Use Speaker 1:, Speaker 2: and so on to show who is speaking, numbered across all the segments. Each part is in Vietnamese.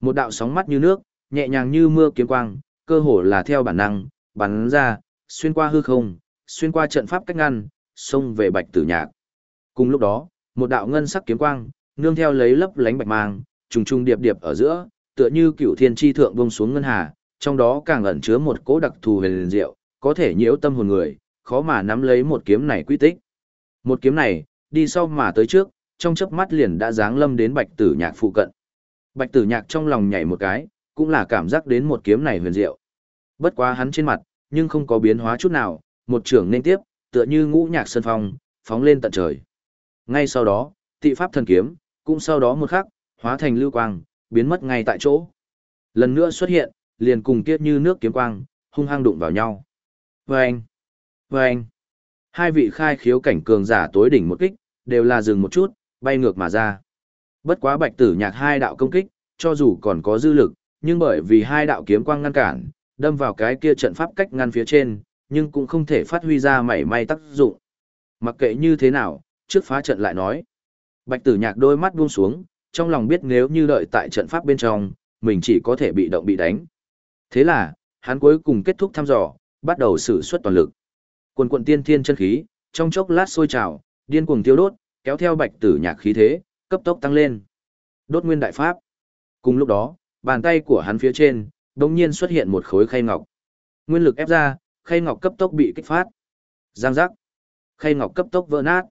Speaker 1: Một đạo sóng mắt như nước, nhẹ nhàng như mưa kiếm quang, cơ hồ là theo bản năng, bắn ra, xuyên qua hư không, xuyên qua trận pháp cách ngăn, xông về bạch tử nhạc. Cùng lúc đó, một đạo ngân sắc kiếm quang, nương theo lấy lấp lánh bạch mang, trùng trùng điệp điệp ở giữa, tựa như cựu thiên tri thượng bông xuống ngân hà, trong đó càng ẩn chứa một cỗ đặc thù huyền diệu, có thể nhiễu tâm hồn người, khó mà nắm lấy một kiếm này quy tích. Một kiếm này, đi sau mà tới trước, trong chớp mắt liền đã giáng lâm đến bạch tử nhạc phụ cận. Bạch tử nhạc trong lòng nhảy một cái, cũng là cảm giác đến một kiếm này huyền diệu. Bất quá hắn trên mặt, nhưng không có biến hóa chút nào, một trưởng nên tiếp, tựa như ngũ nhạc sơn phong, phóng lên tận trời. Ngay sau đó, tị pháp thần kiếm, cũng sau đó một khắc, hóa thành lưu quang, biến mất ngay tại chỗ. Lần nữa xuất hiện, liền cùng kiếp như nước kiếm quang, hung hăng đụng vào nhau. Vâng! Vâng! Hai vị khai khiếu cảnh cường giả tối đỉnh một kích, đều là dừng một chút, bay ngược mà ra. Bất quá bạch tử nhạc hai đạo công kích, cho dù còn có dư lực, nhưng bởi vì hai đạo kiếm quang ngăn cản, đâm vào cái kia trận pháp cách ngăn phía trên, nhưng cũng không thể phát huy ra mảy may tác dụng. Mặc kệ như thế nào, trước phá trận lại nói. Bạch tử nhạc đôi mắt buông xuống, trong lòng biết nếu như đợi tại trận pháp bên trong, mình chỉ có thể bị động bị đánh. Thế là, hắn cuối cùng kết thúc thăm dò, bắt đầu sử xuất toàn lực. Quần quần tiên thiên chân khí, trong chốc lát sôi trào, điên cuồng tiêu đốt, kéo theo bạch tử nhạc khí thế, cấp tốc tăng lên. Đốt nguyên đại pháp. Cùng lúc đó, bàn tay của hắn phía trên, đột nhiên xuất hiện một khối khay ngọc. Nguyên lực ép ra, khay ngọc cấp tốc bị kích phát. Giang giác. Khay ngọc cấp tốc vỡ nát.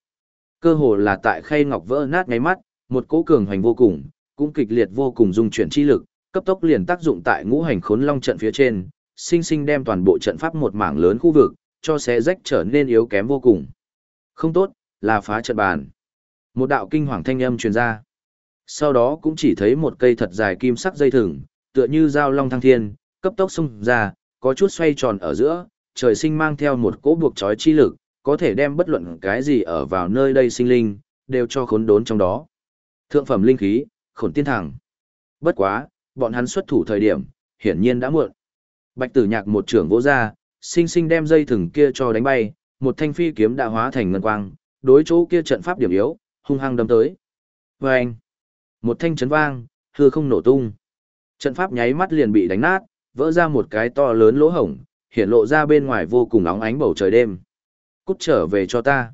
Speaker 1: Cơ hồ là tại khay ngọc vỡ nát ngay mắt, một cỗ cường hoành vô cùng, cũng kịch liệt vô cùng dung chuyển chi lực, cấp tốc liền tác dụng tại ngũ hành khốn long trận phía trên, sinh sinh đem toàn bộ trận pháp một mảng lớn khu vực, cho xé rách trở nên yếu kém vô cùng. Không tốt, là phá trận bàn. Một đạo kinh hoàng thanh âm truyền ra. Sau đó cũng chỉ thấy một cây thật dài kim sắc dây thừng, tựa như dao long thăng thiên, cấp tốc xung ra, có chút xoay tròn ở giữa, trời sinh mang theo một cỗ buộc chói chi lực, có thể đem bất luận cái gì ở vào nơi đây sinh linh, đều cho khốn đốn trong đó. Thượng phẩm linh khí, khổn tiên thẳng. Bất quá, bọn hắn xuất thủ thời điểm, hiển nhiên đã muộn. Bạch tử nhạc một trưởng vỗ ra, sinh sinh đem dây thừng kia cho đánh bay, một thanh phi kiếm đã hóa thành ngân quang, đối chỗ kia trận pháp điểm yếu, hung hăng đâm tới. Và anh, một thanh chấn vang, hư không nổ tung. Trận pháp nháy mắt liền bị đánh nát, vỡ ra một cái to lớn lỗ hổng, hiện lộ ra bên ngoài vô cùng nóng ánh bầu trời đêm. Cút trở về cho ta.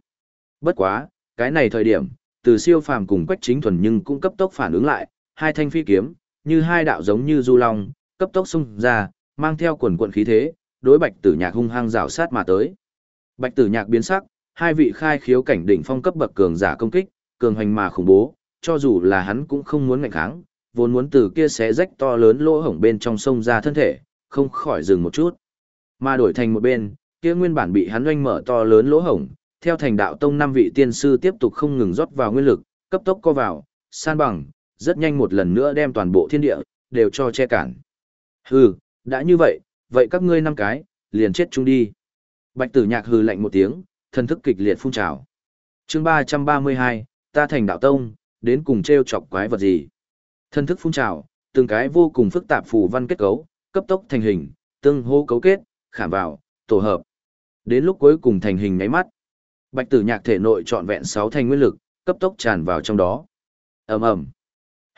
Speaker 1: Bất quá, cái này thời điểm, từ siêu phàm cùng quách chính thuần nhưng cũng cấp tốc phản ứng lại, hai thanh phi kiếm, như hai đạo giống như du long, cấp tốc xung ra, mang theo quần quận khí thế, đối bạch tử nhạc hung hăng rào sát mà tới. Bạch tử nhạc biến sắc, hai vị khai khiếu cảnh đỉnh phong cấp bậc cường giả công kích, cường hành mà khủng bố, cho dù là hắn cũng không muốn ngạnh kháng, vốn muốn từ kia xé rách to lớn lỗ hổng bên trong sông ra thân thể, không khỏi dừng một chút. Mà đổi thành một bên, kia nguyên bản bị hắn oanh mở to lớn lỗ hổng, theo thành đạo tông năm vị tiên sư tiếp tục không ngừng rót vào nguyên lực, cấp tốc co vào, san bằng, rất nhanh một lần nữa đem toàn bộ thiên địa, đều cho che cản. Hừ, đã như vậy, vậy các ngươi năm cái, liền chết chung đi. Bạch tử nhạc hừ lạnh một tiếng, thân thức kịch liệt phun trào. chương 332, ta thành đạo tông, đến cùng treo chọc quái vật gì. Thân thức phun trào, từng cái vô cùng phức tạp phù văn kết cấu, cấp tốc thành hình, tương hô cấu kết, khảm vào, tổ hợp. Đến lúc cuối cùng thành hình nháy mắt. Bạch tử nhạc thể nội trọn vẹn 6 thành nguyên lực, cấp tốc tràn vào trong đó. ầm ầm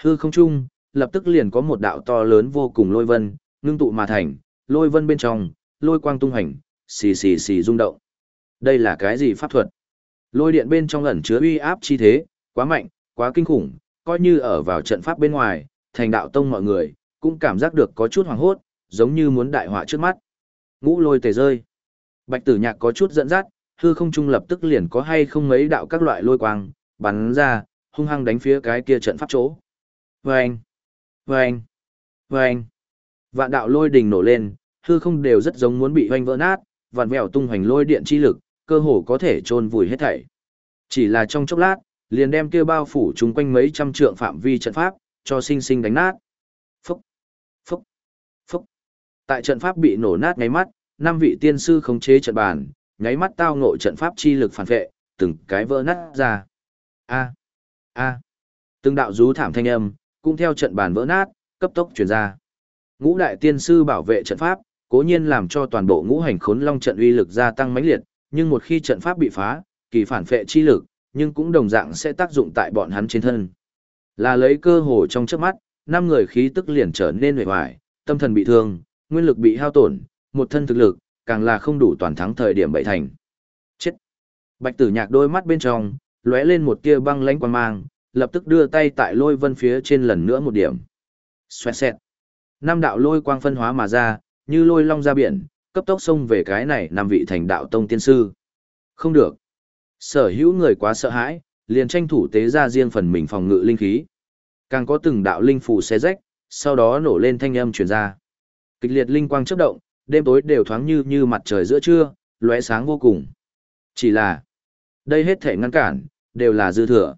Speaker 1: Hư không trung, lập tức liền có một đạo to lớn vô cùng lôi vân, ngưng tụ mà thành, lôi vân bên trong, lôi quang tung hành, xì xì xì rung động. Đây là cái gì pháp thuật? Lôi điện bên trong ẩn chứa uy áp chi thế, quá mạnh, quá kinh khủng, coi như ở vào trận pháp bên ngoài, thành đạo tông mọi người, cũng cảm giác được có chút hoàng hốt, giống như muốn đại họa trước mắt. Ngũ lôi tề rơi. Bạch tử nhạc có chút dẫn dắt, hư không trung lập tức liền có hay không mấy đạo các loại lôi quang, bắn ra, hung hăng đánh phía cái kia trận pháp chỗ. Vâng! Vâng! Vâng! Vạn đạo lôi đình nổ lên, hư không đều rất giống muốn bị hoanh vỡ nát, vạn vẹo tung hoành lôi điện chi lực, cơ hồ có thể chôn vùi hết thảy. Chỉ là trong chốc lát, liền đem kia bao phủ chúng quanh mấy trăm trượng phạm vi trận pháp, cho sinh sinh đánh nát. Phúc! Phúc! Phúc! Tại trận pháp bị nổ nát ngay mắt, năm vị tiên sư khống chế trận bàn, nháy mắt tao ngộ trận pháp chi lực phản vệ, từng cái vỡ nát ra. A, a, từng đạo rú thảm thanh âm, cũng theo trận bàn vỡ nát, cấp tốc truyền ra. Ngũ đại tiên sư bảo vệ trận pháp, cố nhiên làm cho toàn bộ ngũ hành khốn long trận uy lực gia tăng mãnh liệt, nhưng một khi trận pháp bị phá, kỳ phản vệ chi lực, nhưng cũng đồng dạng sẽ tác dụng tại bọn hắn trên thân. Là lấy cơ hồ trong chớp mắt, năm người khí tức liền trở nên hề hoài, tâm thần bị thương, nguyên lực bị hao tổn, một thân thực lực, càng là không đủ toàn thắng thời điểm bảy thành. Chết! Bạch tử nhạc đôi mắt bên trong, lóe lên một tia băng lãnh quan mang, lập tức đưa tay tại lôi vân phía trên lần nữa một điểm. Xoẹt xẹt. Năm đạo lôi quang phân hóa mà ra, như lôi long ra biển, cấp tốc xông về cái này năm vị thành đạo tông tiên sư. Không được. Sở hữu người quá sợ hãi, liền tranh thủ tế ra riêng phần mình phòng ngự linh khí. Càng có từng đạo linh phù xé rách, sau đó nổ lên thanh âm truyền ra. Kịch liệt linh quang chớp động, đêm tối đều thoáng như như mặt trời giữa trưa, lóe sáng vô cùng. Chỉ là, đây hết thể ngăn cản, đều là dư thừa.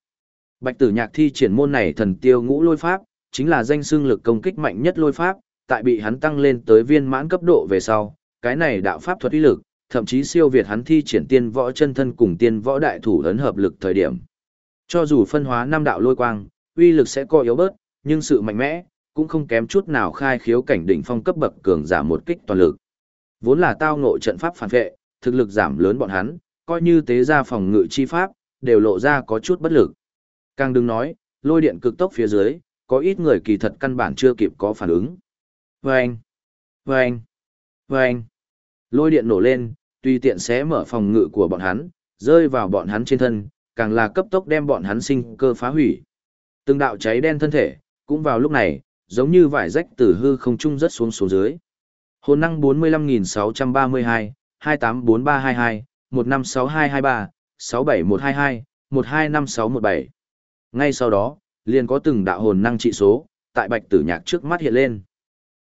Speaker 1: Bạch tử nhạc thi triển môn này thần tiêu ngũ lôi pháp, chính là danh xưng lực công kích mạnh nhất lôi pháp, tại bị hắn tăng lên tới viên mãn cấp độ về sau, cái này đạo pháp thuật uy lực, thậm chí siêu việt hắn thi triển tiên võ chân thân cùng tiên võ đại thủ ấn hợp lực thời điểm. Cho dù phân hóa năm đạo lôi quang, uy lực sẽ co yếu bớt, nhưng sự mạnh mẽ cũng không kém chút nào khai khiếu cảnh đỉnh phong cấp bậc cường giả một kích toàn lực. Vốn là tao ngộ trận pháp phản vệ, thực lực giảm lớn bọn hắn, coi như tế ra phòng ngự chi pháp, đều lộ ra có chút bất lực. Càng đừng nói, lôi điện cực tốc phía dưới, có ít người kỳ thật căn bản chưa kịp có phản ứng. Vâng! Vâng! Vâng! Lôi điện nổ lên, tùy tiện sẽ mở phòng ngự của bọn hắn, rơi vào bọn hắn trên thân, càng là cấp tốc đem bọn hắn sinh cơ phá hủy. Từng đạo cháy đen thân thể, cũng vào lúc này, giống như vải rách từ hư không trung rất xuống xuống dưới. Hồn năng 45632, 284322, 156223, 67122, 125617. Ngay sau đó, liền có từng đạo hồn năng trị số, tại bạch tử nhạc trước mắt hiện lên.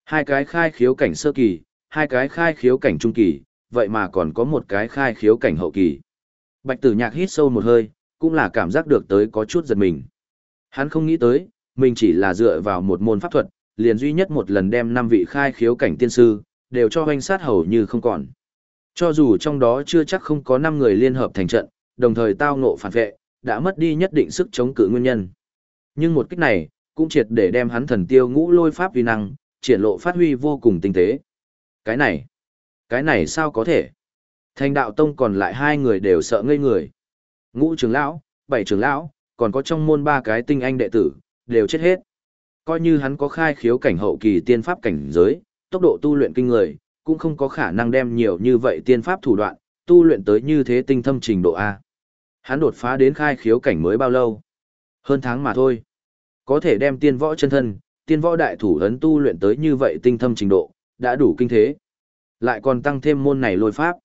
Speaker 1: Hai cái khai khiếu cảnh sơ kỳ, hai cái khai khiếu cảnh trung kỳ, vậy mà còn có một cái khai khiếu cảnh hậu kỳ. Bạch tử nhạc hít sâu một hơi, cũng là cảm giác được tới có chút giật mình. Hắn không nghĩ tới, mình chỉ là dựa vào một môn pháp thuật, liền duy nhất một lần đem năm vị khai khiếu cảnh tiên sư, đều cho hoanh sát hầu như không còn. Cho dù trong đó chưa chắc không có 5 người liên hợp thành trận, đồng thời tao ngộ phản vệ, đã mất đi nhất định sức chống cự nguyên nhân. Nhưng một cách này, cũng triệt để đem hắn thần tiêu ngũ lôi pháp vi năng, triển lộ phát huy vô cùng tinh tế. Cái này, cái này sao có thể? Thành đạo tông còn lại hai người đều sợ ngây người. Ngũ trưởng lão, bảy trưởng lão, còn có trong môn ba cái tinh anh đệ tử, đều chết hết. Coi như hắn có khai khiếu cảnh hậu kỳ tiên pháp cảnh giới, tốc độ tu luyện kinh người, cũng không có khả năng đem nhiều như vậy tiên pháp thủ đoạn, tu luyện tới như thế tinh thâm trình độ A. Hắn đột phá đến khai khiếu cảnh mới bao lâu? Hơn tháng mà thôi. Có thể đem tiên võ chân thân, tiên võ đại thủ ấn tu luyện tới như vậy tinh thâm trình độ, đã đủ kinh thế. Lại còn tăng thêm môn này lôi pháp.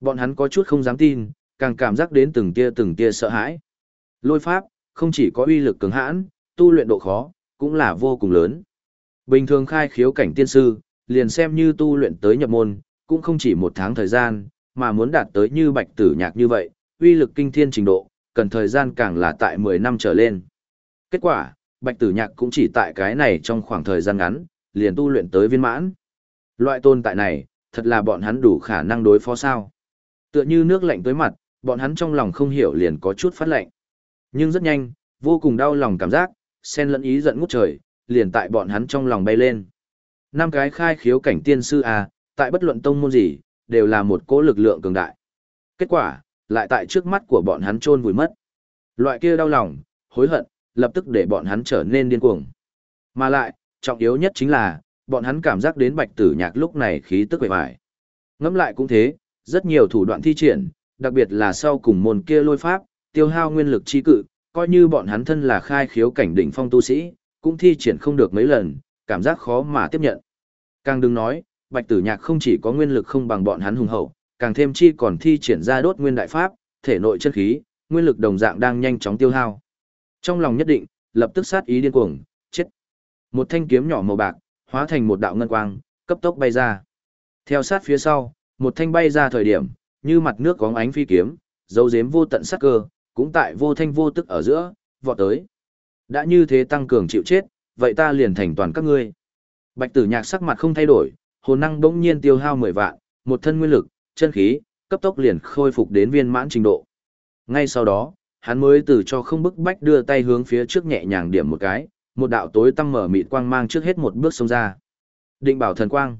Speaker 1: Bọn hắn có chút không dám tin, càng cảm giác đến từng tia từng tia sợ hãi. Lôi pháp, không chỉ có uy lực cường hãn, tu luyện độ khó, cũng là vô cùng lớn. Bình thường khai khiếu cảnh tiên sư, liền xem như tu luyện tới nhập môn, cũng không chỉ một tháng thời gian, mà muốn đạt tới như bạch tử nhạc như vậy, uy lực kinh thiên trình độ, cần thời gian càng là tại 10 năm trở lên. Kết quả, bạch tử nhạc cũng chỉ tại cái này trong khoảng thời gian ngắn, liền tu luyện tới viên mãn. Loại tồn tại này, thật là bọn hắn đủ khả năng đối phó sao. Tựa như nước lạnh tới mặt, bọn hắn trong lòng không hiểu liền có chút phát lạnh. Nhưng rất nhanh, vô cùng đau lòng cảm giác, sen lẫn ý giận ngút trời, liền tại bọn hắn trong lòng bay lên. Năm cái khai khiếu cảnh tiên sư à, tại bất luận tông môn gì, đều là một cỗ lực lượng cường đại. Kết quả, lại tại trước mắt của bọn hắn trôn vùi mất. Loại kia đau lòng, hối hận, lập tức để bọn hắn trở nên điên cuồng. Mà lại, trọng yếu nhất chính là, bọn hắn cảm giác đến bạch tử nhạc lúc này khí tức quệ vải. Ngẫm lại cũng thế, rất nhiều thủ đoạn thi triển, đặc biệt là sau cùng môn kia lôi pháp, tiêu hao nguyên lực chi cự, coi như bọn hắn thân là khai khiếu cảnh đỉnh phong tu sĩ, cũng thi triển không được mấy lần, cảm giác khó mà tiếp nhận. Càng đừng nói, Bạch Tử Nhạc không chỉ có nguyên lực không bằng bọn hắn hùng hậu, càng thêm chi còn thi triển ra đốt nguyên đại pháp, thể nội chân khí, nguyên lực đồng dạng đang nhanh chóng tiêu hao. Trong lòng nhất định, lập tức sát ý điên cuồng, chết. Một thanh kiếm nhỏ màu bạc, hóa thành một đạo ngân quang, cấp tốc bay ra. Theo sát phía sau, một thanh bay ra thời điểm, như mặt nước có ánh phi kiếm, dấu giếm vô tận sát cơ, cũng tại vô thanh vô tức ở giữa, vọt tới. Đã như thế tăng cường chịu chết, vậy ta liền thành toàn các ngươi. Bạch tử nhạc sắc mặt không thay đổi, hồn năng bỗng nhiên tiêu hao 10 vạn, một thân nguyên lực, chân khí, cấp tốc liền khôi phục đến viên mãn trình độ. Ngay sau đó, hắn mới từ cho không bức bách đưa tay hướng phía trước nhẹ nhàng điểm một cái, một đạo tối tăm mở mịt quang mang trước hết một bước xông ra. Định bảo thần quang.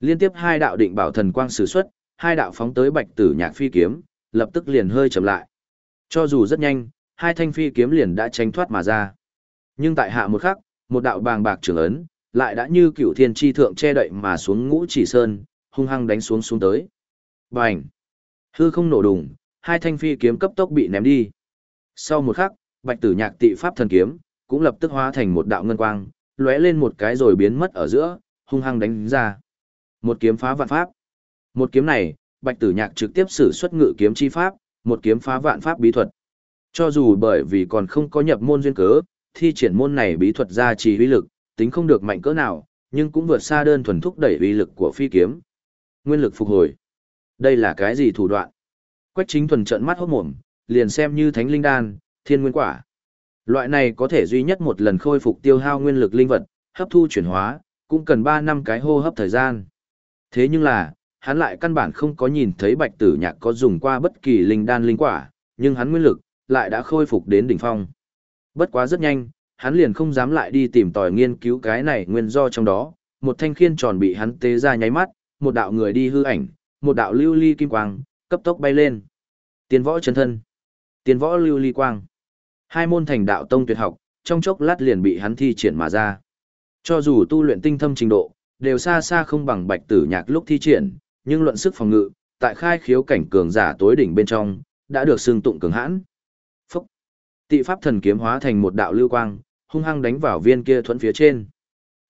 Speaker 1: Liên tiếp hai đạo định bảo thần quang sử xuất, hai đạo phóng tới bạch tử nhạc phi kiếm, lập tức liền hơi chậm lại. Cho dù rất nhanh, hai thanh phi kiếm liền đã tránh thoát mà ra. Nhưng tại hạ một khắc, một đạo bàng bạc trưởng ấn, lại đã như cửu thiên tri thượng che đậy mà xuống ngũ chỉ sơn, hung hăng đánh xuống xuống tới. Bành! Hư không nổ đùng, hai thanh phi kiếm cấp tốc bị ném đi. Sau một khắc, bạch tử nhạc tị pháp thần kiếm, cũng lập tức hóa thành một đạo ngân quang, lóe lên một cái rồi biến mất ở giữa, hung hăng đánh ra. Một kiếm phá vạn pháp. Một kiếm này, bạch tử nhạc trực tiếp sử xuất ngự kiếm chi pháp, một kiếm phá vạn pháp bí thuật. Cho dù bởi vì còn không có nhập môn duyên cớ, thi triển môn này bí thuật ra trì uy lực, tính không được mạnh cỡ nào, nhưng cũng vượt xa đơn thuần thúc đẩy uy lực của phi kiếm. Nguyên lực phục hồi. Đây là cái gì thủ đoạn? Quách chính thuần trợn mắt hốt mồm, liền xem như thánh linh đan, thiên nguyên quả. Loại này có thể duy nhất một lần khôi phục tiêu hao nguyên lực linh vật, hấp thu chuyển hóa, cũng cần 3 năm cái hô hấp thời gian. Thế nhưng là, hắn lại căn bản không có nhìn thấy bạch tử nhạc có dùng qua bất kỳ linh đan linh quả, nhưng hắn nguyên lực, lại đã khôi phục đến đỉnh phong. Bất quá rất nhanh, hắn liền không dám lại đi tìm tòi nghiên cứu cái này nguyên do trong đó, một thanh khiên tròn bị hắn tế ra nháy mắt, một đạo người đi hư ảnh, một đạo lưu ly kim quang, cấp tốc bay lên. Tiền võ chân thân, tiền võ lưu ly quang. Hai môn thành đạo tông tuyệt học, trong chốc lát liền bị hắn thi triển mà ra. Cho dù tu luyện tinh thâm trình độ, đều xa xa không bằng bạch tử nhạc lúc thi triển, nhưng luận sức phòng ngự, tại khai khiếu cảnh cường giả tối đỉnh bên trong, đã được xương tụng cường hãn. Phúc! Tị pháp thần kiếm hóa thành một đạo lưu quang, hung hăng đánh vào viên kia thuẫn phía trên.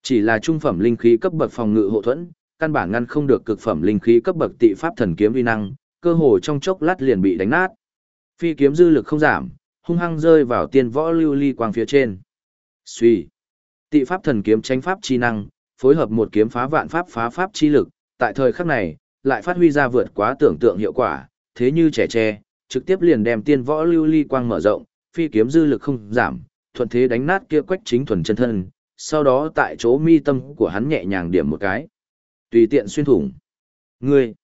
Speaker 1: Chỉ là trung phẩm linh khí cấp bậc phòng ngự hộ thuẫn, căn bản ngăn không được cực phẩm linh khí cấp bậc tị pháp thần kiếm vi năng, cơ hồ trong chốc lát liền bị đánh nát. Phi kiếm dư lực không giảm, hung hăng rơi vào tiên võ lưu ly quang phía trên. Suy. Tị pháp thần kiếm tránh pháp chi năng, phối hợp một kiếm phá vạn pháp phá pháp chi lực, tại thời khắc này, lại phát huy ra vượt quá tưởng tượng hiệu quả, thế như trẻ tre, trực tiếp liền đem tiên võ lưu ly quang mở rộng, phi kiếm dư lực không giảm, thuận thế đánh nát kia quách chính thuần chân thân, sau đó tại chỗ mi tâm của hắn nhẹ nhàng điểm một cái. Tùy tiện xuyên thủng. Ngươi!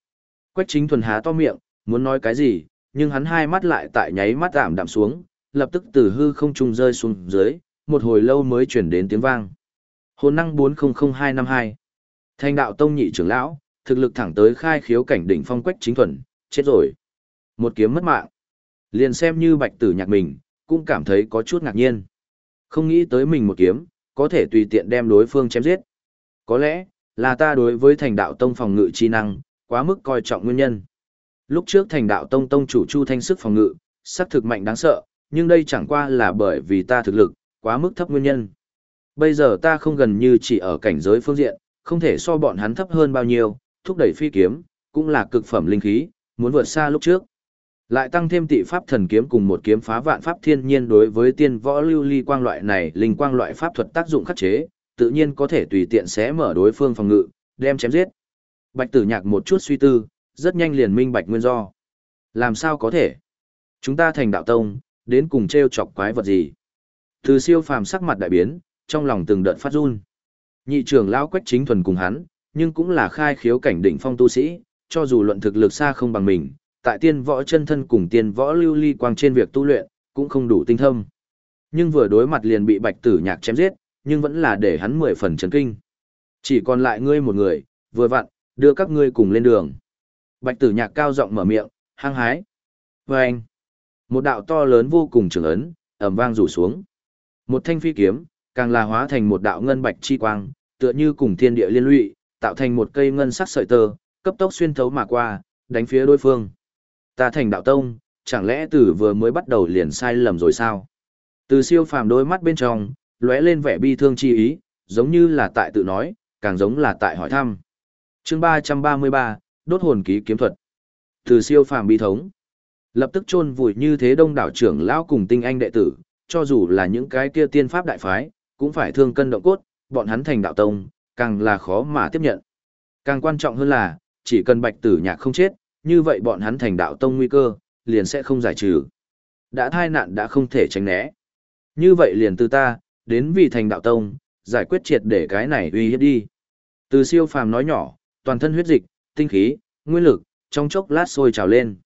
Speaker 1: Quách chính thuần há to miệng, muốn nói cái gì, nhưng hắn hai mắt lại tại nháy mắt giảm đạm xuống, lập tức từ hư không trung rơi xuống dưới, một hồi lâu mới chuyển đến tiếng vang. Hồn năng 400252. Thanh đạo tông nhị trưởng lão, thực lực thẳng tới khai khiếu cảnh đỉnh phong quách chính thuần, chết rồi. Một kiếm mất mạng. Liền xem như bạch tử nhạc mình, cũng cảm thấy có chút ngạc nhiên. Không nghĩ tới mình một kiếm, có thể tùy tiện đem đối phương chém giết. Có lẽ, là ta đối với thành đạo tông phòng ngự chi năng, quá mức coi trọng nguyên nhân. Lúc trước thành đạo tông tông chủ chu thanh sức phòng ngự, sắc thực mạnh đáng sợ, nhưng đây chẳng qua là bởi vì ta thực lực, quá mức thấp nguyên nhân. Bây giờ ta không gần như chỉ ở cảnh giới phương diện, không thể so bọn hắn thấp hơn bao nhiêu, thúc đẩy phi kiếm, cũng là cực phẩm linh khí, muốn vượt xa lúc trước. Lại tăng thêm tị pháp thần kiếm cùng một kiếm phá vạn pháp thiên nhiên đối với tiên võ lưu ly quang loại này linh quang loại pháp thuật tác dụng khắc chế, tự nhiên có thể tùy tiện xé mở đối phương phòng ngự, đem chém giết. Bạch tử nhạc một chút suy tư, rất nhanh liền minh bạch nguyên do. Làm sao có thể? Chúng ta thành đạo tông, đến cùng treo chọc quái vật gì? Từ siêu phàm sắc mặt đại biến, trong lòng từng đợt phát run. Nhị trưởng lão quách chính thuần cùng hắn, nhưng cũng là khai khiếu cảnh đỉnh phong tu sĩ, cho dù luận thực lực xa không bằng mình, tại tiên võ chân thân cùng tiên võ lưu ly quang trên việc tu luyện, cũng không đủ tinh thâm. Nhưng vừa đối mặt liền bị bạch tử nhạc chém giết, nhưng vẫn là để hắn mười phần chấn kinh. Chỉ còn lại ngươi một người, vừa vặn, đưa các ngươi cùng lên đường. Bạch tử nhạc cao giọng mở miệng, hăng hái. Và anh, một đạo to lớn vô cùng trường ấn, ẩm vang rủ xuống. Một thanh phi kiếm, càng là hóa thành một đạo ngân bạch chi quang, tựa như cùng thiên địa liên lụy, tạo thành một cây ngân sắc sợi tơ, cấp tốc xuyên thấu mà qua, đánh phía đối phương. Ta thành đạo tông, chẳng lẽ từ vừa mới bắt đầu liền sai lầm rồi sao? Từ siêu phàm đôi mắt bên trong, lóe lên vẻ bi thương chi ý, giống như là tại tự nói, càng giống là tại hỏi thăm. Chương 333, đốt hồn ký kiếm thuật. Từ siêu phàm bi thống, lập tức chôn vùi như thế đông đảo trưởng lão cùng tinh anh đệ tử, cho dù là những cái kia tiên pháp đại phái, cũng phải thương cân động cốt, bọn hắn thành đạo tông, càng là khó mà tiếp nhận. Càng quan trọng hơn là, chỉ cần bạch tử nhạc không chết, như vậy bọn hắn thành đạo tông nguy cơ, liền sẽ không giải trừ. Đã thai nạn đã không thể tránh né. Như vậy liền từ ta, đến vì thành đạo tông, giải quyết triệt để cái này uy hiếp đi. Từ siêu phàm nói nhỏ, toàn thân huyết dịch, tinh khí, nguyên lực, trong chốc lát sôi trào lên.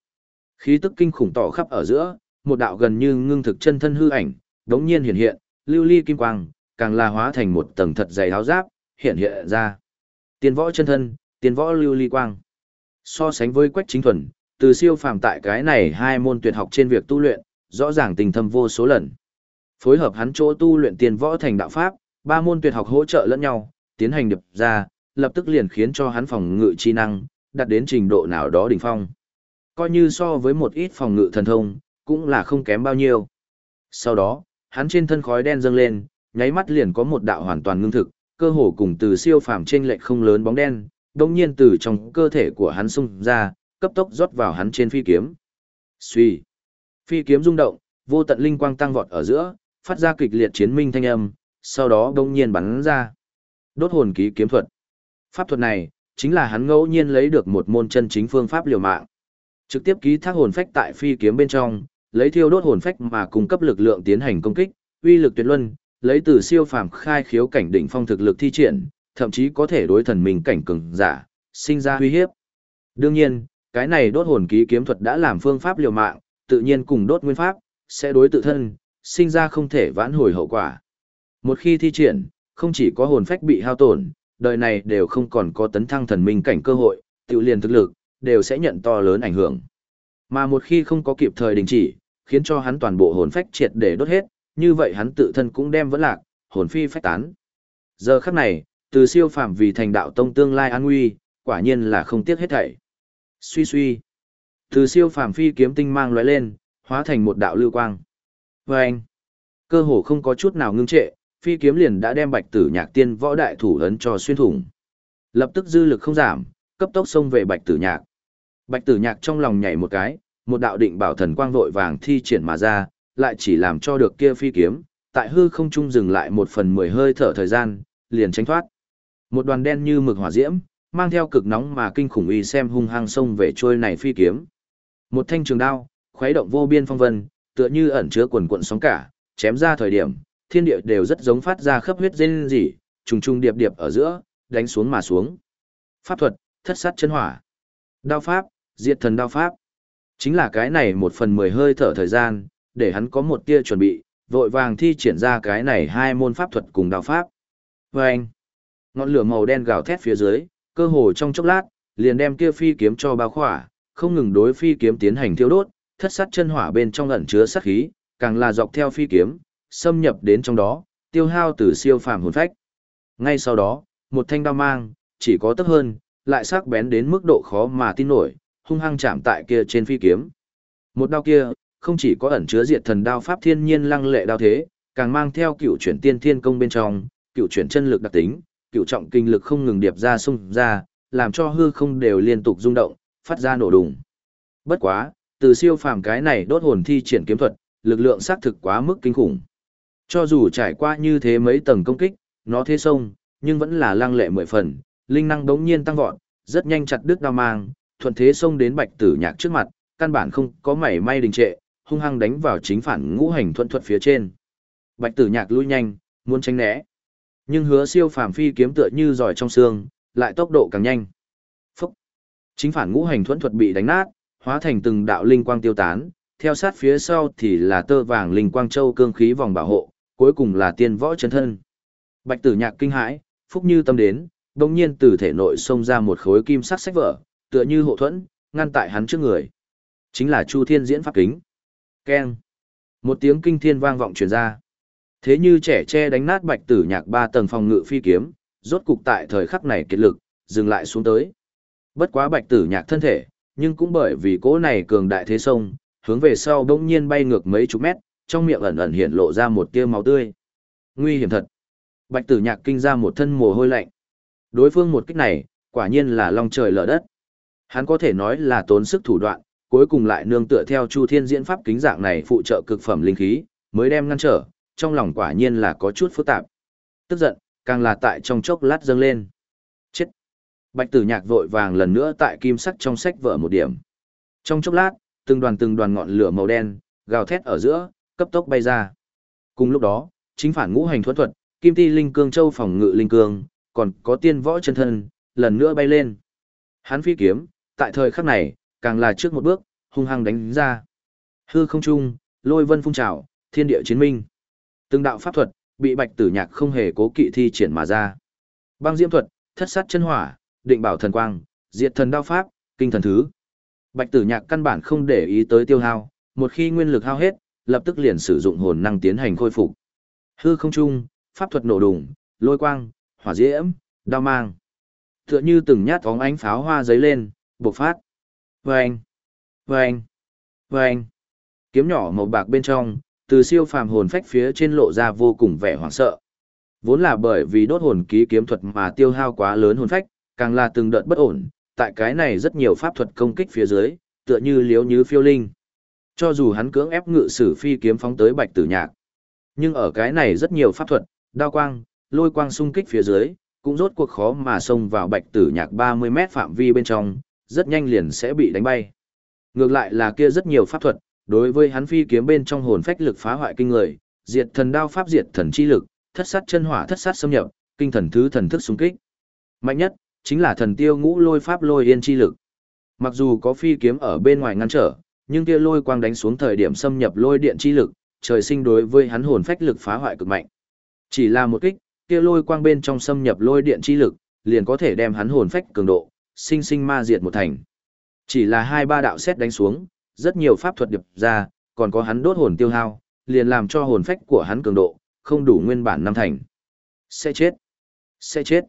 Speaker 1: Khí tức kinh khủng tỏ khắp ở giữa, một đạo gần như ngưng thực chân thân hư ảnh, đống nhiên hiện hiện, lưu ly kim quang, càng là hóa thành một tầng thật dày áo giáp, hiện hiện ra. Tiên võ chân thân, tiên võ lưu ly quang. So sánh với quách chính thuần, từ siêu phàm tại cái này hai môn tuyệt học trên việc tu luyện, rõ ràng tình thâm vô số lần. Phối hợp hắn chỗ tu luyện tiên võ thành đạo pháp, ba môn tuyệt học hỗ trợ lẫn nhau, tiến hành điệp ra, lập tức liền khiến cho hắn phòng ngự chi năng, đạt đến trình độ nào đó đỉnh phong. Coi như so với một ít phòng ngự thần thông, cũng là không kém bao nhiêu. Sau đó, hắn trên thân khói đen dâng lên, nháy mắt liền có một đạo hoàn toàn ngưng thực, cơ hồ cùng từ siêu phàm trên lệch không lớn bóng đen, đồng nhiên từ trong cơ thể của hắn xung ra, cấp tốc rót vào hắn trên phi kiếm. Xuy. Phi kiếm rung động, vô tận linh quang tăng vọt ở giữa, phát ra kịch liệt chiến minh thanh âm, sau đó đồng nhiên bắn ra. Đốt hồn ký kiếm thuật. Pháp thuật này, chính là hắn ngẫu nhiên lấy được một môn chân chính phương pháp liều mạng. Trực tiếp ký thác hồn phách tại phi kiếm bên trong, lấy thiêu đốt hồn phách mà cung cấp lực lượng tiến hành công kích, uy lực tuyệt luân, lấy từ siêu phàm khai khiếu cảnh đỉnh phong thực lực thi triển, thậm chí có thể đối thần mình cảnh cường giả, sinh ra uy hiếp. Đương nhiên, cái này đốt hồn ký kiếm thuật đã làm phương pháp liều mạng, tự nhiên cùng đốt nguyên pháp, sẽ đối tự thân, sinh ra không thể vãn hồi hậu quả. Một khi thi triển, không chỉ có hồn phách bị hao tổn, đời này đều không còn có tấn thăng thần minh cảnh cơ hội, tự liền thực lực, đều sẽ nhận to lớn ảnh hưởng. Mà một khi không có kịp thời đình chỉ, khiến cho hắn toàn bộ hồn phách triệt để đốt hết, như vậy hắn tự thân cũng đem vẫn lạc, hồn phi phách tán. Giờ khắc này, từ siêu phàm vì thành đạo tông tương lai an nguy, quả nhiên là không tiếc hết thảy. Suy suy. Từ siêu phàm phi kiếm tinh mang lóe lên, hóa thành một đạo lưu quang. Và anh, cơ hồ không có chút nào ngưng trệ, phi kiếm liền đã đem bạch tử nhạc tiên võ đại thủ ấn cho xuyên thủng. Lập tức dư lực không giảm, cấp tốc xông về bạch tử nhạc. Bạch tử nhạc trong lòng nhảy một cái, một đạo định bảo thần quang vội vàng thi triển mà ra, lại chỉ làm cho được kia phi kiếm, tại hư không trung dừng lại một phần mười hơi thở thời gian, liền tránh thoát. Một đoàn đen như mực hỏa diễm, mang theo cực nóng mà kinh khủng uy xem hung hăng xông về trôi này phi kiếm. Một thanh trường đao, khuấy động vô biên phong vân, tựa như ẩn chứa quần cuộn sóng cả, chém ra thời điểm, thiên địa đều rất giống phát ra khắp huyết rên rỉ, trùng trùng điệp điệp ở giữa, đánh xuống mà xuống. Pháp thuật, thất sát chân hỏa. Đao pháp, diệt thần đao pháp. Chính là cái này một phần mười hơi thở thời gian, để hắn có một tia chuẩn bị, vội vàng thi triển ra cái này hai môn pháp thuật cùng đao pháp. Và anh, ngọn lửa màu đen gào thét phía dưới, cơ hồ trong chốc lát, liền đem kia phi kiếm cho bao khỏa, không ngừng đối phi kiếm tiến hành thiêu đốt, thất sát chân hỏa bên trong ẩn chứa sát khí, càng là dọc theo phi kiếm, xâm nhập đến trong đó, tiêu hao từ siêu phàm hồn phách. Ngay sau đó, một thanh đao mang, chỉ có tấp hơn, lại sắc bén đến mức độ khó mà tin nổi, hung hăng chạm tại kia trên phi kiếm. Một đao kia, không chỉ có ẩn chứa diệt thần đao pháp thiên nhiên lăng lệ đao thế, càng mang theo cựu chuyển tiên thiên công bên trong, cựu chuyển chân lực đặc tính, cựu trọng kinh lực không ngừng điệp ra xung ra, làm cho hư không đều liên tục rung động, phát ra nổ đùng. Bất quá, từ siêu phàm cái này đốt hồn thi triển kiếm thuật, lực lượng xác thực quá mức kinh khủng. Cho dù trải qua như thế mấy tầng công kích, nó thế sông, nhưng vẫn là lăng lệ mười phần, linh năng đống nhiên tăng vọt, rất nhanh chặt đứt đao mang, thuận thế xông đến bạch tử nhạc trước mặt, căn bản không có mảy may đình trệ, hung hăng đánh vào chính phản ngũ hành thuận thuật phía trên. Bạch tử nhạc lui nhanh, muốn tránh né. Nhưng hứa siêu phàm phi kiếm tựa như giỏi trong xương, lại tốc độ càng nhanh. Phúc! Chính phản ngũ hành thuận thuật bị đánh nát, hóa thành từng đạo linh quang tiêu tán, theo sát phía sau thì là tơ vàng linh quang châu cương khí vòng bảo hộ, cuối cùng là tiên võ chân thân. Bạch tử nhạc kinh hãi, phúc như tâm đến, đồng nhiên từ thể nội xông ra một khối kim sắc sách vở, tựa như hộ thuẫn, ngăn tại hắn trước người. Chính là Chu Thiên diễn pháp kính. Keng. Một tiếng kinh thiên vang vọng truyền ra. Thế như trẻ tre đánh nát bạch tử nhạc ba tầng phòng ngự phi kiếm, rốt cục tại thời khắc này kiệt lực, dừng lại xuống tới. Bất quá bạch tử nhạc thân thể, nhưng cũng bởi vì cỗ này cường đại thế sông, hướng về sau bỗng nhiên bay ngược mấy chục mét, trong miệng ẩn ẩn hiện lộ ra một tia máu tươi. Nguy hiểm thật. Bạch tử nhạc kinh ra một thân mồ hôi lạnh. Đối phương một kích này, quả nhiên là long trời lở đất. Hắn có thể nói là tốn sức thủ đoạn, cuối cùng lại nương tựa theo Chu Thiên diễn pháp kính dạng này phụ trợ cực phẩm linh khí, mới đem ngăn trở, trong lòng quả nhiên là có chút phức tạp. Tức giận, càng là tại trong chốc lát dâng lên. Chết! Bạch tử nhạc vội vàng lần nữa tại kim sắc trong sách vở một điểm. Trong chốc lát, từng đoàn từng đoàn ngọn lửa màu đen, gào thét ở giữa, cấp tốc bay ra. Cùng lúc đó, chính phản ngũ hành thuật thuật, kim ti linh cương châu phòng ngự linh cương, còn có tiên võ chân thân, lần nữa bay lên. Hắn phi kiếm, tại thời khắc này, càng là trước một bước, hung hăng đánh ra. Hư không trung, lôi vân phun trào, thiên địa chiến minh. Từng đạo pháp thuật, bị bạch tử nhạc không hề cố kỵ thi triển mà ra. Băng diễm thuật, thất sát chân hỏa, định bảo thần quang, diệt thần đao pháp, kinh thần thứ. Bạch tử nhạc căn bản không để ý tới tiêu hao, một khi nguyên lực hao hết, lập tức liền sử dụng hồn năng tiến hành khôi phục. Hư không trung, pháp thuật nổ đùng, lôi quang, hỏa diễm, đao mang. Tựa như từng nhát phóng ánh pháo hoa giấy lên, bộc phát. Vâng! Vâng! Vâng! Kiếm nhỏ màu bạc bên trong, từ siêu phàm hồn phách phía trên lộ ra vô cùng vẻ hoảng sợ. Vốn là bởi vì đốt hồn ký kiếm thuật mà tiêu hao quá lớn hồn phách, càng là từng đợt bất ổn, tại cái này rất nhiều pháp thuật công kích phía dưới, tựa như liếu như phiêu linh. Cho dù hắn cưỡng ép ngự sử phi kiếm phóng tới bạch tử nhạc, nhưng ở cái này rất nhiều pháp thuật, đao quang, lôi quang xung kích phía dưới, cũng rốt cuộc khó mà xông vào bạch tử nhạc 30 mét phạm vi bên trong, rất nhanh liền sẽ bị đánh bay. Ngược lại là kia rất nhiều pháp thuật, đối với hắn phi kiếm bên trong hồn phách lực phá hoại kinh người, diệt thần đao pháp diệt thần chi lực, thất sát chân hỏa thất sát xâm nhập, kinh thần thứ thần thức xung kích. Mạnh nhất chính là thần tiêu ngũ lôi pháp lôi yên chi lực. Mặc dù có phi kiếm ở bên ngoài ngăn trở, nhưng kia lôi quang đánh xuống thời điểm xâm nhập lôi điện chi lực, trời sinh đối với hắn hồn phách lực phá hoại cực mạnh. Chỉ là một kích, kia lôi quang bên trong xâm nhập lôi điện chi lực, liền có thể đem hắn hồn phách cường độ, sinh sinh ma diệt một thành. Chỉ là hai ba đạo xét đánh xuống, rất nhiều pháp thuật điệp ra, còn có hắn đốt hồn tiêu hao, liền làm cho hồn phách của hắn cường độ, không đủ nguyên bản năm thành. Sẽ chết. Sẽ chết.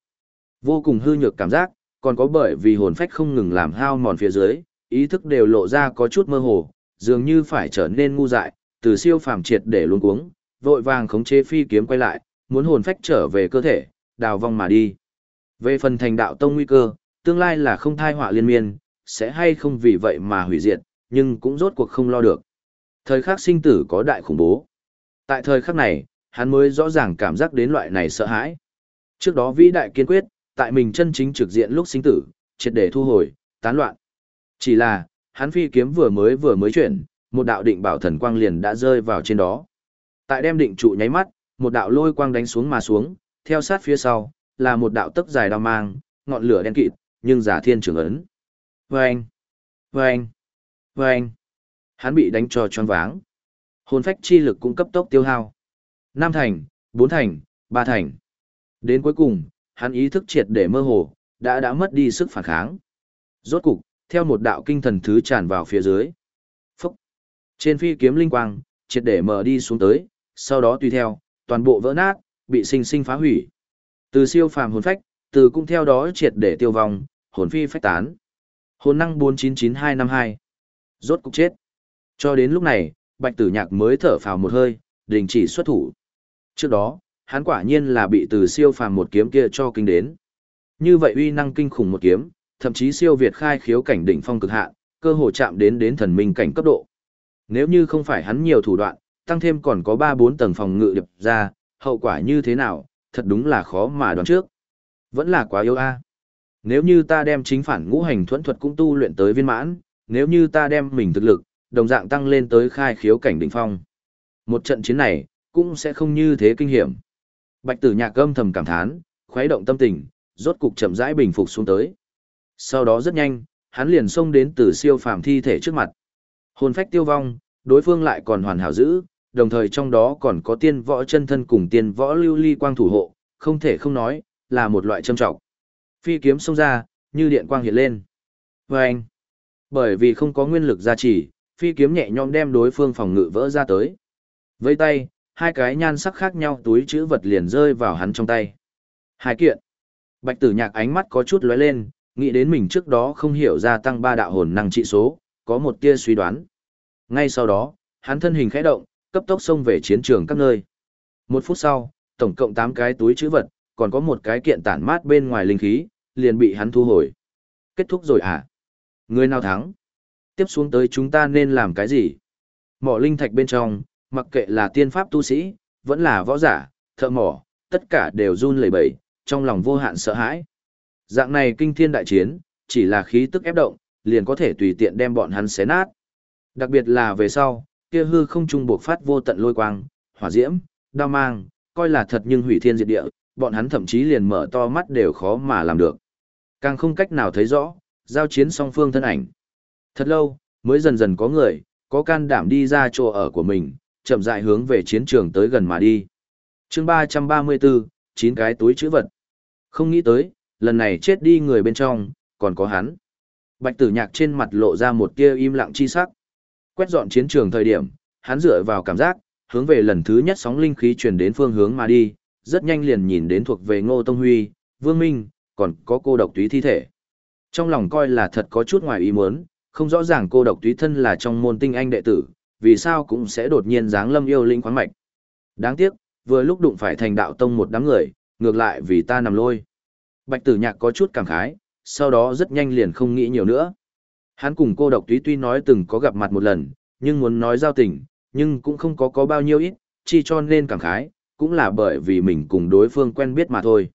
Speaker 1: Vô cùng hư nhược cảm giác, còn có bởi vì hồn phách không ngừng làm hao mòn phía dưới, ý thức đều lộ ra có chút mơ hồ, dường như phải trở nên ngu dại, từ siêu phàm triệt để luống cuống, vội vàng khống chế phi kiếm quay lại, muốn hồn phách trở về cơ thể, đào vong mà đi. Về phần thành đạo tông nguy cơ, tương lai là không thai họa liên miên, sẽ hay không vì vậy mà hủy diệt, nhưng cũng rốt cuộc không lo được. Thời khắc sinh tử có đại khủng bố. Tại thời khắc này, hắn mới rõ ràng cảm giác đến loại này sợ hãi. Trước đó vĩ đại kiên quyết, tại mình chân chính trực diện lúc sinh tử, triệt để thu hồi, tán loạn. Chỉ là, hắn phi kiếm vừa mới vừa mới chuyển, một đạo định bảo thần quang liền đã rơi vào trên đó. Tại đem định trụ nháy mắt, một đạo lôi quang đánh xuống mà xuống, theo sát phía sau, là một đạo tấc dài đao mang, ngọn lửa đen kịt, nhưng giả thiên trưởng ấn. Vâng! Vâng! Vâng! Hắn bị đánh cho choáng váng. Hồn phách chi lực cũng cấp tốc tiêu hao. nam thành, bốn thành, ba thành. Đến cuối cùng, hắn ý thức triệt để mơ hồ, đã đã mất đi sức phản kháng. Rốt cục, theo một đạo kinh thần thứ tràn vào phía dưới. Phúc! Trên phi kiếm linh quang, triệt để mở đi xuống tới, sau đó tùy theo, toàn bộ vỡ nát, bị sinh sinh phá hủy. Từ siêu phàm hồn phách, từ cũng theo đó triệt để tiêu vong, hồn phi phách tán. Hồn năng 499252. Rốt cục chết. Cho đến lúc này, Bạch Tử Nhạc mới thở phào một hơi, đình chỉ xuất thủ. Trước đó, hắn quả nhiên là bị từ siêu phàm một kiếm kia cho kinh đến. Như vậy uy năng kinh khủng một kiếm, thậm chí siêu việt khai khiếu cảnh đỉnh phong cực hạn, cơ hồ chạm đến đến thần minh cảnh cấp độ. Nếu như không phải hắn nhiều thủ đoạn, tăng thêm còn có 3-4 tầng phòng ngự điệp ra, hậu quả như thế nào, thật đúng là khó mà đoán trước. Vẫn là quá yếu a. Nếu như ta đem chính phản ngũ hành thuẫn thuật cũng tu luyện tới viên mãn, nếu như ta đem mình thực lực, đồng dạng tăng lên tới khai khiếu cảnh đỉnh phong. Một trận chiến này, cũng sẽ không như thế kinh hiểm. Bạch tử nhạc âm thầm cảm thán, khuấy động tâm tình, rốt cục chậm rãi bình phục xuống tới. Sau đó rất nhanh, hắn liền xông đến từ siêu phàm thi thể trước mặt. Hồn phách tiêu vong, đối phương lại còn hoàn hảo giữ, đồng thời trong đó còn có tiên võ chân thân cùng tiên võ lưu ly quang thủ hộ, không thể không nói, là một loại châm trọng. Phi kiếm xông ra, như điện quang hiện lên. Và anh, bởi vì không có nguyên lực gia trì, phi kiếm nhẹ nhõm đem đối phương phòng ngự vỡ ra tới. Với tay, hai cái nhan sắc khác nhau túi chữ vật liền rơi vào hắn trong tay. Hai kiện. Bạch tử nhạc ánh mắt có chút lóe lên, nghĩ đến mình trước đó không hiểu ra tăng ba đạo hồn năng trị số, có một tia suy đoán. Ngay sau đó, hắn thân hình khẽ động, cấp tốc xông về chiến trường các nơi. Một phút sau, tổng cộng 8 cái túi chữ vật, còn có một cái kiện tản mát bên ngoài linh khí, liền bị hắn thu hồi. Kết thúc rồi à? Người nào thắng? Tiếp xuống tới chúng ta nên làm cái gì? Mỏ linh thạch bên trong, mặc kệ là tiên pháp tu sĩ, vẫn là võ giả, thợ mỏ, tất cả đều run lẩy bẩy, trong lòng vô hạn sợ hãi. Dạng này kinh thiên đại chiến, chỉ là khí tức ép động, liền có thể tùy tiện đem bọn hắn xé nát. Đặc biệt là về sau, kia hư không trung buộc phát vô tận lôi quang, hỏa diễm, đao mang, coi là thật nhưng hủy thiên diệt địa, bọn hắn thậm chí liền mở to mắt đều khó mà làm được. Càng không cách nào thấy rõ, giao chiến song phương thân ảnh. Thật lâu, mới dần dần có người, có can đảm đi ra chỗ ở của mình, chậm rãi hướng về chiến trường tới gần mà đi. chương 334, 9 cái túi chữ vật. Không nghĩ tới, lần này chết đi người bên trong, còn có hắn. Bạch tử nhạc trên mặt lộ ra một tia im lặng chi sắc. Quét dọn chiến trường thời điểm, hắn dựa vào cảm giác, hướng về lần thứ nhất sóng linh khí truyền đến phương hướng mà đi, rất nhanh liền nhìn đến thuộc về Ngô Tông Huy, Vương Minh, còn có cô độc túy thi thể. Trong lòng coi là thật có chút ngoài ý muốn, không rõ ràng cô độc túy thân là trong môn tinh anh đệ tử, vì sao cũng sẽ đột nhiên dáng lâm yêu linh khoáng mạch. Đáng tiếc, vừa lúc đụng phải thành đạo tông một đám người, ngược lại vì ta nằm lôi. Bạch tử nhạc có chút cảm khái, sau đó rất nhanh liền không nghĩ nhiều nữa. Hắn cùng cô độc túy tuy nói từng có gặp mặt một lần, nhưng muốn nói giao tình, nhưng cũng không có có bao nhiêu ít, chỉ cho nên cảm khái, cũng là bởi vì mình cùng đối phương quen biết mà thôi.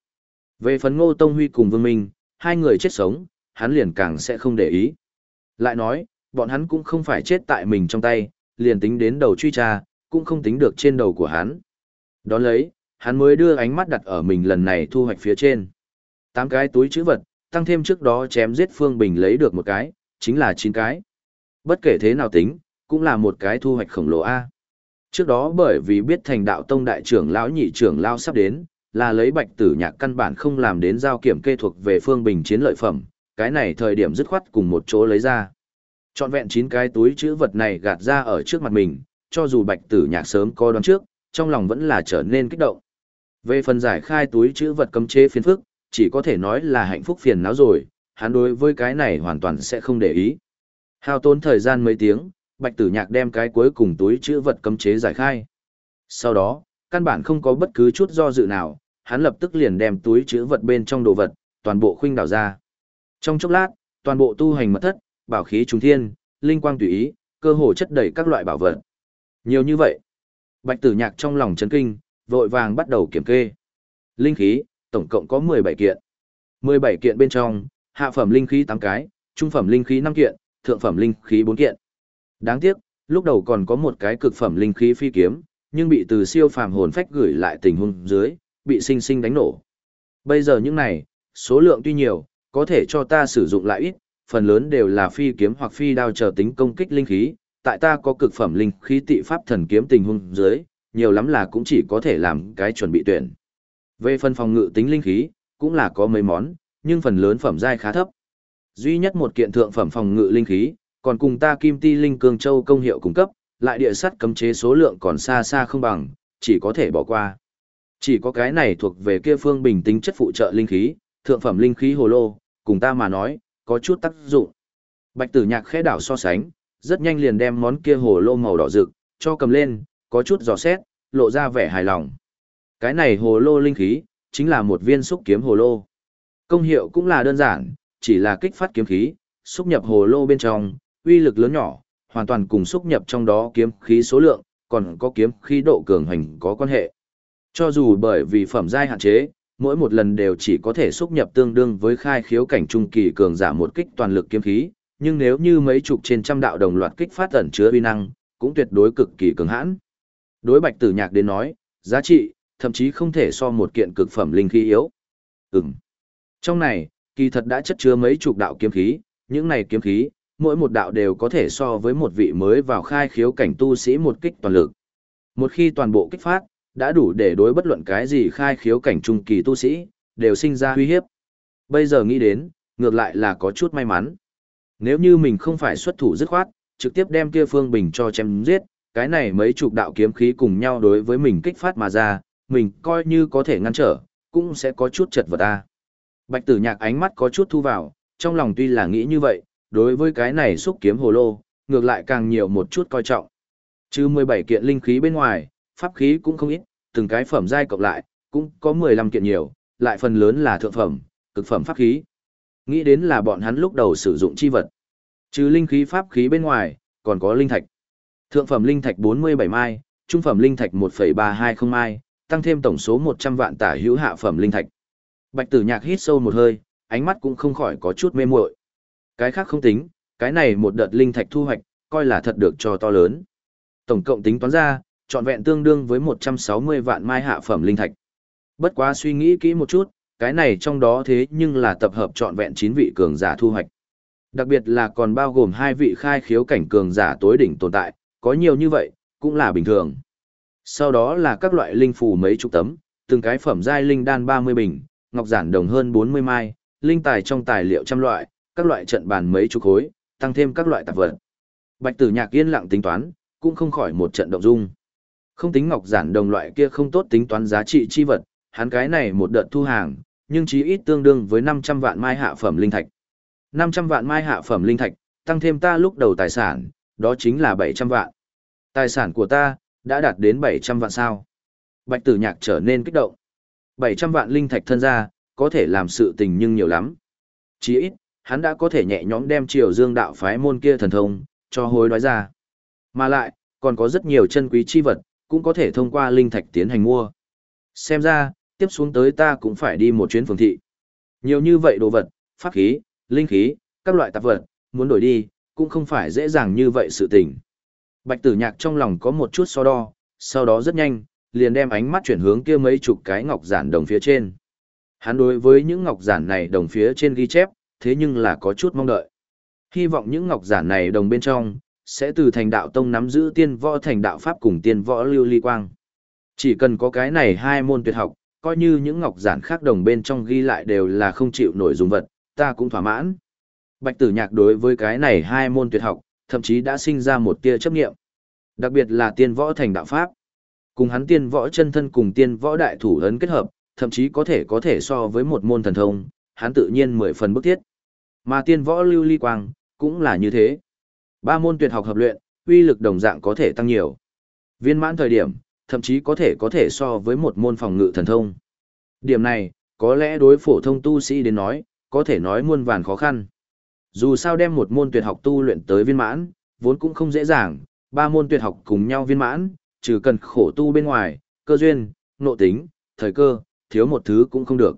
Speaker 1: Về phần ngô Tông Huy cùng Vương Minh, hai người chết sống, hắn liền càng sẽ không để ý. Lại nói, bọn hắn cũng không phải chết tại mình trong tay, liền tính đến đầu truy tra, cũng không tính được trên đầu của hắn. Đón lấy, hắn mới đưa ánh mắt đặt ở mình lần này thu hoạch phía trên. Tám cái túi chữ vật, tăng thêm trước đó chém giết Phương Bình lấy được một cái, chính là chín cái. Bất kể thế nào tính, cũng là một cái thu hoạch khổng lồ A. Trước đó bởi vì biết thành đạo tông đại trưởng lão nhị trưởng lão sắp đến, là lấy bạch tử nhạc căn bản không làm đến giao kiểm kê thuộc về Phương Bình chiến lợi phẩm, cái này thời điểm dứt khoát cùng một chỗ lấy ra. Chọn vẹn chín cái túi chữ vật này gạt ra ở trước mặt mình, cho dù bạch tử nhạc sớm coi đoán trước, trong lòng vẫn là trở nên kích động. Về phần giải khai túi chữ vật cấm chế phiền phức, chỉ có thể nói là hạnh phúc phiền não rồi, hắn đối với cái này hoàn toàn sẽ không để ý. Hao tốn thời gian mấy tiếng, bạch tử nhạc đem cái cuối cùng túi chữ vật cấm chế giải khai. Sau đó, căn bản không có bất cứ chút do dự nào, hắn lập tức liền đem túi chữ vật bên trong đồ vật, toàn bộ khuynh đảo ra. Trong chốc lát, toàn bộ tu hành mật thất, bảo khí trùng thiên, linh quang tùy ý, cơ hồ chất đầy các loại bảo vật. Nhiều như vậy. Bạch tử nhạc trong lòng chấn kinh, vội vàng bắt đầu kiểm kê. Linh khí, tổng cộng có 17 kiện. 17 kiện bên trong, hạ phẩm linh khí 8 cái, trung phẩm linh khí 5 kiện, thượng phẩm linh khí 4 kiện. Đáng tiếc, lúc đầu còn có một cái cực phẩm linh khí phi kiếm, nhưng bị từ siêu phàm hồn phách gửi lại tình huống dưới, bị sinh sinh đánh nổ. Bây giờ những này, số lượng tuy nhiều, có thể cho ta sử dụng lại ít, phần lớn đều là phi kiếm hoặc phi đao chờ tính công kích linh khí, tại ta có cực phẩm linh khí tị pháp thần kiếm tình huống dưới, nhiều lắm là cũng chỉ có thể làm cái chuẩn bị tuyển. Về phần phòng ngự tính linh khí, cũng là có mấy món, nhưng phần lớn phẩm giai khá thấp. Duy nhất một kiện thượng phẩm phòng ngự linh khí, còn cùng ta Kim Ti Linh Cương Châu công hiệu cung cấp, lại địa sắt cấm chế số lượng còn xa xa không bằng, chỉ có thể bỏ qua. Chỉ có cái này thuộc về kia phương bình tính chất phụ trợ linh khí, thượng phẩm linh khí hồ lô, cùng ta mà nói, có chút tác dụng. Bạch tử nhạc khẽ đảo so sánh, rất nhanh liền đem món kia hồ lô màu đỏ rực, cho cầm lên, có chút giò xét, lộ ra vẻ hài lòng. Cái này hồ lô linh khí, chính là một viên xúc kiếm hồ lô. Công hiệu cũng là đơn giản, chỉ là kích phát kiếm khí, xúc nhập hồ lô bên trong, uy lực lớn nhỏ, hoàn toàn cùng xúc nhập trong đó kiếm khí số lượng, còn có kiếm khí độ cường hành có quan hệ. Cho dù bởi vì phẩm giai hạn chế, mỗi một lần đều chỉ có thể xúc nhập tương đương với khai khiếu cảnh trung kỳ cường giả một kích toàn lực kiếm khí, nhưng nếu như mấy chục trên trăm đạo đồng loạt kích phát ẩn chứa uy năng, cũng tuyệt đối cực kỳ cường hãn. Đối Bạch Tử Nhạc đến nói, giá trị thậm chí không thể so một kiện cực phẩm linh khí yếu. Ừm. Trong này, kỳ thật đã chất chứa mấy chục đạo kiếm khí, những này kiếm khí, mỗi một đạo đều có thể so với một vị mới vào khai khiếu cảnh tu sĩ một kích toàn lực. Một khi toàn bộ kích phát, đã đủ để đối bất luận cái gì khai khiếu cảnh trung kỳ tu sĩ, đều sinh ra uy hiếp. Bây giờ nghĩ đến, ngược lại là có chút may mắn. Nếu như mình không phải xuất thủ dứt khoát, trực tiếp đem kia phương bình cho chém giết, cái này mấy chục đạo kiếm khí cùng nhau đối với mình kích phát mà ra, mình coi như có thể ngăn trở, cũng sẽ có chút chật vật ta. Bạch tử nhạc ánh mắt có chút thu vào, trong lòng tuy là nghĩ như vậy, đối với cái này xúc kiếm hồ lô, ngược lại càng nhiều một chút coi trọng. Chứ 17 kiện linh khí bên ngoài, pháp khí cũng không ít, từng cái phẩm giai cộng lại, cũng có 15 kiện nhiều, lại phần lớn là thượng phẩm, cực phẩm pháp khí. Nghĩ đến là bọn hắn lúc đầu sử dụng chi vật. chứ linh khí pháp khí bên ngoài, còn có linh thạch. Thượng phẩm linh thạch 47 mai, trung phẩm linh thạch 1,320 mai, tăng thêm tổng số 100 vạn tả hữu hạ phẩm linh thạch. Bạch Tử Nhạc hít sâu một hơi, ánh mắt cũng không khỏi có chút mê muội. Cái khác không tính, cái này một đợt linh thạch thu hoạch, coi là thật được cho to lớn. Tổng cộng tính toán ra, trọn vẹn tương đương với 160 vạn mai hạ phẩm linh thạch. Bất quá suy nghĩ kỹ một chút, cái này trong đó thế nhưng là tập hợp trọn vẹn 9 vị cường giả thu hoạch. Đặc biệt là còn bao gồm hai vị khai khiếu cảnh cường giả tối đỉnh tồn tại, có nhiều như vậy, cũng là bình thường. Sau đó là các loại linh phù mấy chục tấm, từng cái phẩm giai linh đan 30 bình, ngọc giản đồng hơn 40 mai, linh tài trong tài liệu trăm loại, các loại trận bàn mấy chục khối, tăng thêm các loại tạp vật. Bạch Tử Nhạc yên lặng tính toán, cũng không khỏi một trận động dung. Không tính ngọc giản đồng loại kia không tốt tính toán giá trị chi vật, hắn cái này một đợt thu hàng, nhưng chí ít tương đương với 500 vạn mai hạ phẩm linh thạch. 500 vạn mai hạ phẩm linh thạch, tăng thêm ta lúc đầu tài sản, đó chính là 700 vạn. Tài sản của ta, đã đạt đến 700 vạn sao. Bạch tử nhạc trở nên kích động. 700 vạn linh thạch thân ra, có thể làm sự tình nhưng nhiều lắm. Chỉ ít, hắn đã có thể nhẹ nhõm đem triều dương đạo phái môn kia thần thông, cho hối đoái ra. Mà lại, còn có rất nhiều chân quý chi vật, cũng có thể thông qua linh thạch tiến hành mua. Xem ra, tiếp xuống tới ta cũng phải đi một chuyến phường thị. Nhiều như vậy đồ vật, pháp khí, linh khí, các loại tạp vật, muốn đổi đi, cũng không phải dễ dàng như vậy sự tình. Bạch tử nhạc trong lòng có một chút so đo, sau đó rất nhanh, liền đem ánh mắt chuyển hướng kia mấy chục cái ngọc giản đồng phía trên. Hắn đối với những ngọc giản này đồng phía trên ghi chép, thế nhưng là có chút mong đợi. Hy vọng những ngọc giản này đồng bên trong, sẽ từ thành đạo tông nắm giữ tiên võ thành đạo pháp cùng tiên võ lưu ly quang. Chỉ cần có cái này hai môn tuyệt học, coi như những ngọc giản khác đồng bên trong ghi lại đều là không chịu nổi dùng vật, ta cũng thỏa mãn. Bạch tử nhạc đối với cái này hai môn tuyệt học, thậm chí đã sinh ra một tia chấp nghiệm. Đặc biệt là tiên võ thành đạo pháp. Cùng hắn tiên võ chân thân cùng tiên võ đại thủ ấn kết hợp, thậm chí có thể có thể so với một môn thần thông, hắn tự nhiên mười phần bức thiết. Mà tiên võ lưu ly quang, cũng là như thế. Ba môn tuyệt học hợp luyện, uy lực đồng dạng có thể tăng nhiều. Viên mãn thời điểm, thậm chí có thể có thể so với một môn phòng ngự thần thông. Điểm này, có lẽ đối phổ thông tu sĩ đến nói, có thể nói muôn vàn khó khăn. Dù sao đem một môn tuyệt học tu luyện tới viên mãn, vốn cũng không dễ dàng, ba môn tuyệt học cùng nhau viên mãn, trừ cần khổ tu bên ngoài, cơ duyên, nộ tính, thời cơ, thiếu một thứ cũng không được.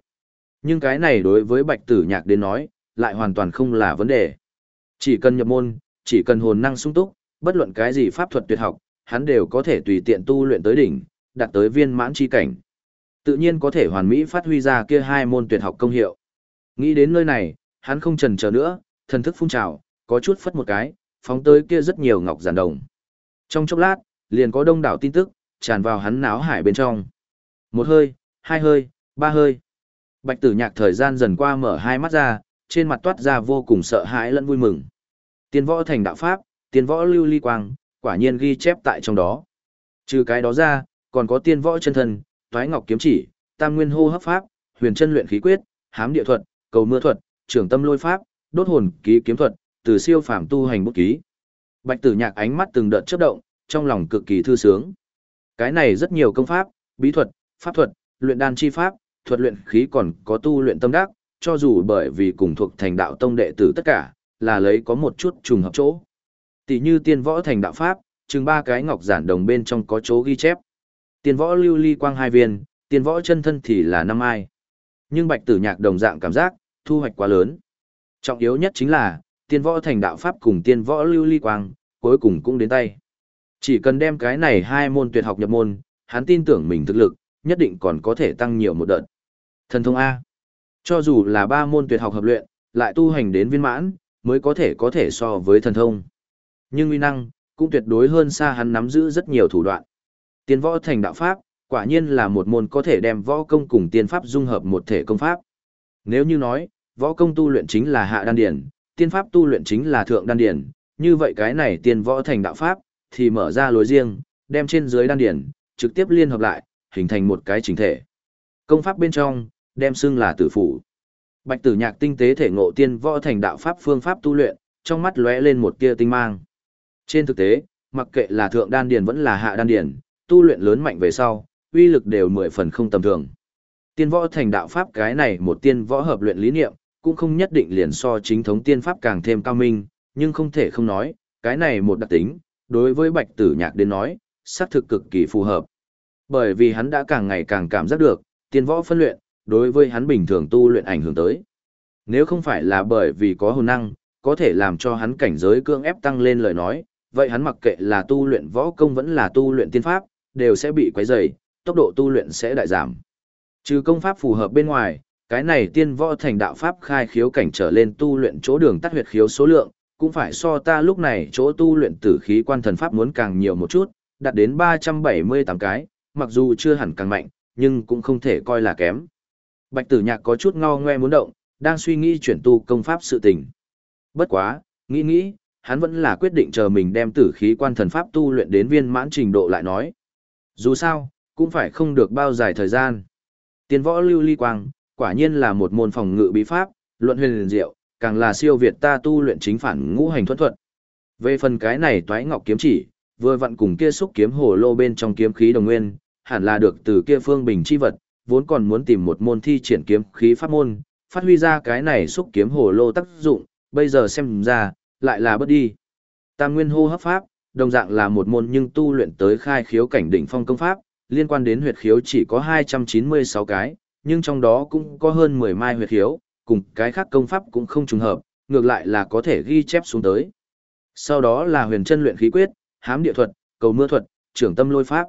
Speaker 1: Nhưng cái này đối với bạch tử nhạc đến nói, lại hoàn toàn không là vấn đề. Chỉ cần nhập môn, chỉ cần hồn năng sung túc, bất luận cái gì pháp thuật tuyệt học, hắn đều có thể tùy tiện tu luyện tới đỉnh, đạt tới viên mãn chi cảnh. Tự nhiên có thể hoàn mỹ phát huy ra kia hai môn tuyệt học công hiệu. Nghĩ đến nơi này, hắn không chần chờ nữa, thần thức phun trào, có chút phất một cái, phóng tới kia rất nhiều ngọc giản đồng. Trong chốc lát, liền có đông đảo tin tức, tràn vào hắn náo hải bên trong. Một hơi, hai hơi, ba hơi. Bạch tử nhạc thời gian dần qua mở hai mắt ra, trên mặt toát ra vô cùng sợ hãi lẫn vui mừng. Tiên võ thành đạo pháp, tiên võ lưu ly quang, quả nhiên ghi chép tại trong đó. Trừ cái đó ra, còn có tiên võ chân thân, toái ngọc kiếm chỉ, tam nguyên hô hấp pháp, huyền chân luyện khí quyết, hám địa thuật, cầu mưa thuật, trưởng tâm lôi pháp, đốt hồn ký kiếm thuật, từ siêu phàm tu hành bút ký. Bạch Tử Nhạc ánh mắt từng đợt chớp động, trong lòng cực kỳ thư sướng. Cái này rất nhiều công pháp, bí thuật, pháp thuật, luyện đan chi pháp, thuật luyện khí còn có tu luyện tâm đắc, cho dù bởi vì cùng thuộc thành đạo tông đệ tử tất cả, là lấy có một chút trùng hợp chỗ. Tỷ như tiên võ thành đạo pháp, chừng ba cái ngọc giản đồng bên trong có chỗ ghi chép. Tiên võ lưu ly quang hai viên, tiên võ chân thân thì là năm ai. Nhưng bạch tử nhạc đồng dạng cảm giác, thu hoạch quá lớn. Trọng yếu nhất chính là, tiên võ thành đạo pháp cùng tiên võ lưu ly quang, cuối cùng cũng đến tay. Chỉ cần đem cái này hai môn tuyệt học nhập môn, hắn tin tưởng mình thực lực, nhất định còn có thể tăng nhiều một đợt. Thần thông A. Cho dù là ba môn tuyệt học hợp luyện, lại tu hành đến viên mãn, mới có thể có thể so với thần thông. Nhưng uy năng, cũng tuyệt đối hơn xa hắn nắm giữ rất nhiều thủ đoạn. Tiên võ thành đạo pháp, quả nhiên là một môn có thể đem võ công cùng tiên pháp dung hợp một thể công pháp. Nếu như nói, võ công tu luyện chính là hạ đan điển, tiên pháp tu luyện chính là thượng đan điển, như vậy cái này tiên võ thành đạo pháp, thì mở ra lối riêng, đem trên dưới đan điển, trực tiếp liên hợp lại, hình thành một cái chỉnh thể. Công pháp bên trong, đem xưng là tử phủ. Bạch tử nhạc tinh tế thể ngộ tiên võ thành đạo pháp phương pháp tu luyện, trong mắt lóe lên một tia tinh mang. Trên thực tế, mặc kệ là thượng đan điển vẫn là hạ đan điển, tu luyện lớn mạnh về sau, uy lực đều mười phần không tầm thường. Tiên võ thành đạo pháp cái này một tiên võ hợp luyện lý niệm, cũng không nhất định liền so chính thống tiên pháp càng thêm cao minh, nhưng không thể không nói, cái này một đặc tính, đối với bạch tử nhạc đến nói, xác thực cực kỳ phù hợp. Bởi vì hắn đã càng ngày càng cảm giác được, tiên võ phân luyện, đối với hắn bình thường tu luyện ảnh hưởng tới. Nếu không phải là bởi vì có hồn năng, có thể làm cho hắn cảnh giới cương ép tăng lên lời nói, vậy hắn mặc kệ là tu luyện võ công vẫn là tu luyện tiên pháp, đều sẽ bị quấy rầy, tốc độ tu luyện sẽ đại giảm. Trừ công pháp phù hợp bên ngoài, cái này tiên võ thành đạo pháp khai khiếu cảnh trở lên tu luyện chỗ đường tắt huyệt khiếu số lượng, cũng phải so ta lúc này chỗ tu luyện tử khí quan thần pháp muốn càng nhiều một chút, đạt đến 378 cái, mặc dù chưa hẳn càng mạnh, nhưng cũng không thể coi là kém. Bạch tử nhạc có chút ngao ngoe muốn động, đang suy nghĩ chuyển tu công pháp sự tình. Bất quá, nghĩ nghĩ, hắn vẫn là quyết định chờ mình đem tử khí quan thần pháp tu luyện đến viên mãn trình độ lại nói. Dù sao, cũng phải không được bao dài thời gian. Tiên võ lưu ly quang, quả nhiên là một môn phòng ngự bí pháp, luận huyền liền diệu, càng là siêu việt ta tu luyện chính phản ngũ hành thuận thuận. Về phần cái này toái ngọc kiếm chỉ, vừa vặn cùng kia xúc kiếm hồ lô bên trong kiếm khí đồng nguyên, hẳn là được từ kia phương bình chi vật, vốn còn muốn tìm một môn thi triển kiếm khí pháp môn, phát huy ra cái này xúc kiếm hồ lô tác dụng, bây giờ xem ra, lại là bất đi. Tam nguyên hô hấp pháp, đồng dạng là một môn nhưng tu luyện tới khai khiếu cảnh đỉnh phong công pháp, liên quan đến huyệt khiếu chỉ có 296 cái, nhưng trong đó cũng có hơn 10 mai huyệt khiếu, cùng cái khác công pháp cũng không trùng hợp, ngược lại là có thể ghi chép xuống tới. Sau đó là huyền chân luyện khí quyết, hám địa thuật, cầu mưa thuật, trưởng tâm lôi pháp.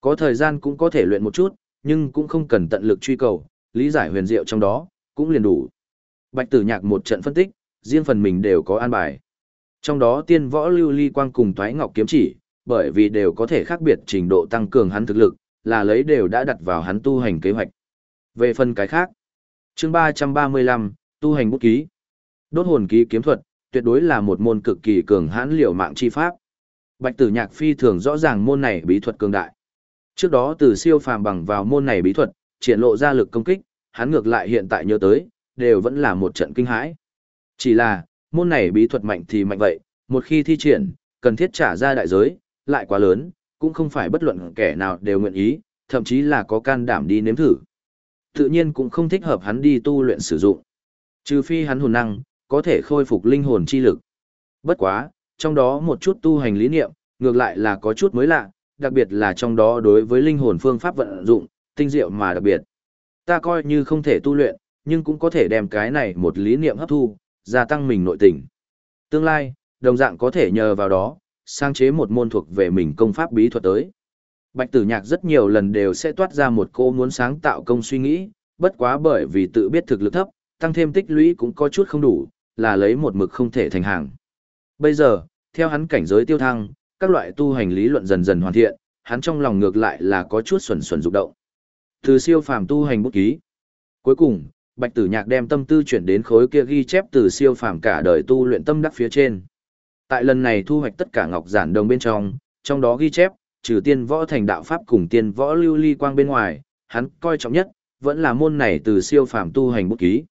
Speaker 1: Có thời gian cũng có thể luyện một chút, nhưng cũng không cần tận lực truy cầu, lý giải huyền diệu trong đó, cũng liền đủ. Bạch tử nhạc một trận phân tích, riêng phần mình đều có an bài. Trong đó tiên võ lưu ly quang cùng thoái ngọc kiếm chỉ, bởi vì đều có thể khác biệt trình độ tăng cường hắn thực lực, là lấy đều đã đặt vào hắn tu hành kế hoạch. Về phần cái khác, chương 335, tu hành bút ký. Đốt hồn ký kiếm thuật, tuyệt đối là một môn cực kỳ cường hãn liều mạng chi pháp. Bạch Tử Nhạc phi thường rõ ràng môn này bí thuật cường đại. Trước đó từ siêu phàm bằng vào môn này bí thuật, triển lộ ra lực công kích, hắn ngược lại hiện tại nhớ tới, đều vẫn là một trận kinh hãi. Chỉ là, môn này bí thuật mạnh thì mạnh vậy, một khi thi triển, cần thiết trả ra đại giới, lại quá lớn, cũng không phải bất luận kẻ nào đều nguyện ý, thậm chí là có can đảm đi nếm thử. Tự nhiên cũng không thích hợp hắn đi tu luyện sử dụng. Trừ phi hắn hồn năng, có thể khôi phục linh hồn chi lực. Bất quá, trong đó một chút tu hành lý niệm, ngược lại là có chút mới lạ, đặc biệt là trong đó đối với linh hồn phương pháp vận dụng, tinh diệu mà đặc biệt. Ta coi như không thể tu luyện, nhưng cũng có thể đem cái này một lý niệm hấp thu, gia tăng mình nội tình. Tương lai, đồng dạng có thể nhờ vào đó, sang chế một môn thuộc về mình công pháp bí thuật tới. Bạch tử nhạc rất nhiều lần đều sẽ toát ra một cô muốn sáng tạo công suy nghĩ, bất quá bởi vì tự biết thực lực thấp, tăng thêm tích lũy cũng có chút không đủ, là lấy một mực không thể thành hàng. Bây giờ, theo hắn cảnh giới tiêu thăng, các loại tu hành lý luận dần dần hoàn thiện, hắn trong lòng ngược lại là có chút xuẩn xuẩn rục động. Từ siêu phàm tu hành bút ký. Cuối cùng, Bạch Tử Nhạc đem tâm tư chuyển đến khối kia ghi chép từ siêu phàm cả đời tu luyện tâm đắc phía trên. Tại lần này thu hoạch tất cả ngọc giản đồng bên trong, trong đó ghi chép, trừ tiên võ thành đạo pháp cùng tiên võ lưu ly quang bên ngoài, hắn coi trọng nhất, vẫn là môn này từ siêu phàm tu hành bút ký.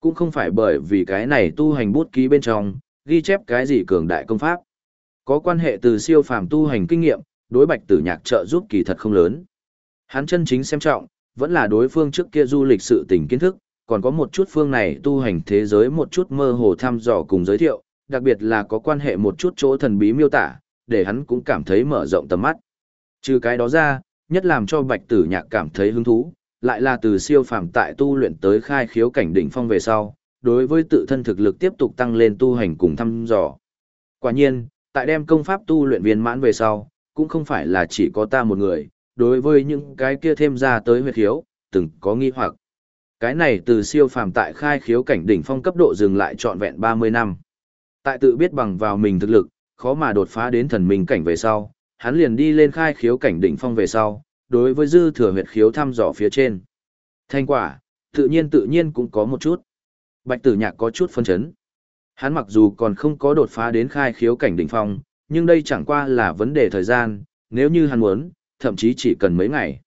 Speaker 1: Cũng không phải bởi vì cái này tu hành bút ký bên trong, ghi chép cái gì cường đại công pháp. Có quan hệ từ siêu phàm tu hành kinh nghiệm, đối bạch tử nhạc trợ giúp kỳ thật không lớn. Hắn chân chính xem trọng, vẫn là đối phương trước kia du lịch sự tình kiến thức, còn có một chút phương này tu hành thế giới một chút mơ hồ thăm dò cùng giới thiệu, đặc biệt là có quan hệ một chút chỗ thần bí miêu tả, để hắn cũng cảm thấy mở rộng tầm mắt. Trừ cái đó ra, nhất làm cho bạch tử nhạc cảm thấy hứng thú, lại là từ siêu phàm tại tu luyện tới khai khiếu cảnh đỉnh phong về sau, đối với tự thân thực lực tiếp tục tăng lên tu hành cùng thăm dò. Quả nhiên, tại đem công pháp tu luyện viên mãn về sau, cũng không phải là chỉ có ta một người, đối với những cái kia thêm ra tới huyệt khiếu, từng có nghi hoặc. Cái này từ siêu phàm tại khai khiếu cảnh đỉnh phong cấp độ dừng lại trọn vẹn 30 năm. Tại tự biết bằng vào mình thực lực, khó mà đột phá đến thần minh cảnh về sau, hắn liền đi lên khai khiếu cảnh đỉnh phong về sau, đối với dư thừa huyệt khiếu thăm dò phía trên. Thành quả, tự nhiên tự nhiên cũng có một chút. Bạch tử nhạc có chút phân chấn. Hắn mặc dù còn không có đột phá đến khai khiếu cảnh đỉnh phong, nhưng đây chẳng qua là vấn đề thời gian, nếu như hắn muốn, thậm chí chỉ cần mấy ngày.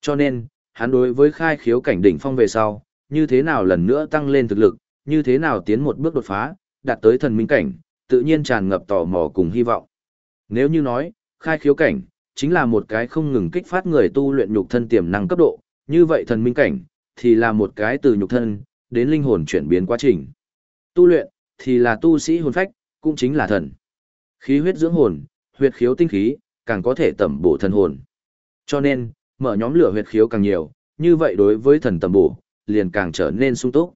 Speaker 1: Cho nên, hắn đối với khai khiếu cảnh đỉnh phong về sau, như thế nào lần nữa tăng lên thực lực, như thế nào tiến một bước đột phá, đạt tới thần minh cảnh, tự nhiên tràn ngập tò mò cùng hy vọng. Nếu như nói, khai khiếu cảnh, chính là một cái không ngừng kích phát người tu luyện nhục thân tiềm năng cấp độ, như vậy thần minh cảnh, thì là một cái từ nhục thân, đến linh hồn chuyển biến quá trình. Tu luyện, thì là tu sĩ hồn phách, cũng chính là thần. Khí huyết dưỡng hồn, huyệt khiếu tinh khí, càng có thể tẩm bổ thần hồn. Cho nên, mở nhóm lửa huyệt khiếu càng nhiều, như vậy đối với thần tẩm bổ, liền càng trở nên sung túc.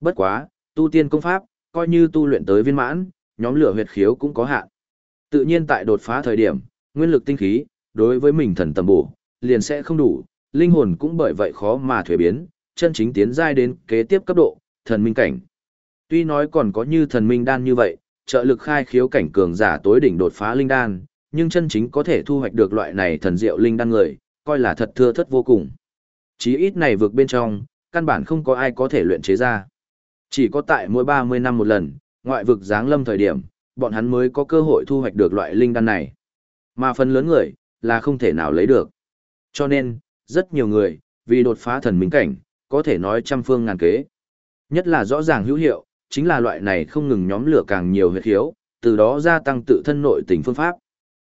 Speaker 1: Bất quá, tu tiên công pháp, coi như tu luyện tới viên mãn, nhóm lửa huyệt khiếu cũng có hạn. Tự nhiên tại đột phá thời điểm, nguyên lực tinh khí, đối với mình thần tẩm bổ, liền sẽ không đủ, linh hồn cũng bởi vậy khó mà thuế biến, chân chính tiến giai đến kế tiếp cấp độ, thần minh cảnh. Tuy nói còn có như thần minh đan như vậy, trợ lực khai khiếu cảnh cường giả tối đỉnh đột phá linh đan, nhưng chân chính có thể thu hoạch được loại này thần diệu linh đan người, coi là thật thưa thất vô cùng. Chí ít này vượt bên trong, căn bản không có ai có thể luyện chế ra. Chỉ có tại mỗi 30 năm một lần, ngoại vực giáng lâm thời điểm, bọn hắn mới có cơ hội thu hoạch được loại linh đan này. Mà phần lớn người, là không thể nào lấy được. Cho nên, rất nhiều người, vì đột phá thần minh cảnh, có thể nói trăm phương ngàn kế. Nhất là rõ ràng hữu hiệu, chính là loại này không ngừng nhóm lửa càng nhiều huyết khiếu, từ đó gia tăng tự thân nội tình phương pháp.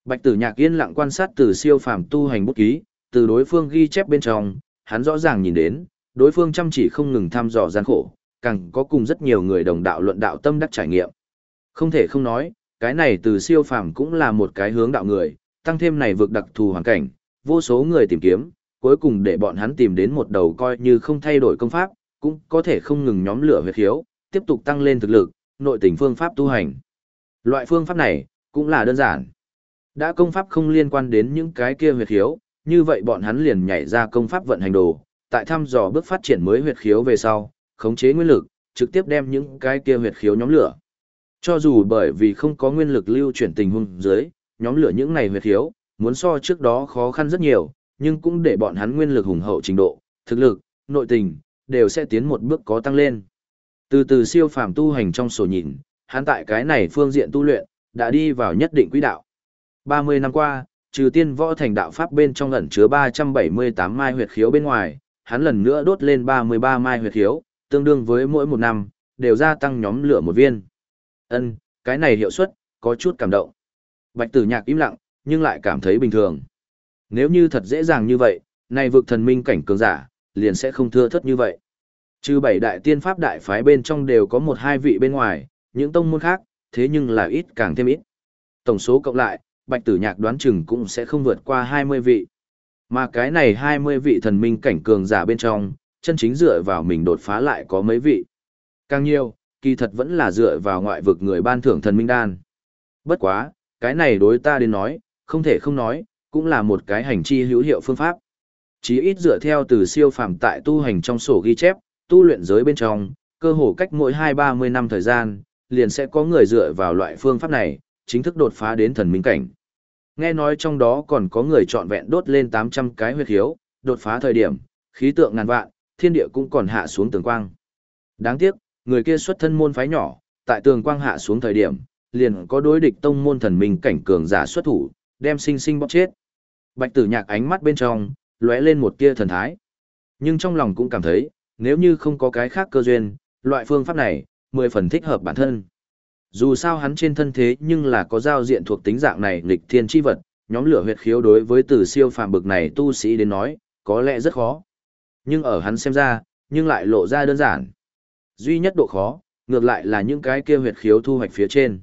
Speaker 1: Bạch Tử Nhạc yên lặng quan sát từ siêu phàm tu hành bút ký, từ đối phương ghi chép bên trong, hắn rõ ràng nhìn đến, đối phương chăm chỉ không ngừng thăm dò gian khổ, càng có cùng rất nhiều người đồng đạo luận đạo tâm đắc trải nghiệm. Không thể không nói, cái này từ siêu phàm cũng là một cái hướng đạo người, tăng thêm này vượt đặc thù hoàn cảnh, vô số người tìm kiếm, cuối cùng để bọn hắn tìm đến một đầu coi như không thay đổi công pháp, cũng có thể không ngừng nhóm lửa huyết khiếu, tiếp tục tăng lên thực lực, nội tình phương pháp tu hành. Loại phương pháp này, cũng là đơn giản. Đã công pháp không liên quan đến những cái kia huyệt khiếu, như vậy bọn hắn liền nhảy ra công pháp vận hành đồ, tại thăm dò bước phát triển mới huyệt khiếu về sau, khống chế nguyên lực, trực tiếp đem những cái kia huyệt khiếu nhóm lửa. Cho dù bởi vì không có nguyên lực lưu chuyển tình huống dưới, nhóm lửa những này huyệt khiếu, muốn so trước đó khó khăn rất nhiều, nhưng cũng để bọn hắn nguyên lực hùng hậu trình độ, thực lực, nội tình, đều sẽ tiến một bước có tăng lên. Từ từ siêu phàm tu hành trong sổ nhìn, hắn tại cái này phương diện tu luyện, đã đi vào nhất định quỹ đạo. 30 năm qua, trừ tiên võ thành đạo pháp bên trong ẩn chứa 378 mai huyệt khiếu bên ngoài, hắn lần nữa đốt lên 33 mai huyệt khiếu, tương đương với mỗi một năm, đều gia tăng nhóm lửa một viên. Ân, cái này hiệu suất, có chút cảm động. Bạch tử nhạc im lặng, nhưng lại cảm thấy bình thường. Nếu như thật dễ dàng như vậy, này vực thần minh cảnh cường giả, liền sẽ không thưa thất như vậy. Trừ bảy đại tiên pháp đại phái bên trong đều có một hai vị bên ngoài, những tông môn khác, thế nhưng là ít càng thêm ít. Tổng số cộng lại, bạch tử nhạc đoán chừng cũng sẽ không vượt qua 20 vị. Mà cái này 20 vị thần minh cảnh cường giả bên trong, chân chính dựa vào mình đột phá lại có mấy vị. Càng nhiều, kỳ thật vẫn là dựa vào ngoại vực người ban thưởng thần minh đan. Bất quá, cái này đối ta đến nói, không thể không nói, cũng là một cái hành chi hữu hiệu phương pháp. Chí ít dựa theo từ siêu phàm tại tu hành trong sổ ghi chép, tu luyện giới bên trong, cơ hồ cách mỗi 2-30 năm thời gian, liền sẽ có người dựa vào loại phương pháp này, chính thức đột phá đến thần minh cảnh. Nghe nói trong đó còn có người chọn vẹn đốt lên 800 cái huyệt hiếu, đột phá thời điểm, khí tượng ngàn vạn, thiên địa cũng còn hạ xuống tường quang. Đáng tiếc, người kia xuất thân môn phái nhỏ, tại tường quang hạ xuống thời điểm, liền có đối địch tông môn thần minh cảnh cường giả xuất thủ, đem sinh sinh bóc chết. Bạch tử nhạc ánh mắt bên trong, lóe lên một tia thần thái. Nhưng trong lòng cũng cảm thấy, nếu như không có cái khác cơ duyên, loại phương pháp này, mười phần thích hợp bản thân. Dù sao hắn trên thân thế nhưng là có giao diện thuộc tính dạng này nghịch thiên chi vật, nhóm lửa huyệt khiếu đối với từ siêu phàm bực này tu sĩ đến nói, có lẽ rất khó. Nhưng ở hắn xem ra, nhưng lại lộ ra đơn giản. Duy nhất độ khó, ngược lại là những cái kia huyệt khiếu thu hoạch phía trên.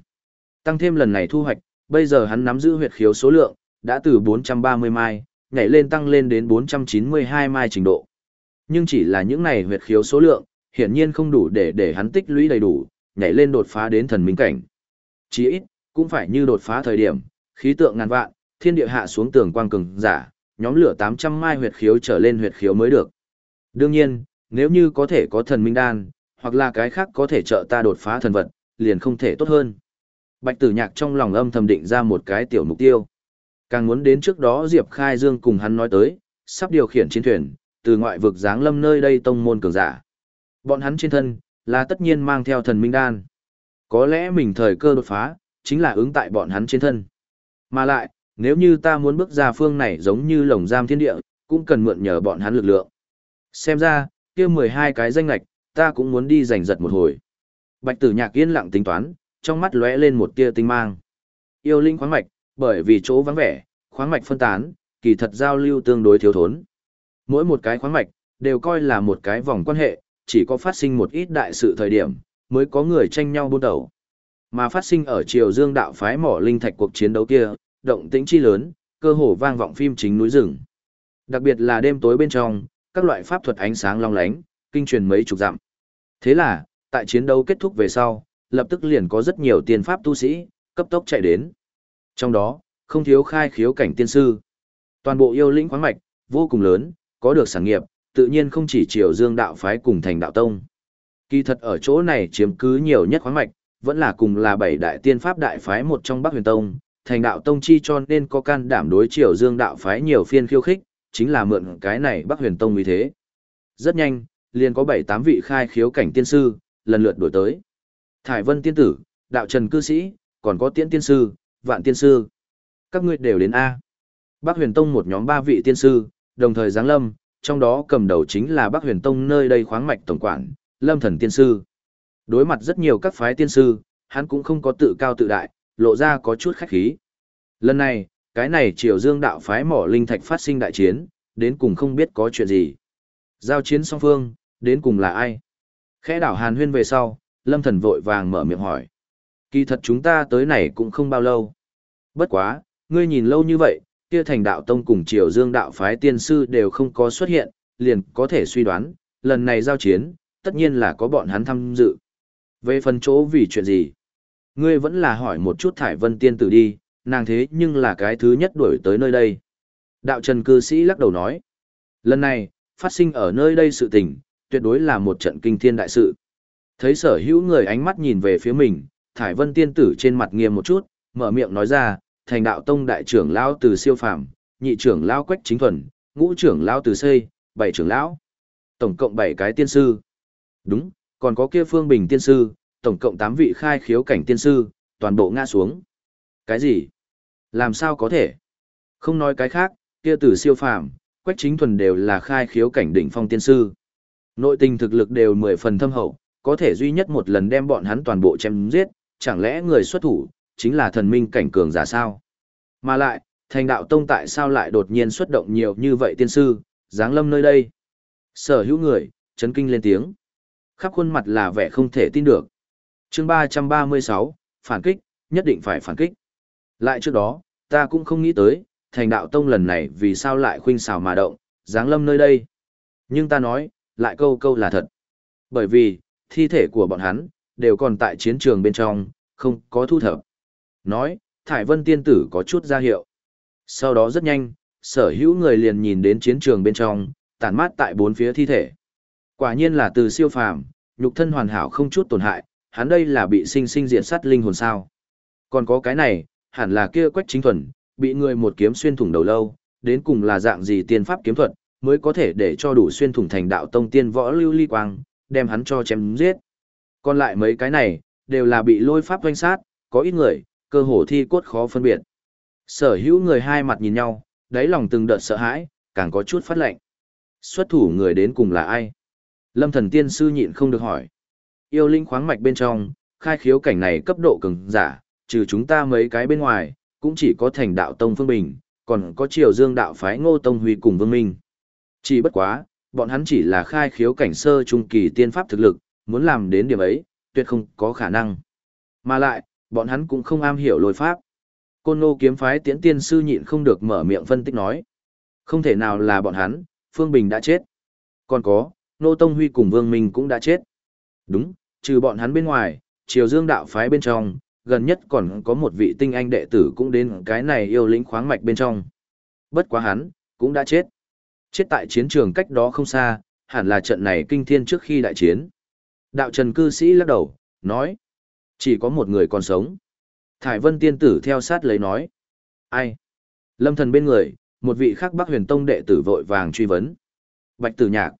Speaker 1: Tăng thêm lần này thu hoạch, bây giờ hắn nắm giữ huyệt khiếu số lượng, đã từ 430 mai, nhảy lên tăng lên đến 492 mai trình độ. Nhưng chỉ là những này huyệt khiếu số lượng, hiển nhiên không đủ để để hắn tích lũy đầy đủ, nhảy lên đột phá đến thần minh cảnh. Chỉ ít, cũng phải như đột phá thời điểm, khí tượng ngàn vạn, thiên địa hạ xuống tường quang cường giả, nhóm lửa 800 mai huyệt khiếu trở lên huyệt khiếu mới được. Đương nhiên, nếu như có thể có thần minh đan, hoặc là cái khác có thể trợ ta đột phá thần vật, liền không thể tốt hơn. Bạch tử nhạc trong lòng âm thầm định ra một cái tiểu mục tiêu. Càng muốn đến trước đó Diệp Khai Dương cùng hắn nói tới, sắp điều khiển chiến thuyền, từ ngoại vực giáng lâm nơi đây tông môn cường giả. Bọn hắn trên thân, là tất nhiên mang theo thần minh đan. Có lẽ mình thời cơ đột phá, chính là ứng tại bọn hắn trên thân. Mà lại, nếu như ta muốn bước ra phương này giống như lồng giam thiên địa, cũng cần mượn nhờ bọn hắn lực lượng. Xem ra, kia 12 cái danh lạch, ta cũng muốn đi giành giật một hồi. Bạch tử nhạc yên lặng tính toán, trong mắt lóe lên một tia tinh mang. Yêu linh khoáng mạch, bởi vì chỗ vắng vẻ, khoáng mạch phân tán, kỳ thật giao lưu tương đối thiếu thốn. Mỗi một cái khoáng mạch, đều coi là một cái vòng quan hệ, chỉ có phát sinh một ít đại sự thời điểm, mới có người tranh nhau buôn đầu. Mà phát sinh ở triều dương đạo phái mỏ linh thạch cuộc chiến đấu kia, động tĩnh chi lớn, cơ hồ vang vọng phim chính núi rừng. Đặc biệt là đêm tối bên trong, các loại pháp thuật ánh sáng long lánh, kinh truyền mấy chục dặm. Thế là, tại chiến đấu kết thúc về sau, lập tức liền có rất nhiều tiên pháp tu sĩ, cấp tốc chạy đến. Trong đó, không thiếu khai khiếu cảnh tiên sư. Toàn bộ yêu lĩnh khoáng mạch, vô cùng lớn, có được sản nghiệp, tự nhiên không chỉ triều dương đạo phái cùng thành đạo tông. Kỳ thật ở chỗ này chiếm cứ nhiều nhất khoáng mạch, vẫn là cùng là bảy đại tiên pháp đại phái một trong Bắc Huyền Tông, thành đạo tông chi cho nên có can đảm đối triều dương đạo phái nhiều phiên khiêu khích, chính là mượn cái này Bắc Huyền Tông vì thế. Rất nhanh, liền có bảy tám vị khai khiếu cảnh tiên sư, lần lượt đổi tới. Thải Vân tiên tử, đạo trần cư sĩ, còn có tiễn tiên sư, vạn tiên sư. Các ngươi đều đến A. Bắc Huyền Tông một nhóm ba vị tiên sư, đồng thời giáng lâm, trong đó cầm đầu chính là Bắc Huyền Tông nơi đây khoáng mạch tổng quản, Lâm Thần Tiên Sư. Đối mặt rất nhiều các phái tiên sư, hắn cũng không có tự cao tự đại, lộ ra có chút khách khí. Lần này, cái này triều dương đạo phái mỏ linh thạch phát sinh đại chiến, đến cùng không biết có chuyện gì. Giao chiến song phương, đến cùng là ai? Khẽ đảo hàn huyên về sau, lâm thần vội vàng mở miệng hỏi. Kỳ thật chúng ta tới này cũng không bao lâu. Bất quá, ngươi nhìn lâu như vậy, kia thành đạo tông cùng triều dương đạo phái tiên sư đều không có xuất hiện, liền có thể suy đoán, lần này giao chiến, tất nhiên là có bọn hắn tham dự. Về phần chỗ vì chuyện gì? Ngươi vẫn là hỏi một chút thải vân tiên tử đi, nàng thế nhưng là cái thứ nhất đuổi tới nơi đây. Đạo trần cư sĩ lắc đầu nói. Lần này, phát sinh ở nơi đây sự tình, tuyệt đối là một trận kinh thiên đại sự. Thấy sở hữu người ánh mắt nhìn về phía mình, thải vân tiên tử trên mặt nghiêm một chút, mở miệng nói ra, thành đạo tông đại trưởng lão từ siêu phàm, nhị trưởng lão quách chính thuần, ngũ trưởng lão từ xây, bảy trưởng lão. Tổng cộng bảy cái tiên sư. Đúng, còn có kia phương bình tiên sư, tổng cộng tám vị khai khiếu cảnh tiên sư, toàn bộ ngã xuống. Cái gì? Làm sao có thể? Không nói cái khác, kia từ siêu phàm, quách chính thuần đều là khai khiếu cảnh đỉnh phong tiên sư. Nội tình thực lực đều mười phần thâm hậu, có thể duy nhất một lần đem bọn hắn toàn bộ chém giết, chẳng lẽ người xuất thủ, chính là thần minh cảnh cường giả sao? Mà lại, thành đạo tông tại sao lại đột nhiên xuất động nhiều như vậy tiên sư, dáng lâm nơi đây? Sở hữu người, chấn kinh lên tiếng. Khắp khuôn mặt là vẻ không thể tin được. chương ba trăm ba mươi sáu phản kích, nhất định phải phản kích. Lại trước đó, ta cũng không nghĩ tới, thành đạo tông lần này vì sao lại khuynh xào mà động, dáng lâm nơi đây. Nhưng ta nói, lại câu câu là thật. Bởi vì, thi thể của bọn hắn, đều còn tại chiến trường bên trong, không có thu thập. Nói, Thải Vân tiên tử có chút ra hiệu. Sau đó rất nhanh, sở hữu người liền nhìn đến chiến trường bên trong, tản mát tại bốn phía thi thể. Quả nhiên là từ siêu phàm, nhục thân hoàn hảo không chút tổn hại, hắn đây là bị sinh sinh diện sát linh hồn sao. Còn có cái này, hẳn là kia quách chính thuần, bị người một kiếm xuyên thủng đầu lâu, đến cùng là dạng gì tiên pháp kiếm thuật, mới có thể để cho đủ xuyên thủng thành đạo tông tiên võ lưu ly quang, đem hắn cho chém giết. Còn lại mấy cái này, đều là bị lôi pháp doanh sát, có ít người, cơ hồ thi cốt khó phân biệt. Sở hữu người hai mặt nhìn nhau, đáy lòng từng đợt sợ hãi, càng có chút phát lệnh. Xuất thủ người đến cùng là ai? Lâm thần tiên sư nhịn không được hỏi. Yêu linh khoáng mạch bên trong, khai khiếu cảnh này cấp độ cường giả, trừ chúng ta mấy cái bên ngoài, cũng chỉ có thành đạo tông phương bình, còn có triều dương đạo phái ngô tông huy cùng vương minh. Chỉ bất quá, bọn hắn chỉ là khai khiếu cảnh sơ trung kỳ tiên pháp thực lực, muốn làm đến điểm ấy, tuyệt không có khả năng. Mà lại, bọn hắn cũng không am hiểu lôi pháp. Côn Ngô kiếm phái tiễn tiên sư nhịn không được mở miệng phân tích nói. Không thể nào là bọn hắn, Phương Bình đã chết. Còn có, Nô Tông Huy cùng Vương Minh cũng đã chết. Đúng, trừ bọn hắn bên ngoài, Triều Dương đạo phái bên trong, gần nhất còn có một vị tinh anh đệ tử cũng đến cái này yêu lĩnh khoáng mạch bên trong. Bất quá hắn, cũng đã chết. Chết tại chiến trường cách đó không xa, hẳn là trận này kinh thiên trước khi đại chiến. Đạo trần cư sĩ lắc đầu, nói. Chỉ có một người còn sống. Thải vân tiên tử theo sát lấy nói. Ai? Lâm thần bên người, một vị khác bắc huyền tông đệ tử vội vàng truy vấn. Bạch tử nhạc.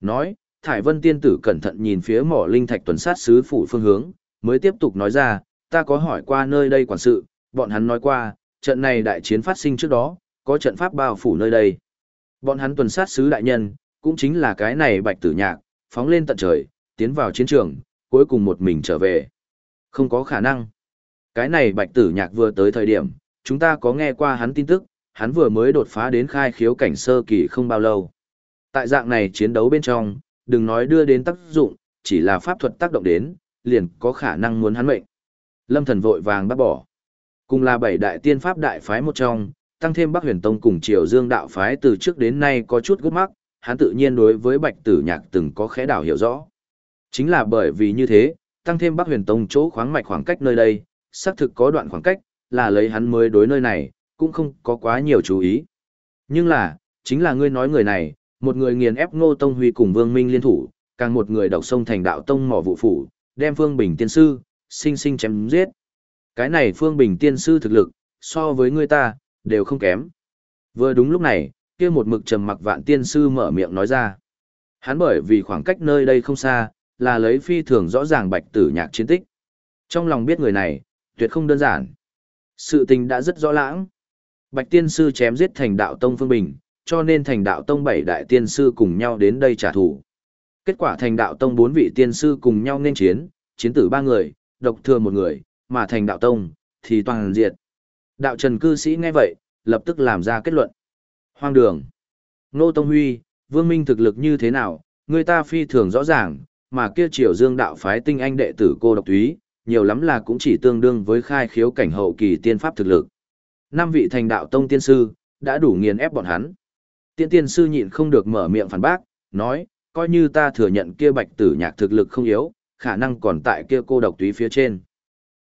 Speaker 1: Nói, Thải vân tiên tử cẩn thận nhìn phía mỏ linh thạch tuần sát sứ phủ phương hướng, mới tiếp tục nói ra, ta có hỏi qua nơi đây quản sự, bọn hắn nói qua, trận này đại chiến phát sinh trước đó, có trận pháp bao phủ nơi đây. Bọn hắn tuần sát sứ đại nhân, cũng chính là cái này bạch tử nhạc, phóng lên tận trời, tiến vào chiến trường, cuối cùng một mình trở về. Không có khả năng. Cái này bạch tử nhạc vừa tới thời điểm, chúng ta có nghe qua hắn tin tức, hắn vừa mới đột phá đến khai khiếu cảnh sơ kỳ không bao lâu. Tại dạng này chiến đấu bên trong, đừng nói đưa đến tác dụng, chỉ là pháp thuật tác động đến, liền có khả năng muốn hắn mệnh. Lâm thần vội vàng bắt bỏ. Cùng là bảy đại tiên pháp đại phái một trong, tăng thêm Bắc Huyền Tông cùng Triều Dương đạo phái từ trước đến nay có chút gút mắc, hắn tự nhiên đối với Bạch Tử Nhạc từng có khẽ đảo hiểu rõ. Chính là bởi vì như thế, tăng thêm Bắc Huyền Tông chỗ khoáng mạch khoảng cách nơi đây, xác thực có đoạn khoảng cách, là lấy hắn mới đối nơi này, cũng không có quá nhiều chú ý. Nhưng là, chính là ngươi nói người này, một người nghiền ép Ngô Tông Huy cùng Vương Minh liên thủ, càng một người độc sông thành đạo tông mỏ vụ phủ, đem Phương Bình tiên sư, sinh sinh chém giết. Cái này Phương Bình tiên sư thực lực, so với người ta, đều không kém. Vừa đúng lúc này, kia một mực trầm mặc vạn tiên sư mở miệng nói ra. Hắn bởi vì khoảng cách nơi đây không xa, là lấy phi thường rõ ràng bạch tử nhạc chiến tích. Trong lòng biết người này, tuyệt không đơn giản. Sự tình đã rất rõ lãng. Bạch tiên sư chém giết thành đạo tông phương bình, cho nên thành đạo tông bảy đại tiên sư cùng nhau đến đây trả thù. Kết quả thành đạo tông bốn vị tiên sư cùng nhau nên chiến, chiến tử ba người, độc thừa một người, mà thành đạo tông, thì toàn diệt. Đạo trần cư sĩ nghe vậy, lập tức làm ra kết luận. Hoang đường. Nô Tông Huy, vương minh thực lực như thế nào, người ta phi thường rõ ràng, mà kia triều dương đạo phái tinh anh đệ tử cô độc túy, nhiều lắm là cũng chỉ tương đương với khai khiếu cảnh hậu kỳ tiên pháp thực lực. Năm vị thành đạo tông tiên sư, đã đủ nghiền ép bọn hắn. Tiên tiên sư nhịn không được mở miệng phản bác, nói, coi như ta thừa nhận kia bạch tử nhạc thực lực không yếu, khả năng còn tại kia cô độc túy phía trên.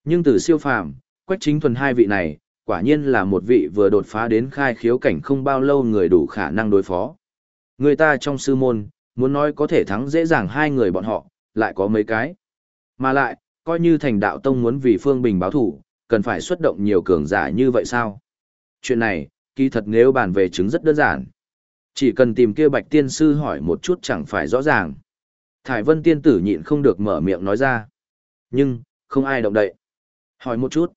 Speaker 1: Nhưng từ siêu phàm, quách chính thuần hai vị này, quả nhiên là một vị vừa đột phá đến khai khiếu cảnh không bao lâu người đủ khả năng đối phó. Người ta trong sư môn, muốn nói có thể thắng dễ dàng hai người bọn họ, lại có mấy cái. Mà lại, coi như thành đạo tông muốn vì Phương Bình báo thủ, cần phải xuất động nhiều cường giả như vậy sao? Chuyện này, kỳ thật nếu bàn về chứng rất đơn giản. Chỉ cần tìm kia bạch tiên sư hỏi một chút chẳng phải rõ ràng. Thải vân tiên tử nhịn không được mở miệng nói ra. Nhưng, không ai động đậy. Hỏi một chút.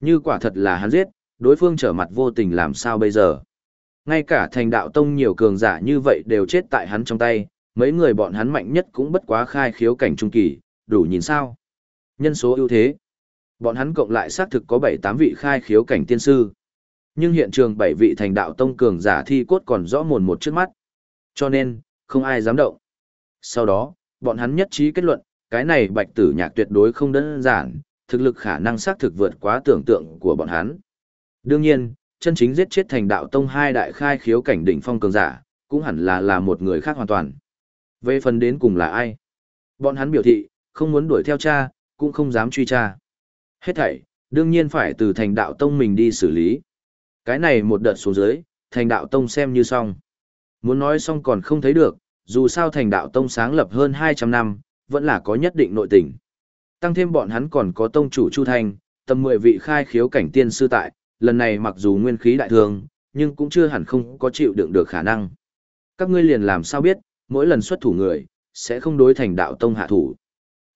Speaker 1: Như quả thật là hắn giết, đối phương trở mặt vô tình làm sao bây giờ? Ngay cả thành đạo tông nhiều cường giả như vậy đều chết tại hắn trong tay, mấy người bọn hắn mạnh nhất cũng bất quá khai khiếu cảnh trung kỳ, đủ nhìn sao? Nhân số ưu thế. Bọn hắn cộng lại xác thực có 7-8 vị khai khiếu cảnh tiên sư. Nhưng hiện trường 7 vị thành đạo tông cường giả thi cốt còn rõ mồn một trước mắt. Cho nên, không ai dám động. Sau đó, bọn hắn nhất trí kết luận, cái này bạch tử nhạc tuyệt đối không đơn giản, thực lực khả năng xác thực vượt quá tưởng tượng của bọn hắn. Đương nhiên, chân chính giết chết thành đạo tông hai đại khai khiếu cảnh đỉnh phong cường giả, cũng hẳn là là một người khác hoàn toàn. Về phần đến cùng là ai? Bọn hắn biểu thị, không muốn đuổi theo cha, cũng không dám truy tra. Hết thảy, đương nhiên phải từ thành đạo tông mình đi xử lý. Cái này một đợt xuống dưới, thành đạo tông xem như xong. Muốn nói xong còn không thấy được, dù sao thành đạo tông sáng lập hơn 200 năm, vẫn là có nhất định nội tình. Tăng thêm bọn hắn còn có tông chủ Chu Thanh, tầm 10 vị khai khiếu cảnh tiên sư tại, lần này mặc dù nguyên khí đại thương, nhưng cũng chưa hẳn không có chịu đựng được khả năng. Các ngươi liền làm sao biết, mỗi lần xuất thủ người, sẽ không đối thành đạo tông hạ thủ.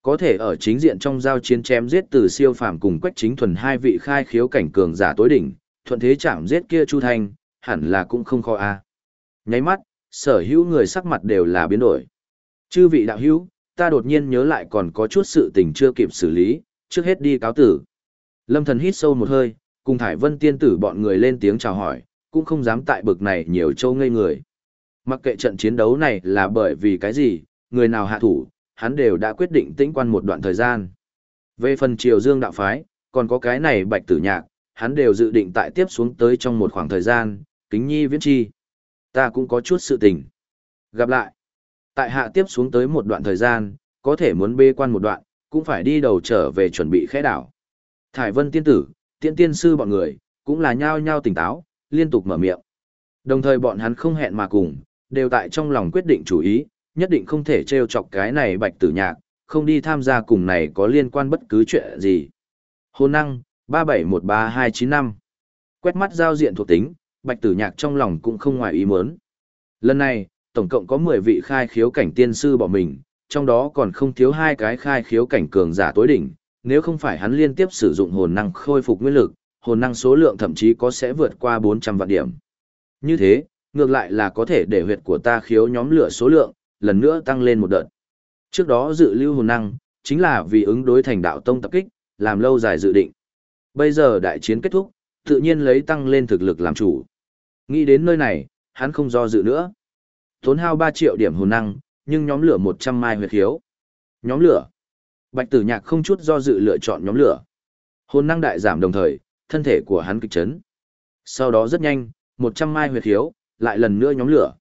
Speaker 1: Có thể ở chính diện trong giao chiến chém giết từ siêu phàm cùng quách chính thuần hai vị khai khiếu cảnh cường giả tối đỉnh, thuận thế chạm giết kia Chu Thanh, hẳn là cũng không khó a. Nháy mắt, sở hữu người sắc mặt đều là biến đổi. Chư vị đạo hữu, ta đột nhiên nhớ lại còn có chút sự tình chưa kịp xử lý, trước hết đi cáo tử. Lâm thần hít sâu một hơi, cùng Thải Vân tiên tử bọn người lên tiếng chào hỏi, cũng không dám tại bực này nhiều châu ngây người. Mặc kệ trận chiến đấu này là bởi vì cái gì, người nào hạ thủ, hắn đều đã quyết định tĩnh quan một đoạn thời gian. Về phần triều dương đạo phái, còn có cái này bạch tử nhạc, hắn đều dự định tại tiếp xuống tới trong một khoảng thời gian, kính nhi viễn chi. Ta cũng có chút sự tình. Gặp lại. Tại hạ tiếp xuống tới một đoạn thời gian, có thể muốn bê quan một đoạn, cũng phải đi đầu trở về chuẩn bị khẽ đảo. Thải vân tiên tử, tiện tiên sư bọn người, cũng là nhao nhao tỉnh táo, liên tục mở miệng. Đồng thời bọn hắn không hẹn mà cùng, đều tại trong lòng quyết định chủ ý, nhất định không thể trêu chọc cái này bạch tử nhạc, không đi tham gia cùng này có liên quan bất cứ chuyện gì. Hôn năng, 371325. Quét mắt giao diện thuộc tính, bạch tử nhạc trong lòng cũng không ngoài ý muốn. Lần này, tổng cộng có 10 vị khai khiếu cảnh tiên sư bỏ mình, trong đó còn không thiếu hai cái khai khiếu cảnh cường giả tối đỉnh, nếu không phải hắn liên tiếp sử dụng hồn năng khôi phục nguyên lực, hồn năng số lượng thậm chí có sẽ vượt qua 400 vạn điểm. Như thế, ngược lại là có thể để huyệt của ta khiếu nhóm lửa số lượng, lần nữa tăng lên một đợt. Trước đó dự lưu hồn năng, chính là vì ứng đối thành đạo tông tập kích, làm lâu dài dự định. Bây giờ đại chiến kết thúc, tự nhiên lấy tăng lên thực lực làm chủ. Nghĩ đến nơi này, hắn không do dự nữa. Tốn hao 3 triệu điểm hồn năng, nhưng nhóm lửa 100 mai huyệt khiếu. Nhóm lửa. Bạch tử nhạc không chút do dự lựa chọn nhóm lửa. Hồn năng đại giảm đồng thời, thân thể của hắn kịch chấn. Sau đó rất nhanh, 100 mai huyệt khiếu, lại lần nữa nhóm lửa.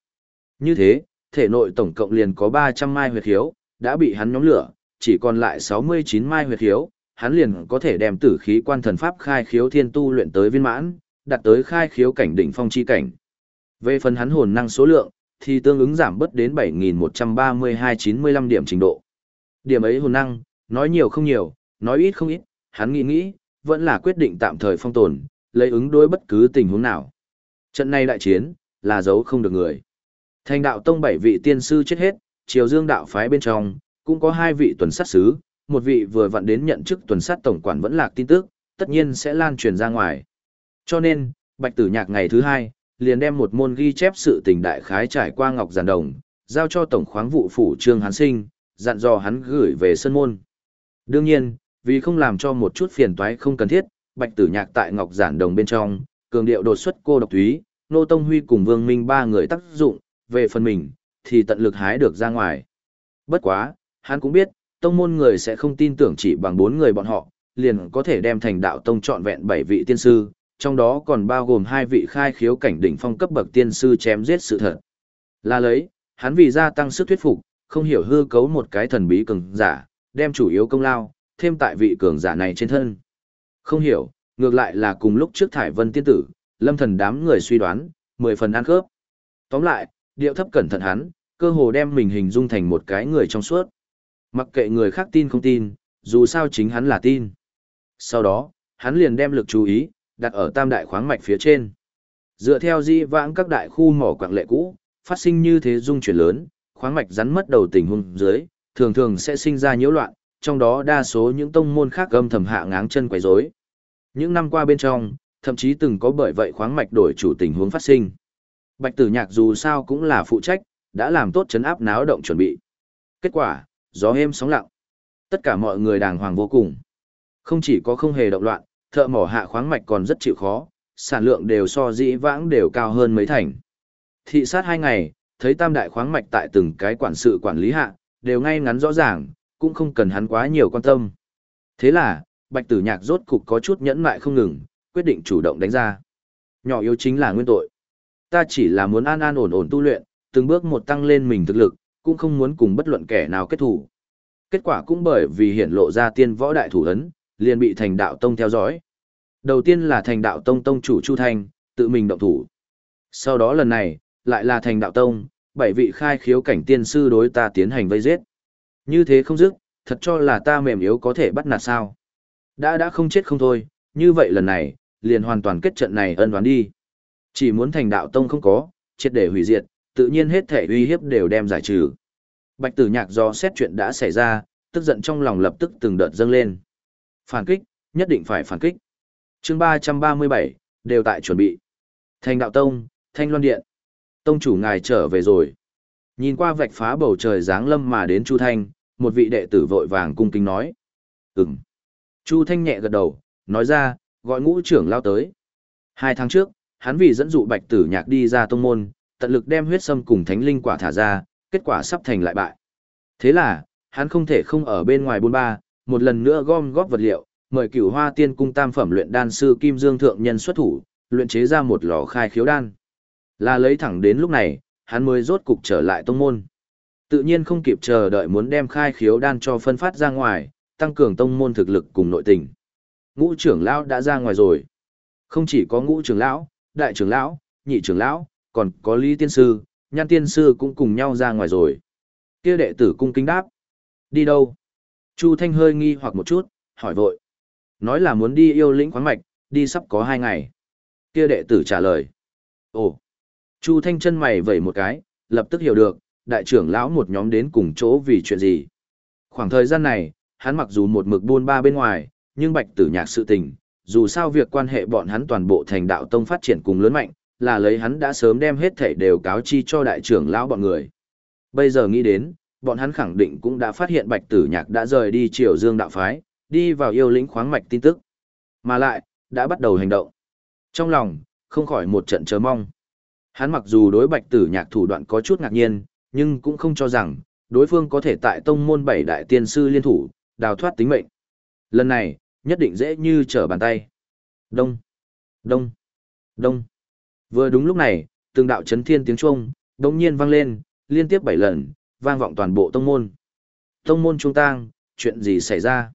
Speaker 1: Như thế, thể nội tổng cộng liền có 300 mai huyệt khiếu, đã bị hắn nhóm lửa, chỉ còn lại 69 mai huyệt khiếu, hắn liền có thể đem tử khí quan thần pháp khai khiếu thiên tu luyện tới viên mãn, đạt tới khai khiếu cảnh đỉnh phong chi cảnh. Về phần hắn hồn năng số lượng, thì tương ứng giảm bớt đến 7132-95 điểm trình độ. Điểm ấy hồn năng, nói nhiều không nhiều, nói ít không ít, hắn nghĩ nghĩ, vẫn là quyết định tạm thời phong tồn, lấy ứng đối bất cứ tình huống nào. Trận này đại chiến, là giấu không được người. Thành đạo tông bảy vị tiên sư chết hết, triều dương đạo phái bên trong, cũng có hai vị tuần sát sứ, một vị vừa vặn đến nhận chức tuần sát tổng quản vẫn lạc tin tức, tất nhiên sẽ lan truyền ra ngoài. Cho nên, bạch tử nhạc ngày thứ hai, liền đem một môn ghi chép sự tình đại khái trải qua ngọc giản đồng, giao cho tổng khoáng vụ phủ trương hán sinh, dặn dò hắn gửi về sân môn. Đương nhiên, vì không làm cho một chút phiền toái không cần thiết, bạch tử nhạc tại ngọc giản đồng bên trong, cường điệu đột xuất cô độc túy, nô tông huy cùng vương minh ba người tác dụng, về phần mình, thì tận lực hái được ra ngoài. Bất quá, hắn cũng biết, tông môn người sẽ không tin tưởng chỉ bằng bốn người bọn họ, liền có thể đem thành đạo tông trọn vẹn bảy vị tiên sư, trong đó còn bao gồm hai vị khai khiếu cảnh đỉnh phong cấp bậc tiên sư chém giết sự thật. Là lấy, hắn vì gia tăng sức thuyết phục, không hiểu hư cấu một cái thần bí cường giả, đem chủ yếu công lao, thêm tại vị cường giả này trên thân. Không hiểu, ngược lại là cùng lúc trước thải vân tiên tử, lâm thần đám người suy đoán, mười phần ăn khớp. Tóm lại, điệu thấp cẩn thận hắn, cơ hồ đem mình hình dung thành một cái người trong suốt. Mặc kệ người khác tin không tin, dù sao chính hắn là tin. Sau đó, hắn liền đem lực chú ý, đặt ở tam đại khoáng mạch phía trên. Dựa theo di vãng các đại khu mỏ quạng lệ cũ, phát sinh như thế dung chuyển lớn, khoáng mạch rắn mất đầu tình huống dưới, thường thường sẽ sinh ra nhiễu loạn, trong đó đa số những tông môn khác âm thầm hạ ngáng chân quấy rối. Những năm qua bên trong, thậm chí từng có bởi vậy khoáng mạch đổi chủ tình huống phát sinh. Bạch Tử Nhạc dù sao cũng là phụ trách, đã làm tốt chấn áp náo động chuẩn bị. Kết quả, gió êm sóng lặng. Tất cả mọi người đàng hoàng vô cùng. Không chỉ có không hề động loạn, thợ mỏ hạ khoáng mạch còn rất chịu khó, sản lượng đều so dĩ vãng đều cao hơn mấy thành. Thị sát hai ngày, thấy tam đại khoáng mạch tại từng cái quản sự quản lý hạ, đều ngay ngắn rõ ràng, cũng không cần hắn quá nhiều quan tâm. Thế là, bạch tử nhạc rốt cục có chút nhẫn mại không ngừng, quyết định chủ động đánh ra. Nhỏ yếu chính là nguyên tội. Ta chỉ là muốn an an ổn ổn tu luyện, từng bước một tăng lên mình thực lực, cũng không muốn cùng bất luận kẻ nào kết thủ. Kết quả cũng bởi vì hiển lộ ra tiên võ đại thủ ấn, liền bị thành đạo tông theo dõi. Đầu tiên là thành đạo tông tông chủ Chu Thanh, tự mình động thủ. Sau đó lần này, lại là thành đạo tông, bảy vị khai khiếu cảnh tiên sư đối ta tiến hành vây giết. Như thế không dứt, thật cho là ta mềm yếu có thể bắt nạt sao. Đã đã không chết không thôi, như vậy lần này, liền hoàn toàn kết trận này ân đoán đi. Chỉ muốn thành đạo tông không có, triệt để hủy diệt, tự nhiên hết thể uy hiếp đều đem giải trừ. Bạch tử nhạc do xét chuyện đã xảy ra, tức giận trong lòng lập tức từng đợt dâng lên. Phản kích, nhất định phải phản kích. chương 337, đều tại chuẩn bị. Thành đạo tông, thanh loan điện. Tông chủ ngài trở về rồi. Nhìn qua vạch phá bầu trời dáng lâm mà đến Chu Thanh, một vị đệ tử vội vàng cung kính nói. Ừm. Chu Thanh nhẹ gật đầu, nói ra, gọi ngũ trưởng lao tới. Hai tháng trước, hắn vì dẫn dụ bạch tử nhạc đi ra tông môn, tận lực đem huyết sâm cùng thánh linh quả thả ra, kết quả sắp thành lại bại. Thế là, hắn không thể không ở bên ngoài bôn ba, một lần nữa gom góp vật liệu, mời cửu hoa tiên cung tam phẩm luyện đan sư Kim Dương Thượng Nhân xuất thủ, luyện chế ra một lò khai khiếu đan. Là lấy thẳng đến lúc này, hắn mới rốt cục trở lại tông môn. Tự nhiên không kịp chờ đợi muốn đem khai khiếu đan cho phân phát ra ngoài, tăng cường tông môn thực lực cùng nội tình. Ngũ trưởng lão đã ra ngoài rồi. Không chỉ có ngũ trưởng lão, đại trưởng lão, nhị trưởng lão, còn có Lý tiên sư, Nhan tiên sư cũng cùng nhau ra ngoài rồi. Kia đệ tử cung kính đáp. Đi đâu? Chu Thanh hơi nghi hoặc một chút, hỏi vội. Nói là muốn đi yêu lĩnh khoáng mạch, đi sắp có hai ngày. Kia đệ tử trả lời. Ồ. Chu Thanh chân mày vẩy một cái, lập tức hiểu được, đại trưởng lão một nhóm đến cùng chỗ vì chuyện gì. Khoảng thời gian này, hắn mặc dù một mực buôn ba bên ngoài, nhưng bạch tử nhạc sự tình, dù sao việc quan hệ bọn hắn toàn bộ thành đạo tông phát triển cùng lớn mạnh, là lấy hắn đã sớm đem hết thảy đều cáo chi cho đại trưởng lão bọn người. Bây giờ nghĩ đến, bọn hắn khẳng định cũng đã phát hiện bạch tử nhạc đã rời đi triều dương đạo phái, đi vào yêu lĩnh khoáng mạch tin tức. Mà lại, đã bắt đầu hành động. Trong lòng, không khỏi một trận chờ mong. Hắn mặc dù đối bạch tử nhạc thủ đoạn có chút ngạc nhiên, nhưng cũng không cho rằng, đối phương có thể tại tông môn bảy đại tiên sư liên thủ, đào thoát tính mệnh. Lần này, nhất định dễ như trở bàn tay. Đông, đông, đông. Vừa đúng lúc này, từng đạo chấn thiên tiếng chuông, đống nhiên vang lên, liên tiếp bảy lần, vang vọng toàn bộ tông môn. Tông môn trung tang, chuyện gì xảy ra?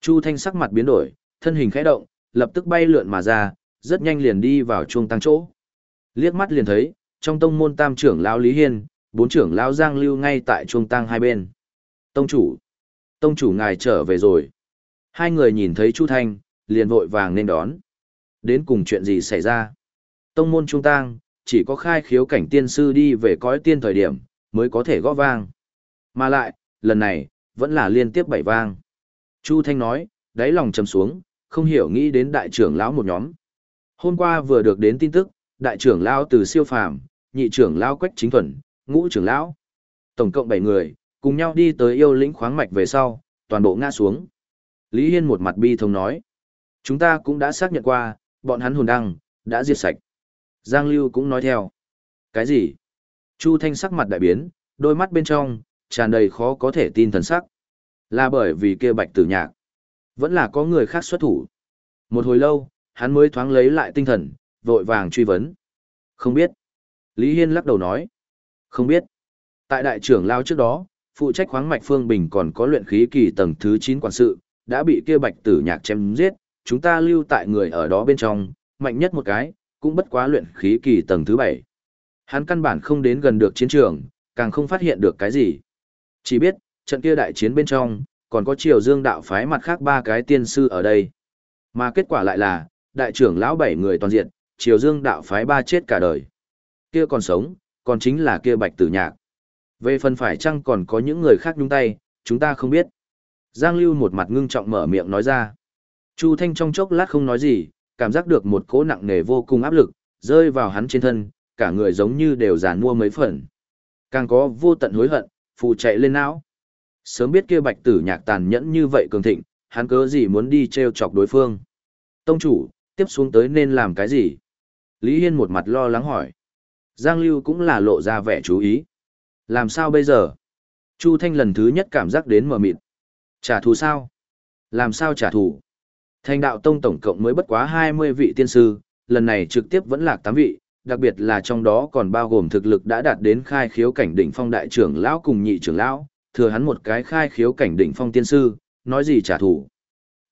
Speaker 1: Chu Thanh sắc mặt biến đổi, thân hình khẽ động, lập tức bay lượn mà ra, rất nhanh liền đi vào trung tăng chỗ. Liếc mắt liền thấy, trong tông môn tam trưởng lão Lý Hiên, bốn trưởng lão Giang Lưu ngay tại trung tăng hai bên. Tông chủ, tông chủ ngài trở về rồi. Hai người nhìn thấy Chu Thanh, liền vội vàng nên đón. Đến cùng chuyện gì xảy ra? Tông môn trung tăng, chỉ có khai khiếu cảnh tiên sư đi về cõi tiên thời điểm, mới có thể gõ vang. Mà lại, lần này, vẫn là liên tiếp bảy vang. Chu Thanh nói, đáy lòng trầm xuống, không hiểu nghĩ đến đại trưởng lão một nhóm. Hôm qua vừa được đến tin tức, đại trưởng lão từ siêu phàm, nhị trưởng lão quách chính thuần, ngũ trưởng lão. Tổng cộng 7 người, cùng nhau đi tới yêu lĩnh khoáng mạch về sau, toàn bộ ngã xuống. Lý Hiên một mặt bi thông nói. Chúng ta cũng đã xác nhận qua, bọn hắn hồn đăng, đã diệt sạch. Giang Lưu cũng nói theo. Cái gì? Chu Thanh sắc mặt đại biến, đôi mắt bên trong, tràn đầy khó có thể tin thần sắc. Là bởi vì kia bạch tử nhạc. Vẫn là có người khác xuất thủ. Một hồi lâu, hắn mới thoáng lấy lại tinh thần, vội vàng truy vấn. Không biết. Lý Hiên lắc đầu nói. Không biết. Tại đại trưởng lao trước đó, phụ trách khoáng mạch phương bình còn có luyện khí kỳ tầng thứ 9 quản sự, đã bị kia bạch tử nhạc chém giết, chúng ta lưu tại người ở đó bên trong, mạnh nhất một cái, cũng bất quá luyện khí kỳ tầng thứ 7. Hắn căn bản không đến gần được chiến trường, càng không phát hiện được cái gì. Chỉ biết, trận kia đại chiến bên trong, còn có triều dương đạo phái mặt khác ba cái tiên sư ở đây. Mà kết quả lại là, đại trưởng lão bảy người toàn diện, triều dương đạo phái ba chết cả đời. Kia còn sống, còn chính là kia bạch tử nhạc. Về phần phải chăng còn có những người khác nhúng tay, chúng ta không biết. Giang Lưu một mặt ngưng trọng mở miệng nói ra. Chu Thanh trong chốc lát không nói gì, cảm giác được một cỗ nặng nề vô cùng áp lực, rơi vào hắn trên thân, cả người giống như đều giàn mua mấy phần. Càng có vô tận hối hận, phụ chạy lên não. Sớm biết kia bạch tử nhạc tàn nhẫn như vậy cường thịnh, hắn cớ gì muốn đi treo chọc đối phương. Tông chủ, tiếp xuống tới nên làm cái gì? Lý Hiên một mặt lo lắng hỏi. Giang Lưu cũng là lộ ra vẻ chú ý. Làm sao bây giờ? Chu Thanh lần thứ nhất cảm giác đến mờ mịt. Trả thù sao? Làm sao trả thù? Thành đạo tông tổng cộng mới bất quá 20 vị tiên sư, lần này trực tiếp vẫn lạc 8 vị, đặc biệt là trong đó còn bao gồm thực lực đã đạt đến khai khiếu cảnh đỉnh phong đại trưởng lão cùng nhị trưởng lão, thừa hắn một cái khai khiếu cảnh đỉnh phong tiên sư, nói gì trả thù.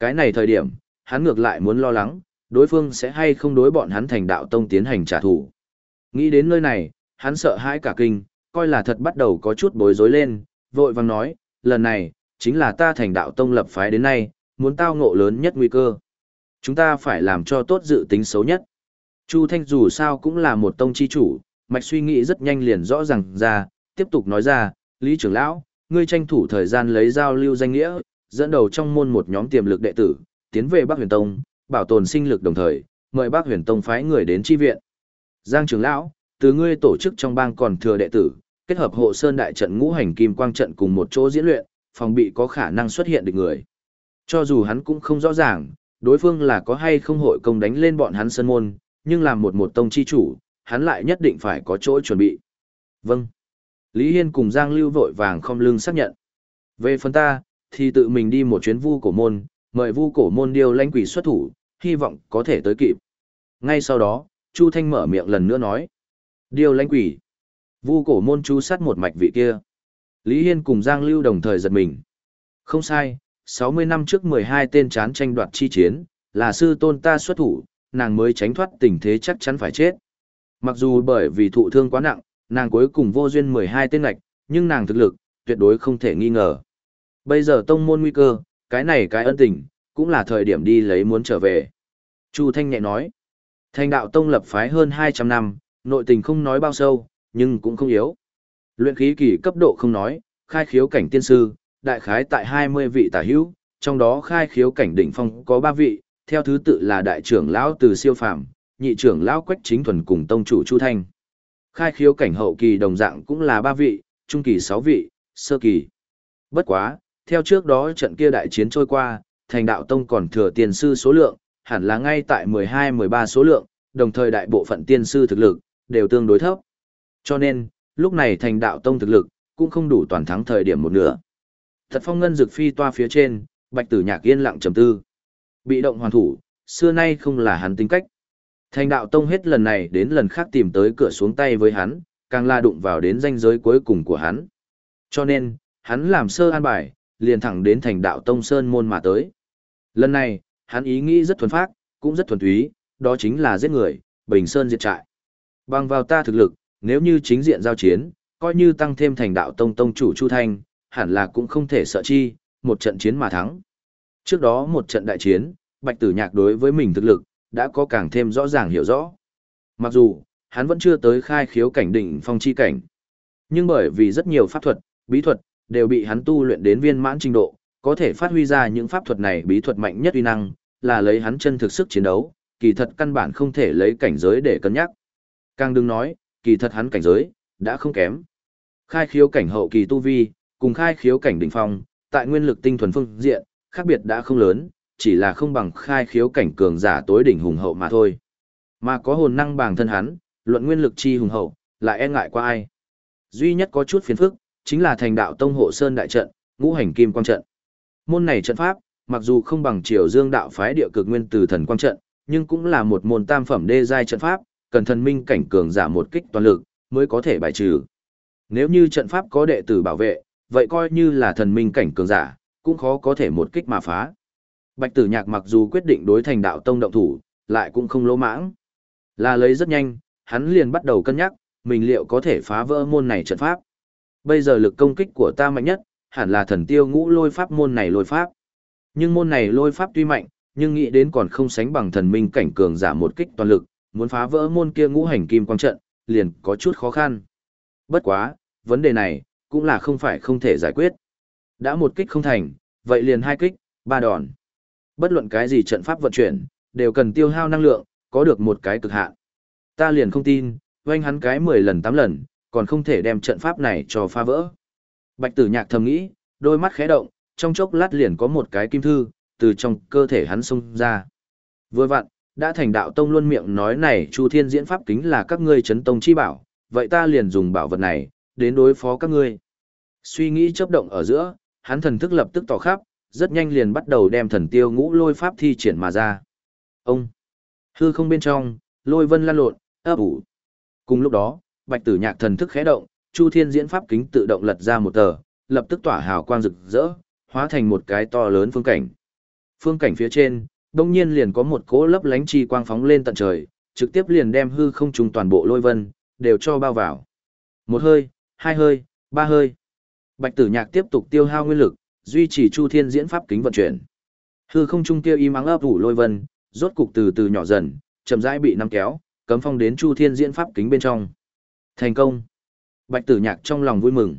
Speaker 1: Cái này thời điểm, hắn ngược lại muốn lo lắng, đối phương sẽ hay không đối bọn hắn thành đạo tông tiến hành trả thù. Nghĩ đến nơi này, hắn sợ hãi cả kinh, coi là thật bắt đầu có chút bối rối lên, vội vàng nói, lần này, chính là ta thành đạo tông lập phái đến nay, muốn tao ngộ lớn nhất nguy cơ. Chúng ta phải làm cho tốt dự tính xấu nhất. Chu Thanh dù sao cũng là một tông chi chủ, mạch suy nghĩ rất nhanh liền rõ ràng ra, tiếp tục nói ra, Lý trưởng lão, ngươi tranh thủ thời gian lấy giao lưu danh nghĩa, dẫn đầu trong môn một nhóm tiềm lực đệ tử, tiến về Bắc Huyền Tông, bảo tồn sinh lực đồng thời, mời Bắc Huyền Tông phái người đến chi viện. Giang trưởng lão, từ ngươi tổ chức trong bang còn thừa đệ tử, kết hợp hộ sơn đại trận ngũ hành kim quang trận cùng một chỗ diễn luyện, phòng bị có khả năng xuất hiện được người. Cho dù hắn cũng không rõ ràng, đối phương là có hay không hội công đánh lên bọn hắn sân môn, nhưng làm một một tông chi chủ, hắn lại nhất định phải có chỗ chuẩn bị. Vâng. Lý Hiên cùng Giang Lưu vội vàng không lưng xác nhận. Về phần ta, thì tự mình đi một chuyến vu cổ môn, mời vu cổ môn điêu lãnh quỷ xuất thủ, hy vọng có thể tới kịp. Ngay sau đó, Chu Thanh mở miệng lần nữa nói. Điêu lãnh quỷ. Vu cổ môn chu sát một mạch vị kia. Lý Hiên cùng Giang Lưu đồng thời giật mình. Không sai, 60 năm trước 12 tên chán tranh đoạt chi chiến, là sư tôn ta xuất thủ, nàng mới tránh thoát tình thế chắc chắn phải chết. Mặc dù bởi vì thụ thương quá nặng, nàng cuối cùng vô duyên 12 tên ngạch, nhưng nàng thực lực, tuyệt đối không thể nghi ngờ. Bây giờ tông môn nguy cơ, cái này cái ân tình, cũng là thời điểm đi lấy muốn trở về. Chu Thanh nhẹ nói, thành đạo tông lập phái hơn 200 năm, nội tình không nói bao sâu, nhưng cũng không yếu. Luyện khí kỳ cấp độ không nói, khai khiếu cảnh tiên sư, đại khái tại 20 vị tả hữu, trong đó khai khiếu cảnh đỉnh phong có 3 vị, theo thứ tự là đại trưởng lão từ siêu phàm, nhị trưởng lão quách chính thuần cùng tông chủ Chu Thanh. Khai khiếu cảnh hậu kỳ đồng dạng cũng là 3 vị, trung kỳ 6 vị, sơ kỳ. Bất quá, theo trước đó trận kia đại chiến trôi qua, thành đạo tông còn thừa tiền sư số lượng, hẳn là ngay tại 12-13 số lượng, đồng thời đại bộ phận tiên sư thực lực, đều tương đối thấp. Cho nên, lúc này thành đạo tông thực lực, cũng không đủ toàn thắng thời điểm một nửa. Thật phong ngân dực phi toa phía trên, bạch tử nhạc yên lặng trầm tư. Bị động hoàn thủ, xưa nay không là hắn tính cách. Thành đạo tông hết lần này đến lần khác tìm tới cửa xuống tay với hắn, càng la đụng vào đến danh giới cuối cùng của hắn. Cho nên, hắn làm sơ an bài, liền thẳng đến thành đạo tông sơn môn mà tới. Lần này, hắn ý nghĩ rất thuần phác, cũng rất thuần túy, đó chính là giết người, bình sơn diệt trại. Bằng vào ta thực lực, nếu như chính diện giao chiến, coi như tăng thêm thành đạo tông tông chủ Chu Thanh, hẳn là cũng không thể sợ chi, một trận chiến mà thắng. Trước đó một trận đại chiến, Bạch Tử Nhạc đối với mình thực lực, đã có càng thêm rõ ràng hiểu rõ. Mặc dù, hắn vẫn chưa tới khai khiếu cảnh đỉnh phong chi cảnh. Nhưng bởi vì rất nhiều pháp thuật, bí thuật, đều bị hắn tu luyện đến viên mãn trình độ, có thể phát huy ra những pháp thuật này bí thuật mạnh nhất uy năng, là lấy hắn chân thực sức chiến đấu, kỳ thật căn bản không thể lấy cảnh giới để cân nhắc. Càng đừng nói, kỳ thật hắn cảnh giới, đã không kém. Khai khiếu cảnh hậu kỳ tu vi, cùng khai khiếu cảnh đỉnh phong, tại nguyên lực tinh thuần phương diện, khác biệt đã không lớn, chỉ là không bằng khai khiếu cảnh cường giả tối đỉnh hùng hậu mà thôi. Mà có hồn năng bằng thân hắn, luận nguyên lực chi hùng hậu, lại e ngại qua ai. Duy nhất có chút phiền phức, chính là thành đạo tông hộ sơn đại trận, ngũ hành kim quang trận. Môn này trận pháp, mặc dù không bằng triều dương đạo phái địa cực nguyên từ thần quang trận, nhưng cũng là một môn tam phẩm đê giai trận pháp, cần thần minh cảnh cường giả một kích toàn lực, mới có thể bài trừ. Nếu như trận pháp có đệ tử bảo vệ, vậy coi như là thần minh cảnh cường giả, cũng khó có thể một kích mà phá. Bạch tử nhạc mặc dù quyết định đối thành đạo tông động thủ, lại cũng không lỗ mãng. Là lấy rất nhanh, hắn liền bắt đầu cân nhắc, mình liệu có thể phá vỡ môn này trận pháp. Bây giờ lực công kích của ta mạnh nhất, hẳn là thần tiêu ngũ lôi pháp môn này lôi pháp. Nhưng môn này lôi pháp tuy mạnh, nhưng nghĩ đến còn không sánh bằng thần minh cảnh cường giả một kích toàn lực, muốn phá vỡ môn kia ngũ hành kim quang trận, liền có chút khó khăn. Bất quá, vấn đề này, cũng là không phải không thể giải quyết. Đã một kích không thành, vậy liền hai kích, ba đòn. Bất luận cái gì trận pháp vận chuyển, đều cần tiêu hao năng lượng, có được một cái cực hạn. Ta liền không tin, oanh hắn cái 10 lần 8 lần, còn không thể đem trận pháp này cho phá vỡ. Bạch tử nhạc thầm nghĩ, đôi mắt khẽ động, trong chốc lát liền có một cái kim thư, từ trong cơ thể hắn xông ra. Vừa vặn, đã thành đạo tông luôn miệng nói này Chu Thiên diễn pháp kính là các ngươi chấn tông chi bảo, vậy ta liền dùng bảo vật này, đến đối phó các ngươi. Suy nghĩ chấp động ở giữa, hắn thần thức lập tức tỏ khắp, rất nhanh liền bắt đầu đem thần tiêu ngũ lôi pháp thi triển mà ra. Ông! Hư không bên trong, lôi vân lan lộn, ấp ủ. Cùng lúc đó, bạch tử nhạc thần thức khẽ động, Chu Thiên diễn pháp kính tự động lật ra một tờ, lập tức tỏa hào quang rực rỡ, hóa thành một cái to lớn phương cảnh. Phương cảnh phía trên, đông nhiên liền có một cỗ lấp lánh chi quang phóng lên tận trời, trực tiếp liền đem hư không trùng toàn bộ lôi vân, đều cho bao vào. Một hơi, hai hơi, ba hơi. Bạch tử nhạc tiếp tục tiêu hao nguyên lực, duy trì chu thiên diễn pháp kính vận chuyển. Hư không trung kia y mắng ấp ủ lôi vân, rốt cục từ từ nhỏ dần, chậm rãi bị nắm kéo, cấm phong đến chu thiên diễn pháp kính bên trong. Thành công. Bạch tử nhạc trong lòng vui mừng.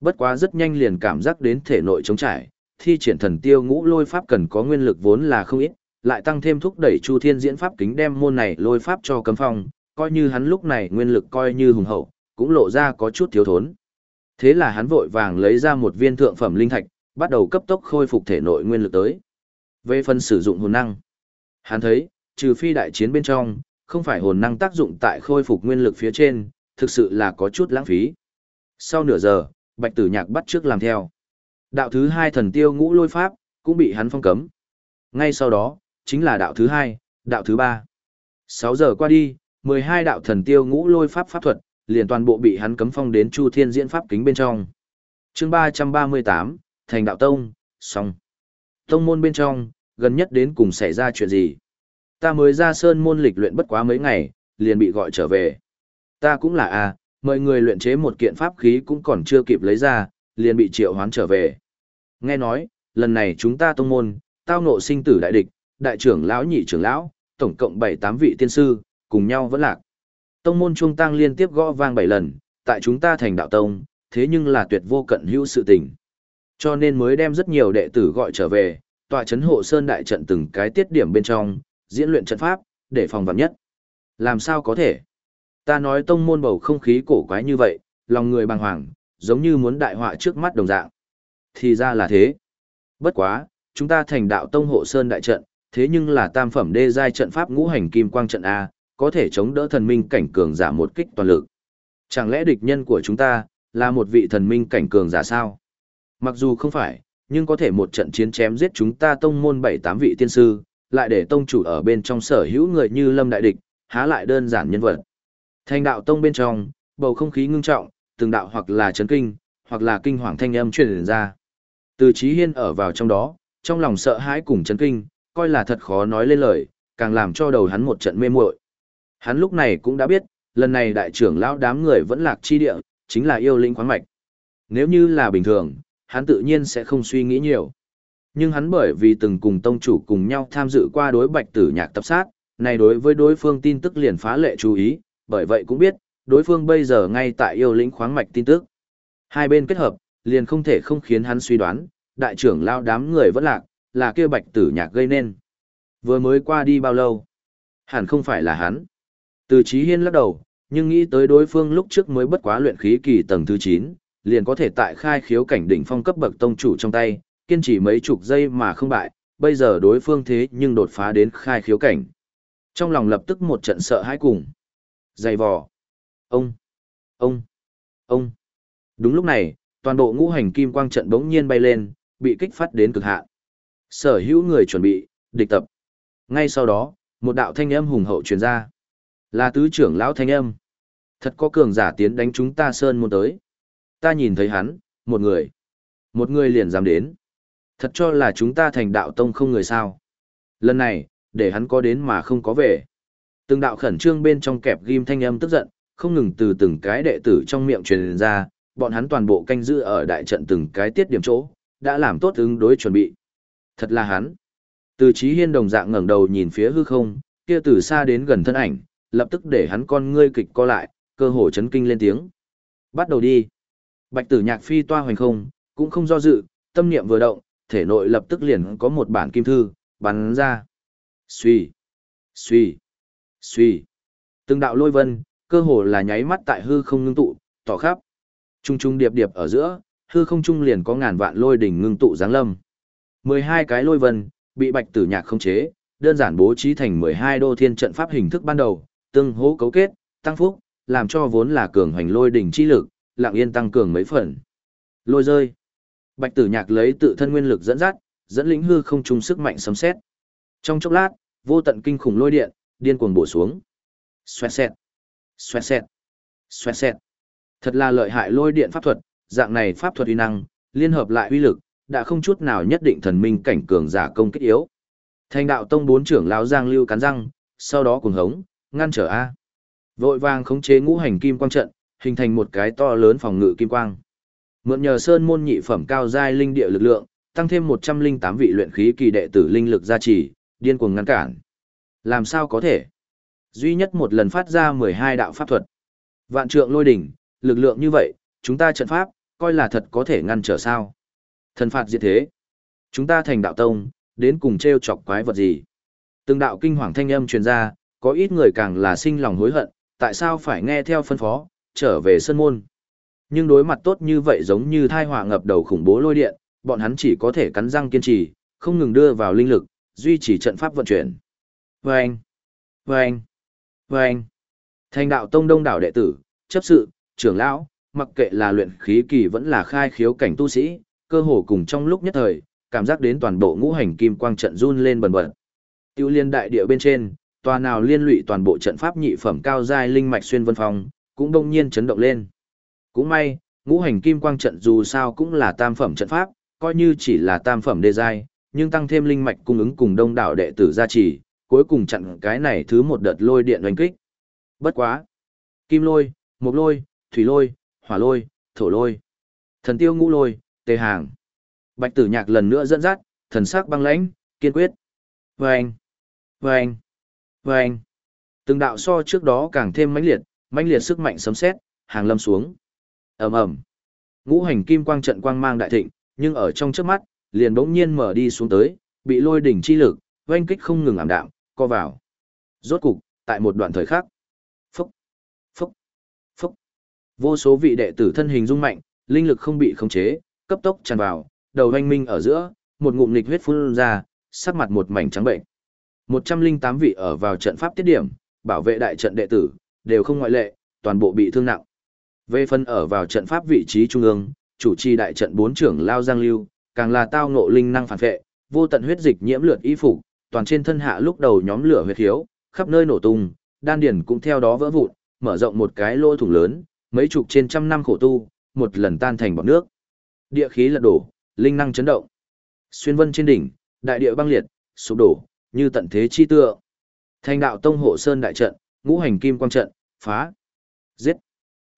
Speaker 1: Bất quá rất nhanh liền cảm giác đến thể nội trống trải, thi triển thần tiêu ngũ lôi pháp cần có nguyên lực vốn là không ít, lại tăng thêm thúc đẩy Chu Thiên diễn pháp kính đem môn này lôi pháp cho cấm phong, coi như hắn lúc này nguyên lực coi như hùng hậu, cũng lộ ra có chút thiếu thốn. Thế là hắn vội vàng lấy ra một viên thượng phẩm linh thạch, bắt đầu cấp tốc khôi phục thể nội nguyên lực tới. Về phần sử dụng hồn năng, hắn thấy, trừ phi đại chiến bên trong, không phải hồn năng tác dụng tại khôi phục nguyên lực phía trên, thực sự là có chút lãng phí. Sau nửa giờ, Bạch Tử Nhạc bắt trước làm theo. Đạo thứ hai thần tiêu ngũ lôi pháp, cũng bị hắn phong cấm. Ngay sau đó, chính là đạo thứ hai, đạo thứ ba. Sáu giờ qua đi, mười hai đạo thần tiêu ngũ lôi pháp pháp thuật, liền toàn bộ bị hắn cấm phong đến Chu Thiên diễn pháp kính bên trong. chương ba trăm ba mươi tám thành đạo tông, xong. Tông môn bên trong, gần nhất đến cùng xảy ra chuyện gì? Ta mới ra sơn môn lịch luyện bất quá mấy ngày, liền bị gọi trở về. Ta cũng là a, à, người luyện chế một kiện pháp khí cũng còn chưa kịp lấy ra, liền bị triệu hoán trở về. Nghe nói, lần này chúng ta tông môn, tao ngộ sinh tử đại địch, đại trưởng lão nhị trưởng lão, tổng cộng 7-8 vị tiên sư, cùng nhau vẫn lạc. Tông môn trung tăng liên tiếp gõ vang 7 lần, tại chúng ta thành đạo tông, thế nhưng là tuyệt vô cận hữu sự tình. Cho nên mới đem rất nhiều đệ tử gọi trở về, tòa chấn hộ sơn đại trận từng cái tiết điểm bên trong, diễn luyện trận pháp, để phòng vạn nhất. Làm sao có thể? Ta nói tông môn bầu không khí cổ quái như vậy, lòng người bàng hoàng, giống như muốn đại họa trước mắt đồng dạng. Thì ra là thế. Bất quá, chúng ta thành đạo tông hộ sơn đại trận, thế nhưng là tam phẩm đê giai trận pháp ngũ hành kim quang trận A, có thể chống đỡ thần minh cảnh cường giả một kích toàn lực. Chẳng lẽ địch nhân của chúng ta, là một vị thần minh cảnh cường giả sao? Mặc dù không phải, nhưng có thể một trận chiến chém giết chúng ta tông môn bảy tám vị tiên sư, lại để tông chủ ở bên trong sở hữu người như lâm đại địch, há lại đơn giản nhân vật. Thành đạo tông bên trong, bầu không khí ngưng trọng, từng đạo hoặc là chấn kinh, hoặc là kinh hoàng thanh âm truyền ra. Từ Chí Hiên ở vào trong đó, trong lòng sợ hãi cùng chấn kinh, coi là thật khó nói lên lời, càng làm cho đầu hắn một trận mê muội. Hắn lúc này cũng đã biết, lần này đại trưởng lão đám người vẫn lạc chi địa, chính là yêu linh khoáng mạch. Nếu như là bình thường, hắn tự nhiên sẽ không suy nghĩ nhiều. Nhưng hắn bởi vì từng cùng tông chủ cùng nhau tham dự qua đối bạch tử nhạc tập sát, này đối với đối phương tin tức liền phá lệ chú ý, bởi vậy cũng biết, đối phương bây giờ ngay tại yêu lĩnh khoáng mạch tin tức. Hai bên kết hợp, liền không thể không khiến hắn suy đoán, đại trưởng lao đám người vẫn lạc, là kia bạch tử nhạc gây nên. Vừa mới qua đi bao lâu? Hẳn không phải là hắn. Từ trí hiên lắc đầu, nhưng nghĩ tới đối phương lúc trước mới bất quá luyện khí kỳ tầng thứ 9, liền có thể tại khai khiếu cảnh đỉnh phong cấp bậc tông chủ trong tay, kiên trì mấy chục giây mà không bại, bây giờ đối phương thế nhưng đột phá đến khai khiếu cảnh. Trong lòng lập tức một trận sợ hãi cùng. Dày vò. Ông. Ông. Ông. Đúng lúc này, toàn bộ ngũ hành kim quang trận bỗng nhiên bay lên, bị kích phát đến cực hạn. Sở hữu người chuẩn bị, địch tập. Ngay sau đó, một đạo thanh âm hùng hậu truyền ra. Là tứ trưởng lão thanh âm. Thật có cường giả tiến đánh chúng ta sơn môn tới. Ta nhìn thấy hắn, một người. Một người liền dám đến. Thật cho là chúng ta thành đạo tông không người sao. Lần này, để hắn có đến mà không có về. Từng đạo khẩn trương bên trong kẹp ghim thanh âm tức giận, không ngừng từ từng cái đệ tử trong miệng truyền ra, bọn hắn toàn bộ canh giữ ở đại trận từng cái tiết điểm chỗ, đã làm tốt ứng đối chuẩn bị. Thật là hắn. Từ trí hiên đồng dạng ngẩng đầu nhìn phía hư không, kia từ xa đến gần thân ảnh, lập tức để hắn con ngươi kịch co lại, cơ hồ chấn kinh lên tiếng. Bắt đầu đi. Bạch tử nhạc phi toa hoành không, cũng không do dự, tâm niệm vừa động, thể nội lập tức liền có một bản kim thư, bắn ra. Xuy, xuy, suy, Từng đạo lôi vân, cơ hồ là nháy mắt tại hư không ngưng tụ, tỏ khắp. Trung trung điệp điệp ở giữa, hư không trung liền có ngàn vạn lôi đỉnh ngưng tụ giáng lâm. 12 cái lôi vân, bị bạch tử nhạc khống chế, đơn giản bố trí thành 12 đô thiên trận pháp hình thức ban đầu, tương hỗ cấu kết, tăng phúc, làm cho vốn là cường hành lôi đỉnh chi lực, lặng yên tăng cường mấy phần. Lôi rơi. Bạch tử nhạc lấy tự thân nguyên lực dẫn dắt, dẫn lĩnh hư không trung sức mạnh sấm xét. Trong chốc lát, vô tận kinh khủng lôi điện, điên cuồng bổ xuống. Xoẹt xẹt. Xoẹt xẹt. Xoẹt xẹt. Thật là lợi hại lôi điện pháp thuật, dạng này pháp thuật uy năng, liên hợp lại uy lực, đã không chút nào nhất định thần minh cảnh cường giả công kích yếu. Thành đạo tông bốn trưởng lão Giang Lưu cắn răng, sau đó cuồng hống, ngăn trở a. Vội vàng khống chế ngũ hành kim quang trận, hình thành một cái to lớn phòng ngự kim quang. Mượn nhờ sơn môn nhị phẩm cao giai linh địa lực lượng, tăng thêm 108 vị luyện khí kỳ đệ tử linh lực gia trì, điên cuồng ngăn cản. Làm sao có thể? Duy nhất một lần phát ra 12 đạo pháp thuật. Vạn trượng lôi đỉnh, lực lượng như vậy, chúng ta trận pháp, coi là thật có thể ngăn trở sao. Thần phạt diệt thế. Chúng ta thành đạo tông, đến cùng treo chọc quái vật gì. Từng đạo kinh hoàng thanh âm truyền ra, có ít người càng là sinh lòng hối hận, tại sao phải nghe theo phân phó, trở về sân môn. Nhưng đối mặt tốt như vậy giống như thai họa ngập đầu khủng bố lôi điện, bọn hắn chỉ có thể cắn răng kiên trì, không ngừng đưa vào linh lực, duy trì trận pháp vận chuyển. Vâng! Vâng! Vâng! Thành đạo tông đông đảo đệ tử, chấp sự, trưởng lão, mặc kệ là luyện khí kỳ vẫn là khai khiếu cảnh tu sĩ, cơ hồ cùng trong lúc nhất thời, cảm giác đến toàn bộ ngũ hành kim quang trận run lên bần bật. Tiêu liên đại địa bên trên, tòa nào liên lụy toàn bộ trận pháp nhị phẩm cao giai linh mạch xuyên vân phong, cũng đông nhiên chấn động lên. Cũng may, ngũ hành kim quang trận dù sao cũng là tam phẩm trận pháp, coi như chỉ là tam phẩm đê giai, nhưng tăng thêm linh mạch cung ứng cùng đông đảo đệ tử gia trì, cuối cùng chặn cái này thứ một đợt lôi điện đánh kích. Bất quá. Kim lôi, mộc lôi, thủy lôi, hỏa lôi, thổ lôi, thần tiêu ngũ lôi, tề hàng. Bạch tử nhạc lần nữa dẫn dắt, thần sắc băng lãnh, kiên quyết. Vâng! Vâng! Vâng! Từng đạo so trước đó càng thêm mãnh liệt, mãnh liệt sức mạnh sấm sét, hàng lâm xuống. ầm ầm, Ngũ hành kim quang trận quang mang đại thịnh, nhưng ở trong trước mắt, liền bỗng nhiên mở đi xuống tới, bị lôi đỉnh chi lực, oanh kích không ngừng ảm đạm, co vào. Rốt cục, tại một đoạn thời khắc. Phúc! Phúc! Phúc! Vô số vị đệ tử thân hình rung mạnh, linh lực không bị khống chế, cấp tốc tràn vào, đầu hoanh minh ở giữa, một ngụm nghịch huyết phun ra, sắc mặt một mảnh trắng bệnh. 108 vị ở vào trận pháp tiết điểm, bảo vệ đại trận đệ tử, đều không ngoại lệ, toàn bộ bị thương nặng. Về phân ở vào trận pháp vị trí trung ương, chủ trì đại trận bốn trưởng Lao Giang Lưu, càng là tao ngộ linh năng phản vệ, vô tận huyết dịch nhiễm lượt y phục, toàn trên thân hạ lúc đầu nhóm lửa huyết hiếu, khắp nơi nổ tung, đan điển cũng theo đó vỡ vụn, mở rộng một cái lỗ thủng lớn, mấy chục trên trăm năm khổ tu, một lần tan thành bọt nước. Địa khí lật đổ, linh năng chấn động. Xuyên vân trên đỉnh, đại địa băng liệt, sụp đổ, như tận thế chi tựa. Thành đạo tông hộ sơn đại trận, ngũ hành kim quang trận, phá. Giết.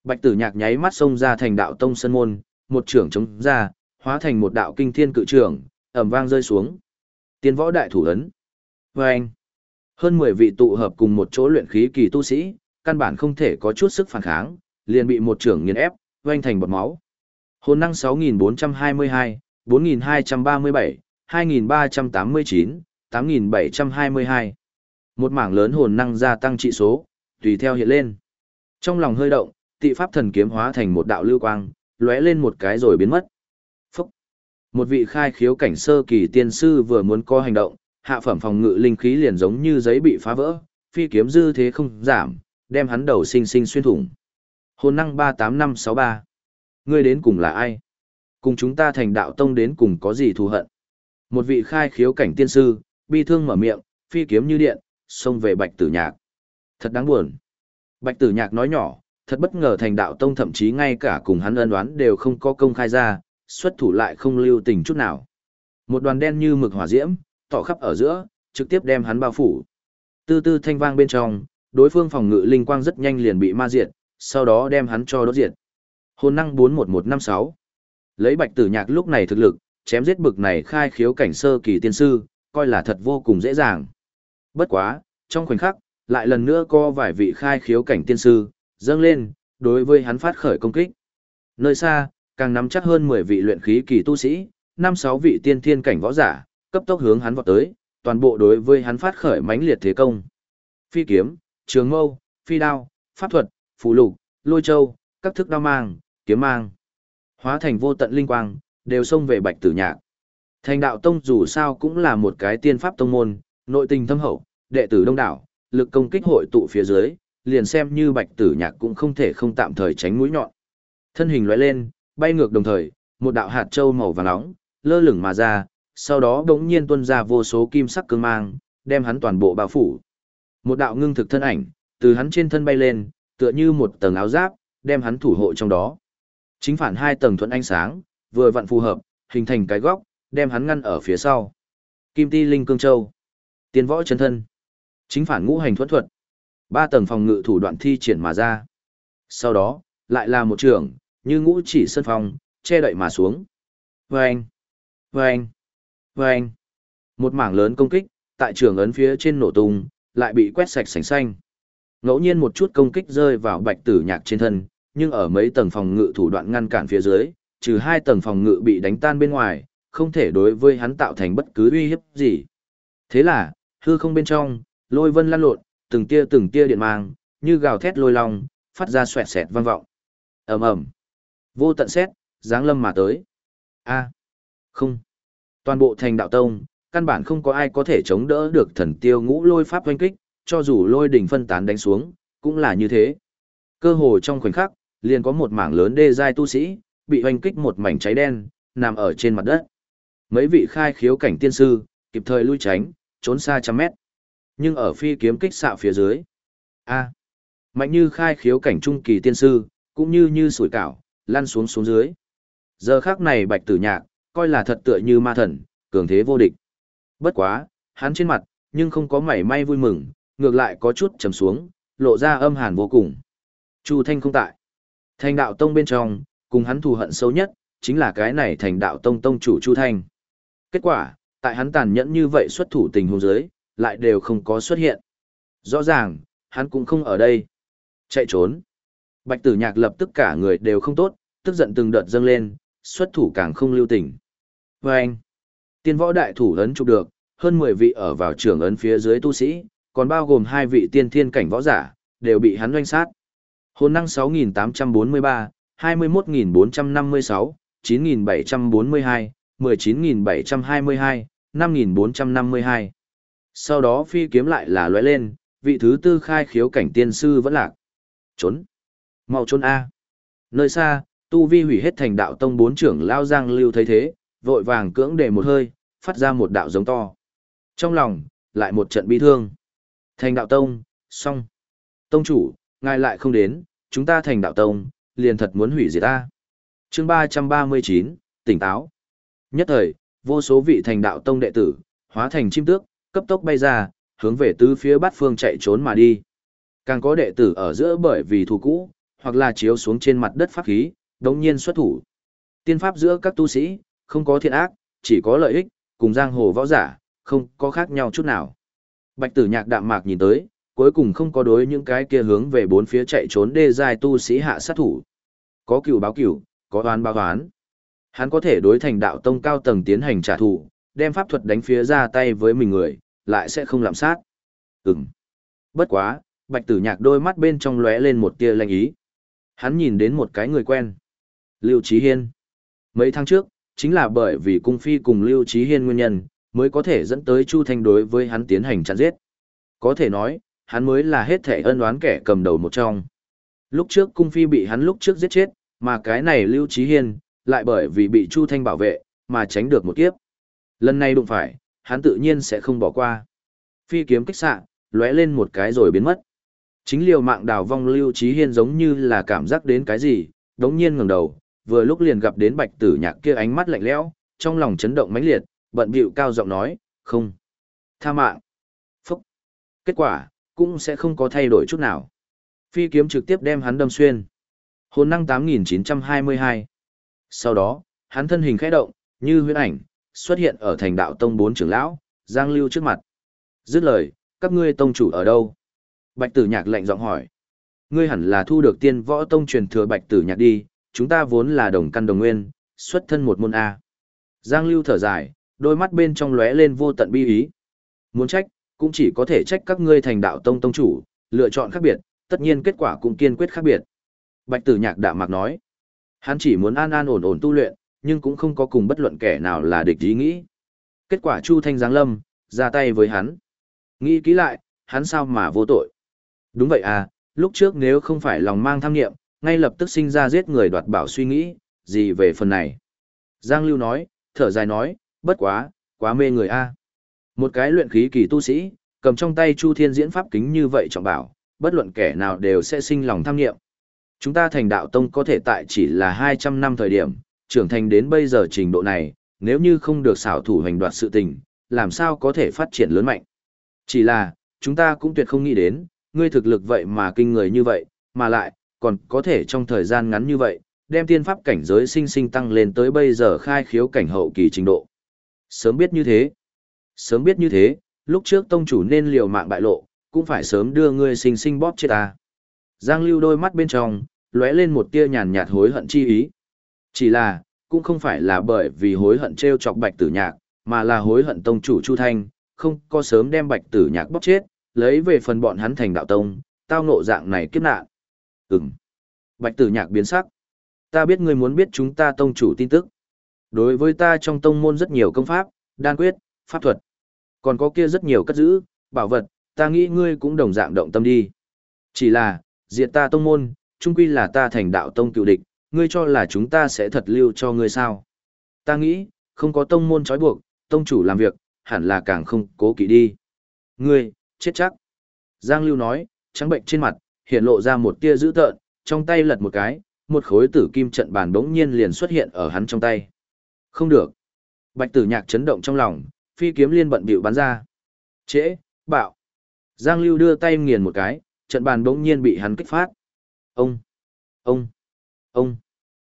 Speaker 1: Bạch tử nhạc nháy mắt xông ra thành đạo tông sơn môn, một trưởng chống ra, hóa thành một đạo kinh thiên cự trưởng, ầm vang rơi xuống. Tiên võ đại thủ ấn. Và anh. Hơn 10 vị tụ hợp cùng một chỗ luyện khí kỳ tu sĩ, căn bản không thể có chút sức phản kháng, liền bị một trưởng nghiền ép, vanh thành bọt máu. Hồn năng 6422, 4237, 2389, 8722. Một mảng lớn hồn năng gia tăng trị số, tùy theo hiện lên. Trong lòng hơi động, tị pháp thần kiếm hóa thành một đạo lưu quang, lóe lên một cái rồi biến mất. Phúc! Một vị khai khiếu cảnh sơ kỳ tiên sư vừa muốn có hành động, hạ phẩm phòng ngự linh khí liền giống như giấy bị phá vỡ, phi kiếm dư thế không giảm, đem hắn đầu sinh sinh xuyên thủng. Hồn năng 38563. Ngươi đến cùng là ai? Cùng chúng ta thành đạo tông đến cùng có gì thù hận? Một vị khai khiếu cảnh tiên sư, bi thương mở miệng, phi kiếm như điện, xông về bạch tử nhạc. Thật đáng buồn. Bạch tử nhạc nói nhỏ, thật bất ngờ thành đạo tông thậm chí ngay cả cùng hắn ân oán đều không có công khai ra, xuất thủ lại không lưu tình chút nào. Một đoàn đen như mực hỏa diễm, tỏ khắp ở giữa, trực tiếp đem hắn bao phủ. Tư tư thanh vang bên trong, đối phương phòng ngự linh quang rất nhanh liền bị ma diệt, sau đó đem hắn cho đốt diệt. Hồn năng 41156. Lấy Bạch Tử Nhạc lúc này thực lực, chém giết bực này khai khiếu cảnh sơ kỳ tiên sư, coi là thật vô cùng dễ dàng. Bất quá, trong khoảnh khắc, lại lần nữa có vài vị khai khiếu cảnh tiên sư, dâng lên, đối với hắn phát khởi công kích. Nơi xa, càng nắm chắc hơn 10 vị luyện khí kỳ tu sĩ, 5-6 vị tiên thiên cảnh võ giả, cấp tốc hướng hắn vọt tới, toàn bộ đối với hắn phát khởi mãnh liệt thế công. Phi kiếm, trường mâu, phi đao, pháp thuật, phù lục, lôi châu, các thức đao mang, kiếm mang, hóa thành vô tận linh quang, đều xông về Bạch Tử Nhạc. Thành đạo tông dù sao cũng là một cái tiên pháp tông môn, nội tình thâm hậu, đệ tử đông đảo, lực công kích hội tụ phía dưới, liền xem như Bạch Tử Nhạc cũng không thể không tạm thời tránh mũi nhọn. Thân hình lóe lên, bay ngược đồng thời, một đạo hạt châu màu vàng nóng lơ lửng mà ra, sau đó đống nhiên tuôn ra vô số kim sắc cương mang, đem hắn toàn bộ bao phủ. Một đạo ngưng thực thân ảnh, từ hắn trên thân bay lên, tựa như một tầng áo giáp, đem hắn thủ hộ trong đó. Chính phản hai tầng thuận ánh sáng, vừa vặn phù hợp, hình thành cái góc, đem hắn ngăn ở phía sau. Kim ti linh cương châu, tiên võ chân thân, chính phản ngũ hành thuẫn thuật, ba tầng phòng ngự thủ đoạn thi triển mà ra. Sau đó, lại là một trường, như ngũ chỉ sân phòng, che đậy mà xuống. Vâng! Vâng! Vâng! Một mảng lớn công kích, tại trường ấn phía trên nổ tung, lại bị quét sạch sành xanh. Ngẫu nhiên một chút công kích rơi vào bạch tử nhạc trên thân, nhưng ở mấy tầng phòng ngự thủ đoạn ngăn cản phía dưới, trừ hai tầng phòng ngự bị đánh tan bên ngoài, không thể đối với hắn tạo thành bất cứ uy hiếp gì. Thế là, hư không bên trong, lôi vân lan lộn, từng tia từng tia điện mang, như gào thét lôi long, phát ra xoẹt xẹt vang vọng. ầm ầm, vô tận xét, giáng lâm mà tới. A, không, toàn bộ thành đạo tông, căn bản không có ai có thể chống đỡ được thần tiêu ngũ lôi pháp oanh kích, cho dù lôi đỉnh phân tán đánh xuống, cũng là như thế. Cơ hồ trong khoảnh khắc, liền có một mảng lớn đê giai tu sĩ, bị hoanh kích một mảnh cháy đen, nằm ở trên mặt đất. Mấy vị khai khiếu cảnh tiên sư, kịp thời lui tránh, trốn xa trăm mét. Nhưng ở phi kiếm kích xạo phía dưới. A. mạnh như khai khiếu cảnh trung kỳ tiên sư, cũng như như sủi cảo, lăn xuống xuống dưới. Giờ khắc này bạch tử nhạc, coi là thật tựa như ma thần, cường thế vô địch. Bất quá, hắn trên mặt, nhưng không có mảy may vui mừng, ngược lại có chút trầm xuống, lộ ra âm hàn vô cùng. Chu Thanh không tại. Thành đạo tông bên trong, cùng hắn thù hận sâu nhất, chính là cái này thành đạo tông tông chủ Chu Thanh. Kết quả, tại hắn tàn nhẫn như vậy xuất thủ tình huống giới, lại đều không có xuất hiện. Rõ ràng, hắn cũng không ở đây. Chạy trốn. Bạch tử nhạc lập tức cả người đều không tốt, tức giận từng đợt dâng lên, xuất thủ càng không lưu tình. Và anh, tiên võ đại thủ ấn chụp được, hơn 10 vị ở vào trường ấn phía dưới tu sĩ, còn bao gồm hai vị tiên thiên cảnh võ giả, đều bị hắn doanh sát. Hồn năng 6843, 21456, 9742, 19722, 5452. Sau đó phi kiếm lại là lóe lên, vị thứ tư khai khiếu cảnh tiên sư vẫn lạc. Trốn. Mau trốn A. Nơi xa, tu vi hủy hết thành đạo tông bốn trưởng lao giang lưu thấy thế, vội vàng cưỡng để một hơi, phát ra một đạo giống to. Trong lòng, lại một trận bi thương. Thành đạo tông, xong. Tông chủ, ngài lại không đến, chúng ta thành đạo tông, liền thật muốn hủy diệt ta. chương 339, tỉnh táo. Nhất thời, vô số vị thành đạo tông đệ tử, hóa thành chim tước, cấp tốc bay ra, hướng về tứ phía bát phương chạy trốn mà đi. Càng có đệ tử ở giữa bởi vì thù cũ, hoặc là chiếu xuống trên mặt đất pháp khí, đống nhiên xuất thủ. Tiên pháp giữa các tu sĩ, không có thiện ác, chỉ có lợi ích, cùng giang hồ võ giả, không có khác nhau chút nào. Bạch tử nhạc đạm mạc nhìn tới, cuối cùng không có đối những cái kia hướng về bốn phía chạy trốn đê dài tu sĩ hạ sát thủ. Có cửu báo cửu, có oán báo oán. Hắn có thể đối thành đạo tông cao tầng tiến hành trả thù, đem pháp thuật đánh phía ra tay với mình người, lại sẽ không làm sát. Ừm. Bất quá, Bạch Tử Nhạc đôi mắt bên trong lóe lên một tia lanh ý. Hắn nhìn đến một cái người quen. Lưu trí Hiên. Mấy tháng trước, chính là bởi vì cung phi cùng Lưu trí Hiên nguyên nhân, mới có thể dẫn tới Chu Thanh đối với hắn tiến hành chặn giết. Có thể nói, hắn mới là hết thể ân oán kẻ cầm đầu một trong. Lúc trước cung phi bị hắn lúc trước giết chết, mà cái này Lưu trí Hiên, lại bởi vì bị Chu Thanh bảo vệ, mà tránh được một kiếp. Lần này đụng phải, hắn tự nhiên sẽ không bỏ qua. Phi kiếm kích xạ, lóe lên một cái rồi biến mất. Chính liều mạng đào vong Lưu trí Hiên giống như là cảm giác đến cái gì, đống nhiên ngẩng đầu, vừa lúc liền gặp đến bạch tử nhạc kia ánh mắt lạnh lẽo, trong lòng chấn động mãnh liệt, bận bịu cao giọng nói, không. Tha mạng. Phúc. Kết quả, cũng sẽ không có thay đổi chút nào. Phi kiếm trực tiếp đem hắn đâm xuyên. Hồn năng 8922. Sau đó, hắn thân hình khẽ động, như huyễn ảnh, xuất hiện ở thành đạo tông bốn trưởng lão, Giang Lưu trước mặt. Dứt lời, các ngươi tông chủ ở đâu? Bạch tử nhạc lạnh giọng hỏi. Ngươi hẳn là thu được tiên võ tông truyền thừa bạch tử nhạc đi, chúng ta vốn là đồng căn đồng nguyên, xuất thân một môn A. Giang Lưu thở dài, đôi mắt bên trong lóe lên vô tận bi ý. Muốn trách, cũng chỉ có thể trách các ngươi thành đạo tông tông chủ, lựa chọn khác biệt, tất nhiên kết quả cũng kiên quyết khác biệt. Bạch tử nhạc đạm mạc nói, hắn chỉ muốn an an ổn ổn tu luyện, nhưng cũng không có cùng bất luận kẻ nào là địch ý nghĩ. Kết quả Chu Thanh Giáng Lâm, ra tay với hắn. Nghĩ kỹ lại, hắn sao mà vô tội. Đúng vậy à, lúc trước nếu không phải lòng mang tham nghiệm, ngay lập tức sinh ra giết người đoạt bảo suy nghĩ, gì về phần này. Giang Lưu nói, thở dài nói, bất quá, quá mê người a. Một cái luyện khí kỳ tu sĩ, cầm trong tay Chu Thiên diễn pháp kính như vậy trọng bảo, bất luận kẻ nào đều sẽ sinh lòng tham nghiệm. Chúng ta thành đạo tông có thể tại chỉ là 200 năm thời điểm, trưởng thành đến bây giờ trình độ này, nếu như không được xảo thủ hành đoạt sự tình, làm sao có thể phát triển lớn mạnh. Chỉ là, chúng ta cũng tuyệt không nghĩ đến, ngươi thực lực vậy mà kinh người như vậy, mà lại, còn có thể trong thời gian ngắn như vậy, đem tiên pháp cảnh giới sinh sinh tăng lên tới bây giờ khai khiếu cảnh hậu kỳ trình độ. Sớm biết như thế, sớm biết như thế, lúc trước tông chủ nên liều mạng bại lộ, cũng phải sớm đưa ngươi sinh sinh bóp chết ta. Giang lưu đôi mắt bên trong, lóe lên một tia nhàn nhạt hối hận chi ý. Chỉ là, cũng không phải là bởi vì hối hận treo chọc bạch tử nhạc, mà là hối hận tông chủ Chu Thanh, không có sớm đem bạch tử nhạc bóp chết, lấy về phần bọn hắn thành đạo tông, tao ngộ dạng này kiếp nạn. Ừm. Bạch tử nhạc biến sắc. Ta biết ngươi muốn biết chúng ta tông chủ tin tức. Đối với ta trong tông môn rất nhiều công pháp, đan quyết, pháp thuật. Còn có kia rất nhiều cất giữ, bảo vật, ta nghĩ ngươi cũng đồng dạng động tâm đi. Chỉ là, diện ta tông môn, chung quy là ta thành đạo tông cựu địch, ngươi cho là chúng ta sẽ thật lưu cho ngươi sao. Ta nghĩ, không có tông môn trói buộc, tông chủ làm việc, hẳn là càng không cố kỵ đi. Ngươi, chết chắc. Giang Lưu nói, trắng bệnh trên mặt, hiện lộ ra một tia dữ tợn, trong tay lật một cái, một khối tử kim trận bàn bỗng nhiên liền xuất hiện ở hắn trong tay. Không được. Bạch tử nhạc chấn động trong lòng, phi kiếm liên bận bịu bắn ra. Trễ, bạo. Giang Lưu đưa tay nghiền một cái, trận bàn bỗng nhiên bị hắn kích phát. Ông, ông, ông.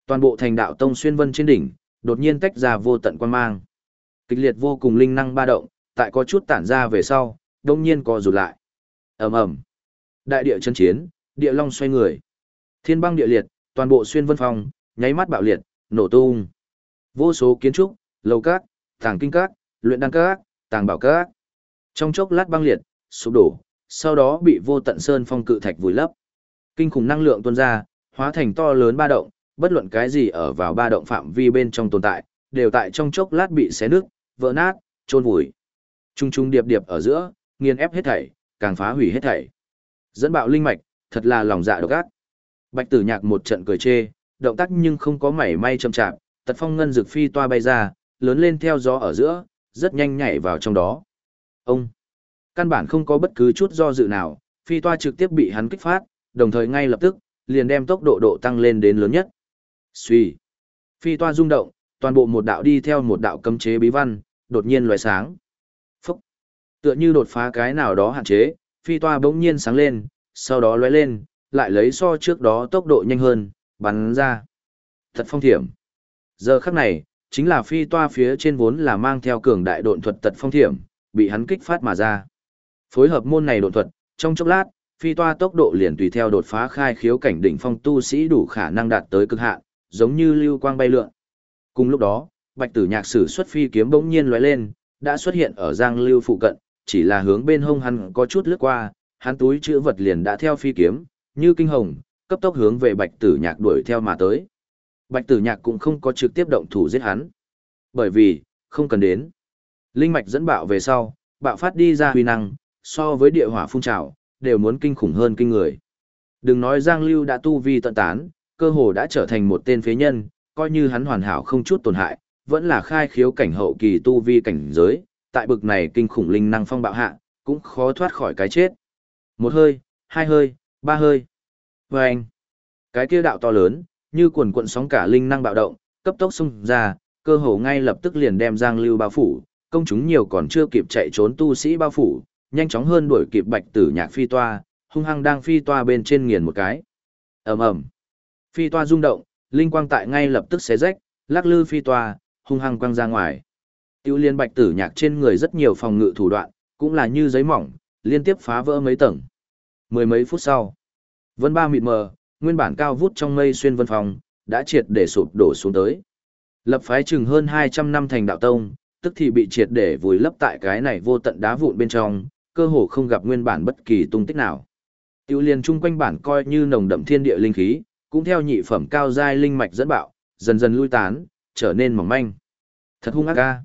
Speaker 1: Toàn bộ thành đạo tông xuyên vân trên đỉnh, đột nhiên tách ra vô tận quan mang. Kịch liệt vô cùng linh năng ba động, tại có chút tản ra về sau, đông nhiên co rụt lại. ầm ầm, Đại địa chân chiến, địa long xoay người. Thiên băng địa liệt, toàn bộ xuyên vân phong, nháy mắt bạo liệt, nổ tung. Vô số kiến trúc, lầu cát, tàng kinh cát, luyện đan cát, tàng bảo cát. Trong chốc lát băng liệt, sụp đổ, sau đó bị vô tận sơn phong cự thạch vùi lấp. Kinh khủng năng lượng tuôn ra, hóa thành to lớn ba động, bất luận cái gì ở vào ba động phạm vi bên trong tồn tại, đều tại trong chốc lát bị xé nứt, vỡ nát, trôn vùi. Trung trung điệp điệp ở giữa, nghiền ép hết thảy, càng phá hủy hết thảy. Dẫn bạo linh mạch, thật là lòng dạ độc ác. Bạch Tử Nhạc một trận cười chê, động tác nhưng không có mảy may chậm chạp, tật phong ngân dược phi toa bay ra, lớn lên theo gió ở giữa, rất nhanh nhảy vào trong đó. Ông, căn bản không có bất cứ chút do dự nào, phi toa trực tiếp bị hắn kích phát, đồng thời ngay lập tức, liền đem tốc độ độ tăng lên đến lớn nhất. Xuy, phi toa rung động, toàn bộ một đạo đi theo một đạo cấm chế bí văn, đột nhiên lóe sáng. Phốc, tựa như đột phá cái nào đó hạn chế, phi toa bỗng nhiên sáng lên, sau đó lóe lên, lại lấy so trước đó tốc độ nhanh hơn, bắn ra. Thật phong thiểm. Giờ khắc này, chính là phi toa phía trên vốn là mang theo cường đại độn thuật tật phong thiểm, bị hắn kích phát mà ra. Phối hợp môn này độn thuật, trong chốc lát, phi toa tốc độ liền tùy theo đột phá khai khiếu cảnh đỉnh phong tu sĩ đủ khả năng đạt tới cực hạn, giống như lưu quang bay lượn. Cùng lúc đó, Bạch Tử Nhạc sử xuất phi kiếm bỗng nhiên lóe lên, đã xuất hiện ở Giang Lưu phụ cận, chỉ là hướng bên hông hắn có chút lướt qua, hắn túi chữ vật liền đã theo phi kiếm, như kinh hồng, cấp tốc hướng về Bạch Tử Nhạc đuổi theo mà tới. Bạch Tử Nhạc cũng không có trực tiếp động thủ giết hắn. Bởi vì, không cần đến. Linh mạch dẫn bạo về sau, bạo phát đi ra huy năng, so với địa hỏa phun trào, đều muốn kinh khủng hơn kinh người. Đừng nói Giang Lưu đã tu vi tận tán, cơ hồ đã trở thành một tên phế nhân, coi như hắn hoàn hảo không chút tổn hại, vẫn là khai khiếu cảnh hậu kỳ tu vi cảnh giới, tại bực này kinh khủng linh năng phong bạo hạ, cũng khó thoát khỏi cái chết. Một hơi, hai hơi, ba hơi. Và anh, cái kia đạo to lớn, như cuồn cuộn sóng cả linh năng bạo động, cấp tốc xung ra, cơ hồ ngay lập tức liền đem Giang Lưu bao phủ, công chúng nhiều còn chưa kịp chạy trốn tu sĩ bao phủ, nhanh chóng hơn đuổi kịp Bạch Tử Nhạc phi toa, hung hăng đang phi toa bên trên nghiền một cái. Ầm ầm. Phi toa rung động, linh quang tại ngay lập tức xé rách, lắc lư phi toa, hung hăng quăng ra ngoài. Tiêu liên Bạch Tử Nhạc trên người rất nhiều phòng ngự thủ đoạn, cũng là như giấy mỏng, liên tiếp phá vỡ mấy tầng. Mười mấy phút sau, vân ba mịt mờ, nguyên bản cao vút trong mây xuyên vân phòng, đã triệt để sụp đổ xuống tới. Lập phái chừng hơn 200 năm thành đạo tông, tức thì bị triệt để vùi lấp tại cái này vô tận đá vụn bên trong, cơ hồ không gặp nguyên bản bất kỳ tung tích nào. Tiêu Liên chung quanh bản coi như nồng đậm thiên địa linh khí, cũng theo nhị phẩm cao giai linh mạch dẫn bạo, dần dần lui tán, trở nên mỏng manh. Thật hung ác ca.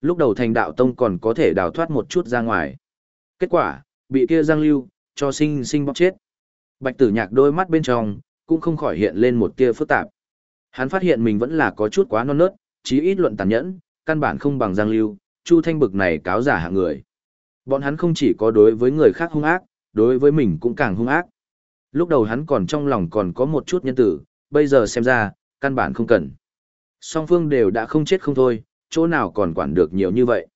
Speaker 1: Lúc đầu thành đạo tông còn có thể đào thoát một chút ra ngoài. Kết quả, bị kia giang lưu, cho sinh sinh bóc chết. Bạch tử nhạc đôi mắt bên trong, cũng không khỏi hiện lên một tia phức tạp. Hắn phát hiện mình vẫn là có chút quá non nớt, chí ít luận tàn nhẫn, căn bản không bằng giang lưu, chu thanh bực này cáo giả hạng người. Bọn hắn không chỉ có đối với người khác hung ác, đối với mình cũng càng hung ác. Lúc đầu hắn còn trong lòng còn có một chút nhân tử, bây giờ xem ra, căn bản không cần. Song phương đều đã không chết không thôi, chỗ nào còn quản được nhiều như vậy.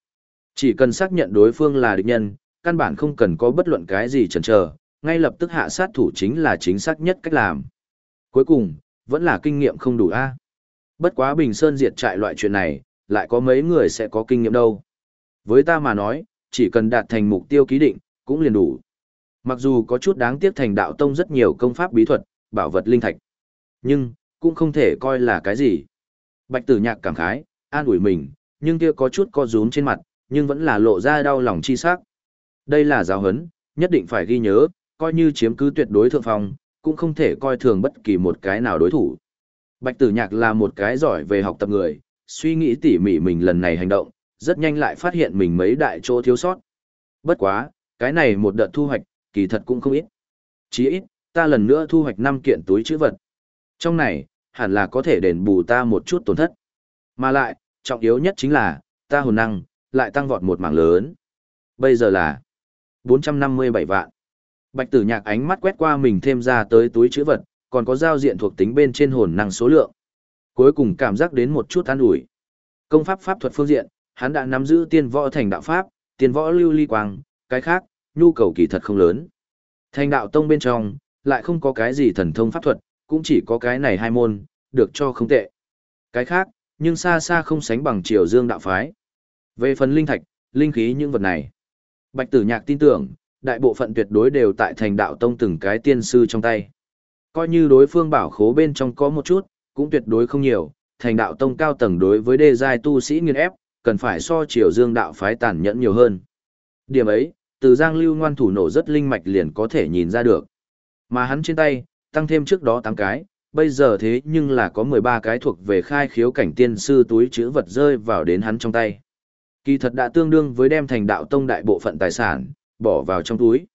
Speaker 1: Chỉ cần xác nhận đối phương là địch nhân, căn bản không cần có bất luận cái gì chần chờ, ngay lập tức hạ sát thủ chính là chính xác nhất cách làm. Cuối cùng, vẫn là kinh nghiệm không đủ a. Bất quá Bình Sơn diệt trại loại chuyện này, lại có mấy người sẽ có kinh nghiệm đâu. Với ta mà nói, chỉ cần đạt thành mục tiêu ký định, cũng liền đủ. Mặc dù có chút đáng tiếc thành đạo tông rất nhiều công pháp bí thuật, bảo vật linh thạch, nhưng cũng không thể coi là cái gì. Bạch Tử Nhạc cảm khái, an ủi mình, nhưng kia có chút co rúm trên mặt, nhưng vẫn là lộ ra đau lòng chi sắc. Đây là giáo huấn, nhất định phải ghi nhớ, coi như chiếm cứ tuyệt đối thượng phong, cũng không thể coi thường bất kỳ một cái nào đối thủ. Bạch Tử Nhạc là một cái giỏi về học tập người, suy nghĩ tỉ mỉ mình lần này hành động, rất nhanh lại phát hiện mình mấy đại chỗ thiếu sót. Bất quá, cái này một đợt thu hoạch, kỳ thật cũng không ít. Chỉ ít, ta lần nữa thu hoạch 5 kiện túi chữ vật. Trong này, hẳn là có thể đền bù ta một chút tổn thất. Mà lại, trọng yếu nhất chính là, ta hồn năng, lại tăng vọt một mảng lớn. Bây giờ là 457 vạn. Bạch tử nhạc ánh mắt quét qua mình thêm ra tới túi chữ vật, còn có giao diện thuộc tính bên trên hồn năng số lượng. Cuối cùng cảm giác đến một chút an ủi. Công pháp pháp thuật phương diện, hắn đã nắm giữ tiên võ thành đạo pháp, tiên võ lưu ly quang, cái khác, nhu cầu kỳ thật không lớn. Thành đạo tông bên trong, lại không có cái gì thần thông pháp thuật, cũng chỉ có cái này hai môn, được cho không tệ. Cái khác, nhưng xa xa không sánh bằng triều dương đạo phái. Về phần linh thạch, linh khí những vật này, Bạch Tử Nhạc tin tưởng, đại bộ phận tuyệt đối đều tại thành đạo tông từng cái tiên sư trong tay. Coi như đối phương bảo khố bên trong có một chút, cũng tuyệt đối không nhiều, thành đạo tông cao tầng đối với đề giai tu sĩ nghiên ép, cần phải so triều dương đạo phái tàn nhẫn nhiều hơn. Điểm ấy, từ giang lưu ngoan thủ nổ rất linh mạch liền có thể nhìn ra được. Mà hắn trên tay, tăng thêm trước đó 8 cái, bây giờ thế nhưng là có 13 cái thuộc về khai khiếu cảnh tiên sư túi chữ vật rơi vào đến hắn trong tay. Kỳ thật đã tương đương với đem thành đạo tông đại bộ phận tài sản, bỏ vào trong túi.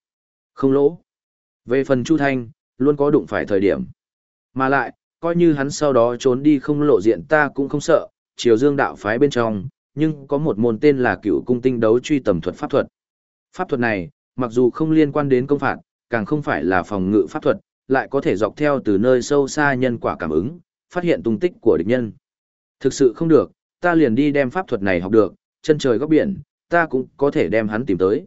Speaker 1: Không lỗ. Về phần Chu Thanh, luôn có đụng phải thời điểm. Mà lại, coi như hắn sau đó trốn đi không lộ diện ta cũng không sợ, triều dương đạo phái bên trong, nhưng có một môn tên là cựu cung tinh đấu truy tầm thuật pháp thuật. Pháp thuật này, mặc dù không liên quan đến công phạt, càng không phải là phòng ngự pháp thuật, lại có thể dọc theo từ nơi sâu xa nhân quả cảm ứng, phát hiện tung tích của địch nhân. Thực sự không được, ta liền đi đem pháp thuật này học được, chân trời góc biển, ta cũng có thể đem hắn tìm tới.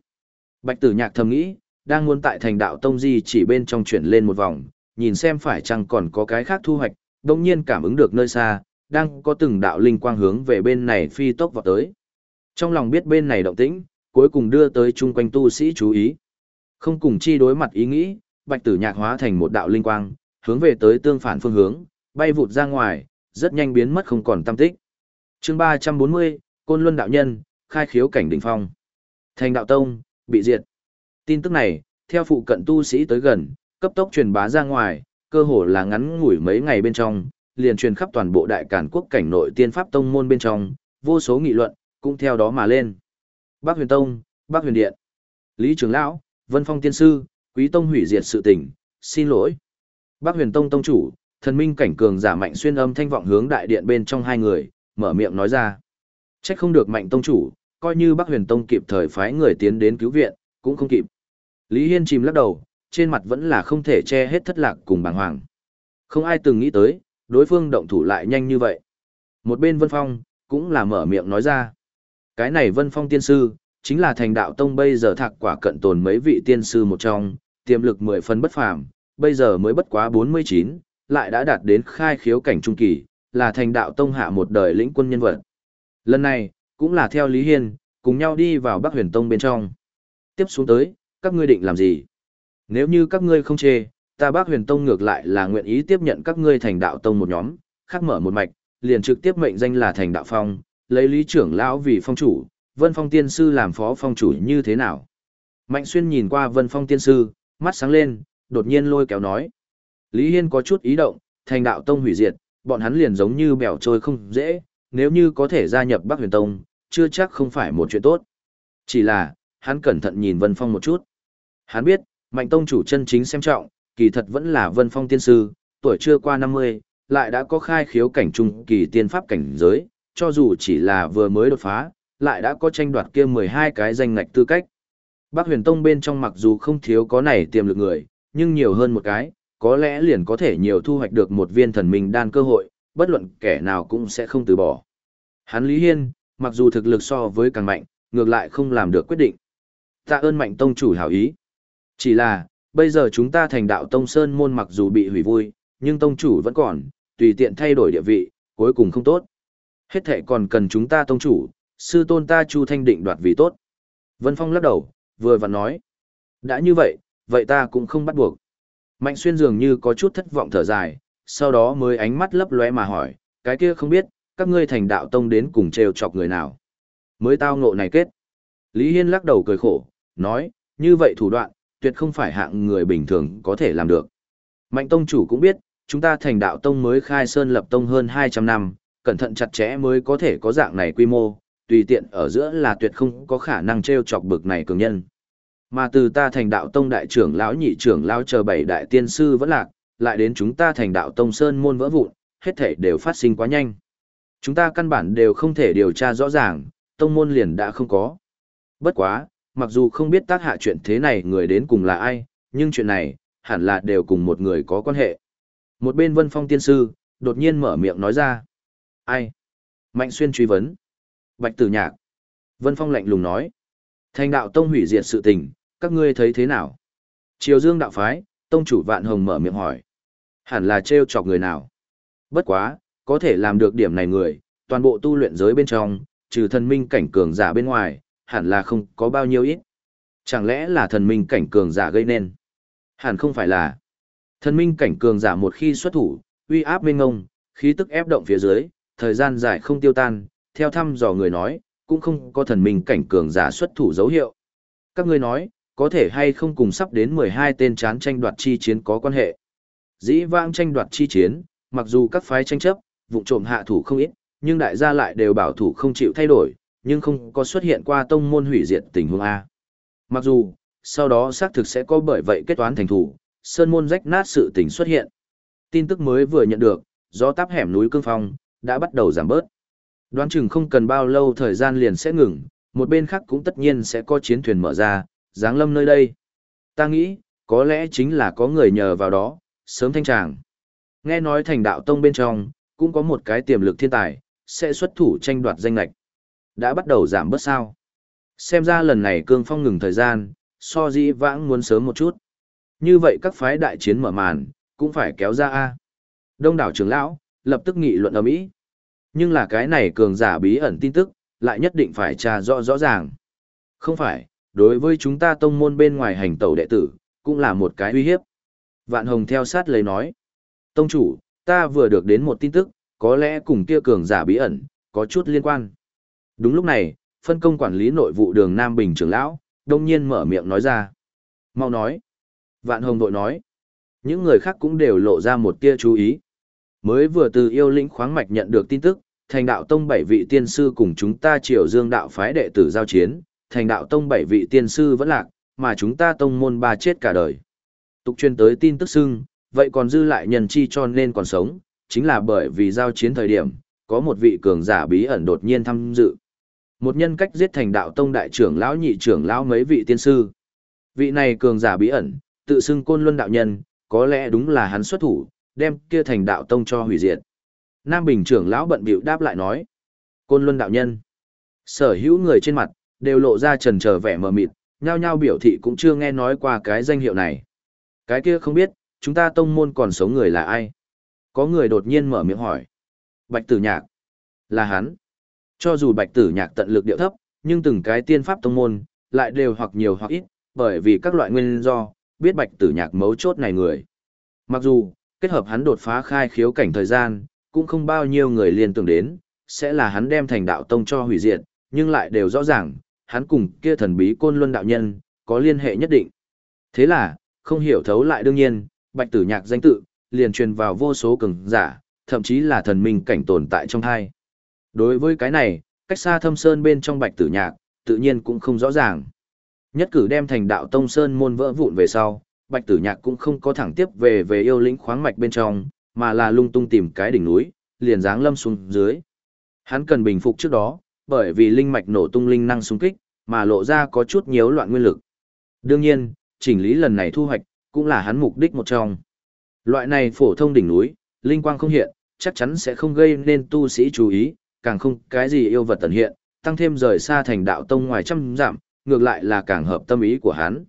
Speaker 1: Bạch tử nhạc thầm nghĩ, đang muốn tại thành đạo tông di chỉ bên trong chuyển lên một vòng, nhìn xem phải chăng còn có cái khác thu hoạch, đồng nhiên cảm ứng được nơi xa, đang có từng đạo linh quang hướng về bên này phi tốc vào tới. Trong lòng biết bên này động tĩnh, cuối cùng đưa tới chung quanh tu sĩ chú ý. Không cùng chi đối mặt ý nghĩ, bạch tử nhạc hóa thành một đạo linh quang, hướng về tới tương phản phương hướng, bay vụt ra ngoài, rất nhanh biến mất không còn tâm tích. chương 340, Côn Luân đạo nhân, khai khiếu cảnh đỉnh phong. Thành đạo tông, bị diệt. Tin tức này, theo phụ cận tu sĩ tới gần, cấp tốc truyền bá ra ngoài, cơ hồ là ngắn ngủi mấy ngày bên trong, liền truyền khắp toàn bộ đại cản quốc cảnh nội tiên pháp tông môn bên trong, vô số nghị luận, cũng theo đó mà lên. Bác Huyền Tông, Bác Huyền Điện, Lý Trường Lão, Vân Phong Tiên Sư, Quý Tông hủy diệt sự tình, xin lỗi. Bác Huyền Tông Tông Chủ, thần minh cảnh cường giả mạnh xuyên âm thanh vọng hướng đại điện bên trong hai người, mở miệng nói ra. Trách không được mạnh Tông Chủ, coi như Bác Huyền Tông kịp thời phái người tiến đến cứu viện, cũng không kịp. Lý Hiên chìm lắc đầu, trên mặt vẫn là không thể che hết thất lạc cùng bàng hoàng. Không ai từng nghĩ tới, đối phương động thủ lại nhanh như vậy. Một bên Vân Phong, cũng là mở miệng nói ra. Cái này Vân Phong tiên sư, chính là thành đạo tông bây giờ thạc quả cận tồn mấy vị tiên sư một trong, tiềm lực mười phần bất phàm, bây giờ mới bất quá 49, lại đã đạt đến khai khiếu cảnh trung kỳ, là thành đạo tông hạ một đời lĩnh quân nhân vật. Lần này, cũng là theo Lý Hiên, cùng nhau đi vào Bắc Huyền Tông bên trong. Tiếp xuống tới, các ngươi định làm gì? Nếu như các ngươi không chê, ta Bắc Huyền Tông ngược lại là nguyện ý tiếp nhận các ngươi thành đạo tông một nhóm, khác mở một mạch, liền trực tiếp mệnh danh là thành đạo phong, lấy lý trưởng lão vì phong chủ, Vân Phong tiên sư làm phó phong chủ như thế nào? Mạnh xuyên nhìn qua Vân Phong tiên sư, mắt sáng lên, đột nhiên lôi kéo nói. Lý Hiên có chút ý động, thành đạo tông hủy diệt, bọn hắn liền giống như bèo trôi không dễ, nếu như có thể gia nhập Bắc Huyền Tông, chưa chắc không phải một chuyện tốt. Chỉ là, hắn cẩn thận nhìn Vân Phong một chút. Hắn biết, Mạnh Tông chủ chân chính xem trọng, kỳ thật vẫn là Vân Phong tiên sư, tuổi chưa qua 50, lại đã có khai khiếu cảnh trung kỳ tiên pháp cảnh giới, cho dù chỉ là vừa mới đột phá, lại đã có tranh đoạt kia 12 cái danh ngạch tư cách. Bác huyền tông bên trong mặc dù không thiếu có này tiềm lực người, nhưng nhiều hơn một cái, có lẽ liền có thể nhiều thu hoạch được một viên thần minh đan cơ hội, bất luận kẻ nào cũng sẽ không từ bỏ. Hắn Lý Hiên, mặc dù thực lực so với càng mạnh, ngược lại không làm được quyết định. Tạ ơn mạnh tông chủ hảo ý. Chỉ là, bây giờ chúng ta thành đạo tông sơn môn mặc dù bị hủy vui, nhưng tông chủ vẫn còn, tùy tiện thay đổi địa vị, cuối cùng không tốt. Hết thể còn cần chúng ta tông chủ, sư tôn ta Chu Thanh định đoạt vì tốt. Vân Phong lắc đầu, vừa và nói. Đã như vậy, vậy ta cũng không bắt buộc. Mạnh xuyên dường như có chút thất vọng thở dài, sau đó mới ánh mắt lấp lóe mà hỏi, cái kia không biết, các ngươi thành đạo tông đến cùng trêu chọc người nào. Mới tao ngộ này kết. Lý Hiên lắc đầu cười khổ, nói, như vậy thủ đoạn, tuyệt không phải hạng người bình thường có thể làm được. Mạnh tông chủ cũng biết, chúng ta thành đạo tông mới khai sơn lập tông hơn 200 năm, cẩn thận chặt chẽ mới có thể có dạng này quy mô, tùy tiện ở giữa là tuyệt không có khả năng treo chọc bực này cường nhân. Mà từ ta thành đạo tông đại trưởng lão nhị trưởng lão chờ bảy đại tiên sư vẫn lạc, lại đến chúng ta thành đạo tông sơn môn vỡ vụn, hết thể đều phát sinh quá nhanh. Chúng ta căn bản đều không thể điều tra rõ ràng, tông môn liền đã không có. Bất quá, mặc dù không biết tác hạ chuyện thế này người đến cùng là ai, nhưng chuyện này, hẳn là đều cùng một người có quan hệ. Một bên vân phong tiên sư, đột nhiên mở miệng nói ra. Ai? Mạnh xuyên truy vấn. Bạch tử nhạc. Vân phong lạnh lùng nói. Thành đạo tông hủy diệt sự tình, các ngươi thấy thế nào? Triều dương đạo phái, tông chủ vạn hồng mở miệng hỏi. Hẳn là trêu chọc người nào? Bất quá, có thể làm được điểm này người, toàn bộ tu luyện giới bên trong, trừ thần minh cảnh cường giả bên ngoài, hẳn là không có bao nhiêu ít. Chẳng lẽ là thần minh cảnh cường giả gây nên? Hẳn không phải là. Thần minh cảnh cường giả một khi xuất thủ, uy áp mênh ngông, khí tức ép động phía dưới, thời gian dài không tiêu tan, theo thăm dò người nói, cũng không có thần minh cảnh cường giả xuất thủ dấu hiệu. Các ngươi nói, có thể hay không cùng sắp đến 12 tên chán tranh đoạt chi chiến có quan hệ. Dĩ vãng tranh đoạt chi chiến, mặc dù các phái tranh chấp, vụ trộm hạ thủ không ít, nhưng đại gia lại đều bảo thủ không chịu thay đổi, nhưng không có xuất hiện qua tông môn hủy diệt tình huống A. Mặc dù, sau đó xác thực sẽ có bởi vậy kết toán thành thủ, sơn môn rách nát sự tình xuất hiện. Tin tức mới vừa nhận được, gió táp hẻm núi cương phong, đã bắt đầu giảm bớt. Đoán chừng không cần bao lâu thời gian liền sẽ ngừng, một bên khác cũng tất nhiên sẽ có chiến thuyền mở ra, giáng lâm nơi đây. Ta nghĩ, có lẽ chính là có người nhờ vào đó, sớm thanh tràng. Nghe nói thành đạo tông bên trong, cũng có một cái tiềm lực thiên tài, sẽ xuất thủ tranh đoạt danh lạch. Đã bắt đầu giảm bớt sao. Xem ra lần này cương phong ngừng thời gian, so dĩ vãng muốn sớm một chút. Như vậy các phái đại chiến mở màn, cũng phải kéo ra A. Đông đảo trưởng lão, lập tức nghị luận ở Mỹ. Nhưng là cái này cường giả bí ẩn tin tức, lại nhất định phải tra rõ rõ ràng. Không phải, đối với chúng ta tông môn bên ngoài hành tẩu đệ tử, cũng là một cái uy hiếp. Vạn Hồng theo sát lấy nói. Tông chủ, ta vừa được đến một tin tức, có lẽ cùng kia cường giả bí ẩn, có chút liên quan. Đúng lúc này, phân công quản lý nội vụ đường Nam Bình trưởng lão, đông nhiên mở miệng nói ra. Mau nói. Vạn hồng đội nói. Những người khác cũng đều lộ ra một tia chú ý. Mới vừa từ yêu lĩnh khoáng mạch nhận được tin tức, thành đạo tông bảy vị tiên sư cùng chúng ta triều dương đạo phái đệ tử giao chiến, thành đạo tông bảy vị tiên sư vẫn lạc, mà chúng ta tông môn ba chết cả đời. Tục truyền tới tin tức xưng, vậy còn dư lại nhân chi cho nên còn sống, chính là bởi vì giao chiến thời điểm, có một vị cường giả bí ẩn đột nhiên tham dự. Một nhân cách giết thành đạo tông đại trưởng lão nhị trưởng lão mấy vị tiên sư. Vị này cường giả bí ẩn, tự xưng côn luân đạo nhân, có lẽ đúng là hắn xuất thủ, đem kia thành đạo tông cho hủy diệt. Nam Bình trưởng lão bận bịu đáp lại nói. Côn luân đạo nhân. Sở hữu người trên mặt, đều lộ ra trần trở vẻ mờ mịt, nhao nhao biểu thị cũng chưa nghe nói qua cái danh hiệu này. Cái kia không biết, chúng ta tông môn còn sống người là ai? Có người đột nhiên mở miệng hỏi. Bạch tử nhạc. Là hắn. Cho dù bạch tử nhạc tận lực điệu thấp, nhưng từng cái tiên pháp tông môn, lại đều hoặc nhiều hoặc ít, bởi vì các loại nguyên do, biết bạch tử nhạc mấu chốt này người. Mặc dù, kết hợp hắn đột phá khai khiếu cảnh thời gian, cũng không bao nhiêu người liên tưởng đến, sẽ là hắn đem thành đạo tông cho hủy diệt, nhưng lại đều rõ ràng, hắn cùng kia thần bí côn luân đạo nhân, có liên hệ nhất định. Thế là, không hiểu thấu lại đương nhiên, bạch tử nhạc danh tự, liền truyền vào vô số cường giả, thậm chí là thần minh cảnh tồn tại trong hai. Đối với cái này, cách xa thâm sơn bên trong bạch tử nhạc, tự nhiên cũng không rõ ràng. Nhất cử đem thành đạo tông sơn môn vỡ vụn về sau, bạch tử nhạc cũng không có thẳng tiếp về về yêu lĩnh khoáng mạch bên trong, mà là lung tung tìm cái đỉnh núi, liền dáng lâm xuống dưới. Hắn cần bình phục trước đó, bởi vì linh mạch nổ tung linh năng xung kích, mà lộ ra có chút nhiễu loạn nguyên lực. Đương nhiên, chỉnh lý lần này thu hoạch, cũng là hắn mục đích một trong. Loại này phổ thông đỉnh núi, linh quang không hiện, chắc chắn sẽ không gây nên tu sĩ chú ý, càng không cái gì yêu vật tận hiện, tăng thêm rời xa thành đạo tông ngoài trăm giảm, ngược lại là càng hợp tâm ý của hắn.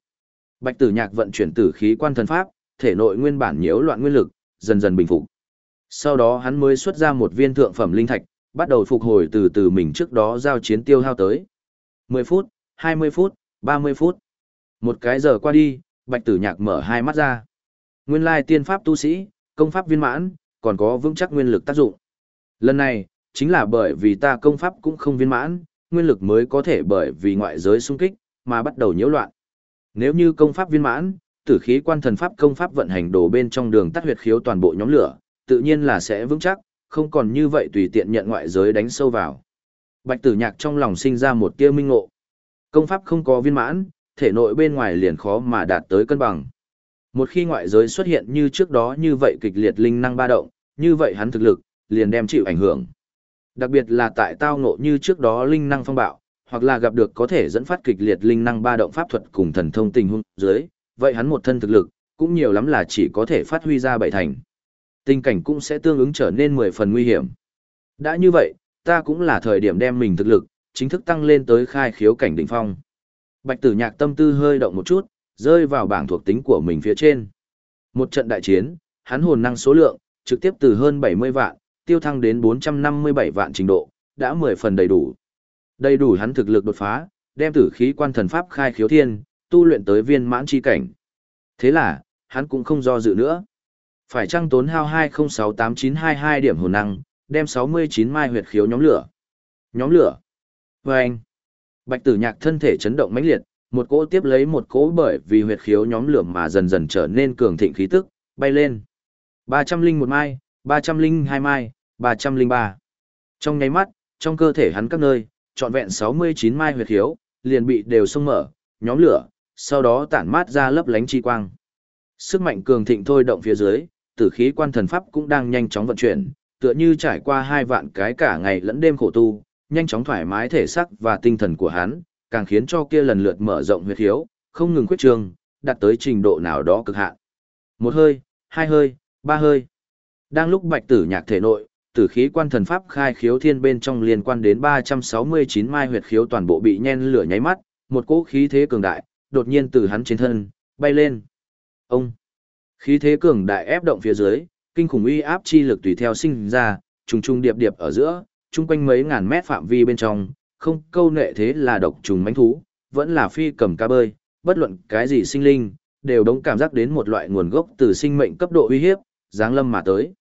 Speaker 1: Bạch Tử Nhạc vận chuyển tử khí quan thần pháp, thể nội nguyên bản nhiễu loạn nguyên lực, dần dần bình phục. Sau đó hắn mới xuất ra một viên thượng phẩm linh thạch, bắt đầu phục hồi từ từ mình trước đó giao chiến tiêu hao tới. 10 phút, 20 phút, 30 phút. Một cái giờ qua đi, Bạch Tử Nhạc mở hai mắt ra. Nguyên lai tiên pháp tu sĩ, công pháp viên mãn, còn có vững chắc nguyên lực tác dụng. Lần này, chính là bởi vì ta công pháp cũng không viên mãn, nguyên lực mới có thể bởi vì ngoại giới xung kích, mà bắt đầu nhiễu loạn. Nếu như công pháp viên mãn, tử khí quan thần pháp công pháp vận hành đổ bên trong đường tắt huyệt khiếu toàn bộ nhóm lửa, tự nhiên là sẽ vững chắc, không còn như vậy tùy tiện nhận ngoại giới đánh sâu vào. Bạch tử nhạc trong lòng sinh ra một tia minh ngộ. Công pháp không có viên mãn, thể nội bên ngoài liền khó mà đạt tới cân bằng. Một khi ngoại giới xuất hiện như trước đó như vậy kịch liệt linh năng ba động, như vậy hắn thực lực, liền đem chịu ảnh hưởng. Đặc biệt là tại tao ngộ như trước đó linh năng phong bạo, hoặc là gặp được có thể dẫn phát kịch liệt linh năng ba động pháp thuật cùng thần thông tình huống dưới, vậy hắn một thân thực lực, cũng nhiều lắm là chỉ có thể phát huy ra bảy thành. Tình cảnh cũng sẽ tương ứng trở nên mười phần nguy hiểm. Đã như vậy, ta cũng là thời điểm đem mình thực lực, chính thức tăng lên tới khai khiếu cảnh đỉnh phong. Bạch tử nhạc tâm tư hơi động một chút, rơi vào bảng thuộc tính của mình phía trên. Một trận đại chiến, hắn hồn năng số lượng, trực tiếp từ hơn 70 vạn, tiêu thăng đến 457 vạn trình độ, đã 10 phần đầy đủ. Đầy đủ hắn thực lực đột phá, đem tử khí quan thần pháp khai khiếu thiên, tu luyện tới viên mãn chi cảnh. Thế là, hắn cũng không do dự nữa. Phải chăng tốn hao 20689222 điểm hồn năng, đem 69 mai huyệt khiếu nhóm lửa. Nhóm lửa. Vâng. anh. Bạch tử nhạc thân thể chấn động mãnh liệt, một cỗ tiếp lấy một cỗ bởi vì huyệt khiếu nhóm lửa mà dần dần trở nên cường thịnh khí tức, bay lên. 301 mai, 302 mai, 303. Trong nháy mắt, trong cơ thể hắn các nơi, trọn vẹn 69 mai huyệt khiếu, liền bị đều xông mở, nhóm lửa, sau đó tản mát ra lấp lánh chi quang. Sức mạnh cường thịnh thôi động phía dưới, tử khí quan thần pháp cũng đang nhanh chóng vận chuyển, tựa như trải qua hai vạn cái cả ngày lẫn đêm khổ tu, nhanh chóng thoải mái thể xác và tinh thần của hắn, càng khiến cho kia lần lượt mở rộng huyệt khiếu, không ngừng khuyết trường, đạt tới trình độ nào đó cực hạn. Một hơi, hai hơi, ba hơi. Đang lúc bạch tử nhạc thể nội, tử khí quan thần pháp khai khiếu thiên bên trong liên quan đến 369 mai huyệt khiếu toàn bộ bị nhen lửa nháy mắt, một cỗ khí thế cường đại, đột nhiên từ hắn trên thân, bay lên. Ông! Khí thế cường đại ép động phía dưới, kinh khủng uy áp chi lực tùy theo sinh ra, trùng trùng điệp điệp ở giữa, chung quanh mấy ngàn mét phạm vi bên trong, không câu nệ thế là độc trùng mãnh thú, vẫn là phi cầm cá bơi, bất luận cái gì sinh linh, đều đống cảm giác đến một loại nguồn gốc từ sinh mệnh cấp độ uy hiếp, dáng lâm mà tới.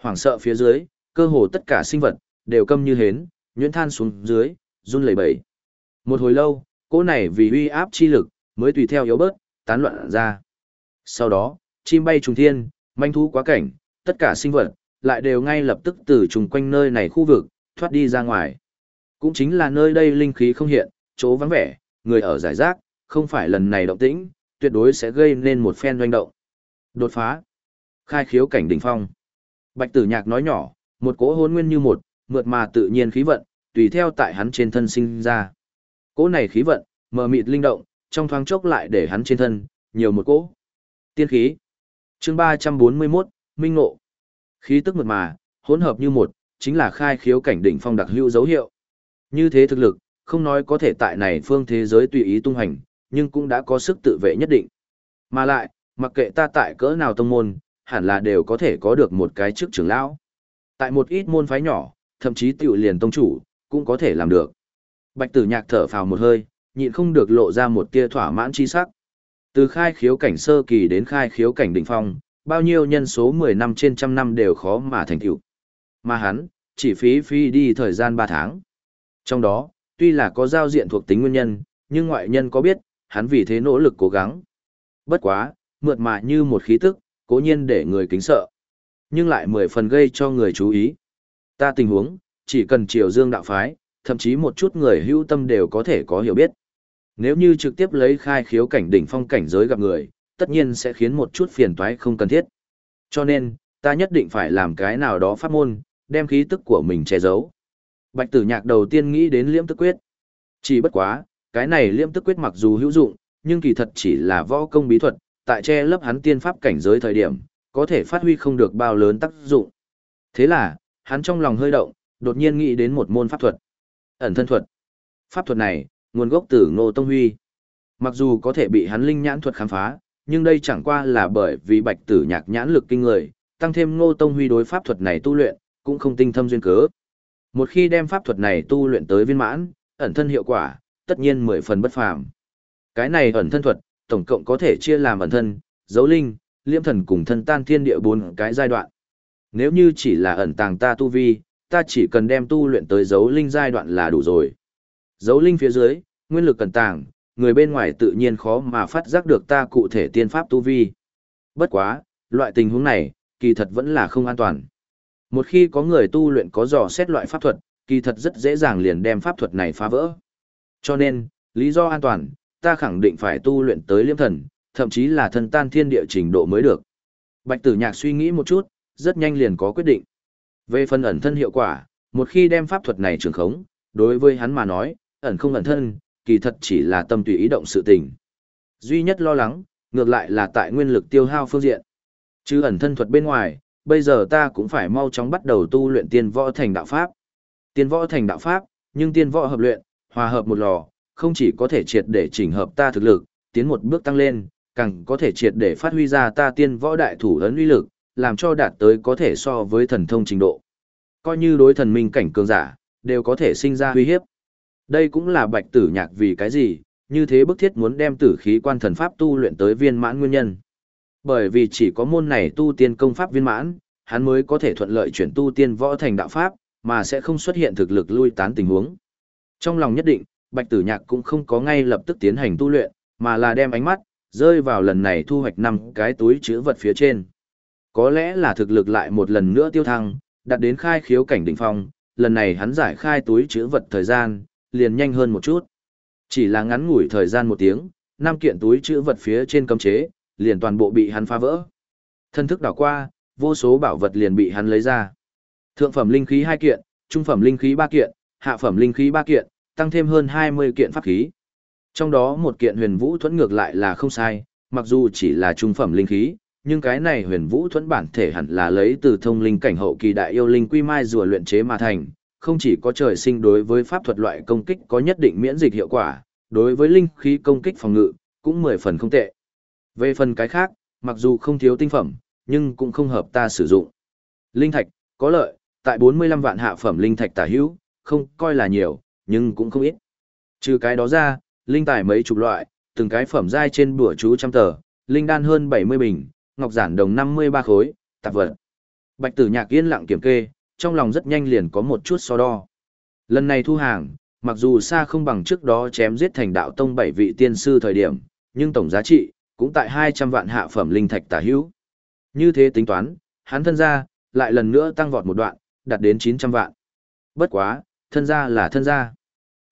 Speaker 1: Hoảng sợ phía dưới, cơ hồ tất cả sinh vật, đều câm như hến, nhuyễn than xuống dưới, run lẩy bẩy. Một hồi lâu, cỗ này vì uy áp chi lực, mới tùy theo yếu bớt, tán loạn ra. Sau đó, chim bay trùng thiên, manh thú quá cảnh, tất cả sinh vật, lại đều ngay lập tức từ trùng quanh nơi này khu vực, thoát đi ra ngoài. Cũng chính là nơi đây linh khí không hiện, chỗ vắng vẻ, người ở giải rác, không phải lần này động tĩnh, tuyệt đối sẽ gây nên một phen doanh động. Đột phá. Khai khiếu cảnh đỉnh phong. Bạch tử nhạc nói nhỏ, một cỗ hôn nguyên như một, mượt mà tự nhiên khí vận, tùy theo tại hắn trên thân sinh ra. Cỗ này khí vận, mờ mịt linh động, trong thoáng chốc lại để hắn trên thân, nhiều một cỗ. Tiên khí. chương 341, Minh Ngộ. Khí tức mượt mà, hỗn hợp như một, chính là khai khiếu cảnh đỉnh phong đặc hữu dấu hiệu. Như thế thực lực, không nói có thể tại này phương thế giới tùy ý tung hành, nhưng cũng đã có sức tự vệ nhất định. Mà lại, mặc kệ ta tại cỡ nào tông môn, hẳn là đều có thể có được một cái chức trưởng lão. Tại một ít môn phái nhỏ, thậm chí tiểu liền tông chủ, cũng có thể làm được. Bạch tử nhạc thở phào một hơi, nhịn không được lộ ra một tia thỏa mãn chi sắc. Từ khai khiếu cảnh sơ kỳ đến khai khiếu cảnh đỉnh phong, bao nhiêu nhân số 10 năm trên trăm năm đều khó mà thành tựu. Mà hắn, chỉ phí phí đi thời gian 3 tháng. Trong đó, tuy là có giao diện thuộc tính nguyên nhân, nhưng ngoại nhân có biết, hắn vì thế nỗ lực cố gắng. Bất quá, mượt mà như một khí tức, cố nhiên để người kính sợ. Nhưng lại mười phần gây cho người chú ý. Ta tình huống, chỉ cần triều dương đạo phái, thậm chí một chút người hữu tâm đều có thể có hiểu biết. Nếu như trực tiếp lấy khai khiếu cảnh đỉnh phong cảnh giới gặp người, tất nhiên sẽ khiến một chút phiền toái không cần thiết. Cho nên, ta nhất định phải làm cái nào đó pháp môn, đem khí tức của mình che giấu. Bạch tử nhạc đầu tiên nghĩ đến liễm tức quyết. Chỉ bất quá, cái này liễm tức quyết mặc dù hữu dụng, nhưng kỳ thật chỉ là võ công bí thuật, tại che lấp hắn tiên pháp cảnh giới thời điểm, có thể phát huy không được bao lớn tác dụng. Thế là, hắn trong lòng hơi động, đột nhiên nghĩ đến một môn pháp thuật. Ẩn thân thuật. Pháp thuật này, nguồn gốc từ Ngô Tông Huy. Mặc dù có thể bị hắn linh nhãn thuật khám phá, nhưng đây chẳng qua là bởi vì bạch tử nhạc nhãn lực kinh người, tăng thêm Ngô Tông Huy đối pháp thuật này tu luyện, cũng không tinh thâm duyên cớ. Một khi đem pháp thuật này tu luyện tới viên mãn, ẩn thân hiệu quả, tất nhiên mười phần bất phàm. Cái này ẩn thân thuật, tổng cộng có thể chia làm ẩn thân, dấu linh, liễm thần cùng thân tan thiên địa bốn cái giai đoạn. Nếu như chỉ là ẩn tàng ta tu vi, ta chỉ cần đem tu luyện tới dấu linh giai đoạn là đủ rồi. Dấu linh phía dưới, nguyên lực cần tàng, người bên ngoài tự nhiên khó mà phát giác được ta cụ thể tiên pháp tu vi. Bất quá, loại tình huống này, kỳ thật vẫn là không an toàn. Một khi có người tu luyện có dò xét loại pháp thuật, kỳ thật rất dễ dàng liền đem pháp thuật này phá vỡ. Cho nên, lý do an toàn, ta khẳng định phải tu luyện tới liêm thần, thậm chí là thần tan thiên địa trình độ mới được. Bạch tử nhạc suy nghĩ một chút, rất nhanh liền có quyết định. Về phần ẩn thân hiệu quả, một khi đem pháp thuật này trường khống, đối với hắn mà nói, ẩn không ẩn thân, kỳ thật chỉ là tâm tùy ý động sự tình. Duy nhất lo lắng, ngược lại là tại nguyên lực tiêu hao phương diện. Chứ ẩn thân thuật bên ngoài, bây giờ ta cũng phải mau chóng bắt đầu tu luyện tiên võ thành đạo pháp. Tiên võ thành đạo pháp, nhưng tiên võ hợp luyện, hòa hợp một lò, không chỉ có thể triệt để chỉnh hợp ta thực lực, tiến một bước tăng lên, càng có thể triệt để phát huy ra ta tiên võ đại thủ ấn uy lực, làm cho đạt tới có thể so với thần thông trình độ. Coi như đối thần minh cảnh cường giả, đều có thể sinh ra uy hiếp. Đây cũng là bạch tử nhạc vì cái gì, như thế bức thiết muốn đem tử khí quan thần pháp tu luyện tới viên mãn nguyên nhân. Bởi vì chỉ có môn này tu tiên công pháp viên mãn, hắn mới có thể thuận lợi chuyển tu tiên võ thành đạo pháp, mà sẽ không xuất hiện thực lực lui tán tình huống. Trong lòng nhất định, Bạch Tử Nhạc cũng không có ngay lập tức tiến hành tu luyện, mà là đem ánh mắt rơi vào lần này thu hoạch năm cái túi chứa vật phía trên. Có lẽ là thực lực lại một lần nữa tiêu thăng, đạt đến khai khiếu cảnh đỉnh phong, lần này hắn giải khai túi chứa vật thời gian, liền nhanh hơn một chút. Chỉ là ngắn ngủi thời gian một tiếng, năm kiện túi chứa vật phía trên cấm chế, liền toàn bộ bị hắn phá vỡ. Thân thức đảo qua, vô số bảo vật liền bị hắn lấy ra. Thượng phẩm linh khí hai kiện, trung phẩm linh khí ba kiện, hạ phẩm linh khí ba kiện, tăng thêm hơn 20 kiện pháp khí. Trong đó một kiện huyền vũ thuẫn ngược lại là không sai, mặc dù chỉ là trung phẩm linh khí, nhưng cái này huyền vũ thuẫn bản thể hẳn là lấy từ thông linh cảnh hậu kỳ đại yêu linh quy mai rùa luyện chế mà thành, không chỉ có trời sinh đối với pháp thuật loại công kích có nhất định miễn dịch hiệu quả, đối với linh khí công kích phòng ngự, cũng mười phần không tệ. Về phần cái khác, mặc dù không thiếu tinh phẩm, nhưng cũng không hợp ta sử dụng. Linh thạch, có lợi, tại 45 vạn hạ phẩm linh thạch tả hữu, không coi là nhiều, nhưng cũng không ít. Trừ cái đó ra, linh tài mấy chục loại, từng cái phẩm giai trên bùa chú trăm tờ, linh đan hơn 70 bình, ngọc giản đồng 53 khối, tạp vật. Bạch tử nhạc yên lặng kiểm kê, trong lòng rất nhanh liền có một chút so đo. Lần này thu hàng, mặc dù xa không bằng trước đó chém giết thành đạo tông bảy vị tiên sư thời điểm, nhưng tổng giá trị, cũng tại 200 vạn hạ phẩm linh thạch tả hữu. Như thế tính toán, hắn thân gia lại lần nữa tăng vọt một đoạn, đạt đến 900 vạn. Bất quá, thân gia là thân gia.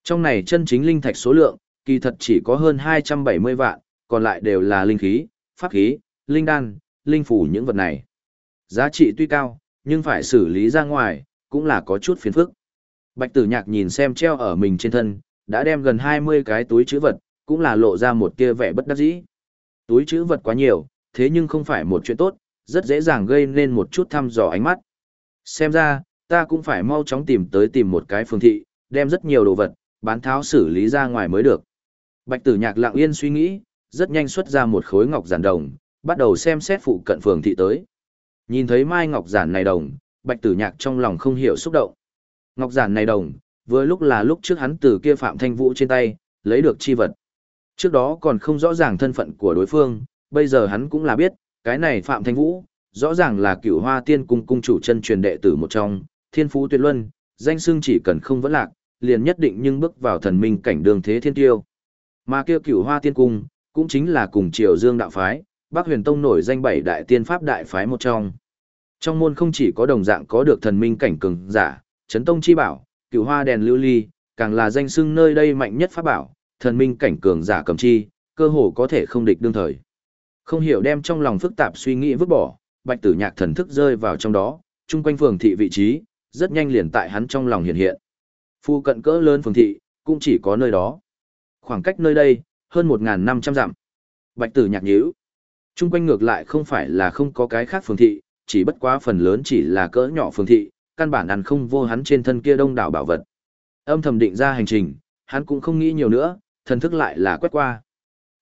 Speaker 1: Trong này chân chính linh thạch số lượng, kỳ thật chỉ có hơn 270 vạn, còn lại đều là linh khí, pháp khí, linh đan, linh phủ những vật này. Giá trị tuy cao, nhưng phải xử lý ra ngoài, cũng là có chút phiền phức. Bạch tử nhạc nhìn xem treo ở mình trên thân, đã đem gần 20 cái túi chữ vật, cũng là lộ ra một tia vẻ bất đắc dĩ. Túi chữ vật quá nhiều, thế nhưng không phải một chuyện tốt, rất dễ dàng gây nên một chút thăm dò ánh mắt. Xem ra, ta cũng phải mau chóng tìm tới tìm một cái phương thị, đem rất nhiều đồ vật, bán tháo xử lý ra ngoài mới được. Bạch tử nhạc lặng yên suy nghĩ, rất nhanh xuất ra một khối ngọc giản đồng, bắt đầu xem xét phụ cận phường thị tới. Nhìn thấy mai ngọc giản này đồng, bạch tử nhạc trong lòng không hiểu xúc động. Ngọc giản này đồng, vừa lúc là lúc trước hắn từ kia Phạm Thanh Vũ trên tay, lấy được chi vật. Trước đó còn không rõ ràng thân phận của đối phương, bây giờ hắn cũng là biết, cái này Phạm Thanh Vũ, rõ ràng là cửu hoa tiên cung cung chủ chân truyền đệ tử một trong, thiên phú tuyệt luân, danh xưng chỉ cần không vẫn lạc, liền nhất định nhưng bước vào thần minh cảnh đường thế thiên tiêu. Mà kia cửu hoa tiên cung, cũng chính là cùng triều dương đạo phái, Bắc huyền tông nổi danh bảy đại tiên pháp đại phái một trong. Trong môn không chỉ có đồng dạng có được thần minh cảnh cường giả, chấn tông chi bảo, cửu hoa đèn lưu ly, càng là danh sưng nơi đây mạnh nhất pháp bảo, thần minh cảnh cường giả cầm chi, cơ hồ có thể không địch đương thời. Không hiểu đem trong lòng phức tạp suy nghĩ vứt bỏ, bạch tử nhạc thần thức rơi vào trong đó, chung quanh phường thị vị trí, rất nhanh liền tại hắn trong lòng hiện hiện. Phu cận cỡ lớn phường thị, cũng chỉ có nơi đó. Khoảng cách nơi đây, hơn 1.500 dặm. Bạch tử nhạc nhíu. trung quanh ngược lại không phải là không có cái khác phường thị, chỉ bất quá phần lớn chỉ là cỡ nhỏ phường thị, căn bản ăn không vô hắn trên thân kia đông đảo bảo vật. Âm thầm định ra hành trình, hắn cũng không nghĩ nhiều nữa, thần thức lại là quét qua.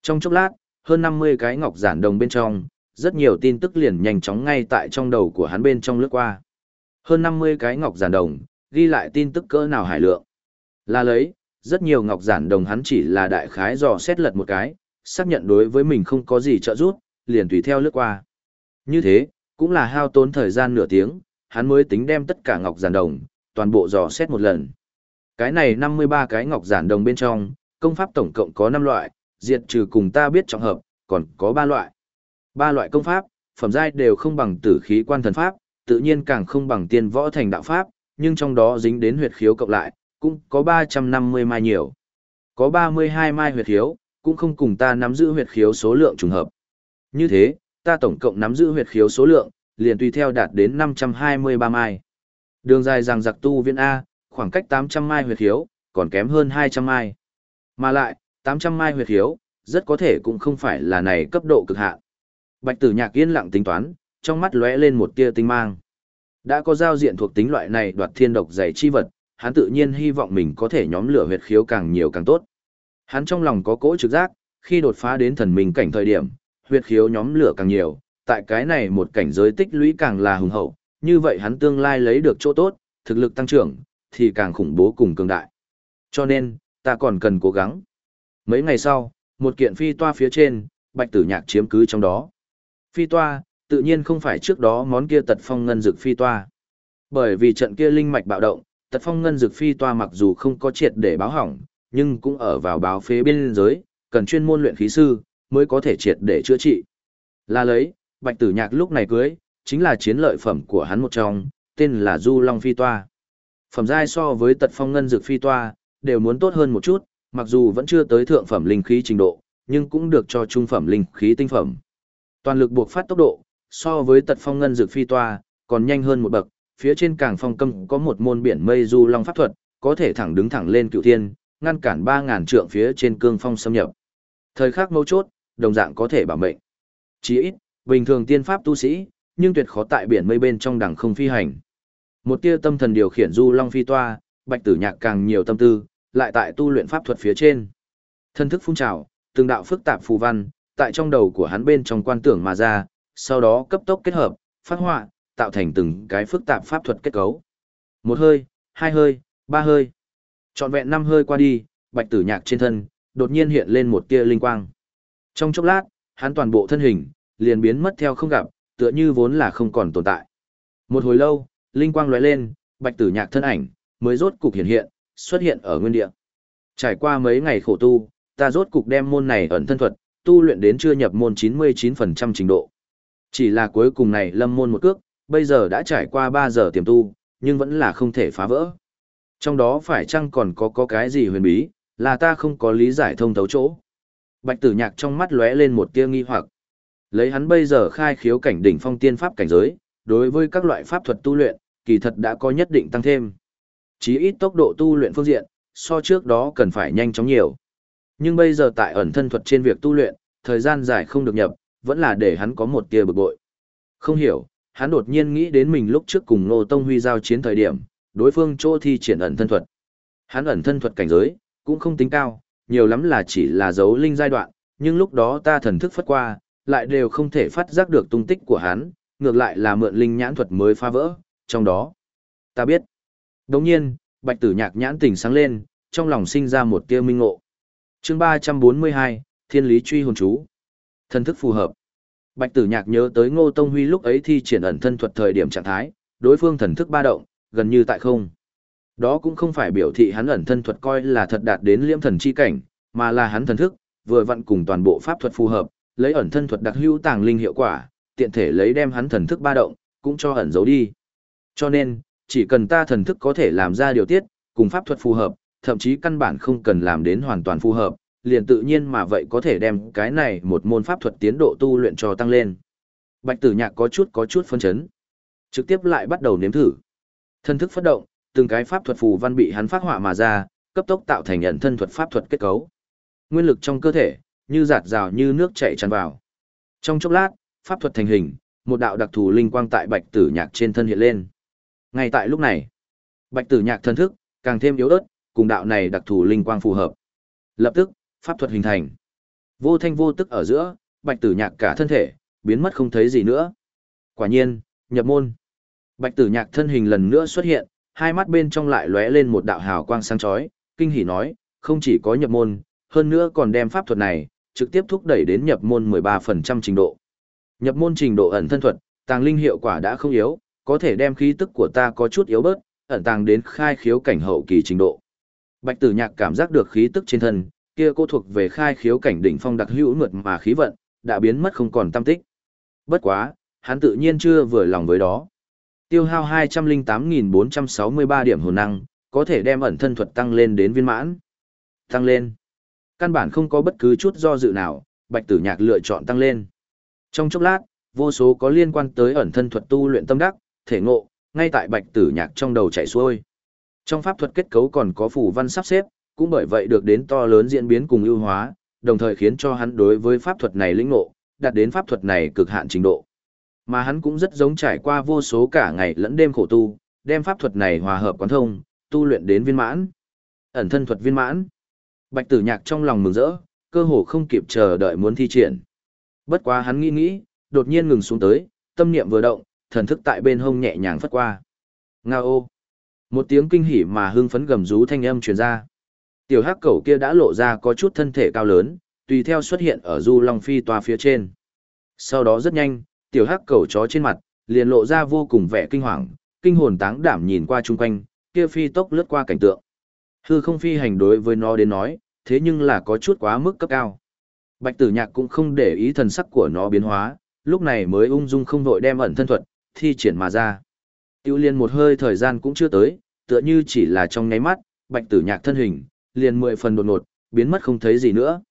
Speaker 1: Trong chốc lát, hơn 50 cái ngọc giản đồng bên trong, rất nhiều tin tức liền nhanh chóng ngay tại trong đầu của hắn bên trong lướt qua. Hơn 50 cái ngọc giản đồng, ghi lại tin tức cỡ nào hải lượng. Là lấy, rất nhiều ngọc giản đồng hắn chỉ là đại khái dò xét lật một cái, xác nhận đối với mình không có gì trợ giúp, liền tùy theo lướt qua. Như thế, cũng là hao tốn thời gian nửa tiếng, hắn mới tính đem tất cả ngọc giản đồng, toàn bộ dò xét một lần. Cái này 53 cái ngọc giản đồng bên trong, công pháp tổng cộng có 5 loại, diệt trừ cùng ta biết trọng hợp, còn có 3 loại. Ba loại công pháp, phẩm giai đều không bằng tử khí quan thần pháp, tự nhiên càng không bằng tiên võ thành đạo pháp, nhưng trong đó dính đến huyệt khiếu cộng lại, cũng có 350 mai nhiều. Có 32 mai huyệt khiếu, cũng không cùng ta nắm giữ huyệt khiếu số lượng trùng hợp. Như thế, ta tổng cộng nắm giữ huyệt khiếu số lượng, liền tùy theo đạt đến 523 mai. Đường dài rằng giặc tu viên A, khoảng cách 800 mai huyệt khiếu, còn kém hơn 200 mai. Mà lại, 800 mai huyệt khiếu, rất có thể cũng không phải là này cấp độ cực hạn. Bạch tử nhạc yên lặng tính toán, trong mắt lóe lên một tia tinh mang. Đã có giao diện thuộc tính loại này đoạt thiên độc dày chi vật, hắn tự nhiên hy vọng mình có thể nhóm lửa huyệt khiếu càng nhiều càng tốt. Hắn trong lòng có cỗ trực giác, khi đột phá đến thần minh cảnh thời điểm, huyệt khiếu nhóm lửa càng nhiều, tại cái này một cảnh giới tích lũy càng là hùng hậu, như vậy hắn tương lai lấy được chỗ tốt, thực lực tăng trưởng, thì càng khủng bố cùng cường đại. Cho nên, ta còn cần cố gắng. Mấy ngày sau, một kiện phi toa phía trên, bạch tử nhạc chiếm cứ trong đó. Phi toa, tự nhiên không phải trước đó món kia tật phong ngân dược phi toa. Bởi vì trận kia linh mạch bạo động, tật phong ngân dược phi toa mặc dù không có triệt để báo hỏng, nhưng cũng ở vào báo phế biên giới, cần chuyên môn luyện khí sư, mới có thể triệt để chữa trị. Là lấy, bạch tử nhạc lúc này cưới, chính là chiến lợi phẩm của hắn một trong, tên là Du Long Phi Toa. Phẩm giai so với tật phong ngân dược phi toa, đều muốn tốt hơn một chút, mặc dù vẫn chưa tới thượng phẩm linh khí trình độ, nhưng cũng được cho trung phẩm linh khí tinh phẩm. Toàn lực buộc phát tốc độ, so với tật phong ngân dược phi toa, còn nhanh hơn một bậc, phía trên càng phong câm có một môn biển mây du long pháp thuật, có thể thẳng đứng thẳng lên cựu thiên, ngăn cản 3000 trượng phía trên cương phong xâm nhập. Thời khắc mấu chốt, đồng dạng có thể bảo mệnh. Chỉ ít, bình thường tiên pháp tu sĩ, nhưng tuyệt khó tại biển mây bên trong đẳng không phi hành. Một tia tâm thần điều khiển du long phi toa, bạch tử nhạc càng nhiều tâm tư, lại tại tu luyện pháp thuật phía trên. Thân thức phun trào, từng đạo phức tạp phù văn, tại trong đầu của hắn bên trong quan tưởng mà ra, sau đó cấp tốc kết hợp, phát họa, tạo thành từng cái phức tạp pháp thuật kết cấu. Một hơi, hai hơi, ba hơi. Trọn vẹn năm hơi qua đi, bạch tử nhạc trên thân, đột nhiên hiện lên một tia linh quang. Trong chốc lát, hắn toàn bộ thân hình, liền biến mất theo không gặp, tựa như vốn là không còn tồn tại. Một hồi lâu, linh quang lóe lên, bạch tử nhạc thân ảnh, mới rốt cục hiện hiện, xuất hiện ở nguyên địa. Trải qua mấy ngày khổ tu, ta rốt cục đem môn này ẩn thân thuật, tu luyện đến chưa nhập môn 99% trình độ. Chỉ là cuối cùng này lâm môn một cước, bây giờ đã trải qua 3 giờ tiềm tu, nhưng vẫn là không thể phá vỡ. Trong đó phải chăng còn có có cái gì huyền bí, là ta không có lý giải thông thấu chỗ. Bạch tử nhạc trong mắt lóe lên một tia nghi hoặc. Lấy hắn bây giờ khai khiếu cảnh đỉnh phong tiên pháp cảnh giới, đối với các loại pháp thuật tu luyện, kỳ thật đã có nhất định tăng thêm. Chí ít tốc độ tu luyện phương diện, so trước đó cần phải nhanh chóng nhiều. Nhưng bây giờ tại ẩn thân thuật trên việc tu luyện, thời gian dài không được nhập, vẫn là để hắn có một tia bực bội. Không hiểu, hắn đột nhiên nghĩ đến mình lúc trước cùng Ngô Tông Huy giao chiến thời điểm, đối phương chỗ thi triển ẩn thân thuật. Hắn ẩn thân thuật cảnh giới, cũng không tính cao, nhiều lắm là chỉ là dấu linh giai đoạn, nhưng lúc đó ta thần thức phất qua, lại đều không thể phát giác được tung tích của hắn, ngược lại là mượn linh nhãn thuật mới phá vỡ, trong đó. Ta biết. Đồng nhiên, bạch tử nhạc nhãn tỉnh sáng lên, trong lòng sinh ra một tia minh ngộ. chương 342, Thiên lý truy hồn chú. Thần thức phù hợp. Bạch tử nhạc nhớ tới ngô tông huy lúc ấy thi triển ẩn thân thuật thời điểm trạng thái, đối phương thần thức ba động, gần như tại không. Đó cũng không phải biểu thị hắn ẩn thân thuật coi là thật đạt đến liễm thần chi cảnh, mà là hắn thần thức, vừa vặn cùng toàn bộ pháp thuật phù hợp, lấy ẩn thân thuật đặc hữu tàng linh hiệu quả, tiện thể lấy đem hắn thần thức ba động, cũng cho ẩn giấu đi. Cho nên, chỉ cần ta thần thức có thể làm ra điều tiết, cùng pháp thuật phù hợp, thậm chí căn bản không cần làm đến hoàn toàn phù hợp, liền tự nhiên mà vậy có thể đem cái này một môn pháp thuật tiến độ tu luyện cho tăng lên. Bạch tử nhạc có chút có chút phân chấn. Trực tiếp lại bắt đầu nếm thử. Thân thức phát động, từng cái pháp thuật phù văn bị hắn phát họa mà ra, cấp tốc tạo thành nhận thân thuật pháp thuật kết cấu. Nguyên lực trong cơ thể, như giạt rào như nước chảy tràn vào. Trong chốc lát, pháp thuật thành hình, một đạo đặc thù linh quang tại bạch tử nhạc trên thân hiện lên. Ngay tại lúc này, bạch tử nhạc thân thức, càng thêm yếu ớt, cùng đạo này đặc thù linh quang phù hợp. Lập tức, pháp thuật hình thành. Vô thanh vô tức ở giữa, bạch tử nhạc cả thân thể, biến mất không thấy gì nữa. Quả nhiên, nhập môn. Bạch tử nhạc thân hình lần nữa xuất hiện, hai mắt bên trong lại lóe lên một đạo hào quang sáng chói, kinh hỉ nói, không chỉ có nhập môn, hơn nữa còn đem pháp thuật này, trực tiếp thúc đẩy đến nhập môn 13% trình độ. Nhập môn trình độ ẩn thân thuật, tàng linh hiệu quả đã không yếu, có thể đem khí tức của ta có chút yếu bớt, ẩn tàng đến khai khiếu cảnh hậu kỳ trình độ. Bạch Tử Nhạc cảm giác được khí tức trên thân, kia cô thuộc về khai khiếu cảnh đỉnh phong đặc hữu mượt mà khí vận, đã biến mất không còn tâm tích. Bất quá, hắn tự nhiên chưa vừa lòng với đó. Tiêu hao 208.463 điểm hồn năng, có thể đem ẩn thân thuật tăng lên đến viên mãn. Tăng lên. Căn bản không có bất cứ chút do dự nào, Bạch Tử Nhạc lựa chọn tăng lên. Trong chốc lát, vô số có liên quan tới ẩn thân thuật tu luyện tâm đắc, thể ngộ, ngay tại Bạch Tử Nhạc trong đầu chảy xuôi. Trong pháp thuật kết cấu còn có phù văn sắp xếp, cũng bởi vậy được đến to lớn diễn biến cùng ưu hóa, đồng thời khiến cho hắn đối với pháp thuật này lĩnh ngộ, đạt đến pháp thuật này cực hạn trình độ. Mà hắn cũng rất giống trải qua vô số cả ngày lẫn đêm khổ tu, đem pháp thuật này hòa hợp quán thông, tu luyện đến viên mãn. Ẩn thân thuật viên mãn. Bạch Tử Nhạc trong lòng mừng rỡ, cơ hồ không kịp chờ đợi muốn thi triển. Bất quá hắn nghĩ nghĩ, đột nhiên ngừng xuống tới, tâm niệm vừa động, thần thức tại bên hông nhẹ nhàng phất qua. Ngao. Một tiếng kinh hỉ mà hưng phấn gầm rú thanh âm truyền ra. Tiểu hắc cẩu kia đã lộ ra có chút thân thể cao lớn, tùy theo xuất hiện ở du long phi toa phía trên. Sau đó rất nhanh, tiểu hắc cẩu chó trên mặt, liền lộ ra vô cùng vẻ kinh hoàng, kinh hồn táng đảm nhìn qua chung quanh, kia phi tốc lướt qua cảnh tượng. Hư không phi hành đối với nó đến nói, thế nhưng là có chút quá mức cấp cao. Bạch tử nhạc cũng không để ý thần sắc của nó biến hóa, lúc này mới ung dung không vội đem ẩn thân thuật, thi triển mà ra. Tiêu liên một hơi thời gian cũng chưa tới, tựa như chỉ là trong nháy mắt, bạch tử nhạc thân hình, liền mười phần đột ngột, biến mất không thấy gì nữa.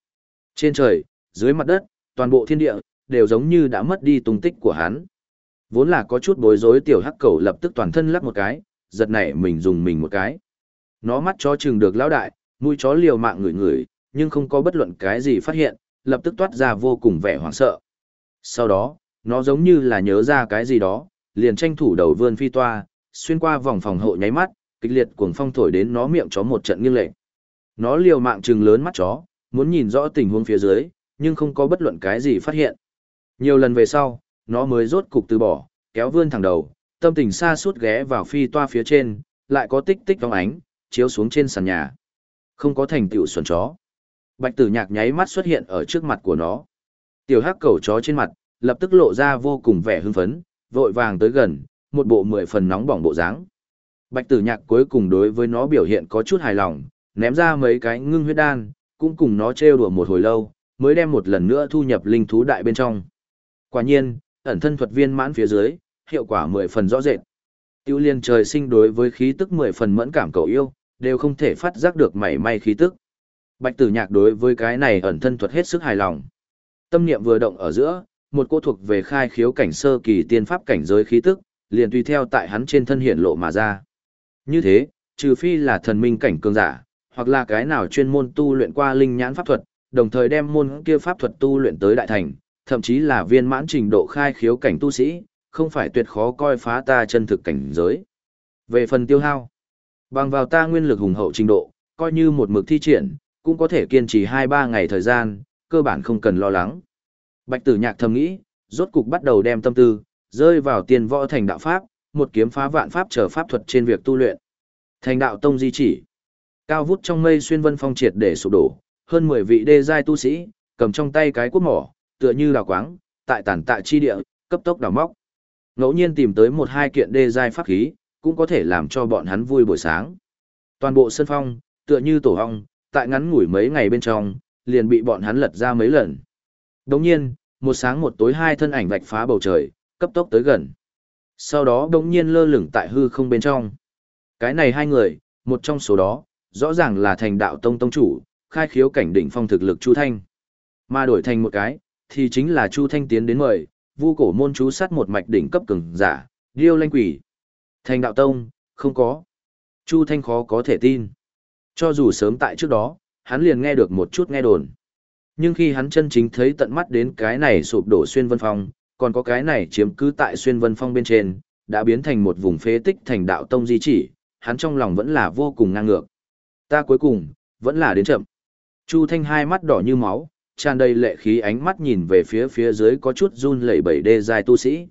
Speaker 1: Trên trời, dưới mặt đất, toàn bộ thiên địa, đều giống như đã mất đi tung tích của hắn. Vốn là có chút bối rối tiểu hắc cầu lập tức toàn thân lắc một cái, giật nảy mình dùng mình một cái. Nó mắt chó chừng được lão đại, mũi chó liều mạng ngửi ngửi, nhưng không có bất luận cái gì phát hiện, lập tức toát ra vô cùng vẻ hoảng sợ. Sau đó, nó giống như là nhớ ra cái gì đó, liền tranh thủ đầu vươn phi toa, xuyên qua vòng phòng hộ nháy mắt, kịch liệt cuồng phong thổi đến nó miệng chó một trận nghiêng lệch. Nó liều mạng trừng lớn mắt chó, muốn nhìn rõ tình huống phía dưới, nhưng không có bất luận cái gì phát hiện. Nhiều lần về sau, nó mới rốt cục từ bỏ, kéo vươn thẳng đầu, tâm tình xa suốt ghé vào phi toa phía trên, lại có tích tích vong ánh, chiếu xuống trên sàn nhà. Không có thành tựu xuẩn chó. Bạch tử nhạc nháy mắt xuất hiện ở trước mặt của nó. Tiểu hắc cầu chó trên mặt, lập tức lộ ra vô cùng vẻ hưng phấn, vội vàng tới gần, một bộ mười phần nóng bỏng bộ dáng. Bạch tử nhạc cuối cùng đối với nó biểu hiện có chút hài lòng, ném ra mấy cái ngưng huyết đan, cũng cùng nó trêu đùa một hồi lâu, mới đem một lần nữa thu nhập linh thú đại bên trong. Quả nhiên, ẩn thân thuật viên mãn phía dưới, hiệu quả mười phần rõ rệt. Tiêu liên trời sinh đối với khí tức mười phần mẫn cảm cầu yêu, đều không thể phát giác được mảy may khí tức. Bạch tử nhạc đối với cái này ẩn thân thuật hết sức hài lòng. Tâm niệm vừa động ở giữa, một cô thuộc về khai khiếu cảnh sơ kỳ tiên pháp cảnh giới khí tức, liền tùy theo tại hắn trên thân hiện lộ mà ra. Như thế, trừ phi là thần minh cảnh cường giả, hoặc là cái nào chuyên môn tu luyện qua linh nhãn pháp thuật, đồng thời đem môn kia pháp thuật tu luyện tới đại thành, thậm chí là viên mãn trình độ khai khiếu cảnh tu sĩ, không phải tuyệt khó coi phá ta chân thực cảnh giới. Về phần tiêu hao, bằng vào ta nguyên lực hùng hậu trình độ, coi như một mực thi triển, cũng có thể kiên trì 2-3 ngày thời gian, cơ bản không cần lo lắng. Bạch tử nhạc thầm nghĩ, rốt cục bắt đầu đem tâm tư, rơi vào tiền võ thành đạo pháp, một kiếm phá vạn pháp trở pháp thuật trên việc tu luyện. Thành đạo tông di chỉ. Cao vút trong mây xuyên vân phong triệt để sụp đổ, hơn 10 vị đê giai tu sĩ, cầm trong tay cái cuốc mỏ, tựa như là quáng, tại tản tạ chi địa, cấp tốc đào móc. Ngẫu nhiên tìm tới một hai kiện đê giai pháp khí, cũng có thể làm cho bọn hắn vui buổi sáng. Toàn bộ sân phong, tựa như tổ hong, tại ngắn ngủi mấy ngày bên trong, liền bị bọn hắn lật ra mấy lần. Đồng nhiên, một sáng một tối hai thân ảnh vạch phá bầu trời, cấp tốc tới gần. Sau đó đống nhiên lơ lửng tại hư không bên trong. Cái này hai người, một trong số đó, rõ ràng là thành đạo tông tông chủ, khai khiếu cảnh đỉnh phong thực lực Chu Thanh. Mà đổi thành một cái, thì chính là Chu Thanh tiến đến mời, vu cổ môn chú sát một mạch đỉnh cấp cường giả, điêu lanh quỷ. Thành đạo tông, không có. Chu Thanh khó có thể tin. Cho dù sớm tại trước đó, hắn liền nghe được một chút nghe đồn. Nhưng khi hắn chân chính thấy tận mắt đến cái này sụp đổ xuyên vân phong, còn có cái này chiếm cứ tại xuyên vân phong bên trên, đã biến thành một vùng phế tích thành đạo tông di chỉ, hắn trong lòng vẫn là vô cùng ngang ngược. Ta cuối cùng, vẫn là đến chậm. Chu Thanh hai mắt đỏ như máu, tràn đầy lệ khí ánh mắt nhìn về phía phía dưới có chút run lẩy bẩy đê dài tu sĩ.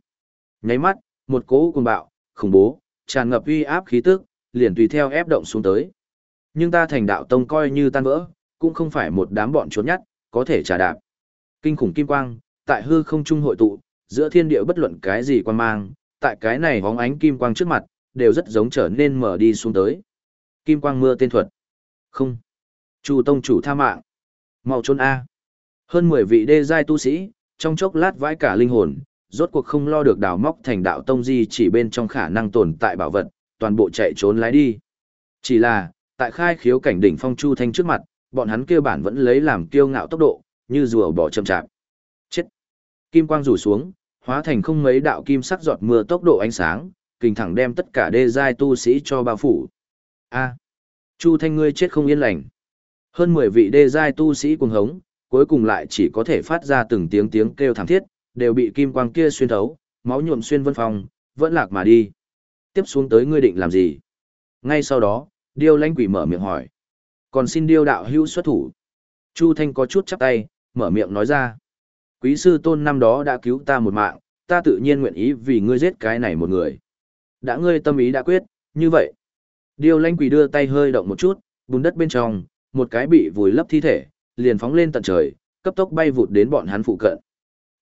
Speaker 1: Nháy mắt, một cỗ cuồng bạo, khủng bố, tràn ngập uy áp khí tức, liền tùy theo ép động xuống tới. Nhưng ta thành đạo tông coi như tan vỡ, cũng không phải một đám bọn trốn nhát, có thể trả đạp. Kinh khủng kim quang, tại hư không trung hội tụ, giữa thiên địa bất luận cái gì quan mang, tại cái này hóng ánh kim quang trước mặt, đều rất giống trở nên mở đi xuống tới. Kim quang mưa tên thuật. Không. Chu tông chủ tha mạng. Mau trốn A. Hơn 10 vị đê giai tu sĩ, trong chốc lát vãi cả linh hồn, rốt cuộc không lo được đào móc thành đạo tông di chỉ bên trong khả năng tồn tại bảo vật, toàn bộ chạy trốn lái đi. Chỉ là, tại khai khiếu cảnh đỉnh phong chu thanh trước mặt, bọn hắn kia bản vẫn lấy làm kiêu ngạo tốc độ, như rùa bỏ chậm chạp. Chết! Kim quang rủ xuống, hóa thành không mấy đạo kim sắc giọt mưa tốc độ ánh sáng, kình thẳng đem tất cả đê giai tu sĩ cho bao phủ. A! Chu thanh ngươi chết không yên lành. Hơn 10 vị đê giai tu sĩ cuồng hống, cuối cùng lại chỉ có thể phát ra từng tiếng tiếng kêu thảm thiết, đều bị kim quang kia xuyên thấu, máu nhuộm xuyên vân phong, vẫn lạc mà đi. Tiếp xuống tới ngươi định làm gì? Ngay sau đó, Điêu lãnh quỷ mở miệng hỏi. Còn xin điêu đạo hữu xuất thủ. Chu Thanh có chút chắp tay, mở miệng nói ra. Quý sư tôn năm đó đã cứu ta một mạng, ta tự nhiên nguyện ý vì ngươi giết cái này một người. Đã ngươi tâm ý đã quyết, như vậy. Điêu Lanh quỷ đưa tay hơi động một chút, bùn đất bên trong, một cái bị vùi lấp thi thể, liền phóng lên tận trời, cấp tốc bay vụt đến bọn hắn phụ cận.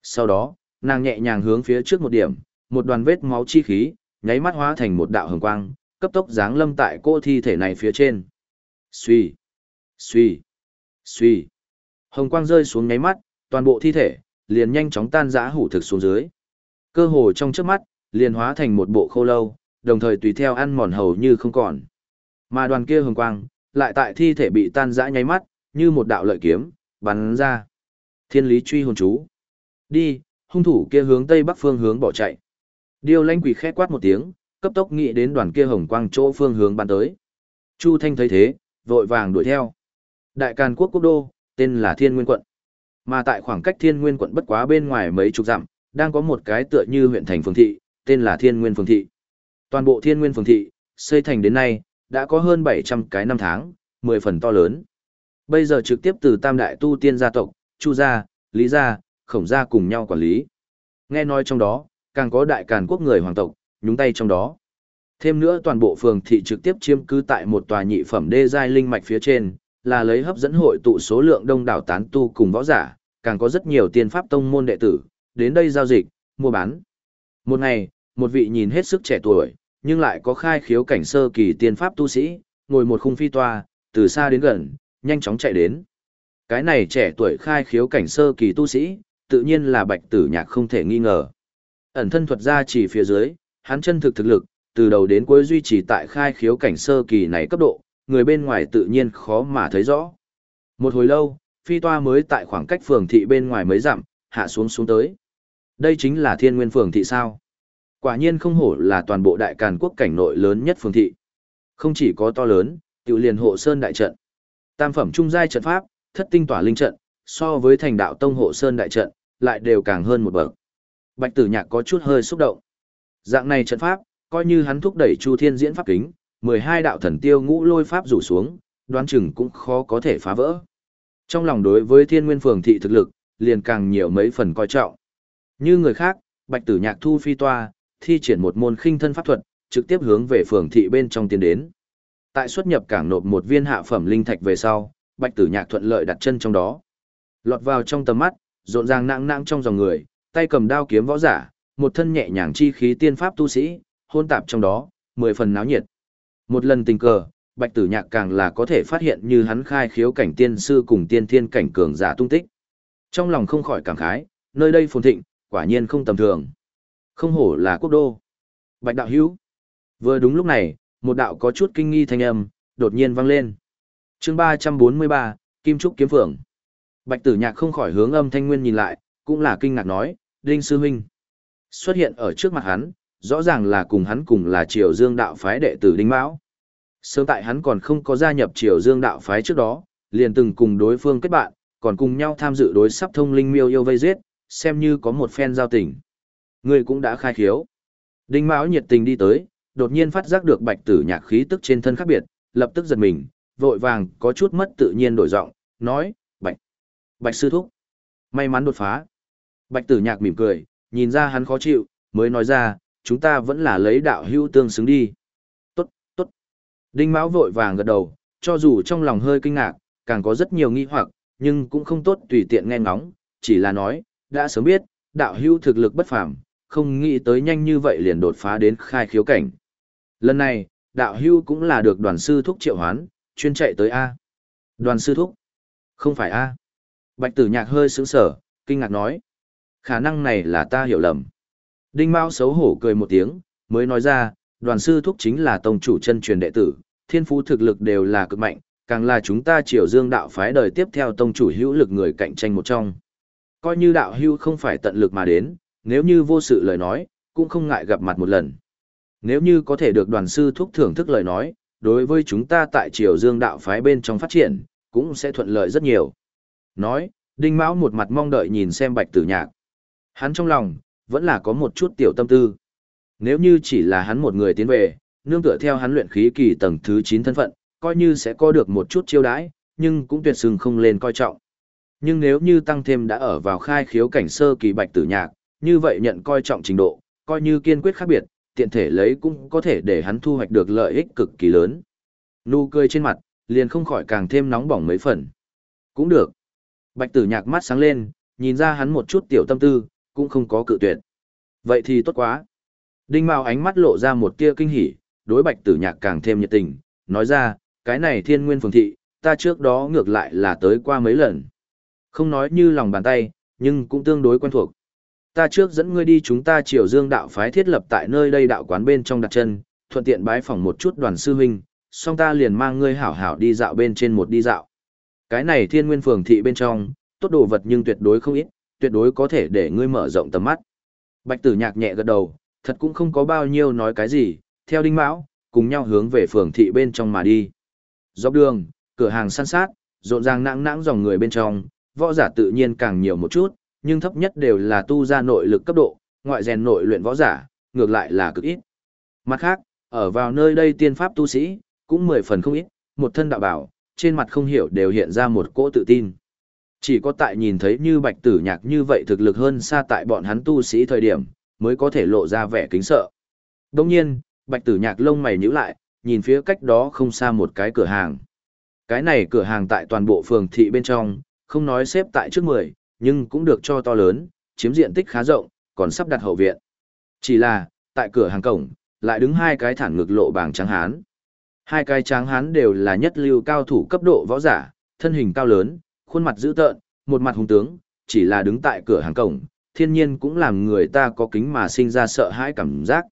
Speaker 1: Sau đó, nàng nhẹ nhàng hướng phía trước một điểm, một đoàn vết máu chi khí, nháy mắt hóa thành một đạo hồng quang, cấp tốc giáng lâm tại cô thi thể này phía trên. Xuy, xuy, xuy. Hồng quang rơi xuống nháy mắt, toàn bộ thi thể, liền nhanh chóng tan rã hủ thực xuống dưới. Cơ hồ trong trước mắt, liền hóa thành một bộ khô lâu, đồng thời tùy theo ăn mòn hầu như không còn. Mà đoàn kia hồng quang, lại tại thi thể bị tan rã nháy mắt, như một đạo lợi kiếm, bắn ra. Thiên lý truy hồn chú. Đi, hung thủ kia hướng tây bắc phương hướng bỏ chạy. Điêu lanh quỷ khẽ quát một tiếng, cấp tốc nghĩ đến đoàn kia hồng quang chỗ phương hướng bắn tới. Chu Thanh thấy thế, vội vàng đuổi theo. Đại Càn quốc quốc đô, tên là Thiên Nguyên quận. Mà tại khoảng cách Thiên Nguyên quận bất quá bên ngoài mấy chục dặm, đang có một cái tựa như huyện thành phường thị, tên là Thiên Nguyên phường thị. Toàn bộ Thiên Nguyên phường thị, xây thành đến nay, đã có hơn 700 cái năm tháng, 10 phần to lớn. Bây giờ trực tiếp từ tam đại tu tiên gia tộc, Chu gia, Lý gia, Khổng gia cùng nhau quản lý. Nghe nói trong đó, càng có đại càn quốc người hoàng tộc, nhúng tay trong đó. Thêm nữa toàn bộ phường thị trực tiếp chiếm cứ tại một tòa nhị phẩm đê giai linh mạch phía trên, là lấy hấp dẫn hội tụ số lượng đông đảo tán tu cùng võ giả, càng có rất nhiều tiên pháp tông môn đệ tử, đến đây giao dịch, mua bán. Một ngày, một vị nhìn hết sức trẻ tuổi, nhưng lại có khai khiếu cảnh sơ kỳ tiên pháp tu sĩ, ngồi một khung phi toa, từ xa đến gần, nhanh chóng chạy đến. Cái này trẻ tuổi khai khiếu cảnh sơ kỳ tu sĩ, tự nhiên là bạch tử nhạc không thể nghi ngờ. Ẩn thân thuật ra chỉ phía dưới, hắn chân thực thực lực, từ đầu đến cuối duy trì tại khai khiếu cảnh sơ kỳ này cấp độ, người bên ngoài tự nhiên khó mà thấy rõ. Một hồi lâu, phi toa mới tại khoảng cách phường thị bên ngoài mới giảm, hạ xuống xuống tới. Đây chính là thiên nguyên phường thị sao. Quả nhiên không hổ là toàn bộ đại càn quốc cảnh nội lớn nhất phường thị. Không chỉ có to lớn, tiểu liền hộ sơn đại trận. Tam phẩm trung giai trận pháp, thất tinh tỏa linh trận, so với thành đạo tông hộ sơn đại trận, lại đều càng hơn một bậc. Bạch tử nhạc có chút hơi xúc động. Dạng này trận pháp, coi như hắn thúc đẩy Chu Thiên diễn pháp kính, 12 đạo thần tiêu ngũ lôi pháp rủ xuống, đoán chừng cũng khó có thể phá vỡ. Trong lòng đối với Thiên Nguyên Phường thị thực lực, liền càng nhiều mấy phần coi trọng. Như người khác, Bạch Tử Nhạc thu phi toa, thi triển một môn khinh thân pháp thuật, trực tiếp hướng về phường thị bên trong tiến đến. Tại xuất nhập cảng nộp một viên hạ phẩm linh thạch về sau, Bạch Tử Nhạc thuận lợi đặt chân trong đó. Lọt vào trong tầm mắt, rộn ràng nặng nặng trong dòng người, tay cầm đao kiếm võ giả, một thân nhẹ nhàng chi khí tiên pháp tu sĩ, hôn tạp trong đó, mười phần náo nhiệt. Một lần tình cờ, Bạch Tử Nhạc càng là có thể phát hiện như hắn khai khiếu cảnh tiên sư cùng tiên thiên cảnh cường giả tung tích. Trong lòng không khỏi cảm khái, nơi đây phồn thịnh, quả nhiên không tầm thường. Không hổ là quốc đô. Bạch đạo hữu. Vừa đúng lúc này, một đạo có chút kinh nghi thanh âm, đột nhiên vang lên. chương 343, Kim Trúc Kiếm Phượng. Bạch tử nhạc không khỏi hướng âm thanh nguyên nhìn lại, cũng là kinh ngạc nói, Đinh Sư Huynh. Xuất hiện ở trước mặt hắn, rõ ràng là cùng hắn cùng là triều dương đạo phái đệ tử Đinh Mão. Sớm tại hắn còn không có gia nhập triều dương đạo phái trước đó, liền từng cùng đối phương kết bạn, còn cùng nhau tham dự đối sắp thông linh miêu yêu vây giết, xem như có một phen giao tình ngươi cũng đã khai khiếu. Đinh Mão nhiệt tình đi tới, đột nhiên phát giác được bạch tử nhạc khí tức trên thân khác biệt, lập tức giật mình, vội vàng có chút mất tự nhiên đổi giọng, nói, bạch, bạch sư thúc. May mắn đột phá. Bạch tử nhạc mỉm cười, nhìn ra hắn khó chịu, mới nói ra, chúng ta vẫn là lấy đạo hữu tương xứng đi. Tốt, tốt. Đinh Mão vội vàng gật đầu, cho dù trong lòng hơi kinh ngạc, càng có rất nhiều nghi hoặc, nhưng cũng không tốt tùy tiện nghe ngóng, chỉ là nói, đã sớm biết, đạo hữu thực lực bất phàm, không nghĩ tới nhanh như vậy liền đột phá đến khai khiếu cảnh. Lần này, đạo hưu cũng là được đoàn sư thúc triệu hoán, chuyên chạy tới A. Đoàn sư thúc? Không phải A. Bạch tử nhạc hơi sững sở, kinh ngạc nói. Khả năng này là ta hiểu lầm. Đinh Mao xấu hổ cười một tiếng, mới nói ra, đoàn sư thúc chính là tông chủ chân truyền đệ tử, thiên phú thực lực đều là cực mạnh, càng là chúng ta triều dương đạo phái đời tiếp theo tông chủ hữu lực người cạnh tranh một trong. Coi như đạo hữu không phải tận lực mà đến, nếu như vô sự lời nói, cũng không ngại gặp mặt một lần. Nếu như có thể được đoàn sư thúc thưởng thức lời nói, đối với chúng ta tại triều dương đạo phái bên trong phát triển, cũng sẽ thuận lợi rất nhiều. Nói, Đinh Mão một mặt mong đợi nhìn xem bạch tử nhạc. Hắn trong lòng, vẫn là có một chút tiểu tâm tư. Nếu như chỉ là hắn một người tiến về, nương tựa theo hắn luyện khí kỳ tầng thứ 9 thân phận, coi như sẽ có được một chút chiêu đãi, nhưng cũng tuyệt sừng không lên coi trọng. Nhưng nếu như tăng thêm đã ở vào khai khiếu cảnh sơ kỳ bạch tử nhạc, như vậy nhận coi trọng trình độ, coi như kiên quyết khác biệt, tiện thể lấy cũng có thể để hắn thu hoạch được lợi ích cực kỳ lớn. Nụ cười trên mặt, liền không khỏi càng thêm nóng bỏng mấy phần. Cũng được. Bạch tử nhạc mắt sáng lên, nhìn ra hắn một chút tiểu tâm tư, cũng không có cự tuyệt. Vậy thì tốt quá. Đinh Mao ánh mắt lộ ra một tia kinh hỉ, đối bạch tử nhạc càng thêm nhiệt tình, nói ra, cái này thiên nguyên phường thị, ta trước đó ngược lại là tới qua mấy lần. Không nói như lòng bàn tay, nhưng cũng tương đối quen thuộc. Ta trước dẫn ngươi đi chúng ta triều dương đạo phái thiết lập tại nơi đây đạo quán bên trong đặt chân, thuận tiện bái phỏng một chút đoàn sư huynh, Song ta liền mang ngươi hảo hảo đi dạo bên trên một đi dạo. Cái này thiên nguyên phường thị bên trong, tốt đồ vật nhưng tuyệt đối không ít, tuyệt đối có thể để ngươi mở rộng tầm mắt. Bạch tử nhạc nhẹ gật đầu, thật cũng không có bao nhiêu nói cái gì, theo đinh mão, cùng nhau hướng về phường thị bên trong mà đi. Dọc đường, cửa hàng săn sát, rộn ràng nặng nãng dòng người bên trong, võ giả tự nhiên càng nhiều một chút, nhưng thấp nhất đều là tu ra nội lực cấp độ, ngoại rèn nội luyện võ giả, ngược lại là cực ít. Mặt khác, ở vào nơi đây tiên pháp tu sĩ, cũng mười phần không ít, một thân đạo bảo, trên mặt không hiểu đều hiện ra một cỗ tự tin. Chỉ có tại nhìn thấy như bạch tử nhạc như vậy thực lực hơn xa tại bọn hắn tu sĩ thời điểm, mới có thể lộ ra vẻ kính sợ. Đồng nhiên, bạch tử nhạc lông mày nhíu lại, nhìn phía cách đó không xa một cái cửa hàng. Cái này cửa hàng tại toàn bộ phường thị bên trong, không nói xếp tại trước 10, nhưng cũng được cho to lớn, chiếm diện tích khá rộng, còn sắp đặt hậu viện. Chỉ là, tại cửa hàng cổng, lại đứng hai cái thản ngực lộ bảng trắng hán. Hai cái trắng hán đều là nhất lưu cao thủ cấp độ võ giả, thân hình cao lớn, khuôn mặt dữ tợn, một mặt hung tướng, chỉ là đứng tại cửa hàng cổng, thiên nhiên cũng làm người ta có kính mà sinh ra sợ hãi cảm giác.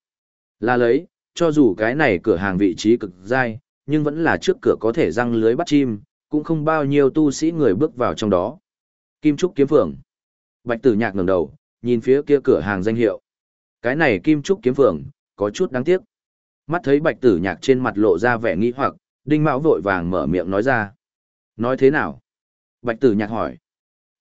Speaker 1: Là lấy, cho dù cái này cửa hàng vị trí cực dai, nhưng vẫn là trước cửa có thể răng lưới bắt chim, cũng không bao nhiêu tu sĩ người bước vào trong đó. Kim Trúc Kiếm Phường. Bạch Tử Nhạc ngẩng đầu, nhìn phía kia cửa hàng danh hiệu. Cái này Kim Trúc Kiếm Phường, có chút đáng tiếc. Mắt thấy Bạch Tử Nhạc trên mặt lộ ra vẻ nghi hoặc, Đinh Mão vội vàng mở miệng nói ra. Nói thế nào? Bạch Tử Nhạc hỏi.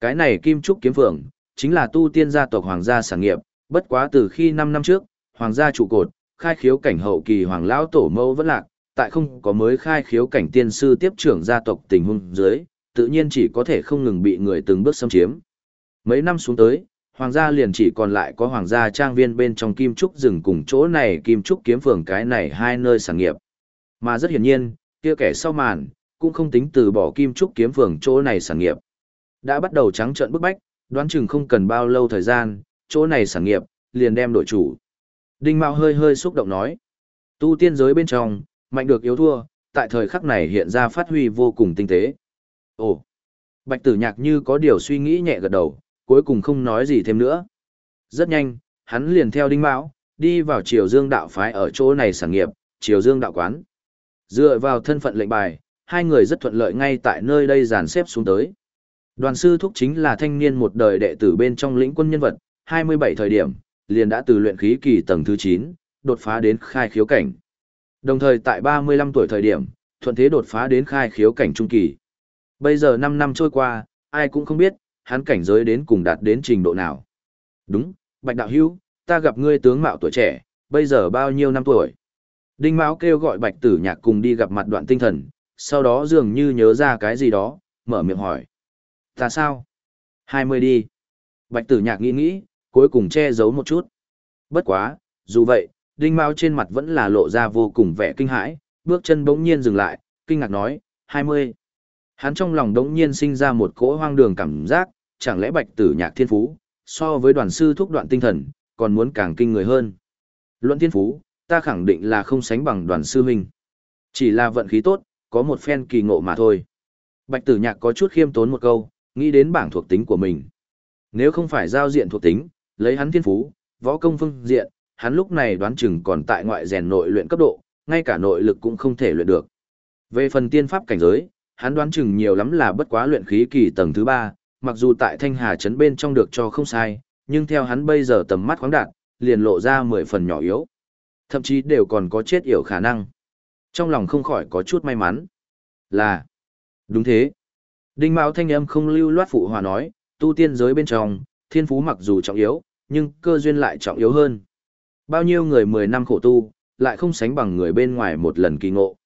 Speaker 1: Cái này Kim Trúc Kiếm Phường, chính là tu tiên gia tộc Hoàng gia sản nghiệp, bất quá từ khi 5 năm trước, Hoàng gia trụ cột, khai khiếu cảnh hậu kỳ Hoàng lão tổ mâu vẫn lạc, tại không có mới khai khiếu cảnh tiên sư tiếp trưởng gia tộc tình huống dưới, tự nhiên chỉ có thể không ngừng bị người từng bước xâm chiếm. Mấy năm xuống tới, hoàng gia liền chỉ còn lại có hoàng gia trang viên bên trong kim trúc rừng cùng chỗ này kim trúc kiếm phường cái này hai nơi sản nghiệp. Mà rất hiển nhiên, kia kẻ sau màn, cũng không tính từ bỏ kim trúc kiếm phường chỗ này sản nghiệp. Đã bắt đầu trắng trợn bức bách, đoán chừng không cần bao lâu thời gian, chỗ này sản nghiệp, liền đem đổi chủ. Đinh Mạo hơi hơi xúc động nói. Tu tiên giới bên trong, mạnh được yếu thua, tại thời khắc này hiện ra phát huy vô cùng tinh tế. Ồ! Bạch tử nhạc như có điều suy nghĩ nhẹ gật đầu, cuối cùng không nói gì thêm nữa. Rất nhanh, hắn liền theo đinh mão, đi vào triều dương đạo phái ở chỗ này sản nghiệp, triều dương đạo quán. Dựa vào thân phận lệnh bài, hai người rất thuận lợi ngay tại nơi đây dàn xếp xuống tới. Đoàn sư thúc chính là thanh niên một đời đệ tử bên trong lĩnh quân nhân vật, 27 thời điểm, liền đã từ luyện khí kỳ tầng thứ 9, đột phá đến khai khiếu cảnh. Đồng thời tại 35 tuổi thời điểm, thuận thế đột phá đến khai khiếu cảnh trung kỳ. Bây giờ 5 năm trôi qua, ai cũng không biết, hắn cảnh giới đến cùng đạt đến trình độ nào. Đúng, Bạch Đạo Hữu ta gặp ngươi tướng mạo tuổi trẻ, bây giờ bao nhiêu năm tuổi. Đinh Mão kêu gọi Bạch Tử Nhạc cùng đi gặp mặt đoạn tinh thần, sau đó dường như nhớ ra cái gì đó, mở miệng hỏi. Ta sao? 20 đi. Bạch Tử Nhạc nghĩ nghĩ, cuối cùng che giấu một chút. Bất quá, dù vậy, Đinh mão trên mặt vẫn là lộ ra vô cùng vẻ kinh hãi, bước chân bỗng nhiên dừng lại, kinh ngạc nói, 20. Hắn trong lòng đống nhiên sinh ra một cỗ hoang đường cảm giác, chẳng lẽ bạch tử nhạc thiên phú, so với đoàn sư thúc đoạn tinh thần, còn muốn càng kinh người hơn. Luận thiên phú, ta khẳng định là không sánh bằng đoàn sư huynh. Chỉ là vận khí tốt, có một phen kỳ ngộ mà thôi. Bạch tử nhạc có chút khiêm tốn một câu, nghĩ đến bảng thuộc tính của mình. Nếu không phải giao diện thuộc tính, lấy hắn thiên phú, võ công phương diện, hắn lúc này đoán chừng còn tại ngoại rèn nội luyện cấp độ, ngay cả nội lực cũng không thể luyện được. Về phần tiên pháp cảnh giới, hắn đoán chừng nhiều lắm là bất quá luyện khí kỳ tầng thứ ba, mặc dù tại Thanh Hà trấn bên trong được cho không sai, nhưng theo hắn bây giờ tầm mắt khoáng đạt, liền lộ ra mười phần nhỏ yếu. Thậm chí đều còn có chết yểu khả năng. Trong lòng không khỏi có chút may mắn. Là, đúng thế. Đinh Mão thanh âm không lưu loát phụ hòa nói, tu tiên giới bên trong, thiên phú mặc dù trọng yếu, nhưng cơ duyên lại trọng yếu hơn. Bao nhiêu người 10 năm khổ tu, lại không sánh bằng người bên ngoài một lần kỳ ngộ.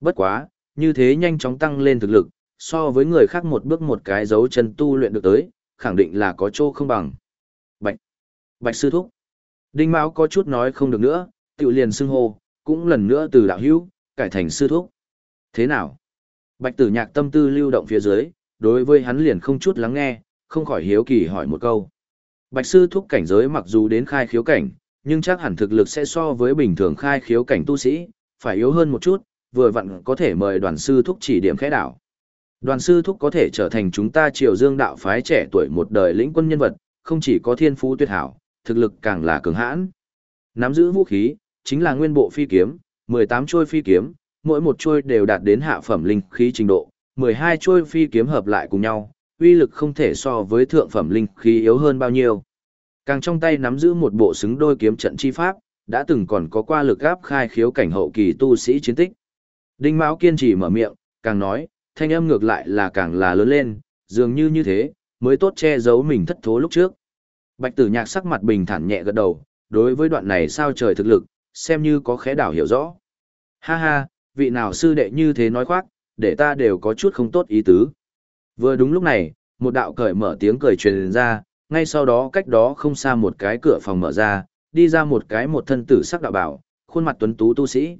Speaker 1: Bất quá, như thế nhanh chóng tăng lên thực lực, so với người khác một bước một cái dấu chân tu luyện được tới, khẳng định là có chỗ không bằng. Bạch, Bạch sư thúc. Đinh Mão có chút nói không được nữa, tự liền xưng hô, cũng lần nữa từ đạo hữu, cải thành sư thúc. Thế nào? Bạch tử nhạc tâm tư lưu động phía dưới, đối với hắn liền không chút lắng nghe, không khỏi hiếu kỳ hỏi một câu. Bạch sư thúc cảnh giới mặc dù đến khai khiếu cảnh, nhưng chắc hẳn thực lực sẽ so với bình thường khai khiếu cảnh tu sĩ, phải yếu hơn một chút, vừa vặn có thể mời đoàn sư thúc chỉ điểm khẽ đảo. Đoàn sư thúc có thể trở thành chúng ta triều dương đạo phái trẻ tuổi một đời lĩnh quân nhân vật, không chỉ có thiên phú tuyệt hảo, thực lực càng là cường hãn. Nắm giữ vũ khí, chính là nguyên bộ phi kiếm, 18 trôi phi kiếm, mỗi một trôi đều đạt đến hạ phẩm linh khí trình độ, 12 trôi phi kiếm hợp lại cùng nhau, uy lực không thể so với thượng phẩm linh khí yếu hơn bao nhiêu. Càng trong tay nắm giữ một bộ xứng đôi kiếm trận chi pháp, đã từng còn có qua lực áp khai khiếu cảnh hậu kỳ tu sĩ chiến tích. Đinh Mão kiên trì mở miệng, càng nói, thanh âm ngược lại là càng là lớn lên, dường như như thế, mới tốt che giấu mình thất thố lúc trước. Bạch tử nhạc sắc mặt bình thản nhẹ gật đầu, đối với đoạn này sao trời thực lực, xem như có khẽ đảo hiểu rõ. Ha ha, vị nào sư đệ như thế nói khoác, để ta đều có chút không tốt ý tứ. Vừa đúng lúc này, một đạo cởi mở tiếng cười truyền ra, ngay sau đó cách đó không xa một cái cửa phòng mở ra, đi ra một cái một thân tử sắc đạo bảo, khuôn mặt tuấn tú tu sĩ.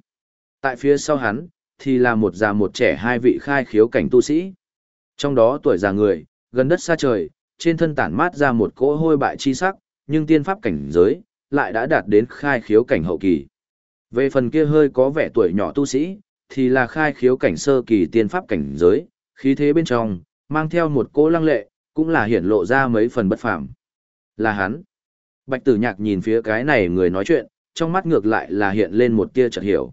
Speaker 1: Tại phía sau hắn, thì là một già một trẻ hai vị khai khiếu cảnh tu sĩ. Trong đó tuổi già người, gần đất xa trời, trên thân tản mát ra một cỗ hôi bại chi sắc, nhưng tiên pháp cảnh giới, lại đã đạt đến khai khiếu cảnh hậu kỳ. Về phần kia hơi có vẻ tuổi nhỏ tu sĩ, thì là khai khiếu cảnh sơ kỳ tiên pháp cảnh giới, khí thế bên trong, mang theo một cỗ lăng lệ, cũng là hiển lộ ra mấy phần bất phàm. Là hắn. Bạch tử nhạc nhìn phía cái này người nói chuyện, trong mắt ngược lại là hiện lên một tia chợt hiểu.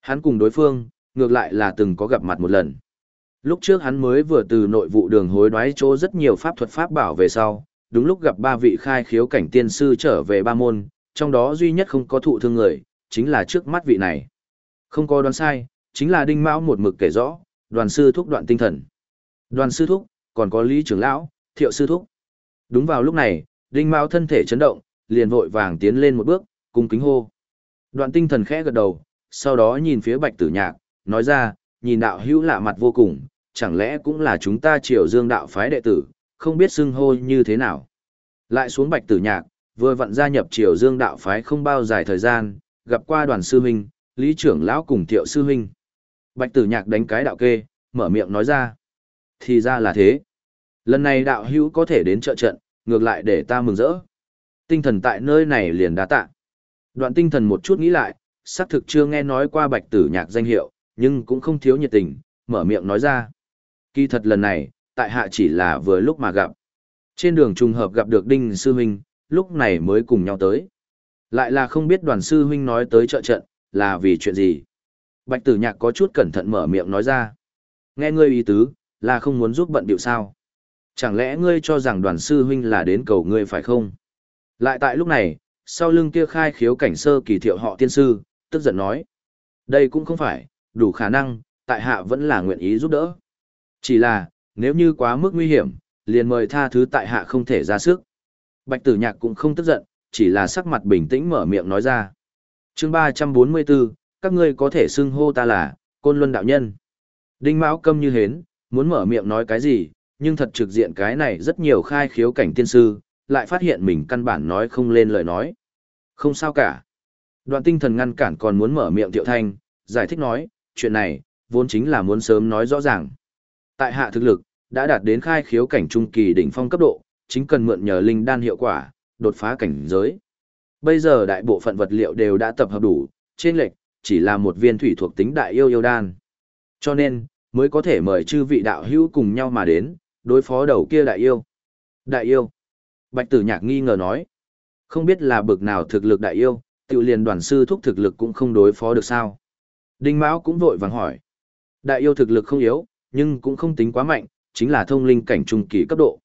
Speaker 1: Hắn cùng đối phương, ngược lại là từng có gặp mặt một lần. Lúc trước hắn mới vừa từ nội vụ đường hối đoái chỗ rất nhiều pháp thuật pháp bảo về sau, đúng lúc gặp ba vị khai khiếu cảnh tiên sư trở về ba môn, trong đó duy nhất không có thụ thương người, chính là trước mắt vị này. Không có đoán sai, chính là đinh mão một mực kể rõ, đoàn sư thúc đoạn tinh thần. Đoàn sư thúc, còn có lý trưởng lão, thiệu sư thúc. Đúng vào lúc này, đinh mão thân thể chấn động, liền vội vàng tiến lên một bước, cung kính hô. Đoạn tinh thần khẽ gật đầu, sau đó nhìn phía bạch tử nhạc, nói ra, nhìn đạo hữu lạ mặt vô cùng, chẳng lẽ cũng là chúng ta triều dương đạo phái đệ tử, không biết xưng hô như thế nào. Lại xuống bạch tử nhạc, vừa vặn gia nhập triều dương đạo phái không bao dài thời gian, gặp qua đoàn sư huynh, lý trưởng lão cùng thiệu sư huynh. Bạch tử nhạc đánh cái đạo kê, mở miệng nói ra. Thì ra là thế. Lần này đạo hữu có thể đến trợ trận, ngược lại để ta mừng rỡ. Tinh thần tại nơi này liền đá tạ. Đoạn tinh thần một chút nghĩ lại, xác thực chưa nghe nói qua bạch tử nhạc danh hiệu, nhưng cũng không thiếu nhiệt tình, mở miệng nói ra. Kỳ thật lần này, tại hạ chỉ là vừa lúc mà gặp. Trên đường trùng hợp gặp được Đinh Sư Huynh, lúc này mới cùng nhau tới. Lại là không biết đoàn sư huynh nói tới trợ trận, là vì chuyện gì. Bạch tử nhạc có chút cẩn thận mở miệng nói ra. Nghe ngươi ý tứ, là không muốn giúp bận điệu sao. Chẳng lẽ ngươi cho rằng đoàn sư huynh là đến cầu ngươi phải không? Lại tại lúc này, sau lưng kia khai khiếu cảnh sơ kỳ thiệu họ tiên sư, tức giận nói. Đây cũng không phải, đủ khả năng, tại hạ vẫn là nguyện ý giúp đỡ. Chỉ là, nếu như quá mức nguy hiểm, liền mời tha thứ tại hạ không thể ra sức. Bạch tử nhạc cũng không tức giận, chỉ là sắc mặt bình tĩnh mở miệng nói ra. chương 344, các ngươi có thể xưng hô ta là, Côn Luân Đạo Nhân. Đinh Mão câm như hến, muốn mở miệng nói cái gì, nhưng thật trực diện cái này rất nhiều khai khiếu cảnh tiên sư, lại phát hiện mình căn bản nói không lên lời nói. Không sao cả. Đoạn tinh thần ngăn cản còn muốn mở miệng Tiệu Thanh, giải thích nói, chuyện này, vốn chính là muốn sớm nói rõ ràng. Tại hạ thực lực, đã đạt đến khai khiếu cảnh trung kỳ đỉnh phong cấp độ, chính cần mượn nhờ linh đan hiệu quả, đột phá cảnh giới. Bây giờ đại bộ phận vật liệu đều đã tập hợp đủ, trên lệch, chỉ là một viên thủy thuộc tính đại yêu yêu đan. Cho nên, mới có thể mời chư vị đạo hữu cùng nhau mà đến, đối phó đầu kia đại yêu. Đại yêu. Bạch tử nhạc nghi ngờ nói. Không biết là bực nào thực lực đại yêu, tự liền đoàn sư thúc thực lực cũng không đối phó được sao. Đinh Mão cũng vội vàng hỏi. Đại yêu thực lực không yếu, nhưng cũng không tính quá mạnh, chính là thông linh cảnh trung kỳ cấp độ.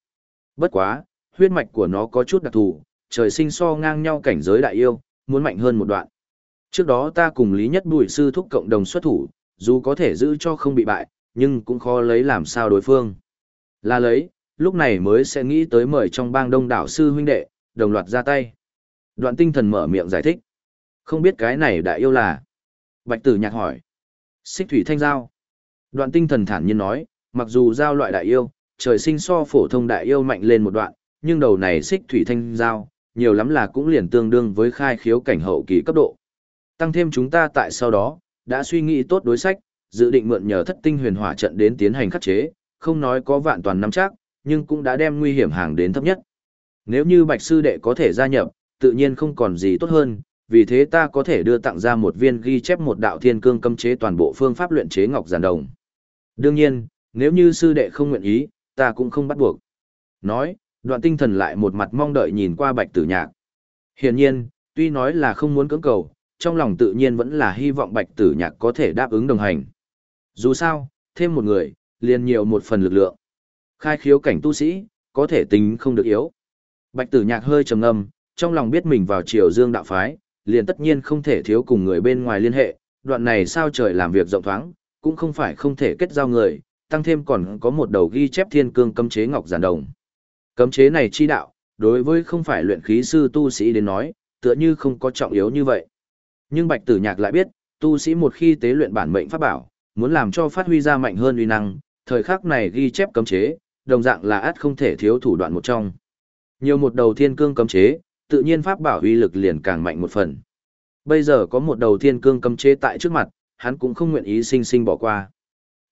Speaker 1: Bất quá, huyết mạch của nó có chút đặc thù, trời sinh so ngang nhau cảnh giới đại yêu, muốn mạnh hơn một đoạn. Trước đó ta cùng Lý Nhất Bùi sư thúc cộng đồng xuất thủ, dù có thể giữ cho không bị bại, nhưng cũng khó lấy làm sao đối phương. Là lấy, lúc này mới sẽ nghĩ tới mời trong bang đông đảo sư huynh đệ, đồng loạt ra tay. Đoạn tinh thần mở miệng giải thích. Không biết cái này đại yêu là. Bạch tử nhạc hỏi. Xích thủy thanh giao. Đoạn tinh thần thản nhiên nói, mặc dù giao loại đại yêu, trời sinh so phổ thông đại yêu mạnh lên một đoạn, nhưng đầu này xích thủy thanh giao, nhiều lắm là cũng liền tương đương với khai khiếu cảnh hậu kỳ cấp độ. Tăng thêm chúng ta tại sau đó, đã suy nghĩ tốt đối sách, dự định mượn nhờ thất tinh huyền hỏa trận đến tiến hành khắc chế, không nói có vạn toàn nắm chắc, nhưng cũng đã đem nguy hiểm hàng đến thấp nhất. Nếu như Bạch Sư Đệ có thể gia nhập, tự nhiên không còn gì tốt hơn, vì thế ta có thể đưa tặng ra một viên ghi chép một đạo thiên cương cấm chế toàn bộ phương pháp luyện chế ngọc giản đồng. Đương nhiên, nếu như sư đệ không nguyện ý, ta cũng không bắt buộc. Nói, đoạn tinh thần lại một mặt mong đợi nhìn qua bạch tử nhạc. Hiển nhiên, tuy nói là không muốn cưỡng cầu, trong lòng tự nhiên vẫn là hy vọng bạch tử nhạc có thể đáp ứng đồng hành. Dù sao, thêm một người, liền nhiều một phần lực lượng. Khai khiếu cảnh tu sĩ, có thể tính không được yếu. Bạch tử nhạc hơi trầm ngâm, trong lòng biết mình vào triều dương đạo phái, liền tất nhiên không thể thiếu cùng người bên ngoài liên hệ, đoạn này sao trời làm việc rộng thoáng, cũng không phải không thể kết giao người, tăng thêm còn có một đầu ghi chép thiên cương cấm chế ngọc giản đồng. Cấm chế này chi đạo, đối với không phải luyện khí sư tu sĩ đến nói, tựa như không có trọng yếu như vậy. Nhưng Bạch Tử Nhạc lại biết, tu sĩ một khi tế luyện bản mệnh pháp bảo, muốn làm cho phát huy ra mạnh hơn uy năng, thời khắc này ghi chép cấm chế, đồng dạng là át không thể thiếu thủ đoạn một trong. Nhiều một đầu thiên cương cấm chế, tự nhiên pháp bảo uy lực liền càng mạnh một phần. Bây giờ có một đầu thiên cương cấm chế tại trước mặt, hắn cũng không nguyện ý sinh sinh bỏ qua.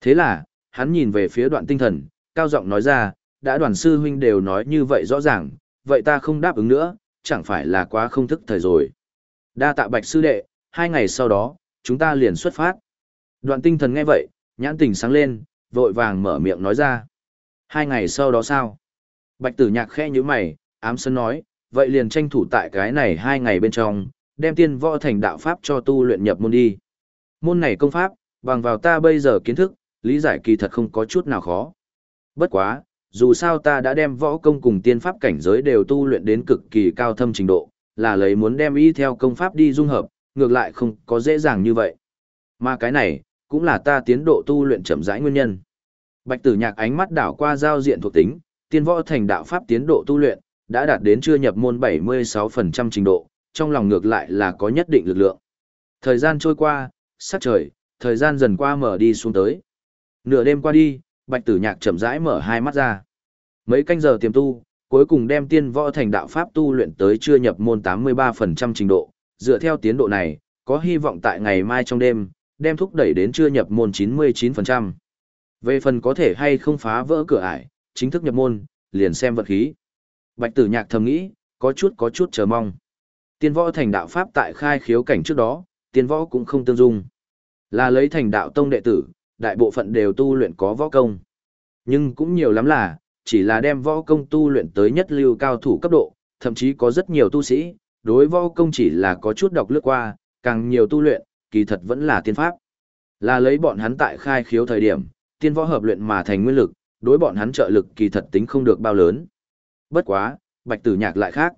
Speaker 1: Thế là, hắn nhìn về phía đoạn tinh thần, cao giọng nói ra, đã đoàn sư huynh đều nói như vậy rõ ràng, vậy ta không đáp ứng nữa, chẳng phải là quá không thức thời rồi. Đa tạ bạch sư đệ, hai ngày sau đó, chúng ta liền xuất phát. Đoạn tinh thần nghe vậy, nhãn tình sáng lên, vội vàng mở miệng nói ra. Hai ngày sau đó sao? Bạch tử nhạc khẽ như mày, ám sân nói, vậy liền tranh thủ tại cái này hai ngày bên trong, đem tiên võ thành đạo pháp cho tu luyện nhập môn đi. Môn này công pháp, bằng vào ta bây giờ kiến thức, lý giải kỳ thật không có chút nào khó. Bất quá, dù sao ta đã đem võ công cùng tiên pháp cảnh giới đều tu luyện đến cực kỳ cao thâm trình độ, là lấy muốn đem ý theo công pháp đi dung hợp, ngược lại không có dễ dàng như vậy. Mà cái này, cũng là ta tiến độ tu luyện chậm rãi nguyên nhân. Bạch tử nhạc ánh mắt đảo qua giao diện thuộc tính, tiên võ thành đạo pháp tiến độ tu luyện, đã đạt đến chưa nhập môn 76% trình độ, trong lòng ngược lại là có nhất định lực lượng. Thời gian trôi qua, sắc trời, thời gian dần qua mở đi xuống tới. Nửa đêm qua đi, bạch tử nhạc chậm rãi mở hai mắt ra. Mấy canh giờ tiềm tu, cuối cùng đem tiên võ thành đạo pháp tu luyện tới chưa nhập môn 83% trình độ, dựa theo tiến độ này, có hy vọng tại ngày mai trong đêm, đem thúc đẩy đến chưa nhập môn 99%. Về phần có thể hay không phá vỡ cửa ải, chính thức nhập môn, liền xem vật khí. Bạch tử nhạc thầm nghĩ, có chút có chút chờ mong. Tiên võ thành đạo pháp tại khai khiếu cảnh trước đó, tiên võ cũng không tương dung. Là lấy thành đạo tông đệ tử, đại bộ phận đều tu luyện có võ công. Nhưng cũng nhiều lắm là, chỉ là đem võ công tu luyện tới nhất lưu cao thủ cấp độ, thậm chí có rất nhiều tu sĩ, đối võ công chỉ là có chút đọc lướt qua, càng nhiều tu luyện, kỳ thật vẫn là tiên pháp. Là lấy bọn hắn tại khai khiếu thời điểm, tiên võ hợp luyện mà thành nguyên lực, đối bọn hắn trợ lực kỳ thật tính không được bao lớn. Bất quá, bạch tử nhạc lại khác.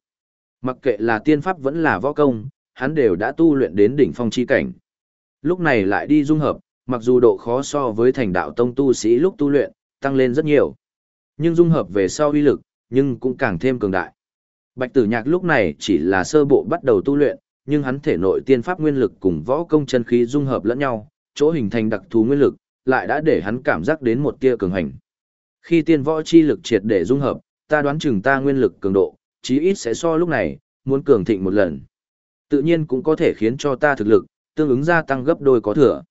Speaker 1: Mặc kệ là tiên pháp vẫn là võ công, hắn đều đã tu luyện đến đỉnh phong chi cảnh. Lúc này lại đi dung hợp, mặc dù độ khó so với thành đạo tông tu sĩ lúc tu luyện, tăng lên rất nhiều. Nhưng dung hợp về sau uy lực, nhưng cũng càng thêm cường đại. Bạch tử nhạc lúc này chỉ là sơ bộ bắt đầu tu luyện, nhưng hắn thể nội tiên pháp nguyên lực cùng võ công chân khí dung hợp lẫn nhau, chỗ hình thành đặc thù nguyên lực, lại đã để hắn cảm giác đến một tia cường hành. Khi tiên võ chi lực triệt để dung hợp, ta đoán chừng ta nguyên lực cường độ, chí ít sẽ so lúc này, muốn cường thịnh một lần. Tự nhiên cũng có thể khiến cho ta thực lực, tương ứng gia tăng gấp đôi có thừa.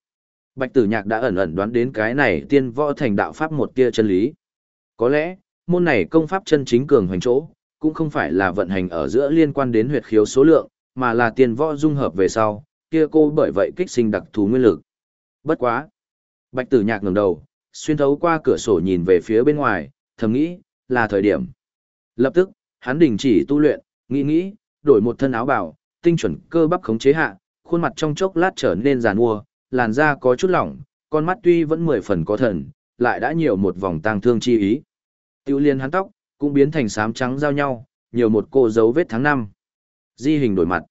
Speaker 1: Bạch tử nhạc đã ẩn ẩn đoán đến cái này tiên võ thành đạo pháp một tia chân lý. Có lẽ, môn này công pháp chân chính cường hoành chỗ, cũng không phải là vận hành ở giữa liên quan đến huyệt khiếu số lượng, mà là tiên võ dung hợp về sau, kia cô bởi vậy kích sinh đặc thú nguyên lực. Bất quá. Bạch tử nhạc ngẩng đầu, xuyên thấu qua cửa sổ nhìn về phía bên ngoài, thầm nghĩ, là thời điểm. Lập tức, hắn đình chỉ tu luyện, nghĩ nghĩ, đổi một thân áo bào, tinh chuẩn cơ bắp khống chế hạ, khuôn mặt trong chốc lát trở nên giàn mua, làn da có chút lỏng, con mắt tuy vẫn mười phần có thần, lại đã nhiều một vòng tang thương chi ý. Tiêu liên hắn tóc, cũng biến thành xám trắng giao nhau, nhiều một cô dấu vết tháng năm. Di hình đổi mặt.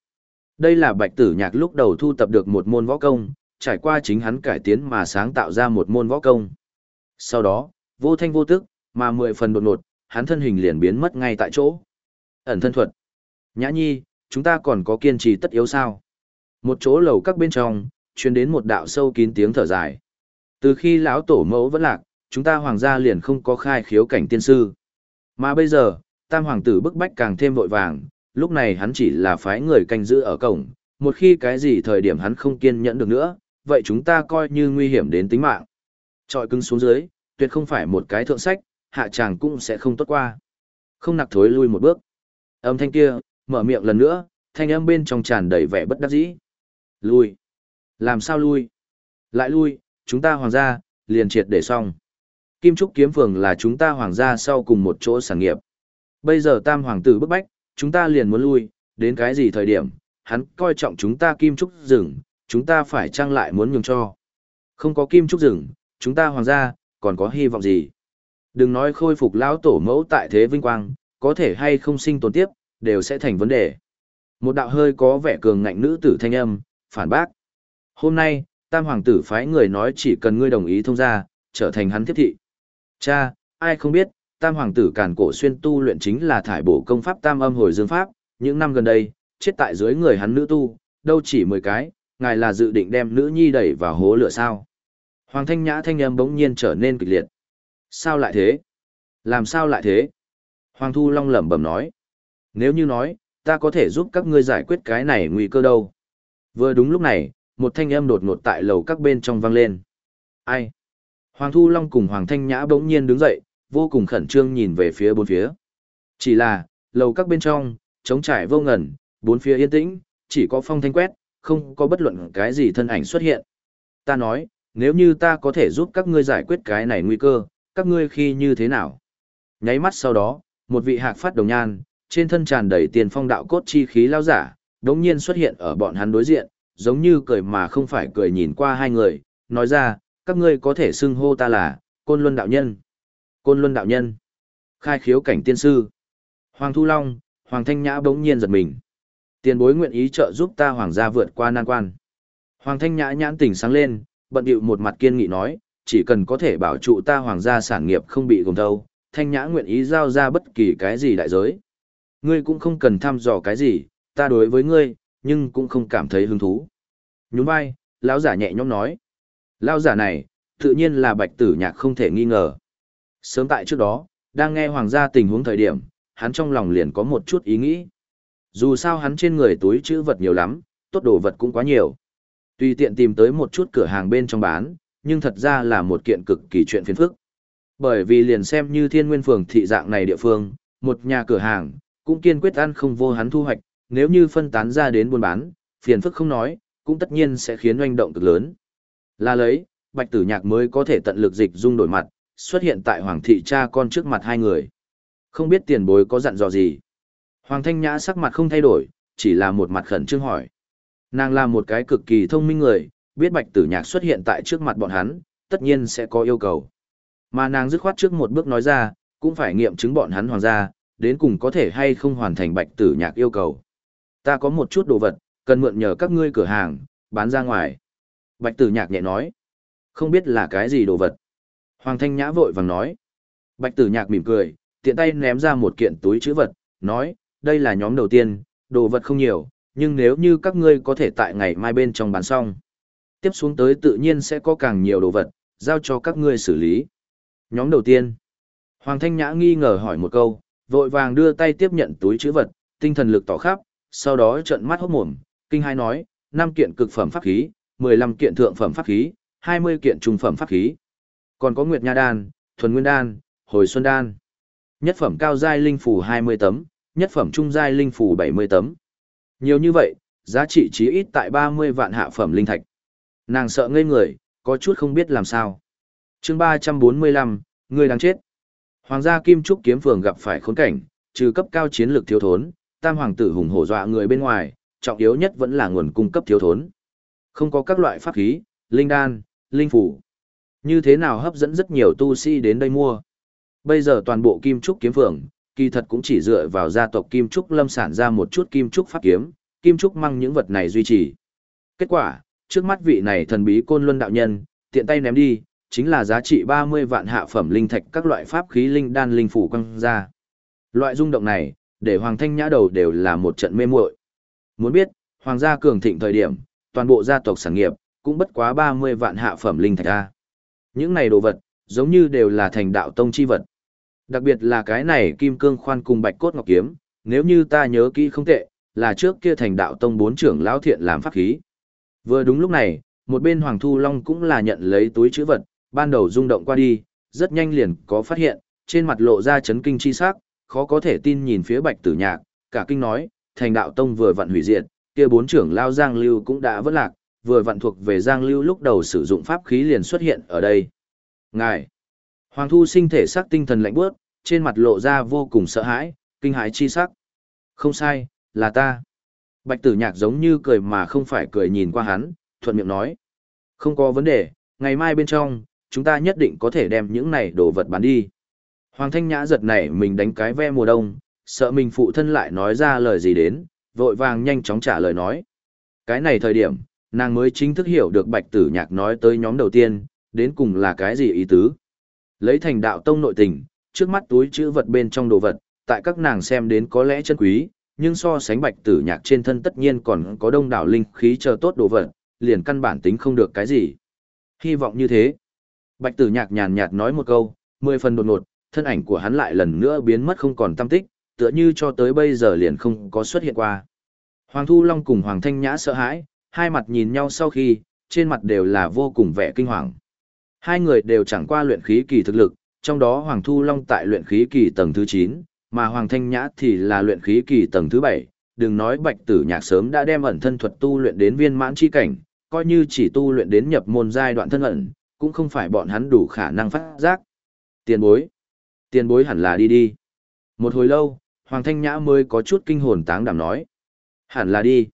Speaker 1: Đây là bạch tử nhạc lúc đầu thu tập được một môn võ công, trải qua chính hắn cải tiến mà sáng tạo ra một môn võ công. Sau đó, vô thanh vô tức, mà mười phần đột ngột, hắn thân hình liền biến mất ngay tại chỗ. Ẩn thân thuật. Nhã nhi, chúng ta còn có kiên trì tất yếu sao? Một chỗ lầu các bên trong, truyền đến một đạo sâu kín tiếng thở dài. Từ khi lão tổ mẫu vẫn lạc, chúng ta hoàng gia liền không có khai khiếu cảnh tiên sư. Mà bây giờ, tam hoàng tử bức bách càng thêm vội vàng, lúc này hắn chỉ là phái người canh giữ ở cổng, một khi cái gì thời điểm hắn không kiên nhẫn được nữa, vậy chúng ta coi như nguy hiểm đến tính mạng. Trọi cứng xuống dưới, tuyệt không phải một cái thượng sách, hạ chàng cũng sẽ không tốt qua. Không nặc thối lui một bước. Âm thanh kia, mở miệng lần nữa, thanh âm bên trong tràn đầy vẻ bất đắc dĩ. Lui. Làm sao lui? Lại lui, chúng ta hoàng gia, liền triệt để xong. Kim Trúc Kiếm Phường là chúng ta hoàng gia sau cùng một chỗ sản nghiệp. Bây giờ tam hoàng tử bức bách, chúng ta liền muốn lui, đến cái gì thời điểm, hắn coi trọng chúng ta Kim Trúc rừng, chúng ta phải trang lại muốn nhường cho. Không có Kim Trúc rừng, chúng ta hoàng gia, còn có hy vọng gì? Đừng nói khôi phục lão tổ mẫu tại thế vinh quang, có thể hay không sinh tồn tiếp, đều sẽ thành vấn đề. Một đạo hơi có vẻ cường ngạnh nữ tử thanh âm, phản bác. Hôm nay, tam hoàng tử phái người nói chỉ cần ngươi đồng ý thông ra, trở thành hắn tiếp thị. Cha, ai không biết, tam hoàng tử càn cổ xuyên tu luyện chính là thải bổ công pháp tam âm hồi dương pháp, những năm gần đây, chết tại dưới người hắn nữ tu, đâu chỉ 10 cái, ngài là dự định đem nữ nhi đẩy vào hố lửa sao. Hoàng thanh nhã thanh âm bỗng nhiên trở nên kịch liệt. Sao lại thế? Làm sao lại thế? Hoàng thu long lẩm bẩm nói. Nếu như nói, ta có thể giúp các ngươi giải quyết cái này nguy cơ đâu. Vừa đúng lúc này, một thanh âm đột ngột tại lầu các bên trong vang lên. Ai? Hoàng Thu Long cùng Hoàng Thanh Nhã bỗng nhiên đứng dậy, vô cùng khẩn trương nhìn về phía bốn phía. Chỉ là, lầu các bên trong, trống trải vô ngần, bốn phía yên tĩnh, chỉ có phong thanh quét, không có bất luận cái gì thân ảnh xuất hiện. Ta nói, nếu như ta có thể giúp các ngươi giải quyết cái này nguy cơ, các ngươi khi như thế nào? Nháy mắt sau đó, một vị hạc phát đồng nhan, trên thân tràn đầy tiền phong đạo cốt chi khí lao giả, đống nhiên xuất hiện ở bọn hắn đối diện, giống như cười mà không phải cười nhìn qua hai người, nói ra, các ngươi có thể xưng hô ta là, Côn Luân Đạo Nhân. Côn Luân Đạo Nhân. Khai khiếu cảnh tiên sư. Hoàng Thu Long, Hoàng Thanh Nhã bỗng nhiên giật mình. Tiền bối nguyện ý trợ giúp ta hoàng gia vượt qua nan quan. Hoàng Thanh Nhã nhãn tỉnh sáng lên, bận điệu một mặt kiên nghị nói, chỉ cần có thể bảo trụ ta hoàng gia sản nghiệp không bị gồm thâu, Thanh Nhã nguyện ý giao ra bất kỳ cái gì đại giới. Ngươi cũng không cần thăm dò cái gì, ta đối với ngươi, nhưng cũng không cảm thấy hứng thú. Nhún vai, lão giả nhẹ nhõm nói. Lão giả này, tự nhiên là bạch tử nhạc không thể nghi ngờ. Sớm tại trước đó, đang nghe hoàng gia tình huống thời điểm, hắn trong lòng liền có một chút ý nghĩ. Dù sao hắn trên người túi chữ vật nhiều lắm, tốt đồ vật cũng quá nhiều. Tùy tiện tìm tới một chút cửa hàng bên trong bán, nhưng thật ra là một kiện cực kỳ chuyện phiền phức. Bởi vì liền xem như thiên nguyên phường thị dạng này địa phương, một nhà cửa hàng, cũng kiên quyết ăn không vô hắn thu hoạch, nếu như phân tán ra đến buôn bán, phiền phức không nói, cũng tất nhiên sẽ khiến doanh động cực lớn. Là lấy, bạch tử nhạc mới có thể tận lực dịch dung đổi mặt, xuất hiện tại hoàng thị cha con trước mặt hai người. Không biết tiền bối có dặn dò gì. Hoàng thanh nhã sắc mặt không thay đổi, chỉ là một mặt khẩn trương hỏi. Nàng là một cái cực kỳ thông minh người, biết bạch tử nhạc xuất hiện tại trước mặt bọn hắn, tất nhiên sẽ có yêu cầu. Mà nàng dứt khoát trước một bước nói ra, cũng phải nghiệm chứng bọn hắn hoàng gia, đến cùng có thể hay không hoàn thành bạch tử nhạc yêu cầu. Ta có một chút đồ vật, cần mượn nhờ các ngươi cửa hàng, bán ra ngoài. Bạch tử nhạc nhẹ nói, không biết là cái gì đồ vật. Hoàng thanh nhã vội vàng nói. Bạch tử nhạc mỉm cười, tiện tay ném ra một kiện túi chữ vật, nói, đây là nhóm đầu tiên, đồ vật không nhiều, nhưng nếu như các ngươi có thể tại ngày mai bên trong bán xong. Tiếp xuống tới tự nhiên sẽ có càng nhiều đồ vật, giao cho các ngươi xử lý. Nhóm đầu tiên. Hoàng Thanh Nhã nghi ngờ hỏi một câu, vội vàng đưa tay tiếp nhận túi chữ vật, tinh thần lực tỏ khắp, sau đó trợn mắt hốt mồm, kinh hai nói, 5 kiện cực phẩm pháp khí, 15 kiện thượng phẩm pháp khí, 20 kiện trung phẩm pháp khí. Còn có Nguyệt Nha đan, Thuần Nguyên đan, Hồi Xuân đan. Nhất phẩm cao giai linh phù 20 tấm, nhất phẩm trung giai linh phù 70 tấm. Nhiều như vậy, giá trị chí ít tại 30 vạn hạ phẩm linh thạch. Nàng sợ ngây người, có chút không biết làm sao. Chương 345, người đang chết. Hoàng gia Kim Trúc kiếm phường gặp phải khốn cảnh, trừ cấp cao chiến lược thiếu thốn, tam hoàng tử hùng hổ dọa người bên ngoài, trọng yếu nhất vẫn là nguồn cung cấp thiếu thốn. Không có các loại pháp khí, linh đan, linh phủ. Như thế nào hấp dẫn rất nhiều tu sĩ đến đây mua. Bây giờ toàn bộ Kim Trúc kiếm phường, kỳ thật cũng chỉ dựa vào gia tộc Kim Trúc lâm sản ra một chút Kim Trúc pháp kiếm, Kim Trúc mang những vật này duy trì. Kết quả, trước mắt vị này thần bí côn luân đạo nhân, tiện tay ném đi, chính là giá trị 30 vạn hạ phẩm linh thạch các loại pháp khí linh đan linh phủ quăng ra. Loại rung động này, để Hoàng Thanh Nhã đầu đều là một trận mê muội. Muốn biết, Hoàng gia cường thịnh thời điểm, toàn bộ gia tộc sản nghiệp, cũng bất quá 30 vạn hạ phẩm linh thạch a. Những này đồ vật, giống như đều là thành đạo tông chi vật. Đặc biệt là cái này kim cương khoan cùng bạch cốt ngọc kiếm, nếu như ta nhớ kỹ không tệ, là trước kia thành đạo tông bốn trưởng lão thiện làm pháp khí. Vừa đúng lúc này, một bên Hoàng Thu Long cũng là nhận lấy túi chữ vật, ban đầu rung động qua đi, rất nhanh liền có phát hiện, trên mặt lộ ra chấn kinh chi sắc, khó có thể tin nhìn phía Bạch Tử Nhạc, cả kinh nói, thành đạo tông vừa vặn hủy diệt, kia bốn trưởng lao Giang Lưu cũng đã vỡ lạc, vừa vặn thuộc về Giang Lưu lúc đầu sử dụng pháp khí liền xuất hiện ở đây. Ngài, Hoàng Thu sinh thể sắc tinh thần lạnh bước, trên mặt lộ ra vô cùng sợ hãi, kinh hãi chi sắc. Không sai, là ta. Bạch tử nhạc giống như cười mà không phải cười nhìn qua hắn, thuận miệng nói. Không có vấn đề, ngày mai bên trong, chúng ta nhất định có thể đem những này đồ vật bán đi. Hoàng Thanh Nhã giật nảy mình đánh cái ve mùa đông, sợ mình phụ thân lại nói ra lời gì đến, vội vàng nhanh chóng trả lời nói. Cái này thời điểm, nàng mới chính thức hiểu được bạch tử nhạc nói tới nhóm đầu tiên, đến cùng là cái gì ý tứ. Lấy thành đạo tông nội tình, trước mắt túi chữ vật bên trong đồ vật, tại các nàng xem đến có lẽ chân quý, nhưng so sánh bạch tử nhạc trên thân tất nhiên còn có đông đảo linh khí chờ tốt đồ vật, liền căn bản tính không được cái gì. Hy vọng như thế. Bạch tử nhạc nhàn nhạt nói một câu, mười phần đột ngột, thân ảnh của hắn lại lần nữa biến mất không còn tâm tích, tựa như cho tới bây giờ liền không có xuất hiện qua. Hoàng Thu Long cùng Hoàng Thanh Nhã sợ hãi, hai mặt nhìn nhau sau khi, trên mặt đều là vô cùng vẻ kinh hoàng. Hai người đều chẳng qua luyện khí kỳ thực lực, trong đó Hoàng Thu Long tại luyện khí kỳ tầng thứ 9, mà Hoàng Thanh Nhã thì là luyện khí kỳ tầng thứ 7. Đừng nói bạch tử nhạc sớm đã đem ẩn thân thuật tu luyện đến viên mãn chi cảnh, coi như chỉ tu luyện đến nhập môn giai đoạn thân ẩn, cũng không phải bọn hắn đủ khả năng phát giác. Tiền bối. Tiền bối hẳn là đi đi. Một hồi lâu, Hoàng Thanh Nhã mới có chút kinh hồn táng đảm nói. Hẳn là đi.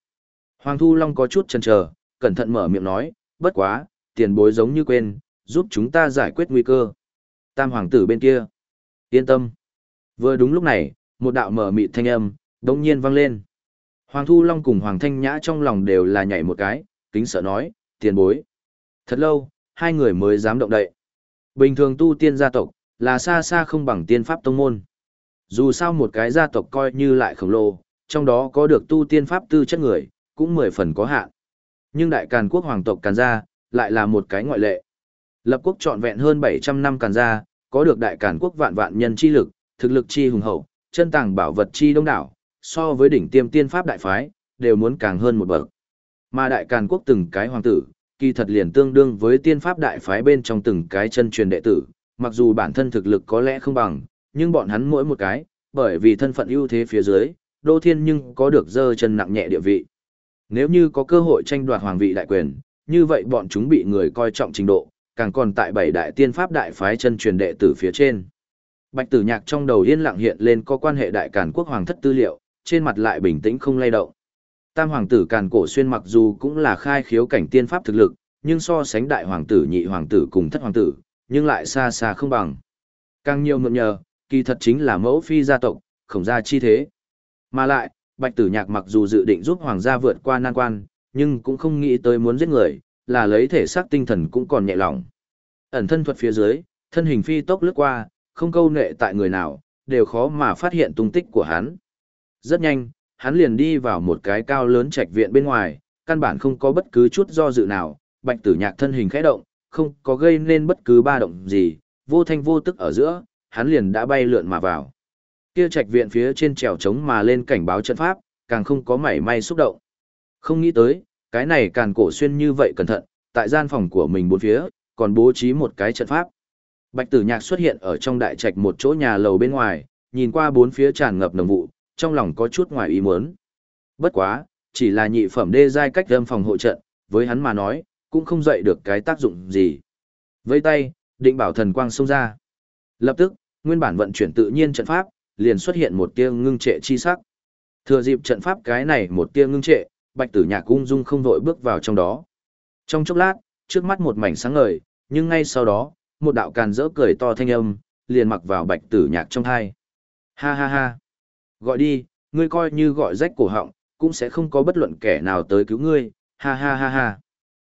Speaker 1: Hoàng Thu Long có chút chần chờ, cẩn thận mở miệng nói, bất quá, tiền bối giống như quên, giúp chúng ta giải quyết nguy cơ. Tam hoàng tử bên kia. Yên tâm. Vừa đúng lúc này, một đạo mở mịt thanh âm, đống nhiên vang lên. Hoàng Thu Long cùng Hoàng Thanh Nhã trong lòng đều là nhảy một cái, kính sợ nói, tiền bối. Thật lâu, hai người mới dám động đậy. Bình thường tu tiên gia tộc, là xa xa không bằng tiên pháp tông môn. Dù sao một cái gia tộc coi như lại khổng lồ, trong đó có được tu tiên pháp tư chất người, cũng mười phần có hạn. Nhưng đại càn quốc hoàng tộc càn gia, lại là một cái ngoại lệ. Lập quốc trọn vẹn hơn 700 năm càn gia, có được đại càn quốc vạn vạn nhân chi lực, thực lực chi hùng hậu, chân tàng bảo vật chi đông đảo, so với đỉnh tiêm tiên pháp đại phái, đều muốn càng hơn một bậc. Mà đại càn quốc từng cái hoàng tử, kỳ thật liền tương đương với tiên pháp đại phái bên trong từng cái chân truyền đệ tử, mặc dù bản thân thực lực có lẽ không bằng, nhưng bọn hắn mỗi một cái, bởi vì thân phận ưu thế phía dưới, Đô Thiên nhưng có được dơ chân nặng nhẹ địa vị. Nếu như có cơ hội tranh đoạt hoàng vị đại quyền, như vậy bọn chúng bị người coi trọng trình độ, càng còn tại bảy đại tiên pháp đại phái chân truyền đệ tử phía trên. Bạch Tử Nhạc trong đầu yên lặng hiện lên có quan hệ đại càn quốc hoàng thất tư liệu, trên mặt lại bình tĩnh không lay động. Tam hoàng tử Càn Cổ Xuyên mặc dù cũng là khai khiếu cảnh tiên pháp thực lực, nhưng so sánh đại hoàng tử nhị hoàng tử cùng thất hoàng tử, nhưng lại xa xa không bằng. Càng nhiều mượn nhờ, kỳ thật chính là mẫu phi gia tộc, khổng gia chi thế. Mà lại, Bạch Tử Nhạc mặc dù dự định giúp hoàng gia vượt qua nan quan, nhưng cũng không nghĩ tới muốn giết người, là lấy thể xác tinh thần cũng còn nhẹ lòng. Ẩn thân thuật phía dưới, thân hình phi tốc lướt qua, không câu nệ tại người nào, đều khó mà phát hiện tung tích của hắn. Rất nhanh, hắn liền đi vào một cái cao lớn trạch viện bên ngoài, căn bản không có bất cứ chút do dự nào, bạch tử nhạc thân hình khẽ động, không có gây nên bất cứ ba động gì, vô thanh vô tức ở giữa, hắn liền đã bay lượn mà vào. Kia trạch viện phía trên trèo trống mà lên cảnh báo trận pháp, càng không có mảy may xúc động. Không nghĩ tới, cái này càng cổ xuyên như vậy cẩn thận, tại gian phòng của mình bốn phía, còn bố trí một cái trận pháp. Bạch tử nhạc xuất hiện ở trong đại trạch một chỗ nhà lầu bên ngoài, nhìn qua bốn phía tràn ngập nồng vụ, trong lòng có chút ngoài ý muốn. Bất quá, chỉ là nhị phẩm đê giai cách âm phòng hộ trận, với hắn mà nói, cũng không dậy được cái tác dụng gì. Với tay, định bảo thần quang xông ra. Lập tức, nguyên bản vận chuyển tự nhiên trận pháp, liền xuất hiện một tia ngưng trệ chi sắc. Thừa dịp trận pháp cái này một tia ngưng trệ, Bạch Tử Nhạc ung dung không vội bước vào trong đó. Trong chốc lát, trước mắt một mảnh sáng ngời, nhưng ngay sau đó, một đạo càn rỡ cười to thanh âm, liền mặc vào Bạch Tử Nhạc trong hai. Ha ha ha. Gọi đi, ngươi coi như gọi rách cổ họng, cũng sẽ không có bất luận kẻ nào tới cứu ngươi, ha ha ha ha.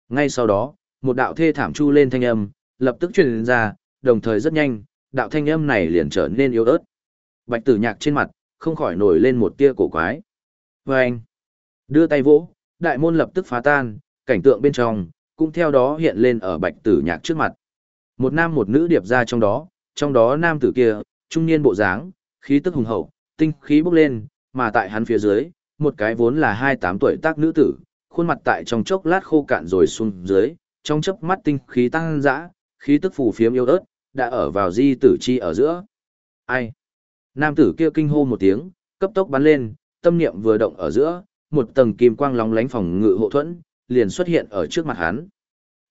Speaker 1: Ngay sau đó, một đạo thê thảm chu lên thanh âm, lập tức truyền ra, đồng thời rất nhanh, đạo thanh âm này liền trở nên yếu ớt. Bạch tử nhạc trên mặt, không khỏi nổi lên một tia cổ quái. Và anh, đưa tay vỗ, đại môn lập tức phá tan, cảnh tượng bên trong, cũng theo đó hiện lên ở bạch tử nhạc trước mặt. Một nam một nữ điệp ra trong đó, trong đó nam tử kia, trung niên bộ dáng, khí tức hùng hậu, tinh khí bốc lên, mà tại hắn phía dưới, một cái vốn là 28 tuổi tác nữ tử, khuôn mặt tại trong chốc lát khô cạn rồi xuống dưới, trong chớp mắt tinh khí tăng dã, khí tức phù phiếm yêu ớt, đã ở vào di tử chi ở giữa. Ai? Nam tử kia kinh hô một tiếng, cấp tốc bắn lên, tâm niệm vừa động ở giữa, một tầng kim quang lóng lánh phòng ngự hộ thuẫn, liền xuất hiện ở trước mặt hắn.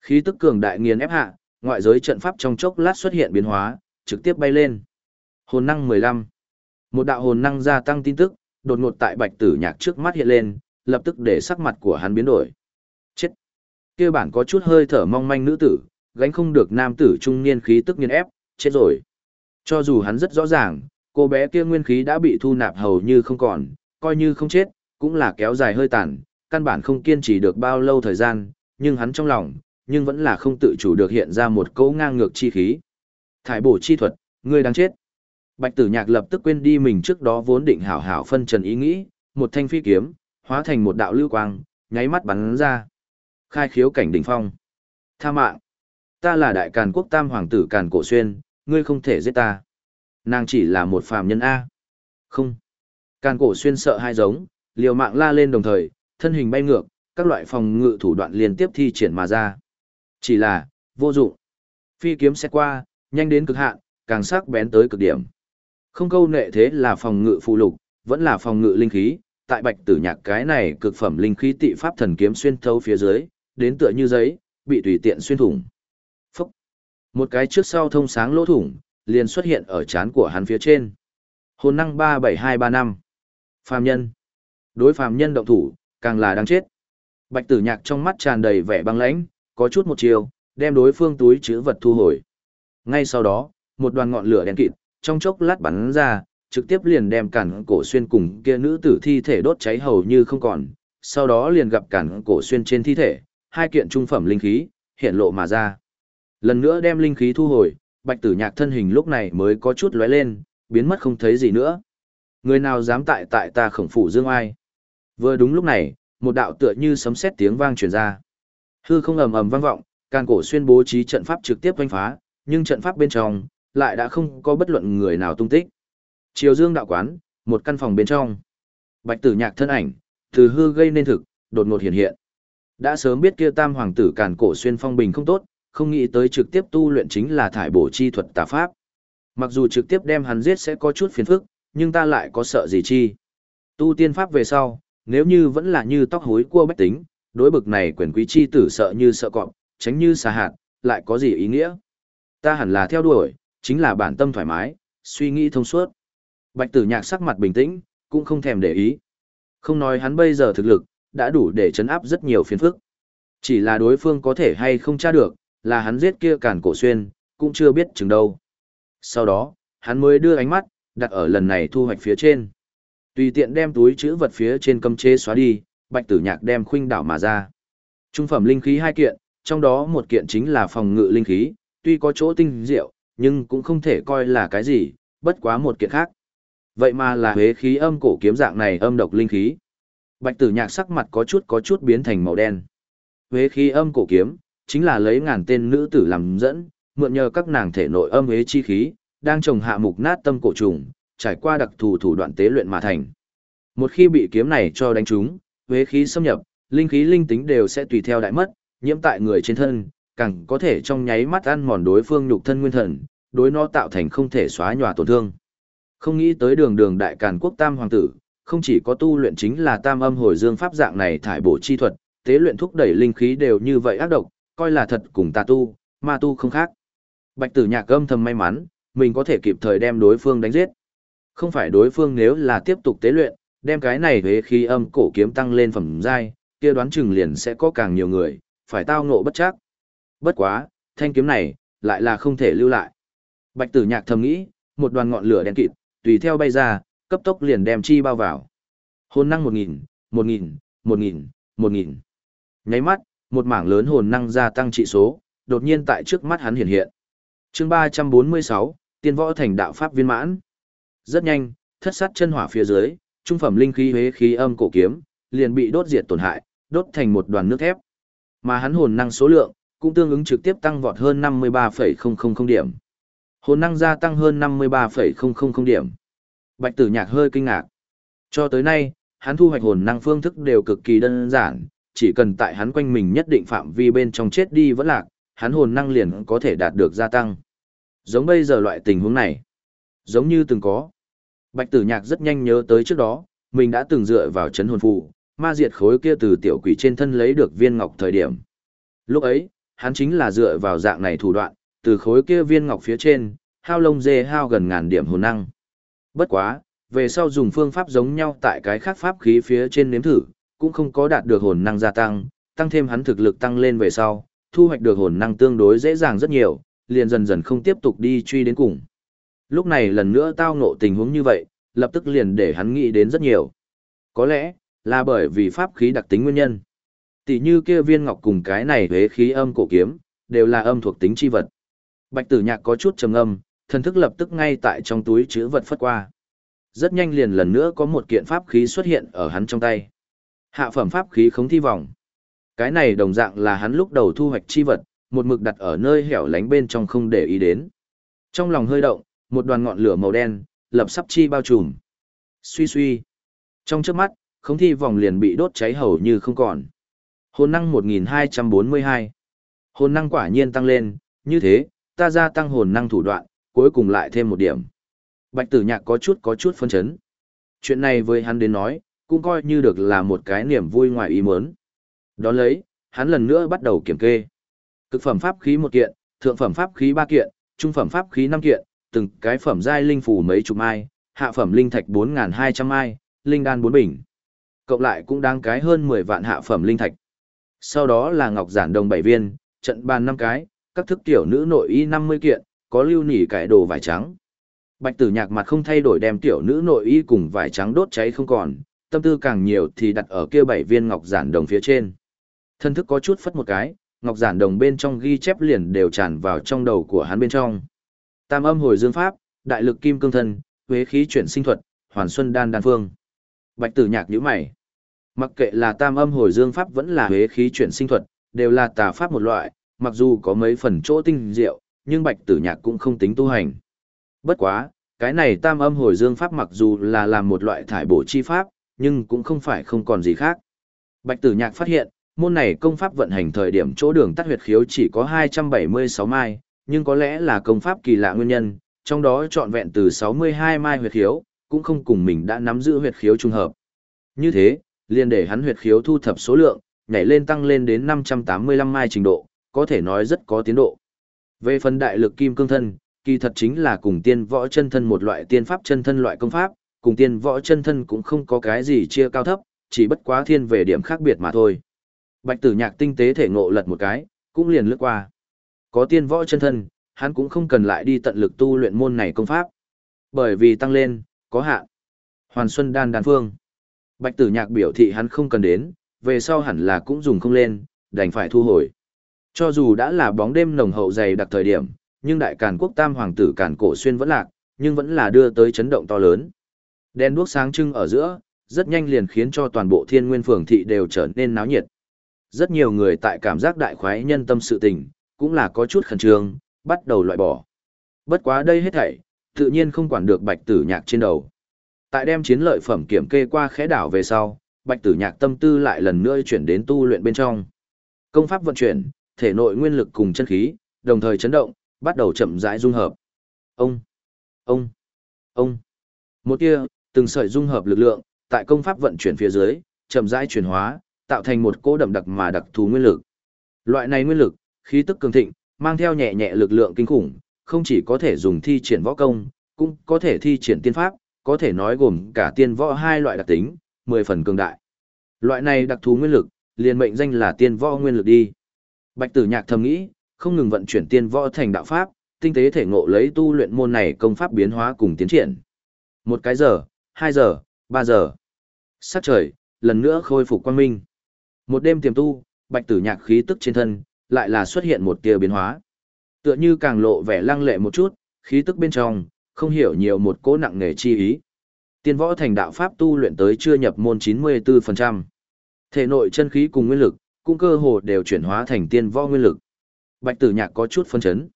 Speaker 1: Khí tức cường đại nghiền ép hạ, ngoại giới trận pháp trong chốc lát xuất hiện biến hóa, trực tiếp bay lên. Hồn năng 15. Một đạo hồn năng gia tăng tin tức, đột ngột tại bạch tử nhạc trước mắt hiện lên, lập tức để sắc mặt của hắn biến đổi. Chết! kia bản có chút hơi thở mong manh nữ tử, gánh không được nam tử trung niên khí tức nghiền ép, chết rồi. Cho dù hắn rất rõ ràng, cô bé kia nguyên khí đã bị thu nạp hầu như không còn, coi như không chết, cũng là kéo dài hơi tàn, căn bản không kiên trì được bao lâu thời gian, nhưng hắn trong lòng, nhưng vẫn là không tự chủ được hiện ra một cấu ngang ngược chi khí. Thải bổ chi thuật, ngươi đang chết. Bạch tử nhạc lập tức quên đi mình trước đó vốn định hảo hảo phân trần ý nghĩ, một thanh phi kiếm, hóa thành một đạo lưu quang, nháy mắt bắn ra. Khai khiếu cảnh đỉnh phong. Tha mạng. Ta là đại càn quốc tam hoàng tử càn cổ xuyên, ngươi không thể giết ta. Nàng chỉ là một phàm nhân A. Không. Càn cổ xuyên sợ hai giống, liều mạng la lên đồng thời, thân hình bay ngược, các loại phòng ngự thủ đoạn liên tiếp thi triển mà ra. Chỉ là, vô dụng. Phi kiếm xét qua, nhanh đến cực hạn, càng sắc bén tới cực điểm. Không câu nệ thế là phòng ngự phụ lục, vẫn là phòng ngự linh khí, tại bạch tử nhạc cái này cực phẩm linh khí tị pháp thần kiếm xuyên thấu phía dưới, đến tựa như giấy, bị tùy tiện xuyên thủng. Phúc! Một cái trước sau thông sáng lỗ thủng, liền xuất hiện ở trán của hắn phía trên. Hồn năng 37235. Phàm nhân. Đối phàm nhân động thủ, càng là đáng chết. Bạch tử nhạc trong mắt tràn đầy vẻ băng lãnh, có chút một chiều, đem đối phương túi chữ vật thu hồi. Ngay sau đó, một đoàn ngọn lửa đen kịt, trong chốc lát bắn ra, trực tiếp liền đem cản cổ xuyên cùng kia nữ tử thi thể đốt cháy hầu như không còn, sau đó liền gặp cản cổ xuyên trên thi thể, hai kiện trung phẩm linh khí, hiện lộ mà ra. Lần nữa đem linh khí thu hồi, bạch tử nhạc thân hình lúc này mới có chút lóe lên, biến mất không thấy gì nữa. Người nào dám tại tại ta khổng phủ dương ai? Vừa đúng lúc này, một đạo tựa như sấm sét tiếng vang truyền ra. Hư không ầm ầm vang vọng, can cổ xuyên bố trí trận pháp trực tiếp vanh phá, nhưng trận pháp bên trong lại đã không có bất luận người nào tung tích. Triều Dương đạo quán, một căn phòng bên trong. Bạch Tử Nhạc thân ảnh, từ hư gây nên thực, đột ngột hiện hiện. Đã sớm biết kia Tam hoàng tử càn cổ xuyên phong bình không tốt, không nghĩ tới trực tiếp tu luyện chính là thải bổ chi thuật tà pháp. Mặc dù trực tiếp đem hắn giết sẽ có chút phiền phức, nhưng ta lại có sợ gì chi. Tu tiên pháp về sau, nếu như vẫn là như tóc hối cua bách tính, đối bực này quyền quý chi tử sợ như sợ cọp, tránh như xà hạt, lại có gì ý nghĩa. Ta hẳn là theo đuổi, chính là bản tâm thoải mái, suy nghĩ thông suốt. Bạch tử nhạc sắc mặt bình tĩnh, cũng không thèm để ý. Không nói hắn bây giờ thực lực, đã đủ để chấn áp rất nhiều phiền phức. Chỉ là đối phương có thể hay không tra được, là hắn giết kia cản cổ xuyên, cũng chưa biết chừng đâu. Sau đó, hắn mới đưa ánh mắt, đặt ở lần này thu hoạch phía trên. Tùy tiện đem túi chữ vật phía trên cầm chế xóa đi, bạch tử nhạc đem khuynh đảo mà ra. Trung phẩm linh khí hai kiện, trong đó một kiện chính là phòng ngự linh khí, tuy có chỗ tinh diệu, nhưng cũng không thể coi là cái gì, bất quá một kiện khác. Vậy mà là huế khí âm cổ kiếm dạng này âm độc linh khí. Bạch tử nhạc sắc mặt có chút có chút biến thành màu đen. Huế khí âm cổ kiếm, chính là lấy ngàn tên nữ tử làm dẫn, mượn nhờ các nàng thể nội âm huế chi khí, đang trồng hạ mục nát tâm cổ trùng, trải qua đặc thù thủ đoạn tế luyện mà thành. Một khi bị kiếm này cho đánh trúng, huế khí xâm nhập, linh khí linh tính đều sẽ tùy theo đại mất, nhiễm tại người trên thân, càng có thể trong nháy mắt ăn mòn đối phương nhục thân nguyên thần, đối nó tạo thành không thể xóa nhòa tổn thương. Không nghĩ tới đường đường đại càn quốc tam hoàng tử, không chỉ có tu luyện chính là tam âm hồi dương pháp dạng này thải bổ chi thuật, tế luyện thúc đẩy linh khí đều như vậy ác độc, coi là thật cùng tà tu, ma tu không khác. Bạch tử nhạc âm thầm may mắn, mình có thể kịp thời đem đối phương đánh giết. Không phải đối phương nếu là tiếp tục tế luyện, đem cái này huế khí âm cổ kiếm tăng lên phẩm giai, kia đoán chừng liền sẽ có càng nhiều người, phải tao ngộ bất chắc. Bất quá, thanh kiếm này, lại là không thể lưu lại. Bạch tử nhạc thầm nghĩ, một đoàn ngọn lửa đen kịt, tùy theo bay ra, cấp tốc liền đem chi bao vào. Hồn năng 1000, 1000, 1000, 1000. Nháy mắt, một mảng lớn hồn năng gia tăng trị số, đột nhiên tại trước mắt hắn hiện hiện. Chương 346, Tiên võ thành đạo pháp viên mãn. Rất nhanh, thất sát chân hỏa phía dưới, trung phẩm linh khí hế khí âm cổ kiếm, liền bị đốt diệt tổn hại, đốt thành một đoàn nước thép. Mà hắn hồn năng số lượng cũng tương ứng trực tiếp tăng vọt hơn 53,000 điểm. Hồn năng gia tăng hơn 53,000 điểm. Bạch Tử Nhạc hơi kinh ngạc. Cho tới nay, hắn thu hoạch hồn năng phương thức đều cực kỳ đơn giản, chỉ cần tại hắn quanh mình nhất định phạm vi bên trong chết đi vẫn lạc, hắn hồn năng liền có thể đạt được gia tăng. Giống bây giờ loại tình huống này, giống như từng có. Bạch Tử Nhạc rất nhanh nhớ tới trước đó, mình đã từng dựa vào chấn hồn phù, ma diệt khối kia từ tiểu quỷ trên thân lấy được viên ngọc thời điểm. Lúc ấy, hắn chính là dựa vào dạng này thủ đoạn, từ khối kia viên ngọc phía trên, hao lông dê hao gần ngàn điểm hồn năng. Bất quá, về sau dùng phương pháp giống nhau tại cái khác pháp khí phía trên nếm thử, cũng không có đạt được hồn năng gia tăng, tăng thêm hắn thực lực tăng lên về sau, thu hoạch được hồn năng tương đối dễ dàng rất nhiều, liền dần dần không tiếp tục đi truy đến cùng. Lúc này lần nữa tao ngộ tình huống như vậy, lập tức liền để hắn nghĩ đến rất nhiều. Có lẽ, là bởi vì pháp khí đặc tính nguyên nhân. Tỷ như kia viên ngọc cùng cái này hế khí âm cổ kiếm, đều là âm thuộc tính chi vật. Bạch tử nhạc có chút trầm âm, thần thức lập tức ngay tại trong túi chữ vật phất qua. Rất nhanh liền lần nữa có một kiện pháp khí xuất hiện ở hắn trong tay. Hạ phẩm pháp khí khống thi vòng. Cái này đồng dạng là hắn lúc đầu thu hoạch chi vật, một mực đặt ở nơi hẻo lánh bên trong không để ý đến. Trong lòng hơi động, một đoàn ngọn lửa màu đen, lập sắp chi bao trùm. Suy suy. Trong trước mắt, không thi vòng liền bị đốt cháy hầu như không còn. Hồn năng 1242. Hồn năng quả nhiên tăng lên, như thế, ta gia tăng hồn năng thủ đoạn, cuối cùng lại thêm một điểm. Bạch tử nhạc có chút có chút phân chấn. Chuyện này với hắn đến nói, cũng coi như được là một cái niềm vui ngoài ý muốn. Đón lấy, hắn lần nữa bắt đầu kiểm kê. Cực phẩm pháp khí một kiện, thượng phẩm pháp khí ba kiện, trung phẩm pháp khí năm kiện, từng cái phẩm giai linh phù mấy chục mai, hạ phẩm linh thạch 4.200 mai, linh đan 4 bình. Cộng lại cũng đáng cái hơn 10 vạn hạ phẩm linh thạch. Sau đó là ngọc giản đồng 7 viên, trận bàn 5 cái, các thức tiểu nữ nội y 50 kiện, có lưu nỉ cải đồ vải trắng. Bạch tử nhạc mặt không thay đổi đem tiểu nữ nội y cùng vải trắng đốt cháy không còn, tâm tư càng nhiều thì đặt ở kia bảy viên ngọc giản đồng phía trên. Thân thức có chút phất một cái, ngọc giản đồng bên trong ghi chép liền đều tràn vào trong đầu của hắn bên trong. Tam âm hồi dương pháp, đại lực kim cương thân, huế khí chuyển sinh thuật, hoàn xuân đan đan phương. Bạch tử nhạc nhíu mày. Mặc kệ là tam âm hồi dương pháp vẫn là huế khí chuyển sinh thuật, đều là tà pháp một loại, mặc dù có mấy phần chỗ tinh diệu, nhưng bạch tử nhạc cũng không tính tu hành. Bất quá, cái này tam âm hồi dương pháp mặc dù là làm một loại thải bổ chi pháp, nhưng cũng không phải không còn gì khác. Bạch tử nhạc phát hiện, môn này công pháp vận hành thời điểm chỗ đường tắt huyệt khiếu chỉ có 276 mai, nhưng có lẽ là công pháp kỳ lạ nguyên nhân, trong đó trọn vẹn từ 62 mai huyệt khiếu, cũng không cùng mình đã nắm giữ huyệt khiếu trung hợp. Như thế, liền để hắn huyệt khiếu thu thập số lượng, nhảy lên tăng lên đến 585 mai trình độ, có thể nói rất có tiến độ. Về phần đại lực kim cương thân, kỳ thật chính là cùng tiên võ chân thân một loại tiên pháp chân thân loại công pháp, cùng tiên võ chân thân cũng không có cái gì chia cao thấp, chỉ bất quá thiên về điểm khác biệt mà thôi. Bạch tử nhạc tinh tế thể ngộ lật một cái, cũng liền lướt qua. Có tiên võ chân thân, hắn cũng không cần lại đi tận lực tu luyện môn này công pháp. Bởi vì tăng lên, có hạn. Hoàn Xuân đan đan phương. Bạch tử nhạc biểu thị hắn không cần đến, về sau hẳn là cũng dùng không lên, đành phải thu hồi. Cho dù đã là bóng đêm nồng hậu dày đặc thời điểm, nhưng đại càn quốc tam hoàng tử càn cổ xuyên vẫn lạc, nhưng vẫn là đưa tới chấn động to lớn. Đen đuốc sáng trưng ở giữa, rất nhanh liền khiến cho toàn bộ thiên nguyên phường thị đều trở nên náo nhiệt. Rất nhiều người tại cảm giác đại khoái nhân tâm sự tình, cũng là có chút khẩn trương, bắt đầu loại bỏ. Bất quá đây hết thảy, tự nhiên không quản được bạch tử nhạc trên đầu. Tại đem chiến lợi phẩm kiểm kê qua khẽ đảo về sau, bạch tử nhạc tâm tư lại lần nữa chuyển đến tu luyện bên trong. Công pháp vận chuyển, thể nội nguyên lực cùng chân khí, đồng thời chấn động, bắt đầu chậm rãi dung hợp. Ông, ông, ông. Một tia, từng sợi dung hợp lực lượng, tại công pháp vận chuyển phía dưới, chậm rãi chuyển hóa, tạo thành một cỗ đậm đặc mà đặc thù nguyên lực. Loại này nguyên lực, khí tức cường thịnh, mang theo nhẹ nhẹ lực lượng kinh khủng, không chỉ có thể dùng thi triển võ công, cũng có thể thi triển tiên pháp, có thể nói gồm cả tiên võ hai loại đặc tính, mười phần cường đại. Loại này đặc thù nguyên lực, liền mệnh danh là tiên võ nguyên lực đi. Bạch Tử Nhạc thầm nghĩ, không ngừng vận chuyển tiên võ thành đạo pháp, tinh tế thể ngộ lấy tu luyện môn này công pháp biến hóa cùng tiến triển. Một cái giờ, hai giờ, ba giờ. Sát trời, lần nữa khôi phục quang minh. Một đêm tiềm tu, Bạch Tử Nhạc khí tức trên thân, lại là xuất hiện một tia biến hóa. Tựa như càng lộ vẻ lăng lệ một chút, khí tức bên trong, không hiểu nhiều một cỗ nặng nề chi ý. Tiên võ thành đạo pháp tu luyện tới chưa nhập môn 94%. Thể nội chân khí cùng nguyên lực, cũng cơ hồ đều chuyển hóa thành tiên võ nguyên lực. Bạch Tử Nhạc có chút phân chấn.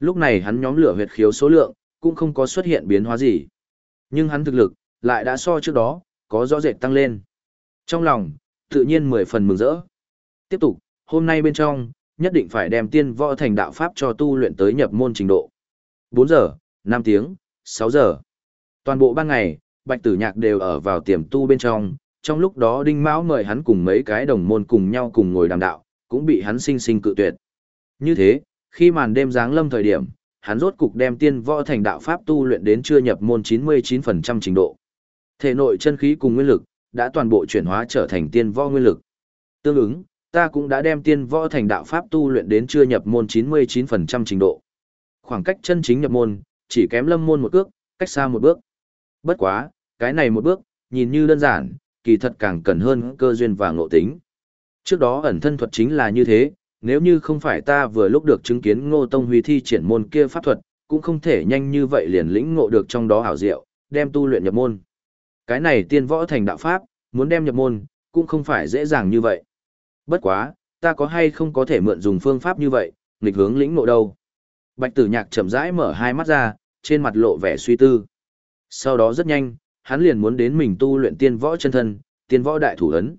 Speaker 1: Lúc này hắn nhóm lửa huyệt khiếu số lượng, cũng không có xuất hiện biến hóa gì. Nhưng hắn thực lực, lại đã so trước đó, có rõ rệt tăng lên. Trong lòng, tự nhiên mười phần mừng rỡ. Tiếp tục, hôm nay bên trong, nhất định phải đem tiên võ thành đạo pháp cho tu luyện tới nhập môn trình độ. 4 giờ, 5 tiếng, 6 giờ. Toàn bộ ban ngày, Bạch Tử Nhạc đều ở vào tiềm tu bên trong, trong lúc đó Đinh Mão mời hắn cùng mấy cái đồng môn cùng nhau cùng ngồi đàm đạo, cũng bị hắn sinh sinh cự tuyệt. Như thế, khi màn đêm giáng lâm thời điểm, hắn rốt cục đem tiên võ thành đạo pháp tu luyện đến chưa nhập môn 99% trình độ. Thể nội chân khí cùng nguyên lực đã toàn bộ chuyển hóa trở thành tiên võ nguyên lực. Tương ứng, ta cũng đã đem tiên võ thành đạo pháp tu luyện đến chưa nhập môn 99% trình độ. Khoảng cách chân chính nhập môn, chỉ kém lâm môn một bước, cách xa một bước. Bất quá, cái này một bước, nhìn như đơn giản, kỳ thật càng cần hơn cơ duyên và ngộ tính. Trước đó ẩn thân thuật chính là như thế, nếu như không phải ta vừa lúc được chứng kiến Ngô Tông Huy thi triển môn kia pháp thuật, cũng không thể nhanh như vậy liền lĩnh ngộ được trong đó hảo diệu, đem tu luyện nhập môn. Cái này tiên võ thành đạo pháp, muốn đem nhập môn, cũng không phải dễ dàng như vậy. Bất quá, ta có hay không có thể mượn dùng phương pháp như vậy, nghịch hướng lĩnh ngộ đâu. Bạch tử nhạc chậm rãi mở hai mắt ra, trên mặt lộ vẻ suy tư. Sau đó rất nhanh, hắn liền muốn đến mình tu luyện tiên võ chân thân, tiên võ đại thủ ấn.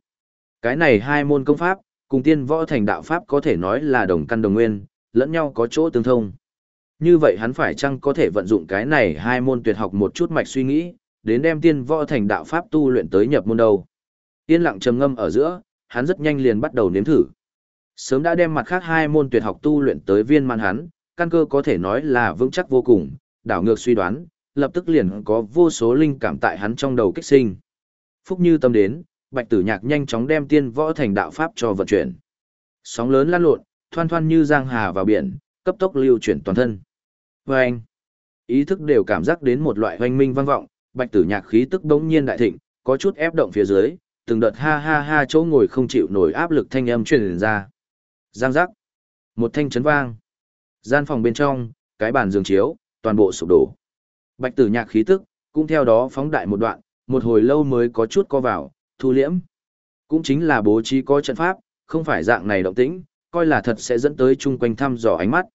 Speaker 1: Cái này hai môn công pháp, cùng tiên võ thành đạo pháp có thể nói là đồng căn đồng nguyên, lẫn nhau có chỗ tương thông. Như vậy hắn phải chăng có thể vận dụng cái này hai môn tuyệt học một chút mạch suy nghĩ, đến đem tiên võ thành đạo pháp tu luyện tới nhập môn đầu. Yên lặng trầm ngâm ở giữa, hắn rất nhanh liền bắt đầu nếm thử. Sớm đã đem mặt khác hai môn tuyệt học tu luyện tới viên man hắn, căn cơ có thể nói là vững chắc vô cùng, đảo ngược suy đoán, lập tức liền có vô số linh cảm tại hắn trong đầu kích sinh. Phúc như tâm đến, Bạch Tử Nhạc nhanh chóng đem tiên võ thành đạo pháp cho vận chuyển. Sóng lớn lan lộn, thoăn thoăn như giang hà vào biển, cấp tốc lưu chuyển toàn thân. Và ý thức đều cảm giác đến một loại hoanh minh vang vọng, Bạch Tử Nhạc khí tức bỗng nhiên đại thịnh, có chút ép động phía dưới, từng đợt ha ha ha chỗ ngồi không chịu nổi áp lực thanh âm truyền ra. Giang giác. Một thanh chấn vang. Gian phòng bên trong, cái bàn giường chiếu, toàn bộ sụp đổ. Bạch tử nhạc khí tức, cũng theo đó phóng đại một đoạn, một hồi lâu mới có chút co vào, thu liễm. Cũng chính là bố trí có trận pháp, không phải dạng này động tĩnh, coi là thật sẽ dẫn tới chung quanh thăm dò ánh mắt.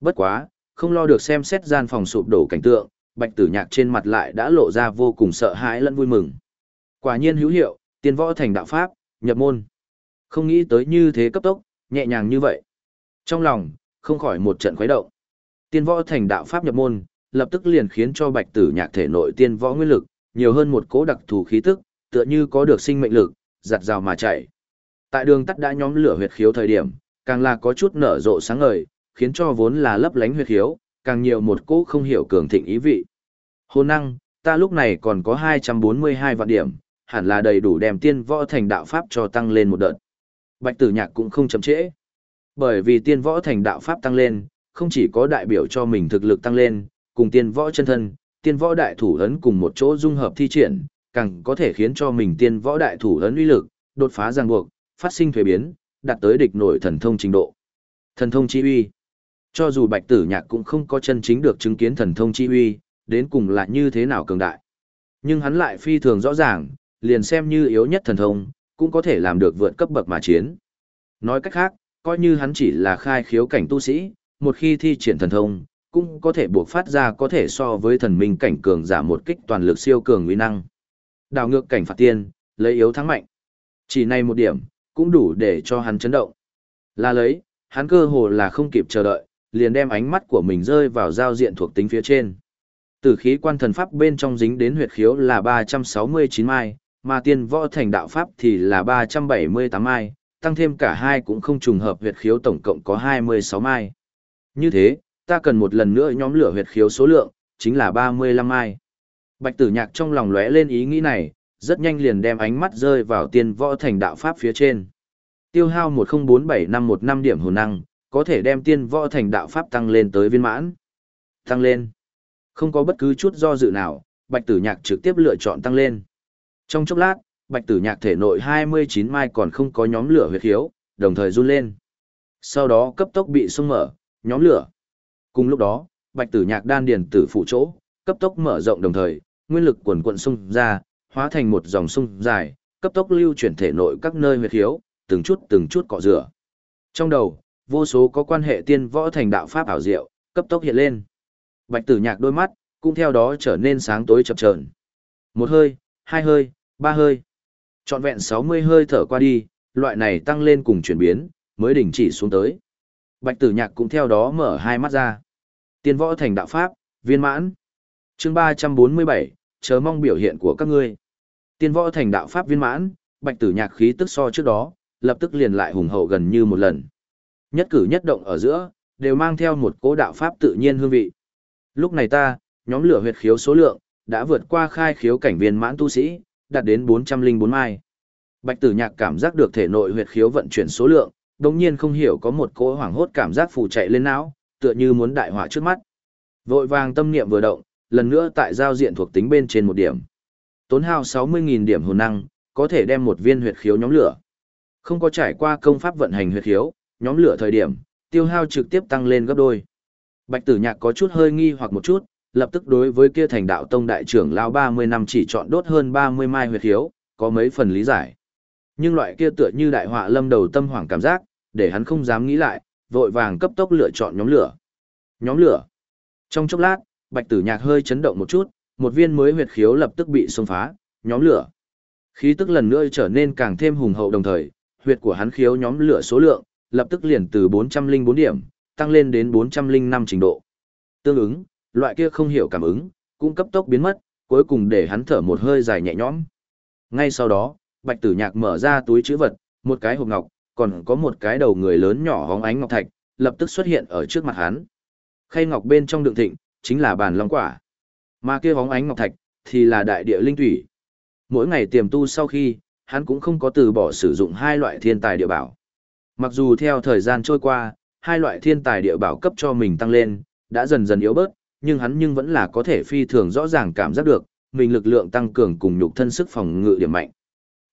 Speaker 1: Bất quá, không lo được xem xét gian phòng sụp đổ cảnh tượng, bạch tử nhạc trên mặt lại đã lộ ra vô cùng sợ hãi lẫn vui mừng. Quả nhiên hữu hiệu, tiên võ thành đạo pháp, nhập môn. Không nghĩ tới như thế cấp tốc, nhẹ nhàng như vậy. Trong lòng, không khỏi một trận khuấy động. Tiên võ thành đạo pháp nhập môn, lập tức liền khiến cho bạch tử nhạc thể nội tiên võ nguyên lực, nhiều hơn một cố đặc thù khí tức, tựa như có được sinh mệnh lực, giặt rào mà chảy. Tại đường tắt đã nhóm lửa huyệt khiếu thời điểm, càng là có chút nở rộ sáng ngời, khiến cho vốn là lấp lánh huyệt khiếu, càng nhiều một cố không hiểu cường thịnh ý vị. Hồn năng, ta lúc này còn có 242 vạn điểm, hẳn là đầy đủ đem tiên võ thành đạo pháp cho tăng lên một đợt. Bạch tử nhạc cũng không chậm trễ. Bởi vì tiên võ thành đạo pháp tăng lên, không chỉ có đại biểu cho mình thực lực tăng lên, cùng tiên võ chân thân, tiên võ đại thủ ấn cùng một chỗ dung hợp thi triển, càng có thể khiến cho mình tiên võ đại thủ ấn uy lực, đột phá ràng buộc, phát sinh thuế biến, đạt tới địch nổi thần thông trình độ. Thần thông chi uy. Cho dù Bạch Tử Nhạc cũng không có chân chính được chứng kiến thần thông chi uy, đến cùng là như thế nào cường đại. Nhưng hắn lại phi thường rõ ràng, liền xem như yếu nhất thần thông, cũng có thể làm được vượt cấp bậc mà chiến. Nói cách khác, coi như hắn chỉ là khai khiếu cảnh tu sĩ, một khi thi triển thần thông, cũng có thể buộc phát ra có thể so với thần minh cảnh cường giả một kích toàn lực siêu cường uy năng. Đào ngược cảnh phạt tiên, lấy yếu thắng mạnh. Chỉ này một điểm, cũng đủ để cho hắn chấn động. Là lấy, hắn cơ hồ là không kịp chờ đợi, liền đem ánh mắt của mình rơi vào giao diện thuộc tính phía trên. Tử khí quan thần pháp bên trong dính đến huyệt khiếu là 369 mai, mà tiên võ thành đạo pháp thì là 378 mai, tăng thêm cả hai cũng không trùng hợp huyệt khiếu tổng cộng có 26 mai. Như thế, ta cần một lần nữa nhóm lửa huyệt khiếu số lượng, chính là 35 mai. Bạch tử nhạc trong lòng lóe lên ý nghĩ này, rất nhanh liền đem ánh mắt rơi vào tiên võ thành đạo pháp phía trên. Tiêu hao 1047515 điểm hồn năng, có thể đem tiên võ thành đạo pháp tăng lên tới viên mãn. Tăng lên. Không có bất cứ chút do dự nào, bạch tử nhạc trực tiếp lựa chọn tăng lên. Trong chốc lát, bạch tử nhạc thể nội 29 mai còn không có nhóm lửa huyệt khiếu, đồng thời run lên. Sau đó cấp tốc bị sung mở, nhóm lửa. Cùng lúc đó, bạch tử nhạc đan điền tử phụ chỗ, cấp tốc mở rộng đồng thời, nguyên lực quần quận xung ra, hóa thành một dòng sung dài, cấp tốc lưu chuyển thể nội các nơi huyệt khiếu, từng chút từng chút cọ rửa. Trong đầu, vô số có quan hệ tiên võ thành đạo pháp ảo diệu, cấp tốc hiện lên. Bạch tử nhạc đôi mắt, cũng theo đó trở nên sáng tối chập chờn. Một hơi, hai hơi, ba hơi. Trọn vẹn 60 hơi thở qua đi, loại này tăng lên cùng chuyển biến, mới đỉnh chỉ xuống tới. Bạch tử nhạc cũng theo đó mở hai mắt ra. Tiên võ thành đạo pháp, viên mãn. chương 347, chờ mong biểu hiện của các ngươi. Tiên võ thành đạo pháp viên mãn, bạch tử nhạc khí tức so trước đó, lập tức liền lại hùng hậu gần như một lần. Nhất cử nhất động ở giữa, đều mang theo một cố đạo pháp tự nhiên hương vị. Lúc này ta, nhóm lửa huyệt khiếu số lượng, đã vượt qua khai khiếu cảnh viên mãn tu sĩ, đạt đến 404 mai. Bạch tử nhạc cảm giác được thể nội huyệt khiếu vận chuyển số lượng, đồng nhiên không hiểu có một cỗ hoảng hốt cảm giác phù chạy lên não, tựa như muốn đại hỏa trước mắt. Vội vàng tâm niệm vừa động, lần nữa tại giao diện thuộc tính bên trên một điểm. Tốn hao 60.000 điểm hồn năng, có thể đem một viên huyệt khiếu nhóm lửa. Không có trải qua công pháp vận hành huyệt khiếu, nhóm lửa thời điểm, tiêu hao trực tiếp tăng lên gấp đôi. Bạch tử nhạc có chút hơi nghi hoặc một chút, lập tức đối với kia thành đạo tông đại trưởng lao 30 năm chỉ chọn đốt hơn 30 mai huyệt khiếu, có mấy phần lý giải. Nhưng loại kia tựa như đại họa lâm đầu tâm hoảng cảm giác, để hắn không dám nghĩ lại, vội vàng cấp tốc lựa chọn nhóm lửa. Nhóm lửa. Trong chốc lát, bạch tử nhạc hơi chấn động một chút, một viên mới huyệt khiếu lập tức bị xông phá, nhóm lửa. Khí tức lần nữa trở nên càng thêm hùng hậu đồng thời, huyệt của hắn khiếu nhóm lửa số lượng, lập tức liền từ 404 điểm, tăng lên đến 405 trình độ. Tương ứng, loại kia không hiểu cảm ứng, cũng cấp tốc biến mất, cuối cùng để hắn thở một hơi dài nhẹ nhõm. Ngay sau đó, Bạch Tử Nhạc mở ra túi chữ vật, một cái hộp ngọc, còn có một cái đầu người lớn nhỏ hóng ánh ngọc thạch, lập tức xuất hiện ở trước mặt hắn. Khay ngọc bên trong đựng thịnh, chính là bàn long quả. Mà kia hóng ánh ngọc thạch, thì là đại địa linh thủy. Mỗi ngày tiềm tu sau khi, hắn cũng không có từ bỏ sử dụng hai loại thiên tài địa bảo. Mặc dù theo thời gian trôi qua, hai loại thiên tài địa bảo cấp cho mình tăng lên, đã dần dần yếu bớt, nhưng hắn nhưng vẫn là có thể phi thường rõ ràng cảm giác được, mình lực lượng tăng cường cùng nhục thân sức phòng ngự điểm mạnh.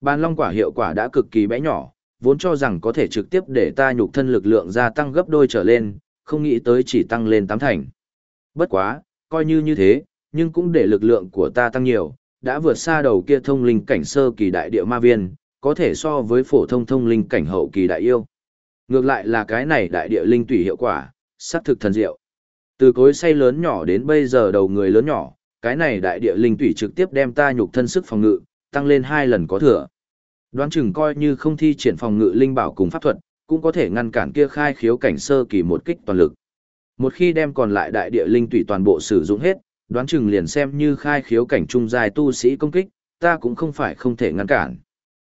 Speaker 1: Bàn long quả hiệu quả đã cực kỳ bé nhỏ, vốn cho rằng có thể trực tiếp để ta nhục thân lực lượng gia tăng gấp đôi trở lên, không nghĩ tới chỉ tăng lên tám thành. Bất quá, coi như như thế, nhưng cũng để lực lượng của ta tăng nhiều, đã vượt xa đầu kia thông linh cảnh sơ kỳ đại địa ma viên, có thể so với phổ thông thông linh cảnh hậu kỳ đại yêu. Ngược lại là cái này đại địa linh tùy hiệu quả, sát thực thần diệu. Từ cối say lớn nhỏ đến bây giờ đầu người lớn nhỏ, cái này đại địa linh tủy trực tiếp đem ta nhục thân sức phòng ngự, tăng lên hai lần có thừa. Đoán chừng coi như không thi triển phòng ngự linh bảo cùng pháp thuật, cũng có thể ngăn cản kia khai khiếu cảnh sơ kỳ một kích toàn lực. Một khi đem còn lại đại địa linh tủy toàn bộ sử dụng hết, đoán chừng liền xem như khai khiếu cảnh trung dài tu sĩ công kích, ta cũng không phải không thể ngăn cản.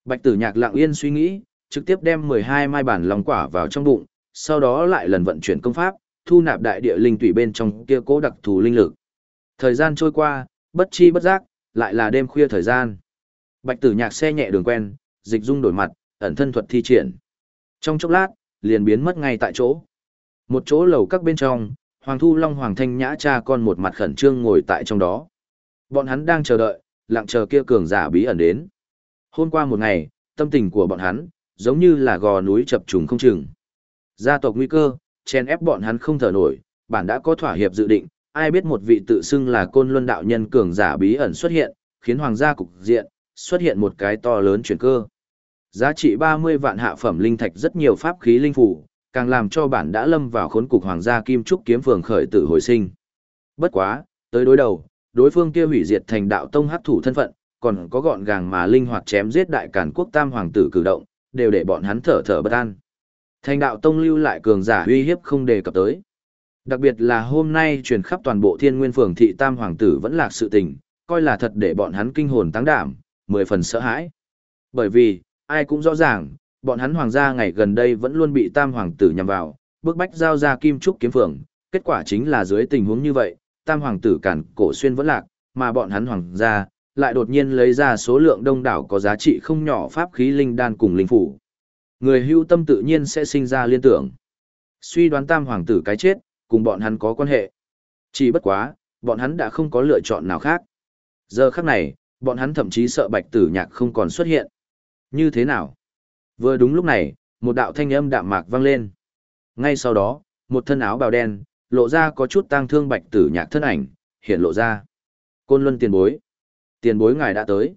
Speaker 1: Bạch tử nhạc lặng yên suy nghĩ, trực tiếp đem 12 mai bản lòng quả vào trong bụng, sau đó lại lần vận chuyển công pháp, thu nạp đại địa linh tủy bên trong kia cố đặc thù linh lực. Thời gian trôi qua, bất chi bất giác, lại là đêm khuya thời gian. Bạch tử nhạc xe nhẹ đường quen, dịch dung đổi mặt, ẩn thân thuật thi triển. Trong chốc lát, liền biến mất ngay tại chỗ. Một chỗ lầu các bên trong, Hoàng Thu Long Hoàng Thanh Nhã cha con một mặt khẩn trương ngồi tại trong đó. Bọn hắn đang chờ đợi, lặng chờ kia cường giả bí ẩn đến. Hôm qua một ngày, tâm tình của bọn hắn, giống như là gò núi chập trùng không chừng. Gia tộc nguy cơ, chen ép bọn hắn không thở nổi, bản đã có thỏa hiệp dự định, ai biết một vị tự xưng là côn luân đạo nhân cường giả bí ẩn xuất hiện, khiến hoàng gia cục diện, xuất hiện một cái to lớn chuyển cơ. Giá trị 30 vạn hạ phẩm linh thạch rất nhiều pháp khí linh phủ, càng làm cho bản đã lâm vào khốn cục hoàng gia kim trúc kiếm phường khởi tử hồi sinh. Bất quá, tới đối đầu, đối phương kia hủy diệt thành đạo tông hắc thủ thân phận, còn có gọn gàng mà linh hoạt chém giết đại càn quốc tam hoàng tử cử động, đều để bọn hắn thở thở bất an. Thành đạo tông lưu lại cường giả uy hiếp không đề cập tới. Đặc biệt là hôm nay truyền khắp toàn bộ thiên nguyên phường thị tam hoàng tử vẫn lạc sự tình, coi là thật để bọn hắn kinh hồn tăng đảm, mười phần sợ hãi. Bởi vì, ai cũng rõ ràng, bọn hắn hoàng gia ngày gần đây vẫn luôn bị tam hoàng tử nhằm vào, bước bách giao ra kim trúc kiếm phường, kết quả chính là dưới tình huống như vậy, tam hoàng tử cản cổ xuyên vẫn lạc, mà bọn hắn hoàng gia lại đột nhiên lấy ra số lượng đông đảo có giá trị không nhỏ pháp khí linh đan cùng linh phủ. Người hưu tâm tự nhiên sẽ sinh ra liên tưởng. Suy đoán tam hoàng tử cái chết, cùng bọn hắn có quan hệ. Chỉ bất quá, bọn hắn đã không có lựa chọn nào khác. Giờ khắc này, bọn hắn thậm chí sợ bạch tử nhạc không còn xuất hiện. Như thế nào? Vừa đúng lúc này, một đạo thanh âm đạm mạc vang lên. Ngay sau đó, một thân áo bào đen, lộ ra có chút tang thương bạch tử nhạc thân ảnh, hiện lộ ra. Côn luân tiền bối. Tiền bối ngài đã tới.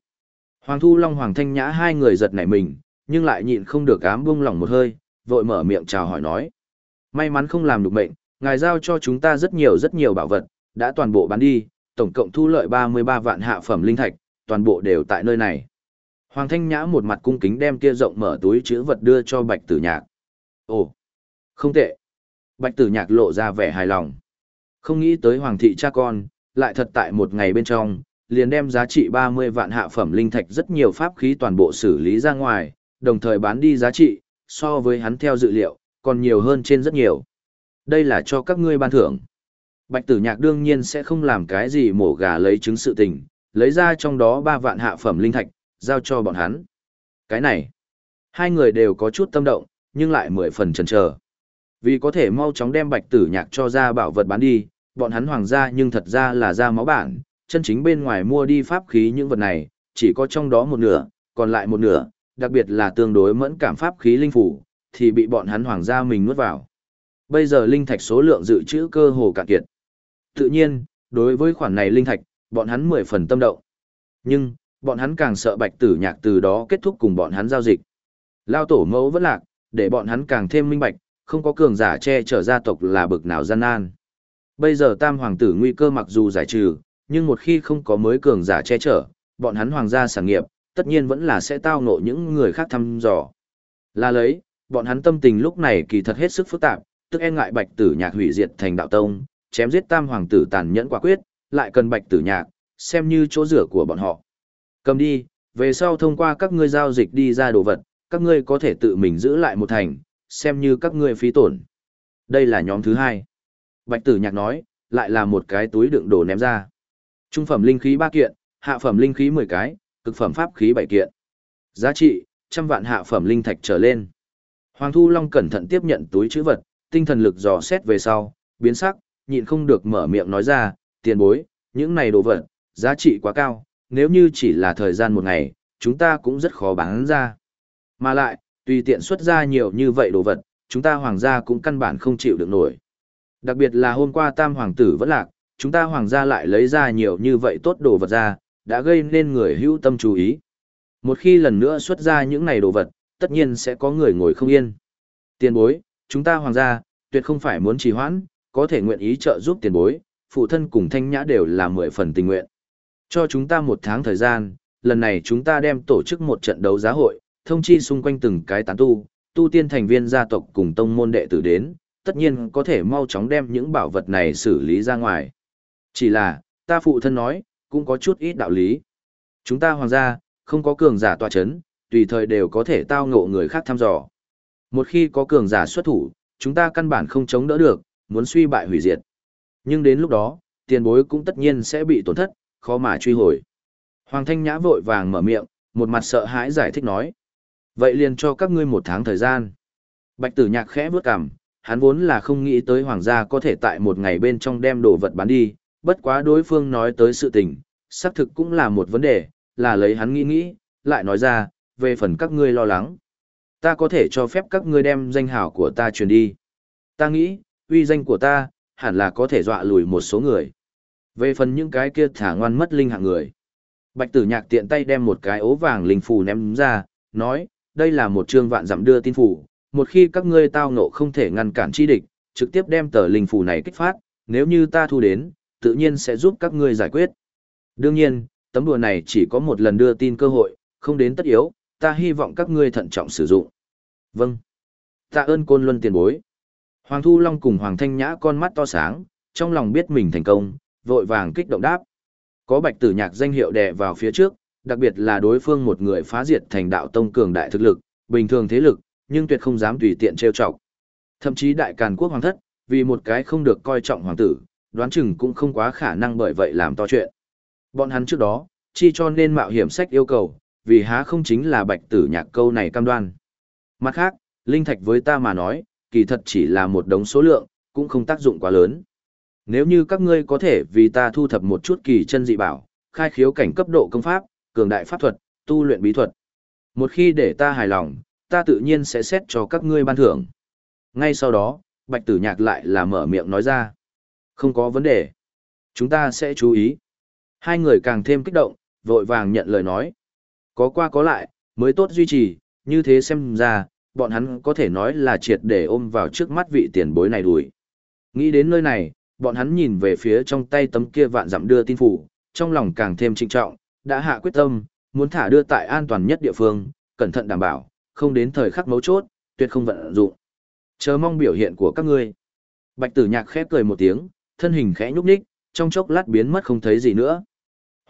Speaker 1: Hoàng Thu Long Hoàng Thanh Nhã hai người giật nảy mình, nhưng lại nhịn không được ám bung lỏng một hơi, vội mở miệng chào hỏi nói. May mắn không làm được mệnh, ngài giao cho chúng ta rất nhiều rất nhiều bảo vật, đã toàn bộ bán đi, tổng cộng thu lợi 33 vạn hạ phẩm linh thạch, toàn bộ đều tại nơi này. Hoàng Thanh Nhã một mặt cung kính đem kia rộng mở túi chữ vật đưa cho Bạch Tử Nhạc. Ồ, không tệ. Bạch Tử Nhạc lộ ra vẻ hài lòng. Không nghĩ tới Hoàng thị cha con, lại thật tại một ngày bên trong, liền đem giá trị 30 vạn hạ phẩm linh thạch rất nhiều pháp khí toàn bộ xử lý ra ngoài, đồng thời bán đi giá trị, so với hắn theo dự liệu, còn nhiều hơn trên rất nhiều. Đây là cho các ngươi ban thưởng. Bạch tử nhạc đương nhiên sẽ không làm cái gì mổ gà lấy chứng sự tình, lấy ra trong đó 3 vạn hạ phẩm linh thạch, giao cho bọn hắn. Cái này, hai người đều có chút tâm động, nhưng lại mười phần chần chờ. Vì có thể mau chóng đem bạch tử nhạc cho ra bảo vật bán đi, bọn hắn hoàng gia nhưng thật ra là ra máu bản, chân chính bên ngoài mua đi pháp khí những vật này, chỉ có trong đó một nửa, còn lại một nửa, đặc biệt là tương đối mẫn cảm pháp khí linh phủ, thì bị bọn hắn hoàng gia mình nuốt vào. Bây giờ linh thạch số lượng dự trữ cơ hồ cạn kiệt. Tự nhiên, đối với khoản này linh thạch, bọn hắn mười phần tâm động. Nhưng, bọn hắn càng sợ bạch tử nhạc từ đó kết thúc cùng bọn hắn giao dịch. Lao tổ mẫu vẫn lạc, để bọn hắn càng thêm minh bạch, không có cường giả che chở gia tộc là bực nào gian nan. Bây giờ tam hoàng tử nguy cơ mặc dù giải trừ, nhưng một khi không có mới cường giả che chở, bọn hắn hoàng gia sản nghiệp, tất nhiên vẫn là sẽ tao ngộ những người khác thăm dò. Là lấy, bọn hắn tâm tình lúc này kỳ thật hết sức phức tạp, tức e ngại bạch tử nhạc hủy diệt thành đạo tông, chém giết tam hoàng tử tàn nhẫn quả quyết, lại cần bạch tử nhạc, xem như chỗ rửa của bọn họ. Cầm đi, về sau thông qua các ngươi giao dịch đi ra đồ vật, các ngươi có thể tự mình giữ lại một thành, xem như các ngươi phí tổn. Đây là nhóm thứ hai. Bạch tử nhạc nói, lại là một cái túi đựng đồ ném ra. Trung phẩm linh khí ba kiện, hạ phẩm linh khí 10 cái, cực phẩm pháp khí bảy kiện. Giá trị, trăm vạn hạ phẩm linh thạch trở lên. Hoàng Thu Long cẩn thận tiếp nhận túi chữ vật, tinh thần lực dò xét về sau, biến sắc, nhịn không được mở miệng nói ra, tiền bối, những này đồ vật, giá trị quá cao, nếu như chỉ là thời gian một ngày, chúng ta cũng rất khó bán ra. Mà lại, tùy tiện xuất ra nhiều như vậy đồ vật, chúng ta hoàng gia cũng căn bản không chịu được nổi. Đặc biệt là hôm qua tam hoàng tử vẫn lạc, chúng ta hoàng gia lại lấy ra nhiều như vậy tốt đồ vật ra, đã gây nên người hữu tâm chú ý. Một khi lần nữa xuất ra những này đồ vật, tất nhiên sẽ có người ngồi không yên. Tiền bối, chúng ta hoàng gia, tuyệt không phải muốn trì hoãn, có thể nguyện ý trợ giúp tiền bối, phụ thân cùng thanh nhã đều là mười phần tình nguyện. Cho chúng ta một tháng thời gian, lần này chúng ta đem tổ chức một trận đấu giá hội, thông chi xung quanh từng cái tán tu, tu tiên thành viên gia tộc cùng tông môn đệ tử đến, tất nhiên có thể mau chóng đem những bảo vật này xử lý ra ngoài. Chỉ là, ta phụ thân nói, cũng có chút ít đạo lý. Chúng ta hoàng gia, không có cường giả tọa chấn, tùy thời đều có thể tao ngộ người khác thăm dò. Một khi có cường giả xuất thủ, chúng ta căn bản không chống đỡ được, muốn suy bại hủy diệt. Nhưng đến lúc đó, tiền bối cũng tất nhiên sẽ bị tổn thất, khó mà truy hồi. Hoàng Thanh Nhã vội vàng mở miệng, một mặt sợ hãi giải thích nói. Vậy liền cho các ngươi một tháng thời gian. Bạch tử nhạc khẽ bước cằm, hắn vốn là không nghĩ tới hoàng gia có thể tại một ngày bên trong đem đồ vật bán đi, bất quá đối phương nói tới sự tình, xác thực cũng là một vấn đề, là lấy hắn nghĩ nghĩ, lại nói ra, về phần các ngươi lo lắng. Ta có thể cho phép các ngươi đem danh hào của ta truyền đi. Ta nghĩ, uy danh của ta, hẳn là có thể dọa lùi một số người. Về phần những cái kia thả ngoan mất linh hạng người. Bạch tử nhạc tiện tay đem một cái ố vàng linh phù ném ra, nói, đây là một chương vạn dặm đưa tin phù, một khi các ngươi tao ngộ không thể ngăn cản chi địch, trực tiếp đem tờ linh phù này kích phát, nếu như ta thu đến, tự nhiên sẽ giúp các ngươi giải quyết. Đương nhiên, tấm đùa này chỉ có một lần đưa tin cơ hội, không đến tất yếu, ta hy vọng các ngươi thận trọng sử dụng. Vâng. Tạ ơn côn luân tiền bối. Hoàng Thu Long cùng Hoàng Thanh Nhã con mắt to sáng, trong lòng biết mình thành công, vội vàng kích động đáp. Có bạch tử nhạc danh hiệu đè vào phía trước, đặc biệt là đối phương một người phá diệt thành đạo tông cường đại thực lực, bình thường thế lực, nhưng tuyệt không dám tùy tiện trêu chọc. Thậm chí đại càn quốc hoàng thất, vì một cái không được coi trọng hoàng tử, đoán chừng cũng không quá khả năng bởi vậy làm to chuyện. Bọn hắn trước đó, chi cho nên mạo hiểm sách yêu cầu, vì há không chính là bạch tử nhạc câu này cam đoan. Mặt khác, linh thạch với ta mà nói, kỳ thật chỉ là một đống số lượng, cũng không tác dụng quá lớn. Nếu như các ngươi có thể vì ta thu thập một chút kỳ chân dị bảo, khai khiếu cảnh cấp độ công pháp, cường đại pháp thuật, tu luyện bí thuật. Một khi để ta hài lòng, ta tự nhiên sẽ xét cho các ngươi ban thưởng. Ngay sau đó, Bạch Tử Nhạc lại là mở miệng nói ra. Không có vấn đề. Chúng ta sẽ chú ý. Hai người càng thêm kích động, vội vàng nhận lời nói. Có qua có lại, mới tốt duy trì, như thế xem ra, bọn hắn có thể nói là triệt để ôm vào trước mắt vị tiền bối này đuổi. Nghĩ đến nơi này, bọn hắn nhìn về phía trong tay tấm kia vạn dặm đưa tin phủ, trong lòng càng thêm trinh trọng, đã hạ quyết tâm, muốn thả đưa tại an toàn nhất địa phương, cẩn thận đảm bảo, không đến thời khắc mấu chốt, tuyệt không vận dụng. Chờ mong biểu hiện của các ngươi. Bạch tử nhạc khép cười một tiếng, thân hình khẽ nhúc nhích, trong chốc lát biến mất không thấy gì nữa.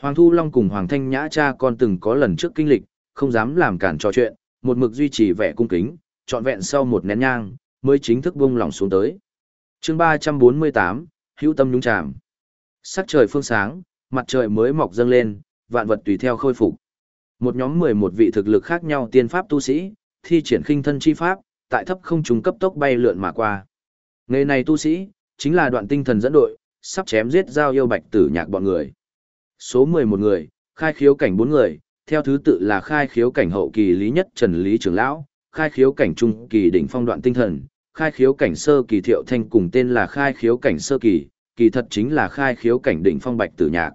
Speaker 1: Hoàng Thu Long cùng Hoàng Thanh Nhã cha con từng có lần trước kinh lịch, không dám làm cản trò chuyện, một mực duy trì vẻ cung kính, trọn vẹn sau một nén nhang, mới chính thức buông lòng xuống tới. chương 348, hữu tâm nhúng chạm. Sắc trời phương sáng, mặt trời mới mọc dâng lên, vạn vật tùy theo khôi phục. Một nhóm 11 vị thực lực khác nhau tiên pháp tu sĩ, thi triển khinh thân chi pháp, tại thấp không trung cấp tốc bay lượn mà qua. Ngày này tu sĩ, chính là đoạn tinh thần dẫn đội, sắp chém giết giao yêu bạch tử nhạc bọn người. Số 11 người, khai khiếu cảnh 4 người, theo thứ tự là khai khiếu cảnh hậu kỳ lý nhất Trần Lý Trưởng Lão, khai khiếu cảnh trung kỳ đỉnh phong đoạn tinh thần, khai khiếu cảnh sơ kỳ thiệu thanh cùng tên là khai khiếu cảnh sơ kỳ, kỳ thật chính là khai khiếu cảnh đỉnh phong bạch tử nhạc.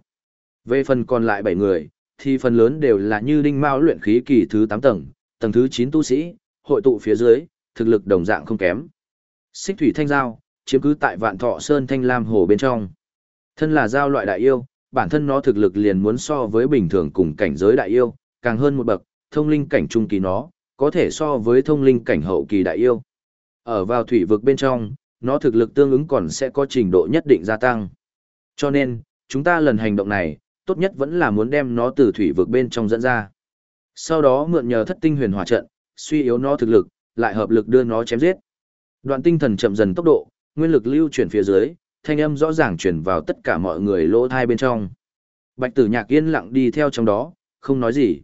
Speaker 1: Về phần còn lại 7 người, thì phần lớn đều là như đinh mao luyện khí kỳ thứ 8 tầng, tầng thứ 9 tu sĩ, hội tụ phía dưới, thực lực đồng dạng không kém. Xích thủy thanh giao, chiếm cứ tại vạn thọ sơn thanh lam hồ bên trong. Thân là giao loại đại yêu, bản thân nó thực lực liền muốn so với bình thường cùng cảnh giới đại yêu, càng hơn một bậc, thông linh cảnh trung kỳ nó, có thể so với thông linh cảnh hậu kỳ đại yêu. Ở vào thủy vực bên trong, nó thực lực tương ứng còn sẽ có trình độ nhất định gia tăng. Cho nên, chúng ta lần hành động này, tốt nhất vẫn là muốn đem nó từ thủy vực bên trong dẫn ra. Sau đó mượn nhờ thất tinh huyền hỏa trận, suy yếu nó thực lực, lại hợp lực đưa nó chém giết. Đoạn tinh thần chậm dần tốc độ, nguyên lực lưu chuyển phía dưới, thanh âm rõ ràng truyền vào tất cả mọi người lỗ thai bên trong. Bạch tử nhạc yên lặng đi theo trong đó, không nói gì.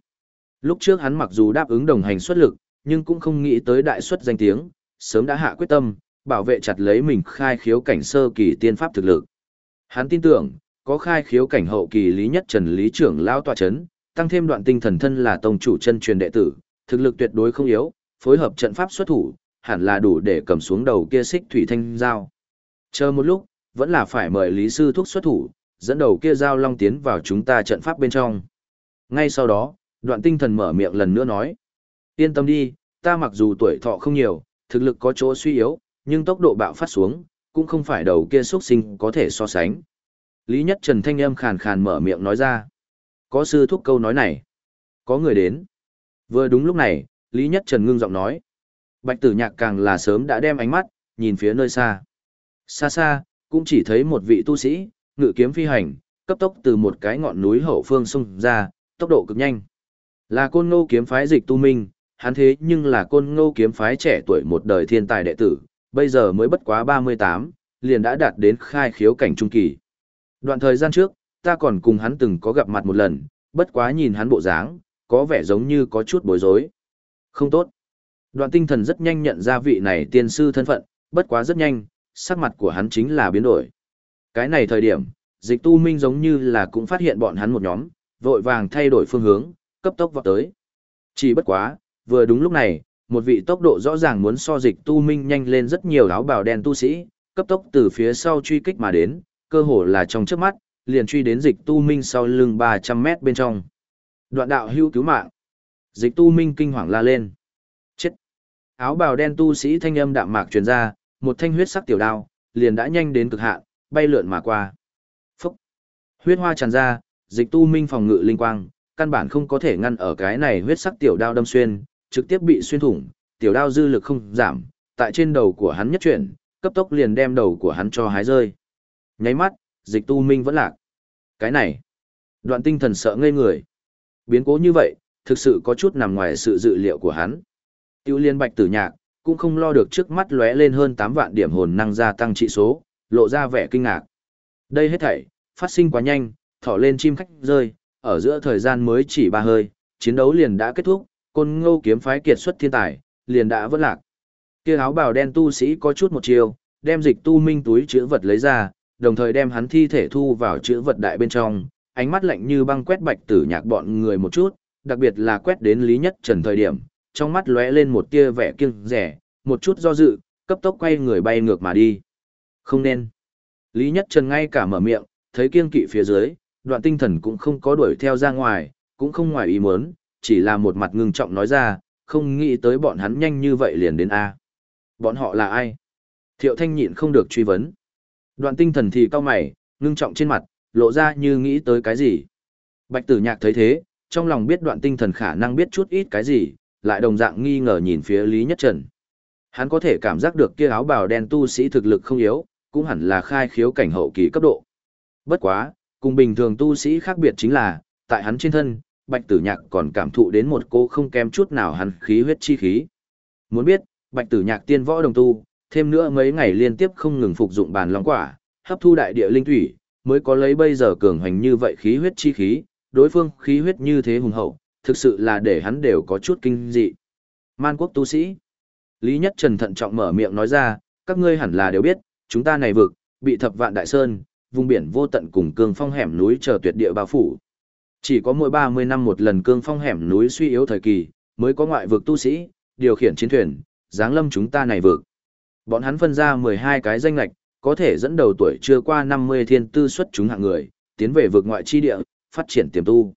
Speaker 1: Lúc trước hắn mặc dù đáp ứng đồng hành xuất lực, nhưng cũng không nghĩ tới đại xuất danh tiếng, sớm đã hạ quyết tâm, bảo vệ chặt lấy mình khai khiếu cảnh sơ kỳ tiên pháp thực lực. Hắn tin tưởng, có khai khiếu cảnh hậu kỳ lý nhất trần lý trưởng lao tòa chấn, tăng thêm đoạn tinh thần thân là tông chủ chân truyền đệ tử, thực lực tuyệt đối không yếu, phối hợp trận pháp xuất thủ, hẳn là đủ để cầm xuống đầu kia xích thủy thanh giao. Chờ một lúc, vẫn là phải mời lý sư thúc xuất thủ, dẫn đầu kia giao long tiến vào chúng ta trận pháp bên trong. Ngay sau đó, đoạn tinh thần mở miệng lần nữa nói. Yên tâm đi, ta mặc dù tuổi thọ không nhiều, thực lực có chỗ suy yếu, nhưng tốc độ bạo phát xuống, cũng không phải đầu kia xuất sinh có thể so sánh. Lý Nhất Trần thanh âm khàn khàn mở miệng nói ra. Có sư thúc câu nói này. Có người đến. Vừa đúng lúc này, Lý Nhất Trần ngưng giọng nói. Bạch tử nhạc càng là sớm đã đem ánh mắt, nhìn phía nơi xa. Xa xa, cũng chỉ thấy một vị tu sĩ, ngự kiếm phi hành, cấp tốc từ một cái ngọn núi hậu phương xung ra, tốc độ cực nhanh. Là côn ngô kiếm phái dịch tu minh, hắn thế nhưng là côn ngô kiếm phái trẻ tuổi một đời thiên tài đệ tử, bây giờ mới bất quá 38, liền đã đạt đến khai khiếu cảnh trung kỳ. Đoạn thời gian trước, ta còn cùng hắn từng có gặp mặt một lần, bất quá nhìn hắn bộ dáng, có vẻ giống như có chút bối rối. Không tốt. Đoạn tinh thần rất nhanh nhận ra vị này tiên sư thân phận, bất quá rất nhanh, sắc mặt của hắn chính là biến đổi. Cái này thời điểm, dịch tu minh giống như là cũng phát hiện bọn hắn một nhóm, vội vàng thay đổi phương hướng, cấp tốc vọt tới. Chỉ bất quá, vừa đúng lúc này, một vị tốc độ rõ ràng muốn so dịch tu minh nhanh lên rất nhiều áo bào đen tu sĩ, cấp tốc từ phía sau truy kích mà đến, cơ hồ là trong trước mắt, liền truy đến dịch tu minh sau lưng 300 mét bên trong. Đoạn đạo hưu cứu mạng. Dịch tu minh kinh hoàng la lên. Áo bào đen tu sĩ thanh âm đạm mạc truyền ra, một thanh huyết sắc tiểu đao, liền đã nhanh đến cực hạn, bay lượn mà qua. Phúc. Huyết hoa tràn ra, dịch tu minh phòng ngự linh quang, căn bản không có thể ngăn ở cái này huyết sắc tiểu đao đâm xuyên, trực tiếp bị xuyên thủng, tiểu đao dư lực không giảm, tại trên đầu của hắn nhất chuyển, cấp tốc liền đem đầu của hắn cho hái rơi. Nháy mắt, dịch tu minh vẫn lạc. Cái này, đoạn tinh thần sợ ngây người. Biến cố như vậy, thực sự có chút nằm ngoài sự dự liệu của hắn. Tiêu liên bạch tử nhạc, cũng không lo được trước mắt lóe lên hơn 8 vạn điểm hồn năng gia tăng trị số, lộ ra vẻ kinh ngạc. Đây hết thảy, phát sinh quá nhanh, thỏ lên chim khách rơi, ở giữa thời gian mới chỉ ba hơi, chiến đấu liền đã kết thúc, côn ngô kiếm phái kiệt xuất thiên tài, liền đã vỡ lạc. Kia áo bào đen tu sĩ có chút một chiều, đem dịch tu minh túi chữ vật lấy ra, đồng thời đem hắn thi thể thu vào chữ vật đại bên trong, ánh mắt lạnh như băng quét bạch tử nhạc bọn người một chút, đặc biệt là quét đến Lý Nhất Trần thời điểm, trong mắt lóe lên một tia vẻ kiêng rẻ, một chút do dự, cấp tốc quay người bay ngược mà đi. Không nên. Lý Nhất Trần ngay cả mở miệng, thấy kiêng kỵ phía dưới, đoạn tinh thần cũng không có đuổi theo ra ngoài, cũng không ngoài ý muốn, chỉ là một mặt ngưng trọng nói ra, không nghĩ tới bọn hắn nhanh như vậy liền đến A. Bọn họ là ai? Thiệu thanh nhịn không được truy vấn. Đoạn tinh thần thì cao mày, ngưng trọng trên mặt, lộ ra như nghĩ tới cái gì. Bạch tử nhạc thấy thế, trong lòng biết đoạn tinh thần khả năng biết chút ít cái gì, lại đồng dạng nghi ngờ nhìn phía Lý Nhất Trần. Hắn có thể cảm giác được kia áo bào đen tu sĩ thực lực không yếu, cũng hẳn là khai khiếu cảnh hậu kỳ cấp độ. Bất quá, cùng bình thường tu sĩ khác biệt chính là, tại hắn trên thân, Bạch Tử Nhạc còn cảm thụ đến một cô không kém chút nào hắn khí huyết chi khí. Muốn biết, Bạch Tử Nhạc tiên võ đồng tu, thêm nữa mấy ngày liên tiếp không ngừng phục dụng bàn long quả, hấp thu đại địa linh thủy, mới có lấy bây giờ cường hành như vậy khí huyết chi khí, đối phương khí huyết như thế hùng hậu, thực sự là để hắn đều có chút kinh dị. Man quốc tu sĩ. Lý Nhất Trần thận trọng mở miệng nói ra, các ngươi hẳn là đều biết, chúng ta này vực, bị thập vạn đại sơn, vùng biển vô tận cùng cương phong hẻm núi chờ tuyệt địa bao phủ. Chỉ có mỗi 30 năm một lần cương phong hẻm núi suy yếu thời kỳ, mới có ngoại vực tu sĩ, điều khiển chiến thuyền, giáng lâm chúng ta này vực. Bọn hắn phân ra 12 cái danh lạch, có thể dẫn đầu tuổi chưa qua 50 thiên tư xuất chúng hạng người, tiến về vực ngoại chi địa, phát triển tiềm tu.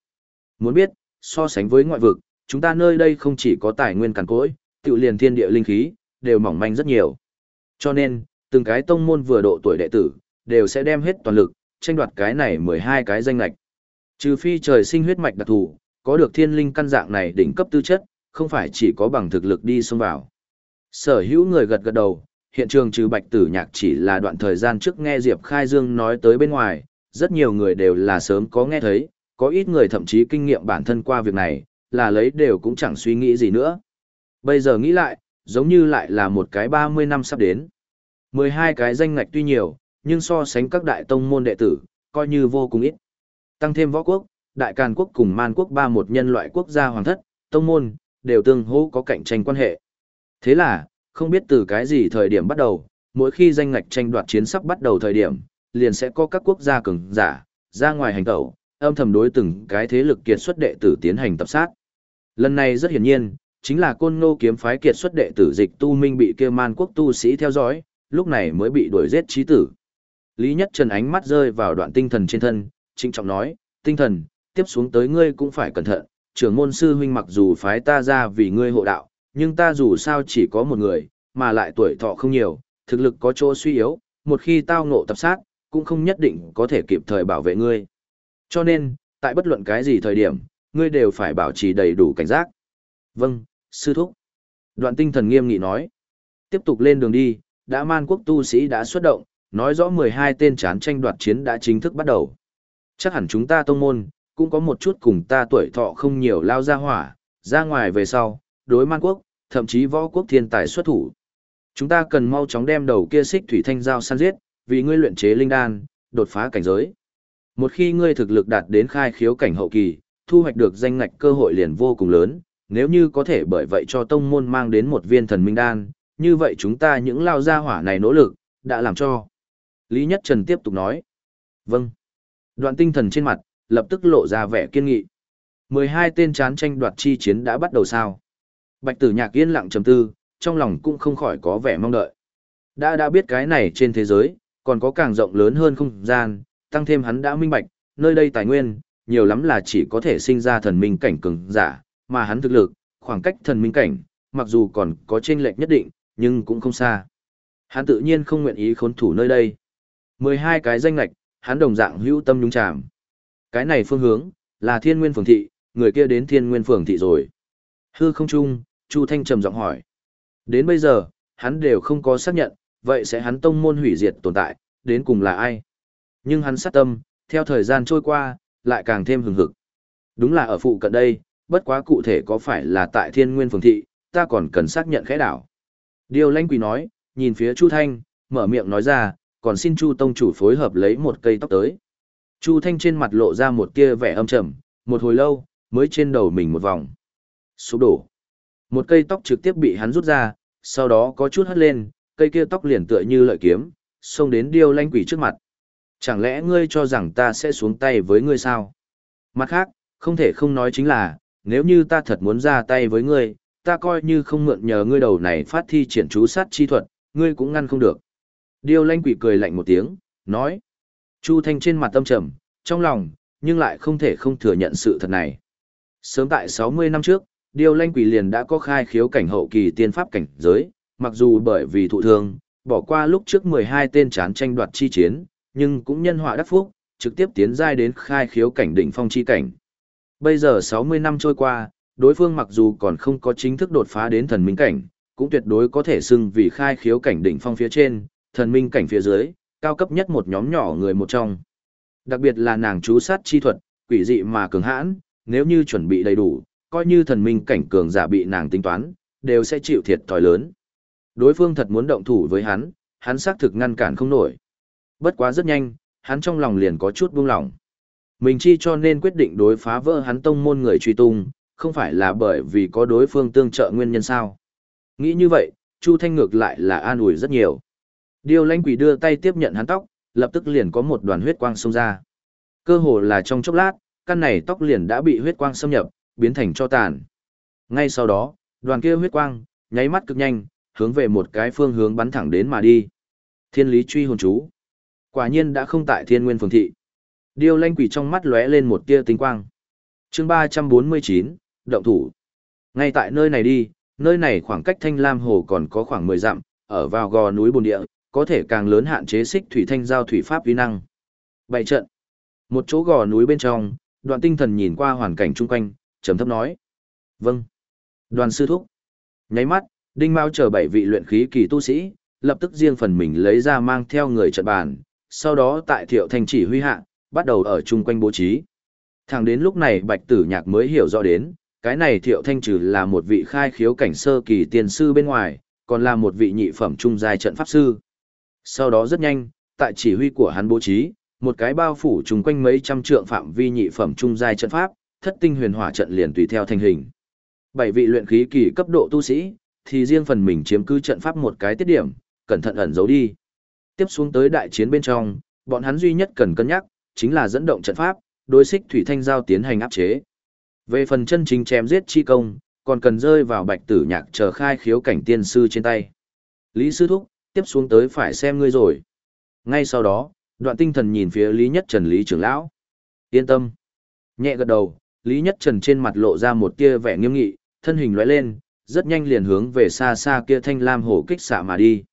Speaker 1: Muốn biết, so sánh với ngoại vực, chúng ta nơi đây không chỉ có tài nguyên càn cỗi, tự liền thiên địa linh khí, đều mỏng manh rất nhiều. Cho nên, từng cái tông môn vừa độ tuổi đệ tử, đều sẽ đem hết toàn lực, tranh đoạt cái này 12 cái danh lạch. Trừ phi trời sinh huyết mạch đặc thù, có được thiên linh căn dạng này đỉnh cấp tư chất, không phải chỉ có bằng thực lực đi xông vào. Sở hữu người gật gật đầu, hiện trường trừ bạch tử nhạc chỉ là đoạn thời gian trước nghe Diệp Khai Dương nói tới bên ngoài, rất nhiều người đều là sớm có nghe thấy, có ít người thậm chí kinh nghiệm bản thân qua việc này, là lấy đều cũng chẳng suy nghĩ gì nữa. Bây giờ nghĩ lại, giống như lại là một cái 30 năm sắp đến. 12 cái danh ngạch tuy nhiều, nhưng so sánh các đại tông môn đệ tử, coi như vô cùng ít. Tăng thêm võ quốc, đại càn quốc cùng man quốc ba một nhân loại quốc gia hoàng thất, tông môn, đều tương hỗ có cạnh tranh quan hệ. Thế là, không biết từ cái gì thời điểm bắt đầu, mỗi khi danh ngạch tranh đoạt chiến sắp bắt đầu thời điểm, liền sẽ có các quốc gia cường giả, ra ngoài hành tẩu, âm thầm đối từng cái thế lực kiệt xuất đệ tử tiến hành tập sát. Lần này rất hiển nhiên, chính là côn ngô kiếm phái kiệt xuất đệ tử dịch tu minh bị kia man quốc tu sĩ theo dõi, lúc này mới bị đuổi giết trí tử. Lý Nhất Trần ánh mắt rơi vào đoạn tinh thần trên thân, trinh trọng nói, tinh thần, tiếp xuống tới ngươi cũng phải cẩn thận, trưởng môn sư huynh mặc dù phái ta ra vì ngươi hộ đạo, nhưng ta dù sao chỉ có một người, mà lại tuổi thọ không nhiều, thực lực có chỗ suy yếu, một khi tao ngộ tập sát, cũng không nhất định có thể kịp thời bảo vệ ngươi. Cho nên, tại bất luận cái gì thời điểm, ngươi đều phải bảo trì đầy đủ cảnh giác. Vâng, sư thúc. Đoạn tinh thần nghiêm nghị nói. Tiếp tục lên đường đi, đã man quốc tu sĩ đã xuất động, nói rõ 12 tên chán tranh đoạt chiến đã chính thức bắt đầu. Chắc hẳn chúng ta tông môn, cũng có một chút cùng ta tuổi thọ không nhiều lao ra hỏa, ra ngoài về sau, đối man quốc, thậm chí võ quốc thiên tài xuất thủ. Chúng ta cần mau chóng đem đầu kia xích thủy thanh giao săn giết, vì ngươi luyện chế linh đan, đột phá cảnh giới. Một khi ngươi thực lực đạt đến khai khiếu cảnh hậu kỳ, thu hoạch được danh ngạch cơ hội liền vô cùng lớn, nếu như có thể bởi vậy cho tông môn mang đến một viên thần minh đan, như vậy chúng ta những lao gia hỏa này nỗ lực, đã làm cho. Lý Nhất Trần tiếp tục nói. Vâng. Đoạn tinh thần trên mặt, lập tức lộ ra vẻ kiên nghị. 12 tên chán tranh đoạt chi chiến đã bắt đầu sao. Bạch tử nhạc yên lặng trầm tư, trong lòng cũng không khỏi có vẻ mong đợi. Đã đã biết cái này trên thế giới, còn có càng rộng lớn hơn không gian, tăng thêm hắn đã minh bạch, nơi đây tài nguyên, nhiều lắm là chỉ có thể sinh ra thần minh cảnh cường giả, mà hắn thực lực, khoảng cách thần minh cảnh, mặc dù còn có chênh lệch nhất định, nhưng cũng không xa. Hắn tự nhiên không nguyện ý khốn thủ nơi đây. 12 cái danh lệch, hắn đồng dạng hữu tâm nhúng chàm. Cái này phương hướng, là thiên nguyên phường thị, người kia đến thiên nguyên phường thị rồi. Hư không chung, Chu Thanh trầm giọng hỏi. Đến bây giờ, hắn đều không có xác nhận, vậy sẽ hắn tông môn hủy diệt tồn tại, đến cùng là ai? Nhưng hắn sát tâm, theo thời gian trôi qua, lại càng thêm hừng hực. Đúng là ở phụ cận đây, bất quá cụ thể có phải là tại thiên nguyên phường thị, ta còn cần xác nhận khẽ đảo. Điều lãnh quỷ nói, nhìn phía Chu Thanh, mở miệng nói ra, còn xin Chu Tông chủ phối hợp lấy một cây tóc tới. Chu Thanh trên mặt lộ ra một tia vẻ âm trầm, một hồi lâu, mới trên đầu mình một vòng. Sụp đổ. Một cây tóc trực tiếp bị hắn rút ra, sau đó có chút hất lên, cây kia tóc liền tựa như lợi kiếm, xông đến điêu lanh quỷ trước mặt. Chẳng lẽ ngươi cho rằng ta sẽ xuống tay với ngươi sao? Mặt khác, không thể không nói chính là, nếu như ta thật muốn ra tay với ngươi, ta coi như không mượn nhờ ngươi đầu này phát thi triển chú sát chi thuật, ngươi cũng ngăn không được. Điêu lanh quỷ cười lạnh một tiếng, nói. Chu Thanh trên mặt tâm trầm, trong lòng, nhưng lại không thể không thừa nhận sự thật này. Sớm tại 60 năm trước, Điêu lanh quỷ liền đã có khai khiếu cảnh hậu kỳ tiên pháp cảnh giới, mặc dù bởi vì thụ thương, bỏ qua lúc trước 12 tên chán tranh đoạt chi chiến, nhưng cũng nhân họa đắc phúc, trực tiếp tiến giai đến khai khiếu cảnh đỉnh phong chi cảnh. Bây giờ 60 năm trôi qua, đối phương mặc dù còn không có chính thức đột phá đến thần minh cảnh, cũng tuyệt đối có thể xưng vì khai khiếu cảnh đỉnh phong phía trên, thần minh cảnh phía dưới, cao cấp nhất một nhóm nhỏ người một trong. Đặc biệt là nàng chú sát chi thuật, quỷ dị mà cường hãn, nếu như chuẩn bị đầy đủ, coi như thần minh cảnh cường giả bị nàng tính toán, đều sẽ chịu thiệt thòi lớn. Đối phương thật muốn động thủ với hắn, hắn xác thực ngăn cản không nổi. Bất quá rất nhanh, hắn trong lòng liền có chút buông lỏng. Mình chi cho nên quyết định đối phá vỡ hắn tông môn người truy tung, không phải là bởi vì có đối phương tương trợ nguyên nhân sao. Nghĩ như vậy, Chu Thanh ngược lại là an ủi rất nhiều. Điều lãnh quỷ đưa tay tiếp nhận hắn tóc, lập tức liền có một đoàn huyết quang xông ra. Cơ hồ là trong chốc lát, căn này tóc liền đã bị huyết quang xâm nhập, biến thành cho tàn. Ngay sau đó, đoàn kia huyết quang, nháy mắt cực nhanh, hướng về một cái phương hướng bắn thẳng đến mà đi. Thiên lý truy hồn chú. Quả nhiên đã không tại thiên nguyên phường thị. Điêu lanh quỷ trong mắt lóe lên một tia tinh quang. chương 349, động thủ. Ngay tại nơi này đi, nơi này khoảng cách thanh lam hồ còn có khoảng 10 dặm, ở vào gò núi bồn địa, có thể càng lớn hạn chế xích thủy thanh giao thủy pháp uy năng. Bảy trận. Một chỗ gò núi bên trong, đoạn tinh thần nhìn qua hoàn cảnh chung quanh, trầm thấp nói. Vâng. Đoàn sư thúc. Nháy mắt, đinh mao chờ bảy vị luyện khí kỳ tu sĩ, lập tức riêng phần mình lấy ra mang theo người trận bàn, sau đó tại thiệu thanh chỉ huy hạ, bắt đầu ở chung quanh bố trí. Thẳng đến lúc này bạch tử nhạc mới hiểu rõ đến, cái này thiệu thanh trừ là một vị khai khiếu cảnh sơ kỳ tiên sư bên ngoài, còn là một vị nhị phẩm trung giai trận pháp sư. Sau đó rất nhanh, tại chỉ huy của hắn bố trí, một cái bao phủ chung quanh mấy trăm trượng phạm vi nhị phẩm trung giai trận pháp, thất tinh huyền hỏa trận liền tùy theo thành hình. Bảy vị luyện khí kỳ cấp độ tu sĩ, thì riêng phần mình chiếm cứ trận pháp một cái tiết điểm, cẩn thận ẩn giấu đi. Tiếp xuống tới đại chiến bên trong, bọn hắn duy nhất cần cân nhắc, chính là dẫn động trận pháp, đối xích thủy thanh giao tiến hành áp chế. Về phần chân chính chém giết chi công, còn cần rơi vào bạch tử nhạc chờ khai khiếu cảnh tiên sư trên tay. Lý sư thúc, tiếp xuống tới phải xem ngươi rồi. Ngay sau đó, đoạn tinh thần nhìn phía Lý Nhất Trần Lý trưởng lão. Yên tâm. Nhẹ gật đầu, Lý Nhất Trần trên mặt lộ ra một tia vẻ nghiêm nghị, thân hình lóe lên, rất nhanh liền hướng về xa xa kia thanh lam hổ kích xạ mà đi.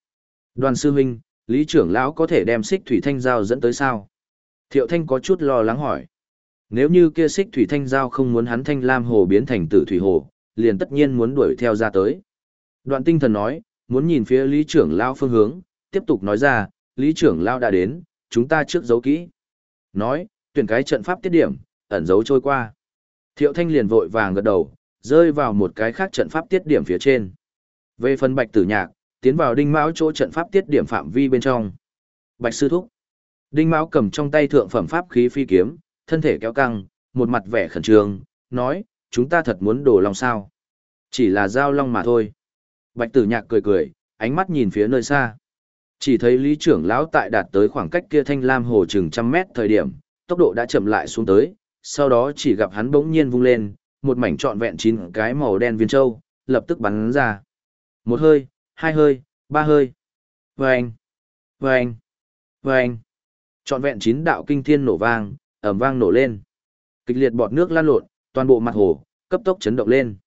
Speaker 1: Đoàn sư huynh, Lý trưởng lão có thể đem xích thủy thanh giao dẫn tới sao? Thiệu thanh có chút lo lắng hỏi. Nếu như kia xích thủy thanh giao không muốn hắn thanh lam hồ biến thành tử thủy hồ, liền tất nhiên muốn đuổi theo ra tới. Đoạn tinh thần nói, muốn nhìn phía lý trưởng lão phương hướng, tiếp tục nói ra, lý trưởng lão đã đến, chúng ta trước giấu kỹ. Nói, tuyển cái trận pháp tiết điểm, ẩn giấu trôi qua. Thiệu thanh liền vội vàng gật đầu, rơi vào một cái khác trận pháp tiết điểm phía trên. Về phần bạch tử nhạc, tiến vào đinh mão chỗ trận pháp tiết điểm phạm vi bên trong. Bạch sư thúc. Đinh mão cầm trong tay thượng phẩm pháp khí phi kiếm, thân thể kéo căng, một mặt vẻ khẩn trương, nói, chúng ta thật muốn đổ lòng sao. Chỉ là giao long mà thôi. Bạch tử nhạc cười cười, ánh mắt nhìn phía nơi xa. Chỉ thấy lý trưởng lão tại đạt tới khoảng cách kia thanh lam hồ chừng trăm mét thời điểm, tốc độ đã chậm lại xuống tới, sau đó chỉ gặp hắn bỗng nhiên vung lên, một mảnh trọn vẹn chín cái màu đen viên châu, lập tức bắn ra. Một hơi, hai hơi, ba hơi. Vâng, vâng, vâng. Trọn vẹn chín đạo kinh thiên nổ vang, ầm vang nổ lên. Kịch liệt bọt nước lan lộn, toàn bộ mặt hồ, cấp tốc chấn động lên.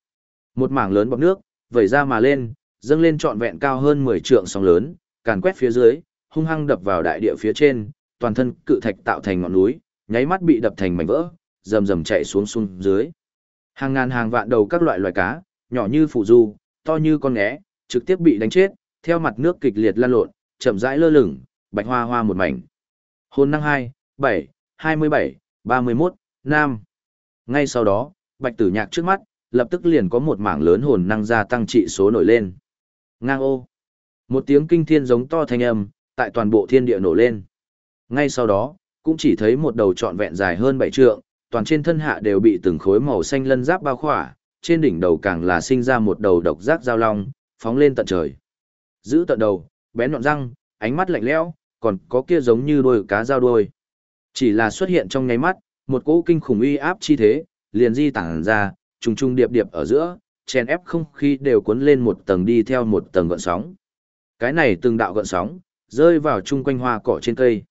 Speaker 1: Một mảng lớn bọt nước, vẩy ra mà lên, dâng lên trọn vẹn cao hơn 10 trượng sóng lớn, càn quét phía dưới, hung hăng đập vào đại địa phía trên, toàn thân cự thạch tạo thành ngọn núi, nháy mắt bị đập thành mảnh vỡ, rầm rầm chạy xuống xuống dưới. Hàng ngàn hàng vạn đầu các loại loài cá, nhỏ như phụ du, to như con ngẽ, trực tiếp bị đánh chết, theo mặt nước kịch liệt lan lộn, chậm rãi lơ lửng, bạch hoa hoa một mảnh. Hồn năng 2, 7, 27, 31, Nam. Ngay sau đó, bạch tử nhạc trước mắt, lập tức liền có một mảng lớn hồn năng gia tăng trị số nổi lên. Ngang ô. Một tiếng kinh thiên giống to thanh âm, tại toàn bộ thiên địa nổ lên. Ngay sau đó, cũng chỉ thấy một đầu trọn vẹn dài hơn 7 trượng, toàn trên thân hạ đều bị từng khối màu xanh lân giáp bao khỏa, trên đỉnh đầu càng là sinh ra một đầu độc giác giao long, phóng lên tận trời. Giữ tận đầu, bén nhọn răng, ánh mắt lạnh lẽo, còn có kia giống như đôi cá dao đuôi. Chỉ là xuất hiện trong nháy mắt, một cỗ kinh khủng uy áp chi thế, liền di tản ra, trùng trùng điệp điệp ở giữa, chèn ép không khí đều cuốn lên một tầng đi theo một tầng gợn sóng. Cái này từng đạo gợn sóng, rơi vào chung quanh hoa cỏ trên cây.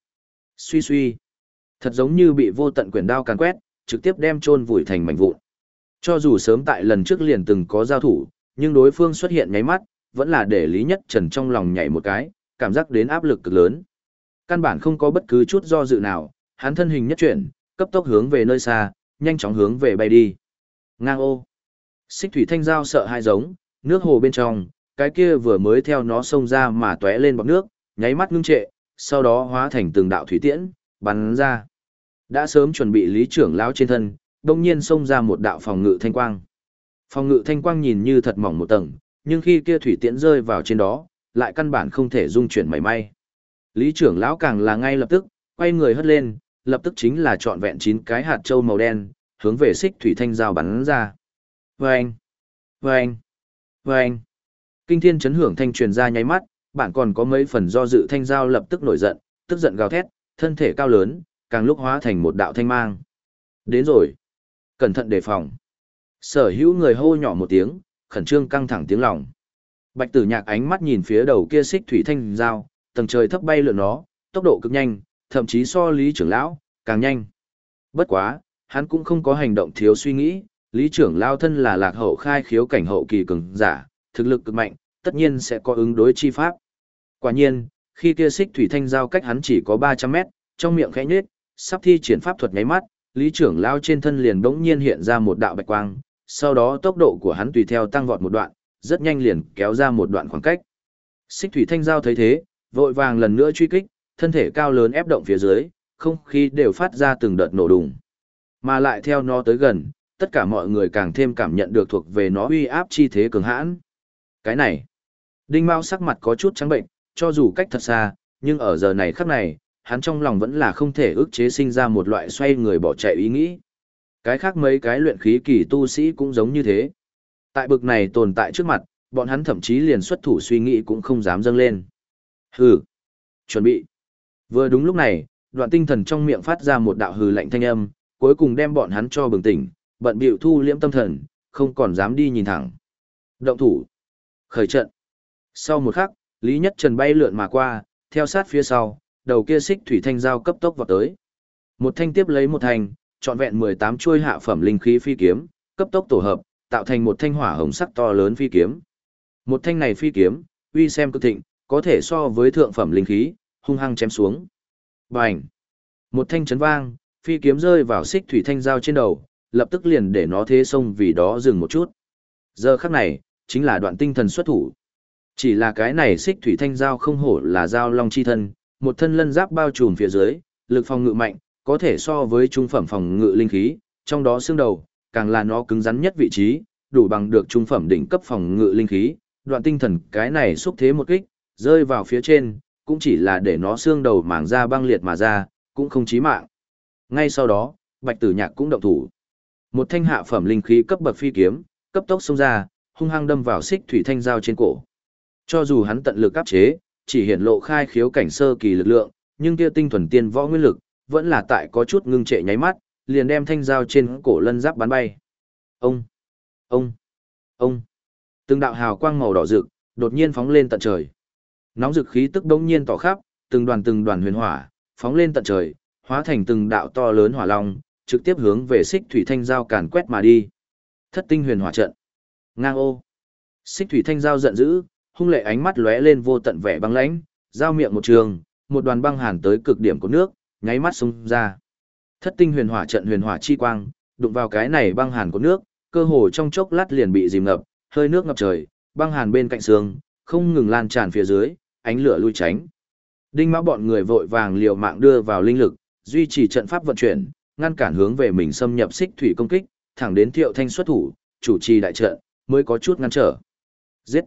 Speaker 1: Suy suy, thật giống như bị vô tận quyển đao càn quét, trực tiếp đem chôn vùi thành mảnh vụn. Cho dù sớm tại lần trước liền từng có giao thủ, nhưng đối phương xuất hiện nháy mắt, vẫn là để Lý Nhất Trần trong lòng nhảy một cái, cảm giác đến áp lực cực lớn. Căn bản không có bất cứ chút do dự nào, hắn thân hình nhất chuyển, cấp tốc hướng về nơi xa, nhanh chóng hướng về bay đi. Ngang ô. Xích thủy thanh giao sợ hai giống, nước hồ bên trong, cái kia vừa mới theo nó xông ra mà tóe lên bọt nước, nháy mắt ngưng trệ, sau đó hóa thành từng đạo thủy tiễn, bắn ra. Đã sớm chuẩn bị lý trưởng lão trên thân, đông nhiên xông ra một đạo phòng ngự thanh quang. Phòng ngự thanh quang nhìn như thật mỏng một tầng, nhưng khi kia thủy tiễn rơi vào trên đó, lại căn bản không thể dung chuyển mảy may. Lý trưởng lão càng là ngay lập tức, quay người hất lên, lập tức chính là trọn vẹn chín cái hạt châu màu đen, hướng về xích thủy thanh giao bắn ra. Vâng! Vâng! Vâng! Kinh thiên chấn hưởng thanh truyền ra nháy mắt, bạn còn có mấy phần do dự thanh giao lập tức nổi giận, tức giận gào thét, thân thể cao lớn, càng lúc hóa thành một đạo thanh mang. Đến rồi! Cẩn thận đề phòng! Sở hữu người hô nhỏ một tiếng, khẩn trương căng thẳng tiếng lòng. Bạch tử nhạc ánh mắt nhìn phía đầu kia xích thủy thanh giao, tầng trời thấp bay lượn nó, tốc độ cực nhanh, thậm chí so lý trưởng lão, càng nhanh. Bất quá, hắn cũng không có hành động thiếu suy nghĩ, lý trưởng lao thân là lạc hậu khai khiếu cảnh hậu kỳ cường giả, thực lực cực mạnh, tất nhiên sẽ có ứng đối chi pháp. Quả nhiên, khi kia xích thủy thanh giao cách hắn chỉ có 300 mét, trong miệng khẽ nhếch, sắp thi triển pháp thuật nháy mắt, lý trưởng lao trên thân liền bỗng nhiên hiện ra một đạo bạch quang, sau đó tốc độ của hắn tùy theo tăng vọt một đoạn, rất nhanh liền kéo ra một đoạn khoảng cách. Xích thủy thanh giao thấy thế, vội vàng lần nữa truy kích, thân thể cao lớn ép động phía dưới, không khí đều phát ra từng đợt nổ đùng. Mà lại theo nó tới gần, tất cả mọi người càng thêm cảm nhận được thuộc về nó uy áp chi thế cường hãn. Cái này, Đinh Mao sắc mặt có chút trắng bệnh, cho dù cách thật xa, nhưng ở giờ này khắc này, hắn trong lòng vẫn là không thể ức chế sinh ra một loại xoay người bỏ chạy ý nghĩ. Cái khác mấy cái luyện khí kỳ tu sĩ cũng giống như thế. Tại bực này tồn tại trước mặt, bọn hắn thậm chí liền xuất thủ suy nghĩ cũng không dám dâng lên. Hừ, chuẩn bị. Vừa đúng lúc này, đoạn tinh thần trong miệng phát ra một đạo hừ lạnh thanh âm, cuối cùng đem bọn hắn cho bừng tỉnh, bận bịu thu liễm tâm thần, không còn dám đi nhìn thẳng. Động thủ. Khởi trận. Sau một khắc, Lý Nhất Trần bay lượn mà qua, theo sát phía sau, đầu kia xích thủy thanh giao cấp tốc vào tới. Một thanh tiếp lấy một thanh, trọn vẹn 18 chuôi hạ phẩm linh khí phi kiếm, cấp tốc tổ hợp, tạo thành một thanh hỏa hồng sắc to lớn phi kiếm. Một thanh này phi kiếm, uy xem cực thịnh, có thể so với thượng phẩm linh khí, hung hăng chém xuống. Bành! Một thanh chấn vang, phi kiếm rơi vào xích thủy thanh giao trên đầu, lập tức liền để nó thế sông vì đó dừng một chút. Giờ khắc này, chính là đoạn tinh thần xuất thủ. Chỉ là cái này xích thủy thanh giao không hổ là giao long chi thân, một thân lân giáp bao trùm phía dưới, lực phòng ngự mạnh, có thể so với trung phẩm phòng ngự linh khí, trong đó xương đầu, càng là nó cứng rắn nhất vị trí, đủ bằng được trung phẩm đỉnh cấp phòng ngự linh khí, đoạn tinh thần cái này xúc thế một kích, rơi vào phía trên, cũng chỉ là để nó xương đầu màng ra băng liệt mà ra, cũng không chí mạng. Ngay sau đó, Bạch Tử Nhạc cũng động thủ. Một thanh hạ phẩm linh khí cấp bậc phi kiếm, cấp tốc xông ra, hung hăng đâm vào xích thủy thanh dao trên cổ. Cho dù hắn tận lực áp chế, chỉ hiện lộ khai khiếu cảnh sơ kỳ lực lượng, nhưng kia tinh thuần tiên võ nguyên lực, vẫn là tại có chút ngưng trệ nháy mắt, liền đem thanh dao trên cổ lân giáp bắn bay. Ông, ông, ông. Từng đạo hào quang màu đỏ rực, đột nhiên phóng lên tận trời. Nóng rực khí tức đống nhiên tỏ khắp, từng đoàn từng đoàn huyền hỏa, phóng lên tận trời, hóa thành từng đạo to lớn hỏa long, trực tiếp hướng về xích thủy thanh giao càn quét mà đi. Thất tinh huyền hỏa trận. Ngang ô. Xích thủy thanh giao giận dữ, hung lệ ánh mắt lóe lên vô tận vẻ băng lãnh, giao miệng một trường, một đoàn băng hàn tới cực điểm của nước, nháy mắt xông ra. Thất tinh huyền hỏa trận huyền hỏa chi quang, đụng vào cái này băng hàn của nước, cơ hồ trong chốc lát liền bị dìm ngập, hơi nước ngập trời, băng hàn bên cạnh xương, không ngừng lan tràn phía dưới, ánh lửa lui tránh. Đinh mã bọn người vội vàng liều mạng đưa vào linh lực, duy trì trận pháp vận chuyển, ngăn cản hướng về mình xâm nhập xích thủy công kích, thẳng đến thiệu thanh xuất thủ, chủ trì đại trận, mới có chút ngăn trở. Giết!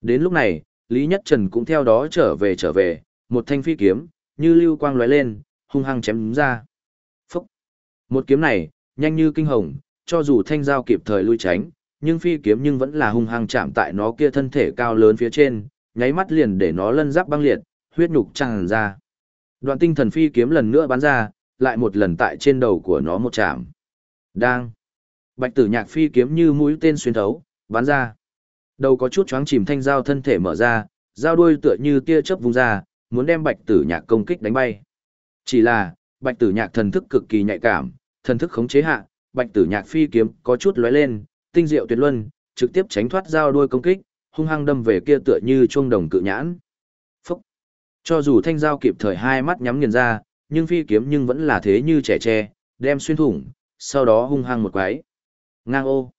Speaker 1: Đến lúc này, Lý Nhất Trần cũng theo đó trở về trở về, một thanh phi kiếm, như lưu quang lóe lên, hung hăng chém đúng ra. Phúc! Một kiếm này, nhanh như kinh hồng, cho dù thanh giao kịp thời lui tránh, nhưng phi kiếm nhưng vẫn là hung hăng chạm tại nó kia thân thể cao lớn phía trên, nháy mắt liền để nó lân giáp băng liệt, huyết nhục tràn ra. Đoạn tinh thần phi kiếm lần nữa bắn ra, lại một lần tại trên đầu của nó một chạm. Đang. Bạch tử nhạc phi kiếm như mũi tên xuyên thấu, bắn ra. Đầu có chút choáng chìm thanh dao thân thể mở ra, dao đuôi tựa như tia chớp vung ra, muốn đem bạch tử nhạc công kích đánh bay. Chỉ là, bạch tử nhạc thần thức cực kỳ nhạy cảm, thần thức khống chế hạ, bạch tử nhạc phi kiếm có chút lóe lên, tinh diệu tuyệt luân, trực tiếp tránh thoát dao đuôi công kích, hung hăng đâm về kia tựa như chuông đồng cự nhãn. Phúc! Cho dù thanh dao kịp thời hai mắt nhắm nghiền ra, nhưng phi kiếm nhưng vẫn là thế như trẻ tre, đem xuyên thủng, sau đó hung hăng một quái. Ngang ô!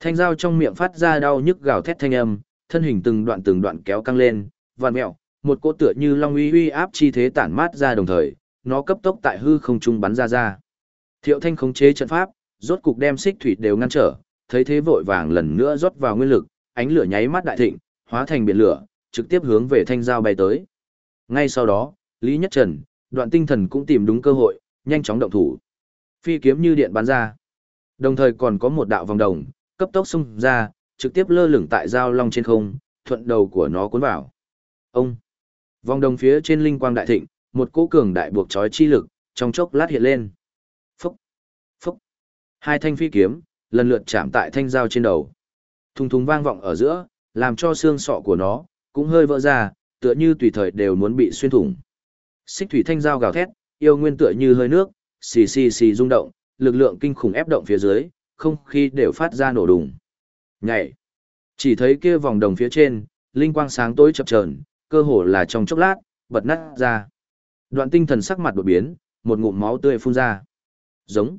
Speaker 1: Thanh dao trong miệng phát ra đau nhức gào thét thanh âm, thân hình từng đoạn từng đoạn kéo căng lên, vằn mẹo, một cỗ tựa như long uy uy áp chi thế tản mát ra đồng thời, nó cấp tốc tại hư không trung bắn ra ra. Thiệu Thanh khống chế trận pháp, rốt cục đem xích thủy đều ngăn trở, thấy thế vội vàng lần nữa rót vào nguyên lực, ánh lửa nháy mắt đại thịnh, hóa thành biển lửa, trực tiếp hướng về thanh giao bay tới. Ngay sau đó, Lý Nhất Trần, đoạn tinh thần cũng tìm đúng cơ hội, nhanh chóng động thủ. Phi kiếm như điện bắn ra. Đồng thời còn có một đạo vòng đồng, cấp tốc xung ra, trực tiếp lơ lửng tại giao long trên không, thuận đầu của nó cuốn vào. Ông! Vòng đồng phía trên linh quang đại thịnh, một cỗ cường đại buộc chói chi lực, trong chốc lát hiện lên. Phúc! Phúc! Hai thanh phi kiếm, lần lượt chạm tại thanh dao trên đầu. Thùng thùng vang vọng ở giữa, làm cho xương sọ của nó, cũng hơi vỡ ra, tựa như tùy thời đều muốn bị xuyên thủng. Xích thủy thanh dao gào thét, yêu nguyên tựa như hơi nước, xì xì xì rung động, lực lượng kinh khủng ép động phía dưới, không khí đều phát ra nổ đùng. Nhảy. Chỉ thấy kia vòng đồng phía trên, linh quang sáng tối chập chờn, cơ hồ là trong chốc lát, bật nát ra. Đoạn tinh thần sắc mặt đột biến, một ngụm máu tươi phun ra. Giống.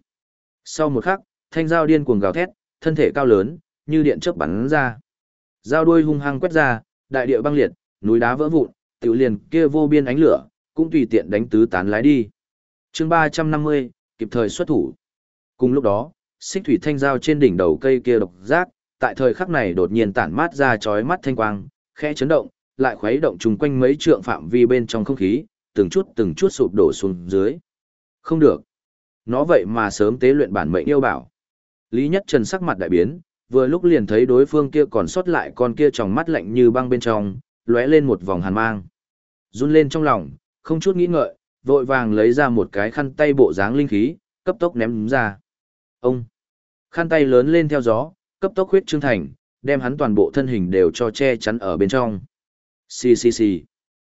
Speaker 1: Sau một khắc, thanh dao điên cuồng gào thét, thân thể cao lớn, như điện chớp bắn ra. Dao đuôi hung hăng quét ra, đại địa băng liệt, núi đá vỡ vụn, tiểu liền kia vô biên ánh lửa, cũng tùy tiện đánh tứ tán lái đi. Chương 350, kịp thời xuất thủ. Cùng lúc đó, xích thủy thanh dao trên đỉnh đầu cây kia độc giác, tại thời khắc này đột nhiên tản mát ra chói mắt thanh quang, khẽ chấn động, lại khuấy động chung quanh mấy trượng phạm vi bên trong không khí, từng chút từng chút sụp đổ xuống dưới. Không được. Nó vậy mà sớm tế luyện bản mệnh yêu bảo. Lý Nhất Trần sắc mặt đại biến, vừa lúc liền thấy đối phương kia còn sót lại con kia tròng mắt lạnh như băng bên trong, lóe lên một vòng hàn mang. Run lên trong lòng, không chút nghĩ ngợi, vội vàng lấy ra một cái khăn tay bộ dáng linh khí, cấp tốc ném ra. Ông! Khăn tay lớn lên theo gió, cấp tốc huyết trương thành, đem hắn toàn bộ thân hình đều cho che chắn ở bên trong. Xì xì xì.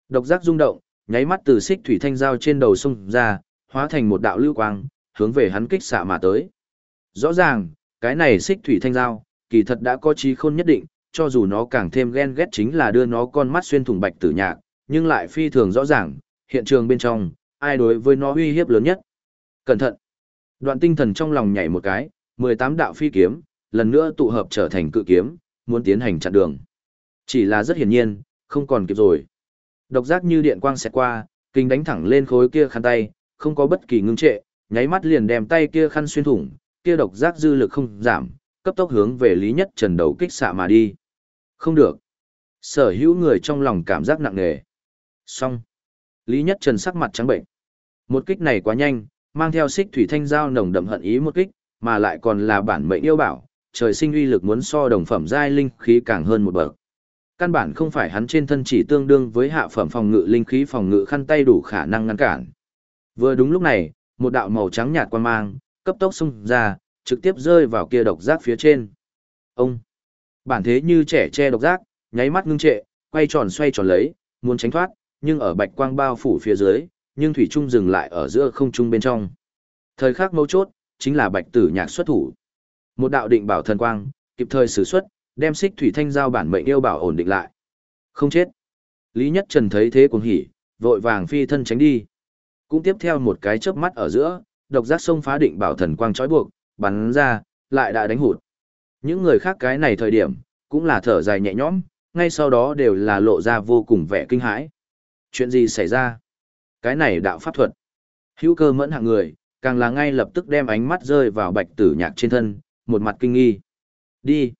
Speaker 1: Độc giác rung động, nháy mắt từ xích thủy thanh dao trên đầu sông ra, hóa thành một đạo lưu quang, hướng về hắn kích xạ mà tới. Rõ ràng, cái này xích thủy thanh dao, kỳ thật đã có trí khôn nhất định, cho dù nó càng thêm ghen ghét chính là đưa nó con mắt xuyên thủng bạch tử nhạc, nhưng lại phi thường rõ ràng, hiện trường bên trong, ai đối với nó uy hiếp lớn nhất. Cẩn thận! Đoạn tinh thần trong lòng nhảy một cái, 18 đạo phi kiếm, lần nữa tụ hợp trở thành cự kiếm, muốn tiến hành chặn đường. Chỉ là rất hiển nhiên, không còn kịp rồi. Độc giác như điện quang xẹt qua, kinh đánh thẳng lên khối kia khăn tay, không có bất kỳ ngưng trệ, nháy mắt liền đem tay kia khăn xuyên thủng, kia độc giác dư lực không giảm, cấp tốc hướng về Lý Nhất Trần đầu kích xạ mà đi. Không được. Sở hữu người trong lòng cảm giác nặng nề. Xong. Lý Nhất Trần sắc mặt trắng bệnh. Một kích này quá nhanh, mang theo xích thủy thanh giao nồng đậm hận ý một kích, mà lại còn là bản mệnh yêu bảo, trời sinh uy lực muốn so đồng phẩm giai linh khí càng hơn một bậc. Căn bản không phải hắn trên thân chỉ tương đương với hạ phẩm phòng ngự linh khí phòng ngự khăn tay đủ khả năng ngăn cản. Vừa đúng lúc này, một đạo màu trắng nhạt quan mang, cấp tốc xung ra, trực tiếp rơi vào kia độc giác phía trên. Ông! Bản thế như trẻ che độc giác, nháy mắt ngưng trệ, quay tròn xoay tròn lấy, muốn tránh thoát, nhưng ở bạch quang bao phủ phía dưới, nhưng thủy trung dừng lại ở giữa không trung bên trong. Thời khắc mấu chốt, chính là bạch tử nhạc xuất thủ. Một đạo định bảo thần quang, kịp thời sử xuất, đem xích thủy thanh giao bản mệnh yêu bảo ổn định lại. Không chết. Lý Nhất Trần thấy thế cuồng hỉ, vội vàng phi thân tránh đi. Cũng tiếp theo một cái chớp mắt ở giữa, độc giác sông phá định bảo thần quang trói buộc, bắn ra, lại đã đánh hụt. Những người khác cái này thời điểm, cũng là thở dài nhẹ nhõm, ngay sau đó đều là lộ ra vô cùng vẻ kinh hãi. Chuyện gì xảy ra? Cái này đạo pháp thuật. Hữu cơ mẫn hạng người, càng là ngay lập tức đem ánh mắt rơi vào bạch tử nhạc trên thân, một mặt kinh nghi. Đi.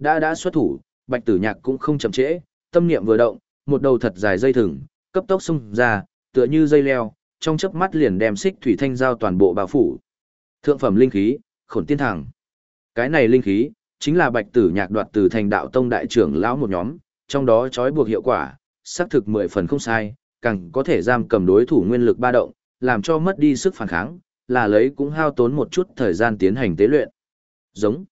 Speaker 1: Đã đã xuất thủ, bạch tử nhạc cũng không chậm trễ, tâm niệm vừa động, một đầu thật dài dây thừng, cấp tốc xung ra, tựa như dây leo, trong chớp mắt liền đem xích thủy thanh giao toàn bộ bao phủ. Thượng phẩm linh khí, khổn tiên thẳng. Cái này linh khí, chính là bạch tử nhạc đoạt từ thành đạo tông đại trưởng lão một nhóm, trong đó trói buộc hiệu quả, xác thực mười phần không sai, càng có thể giam cầm đối thủ nguyên lực ba động, làm cho mất đi sức phản kháng, là lấy cũng hao tốn một chút thời gian tiến hành tế luyện. Giống.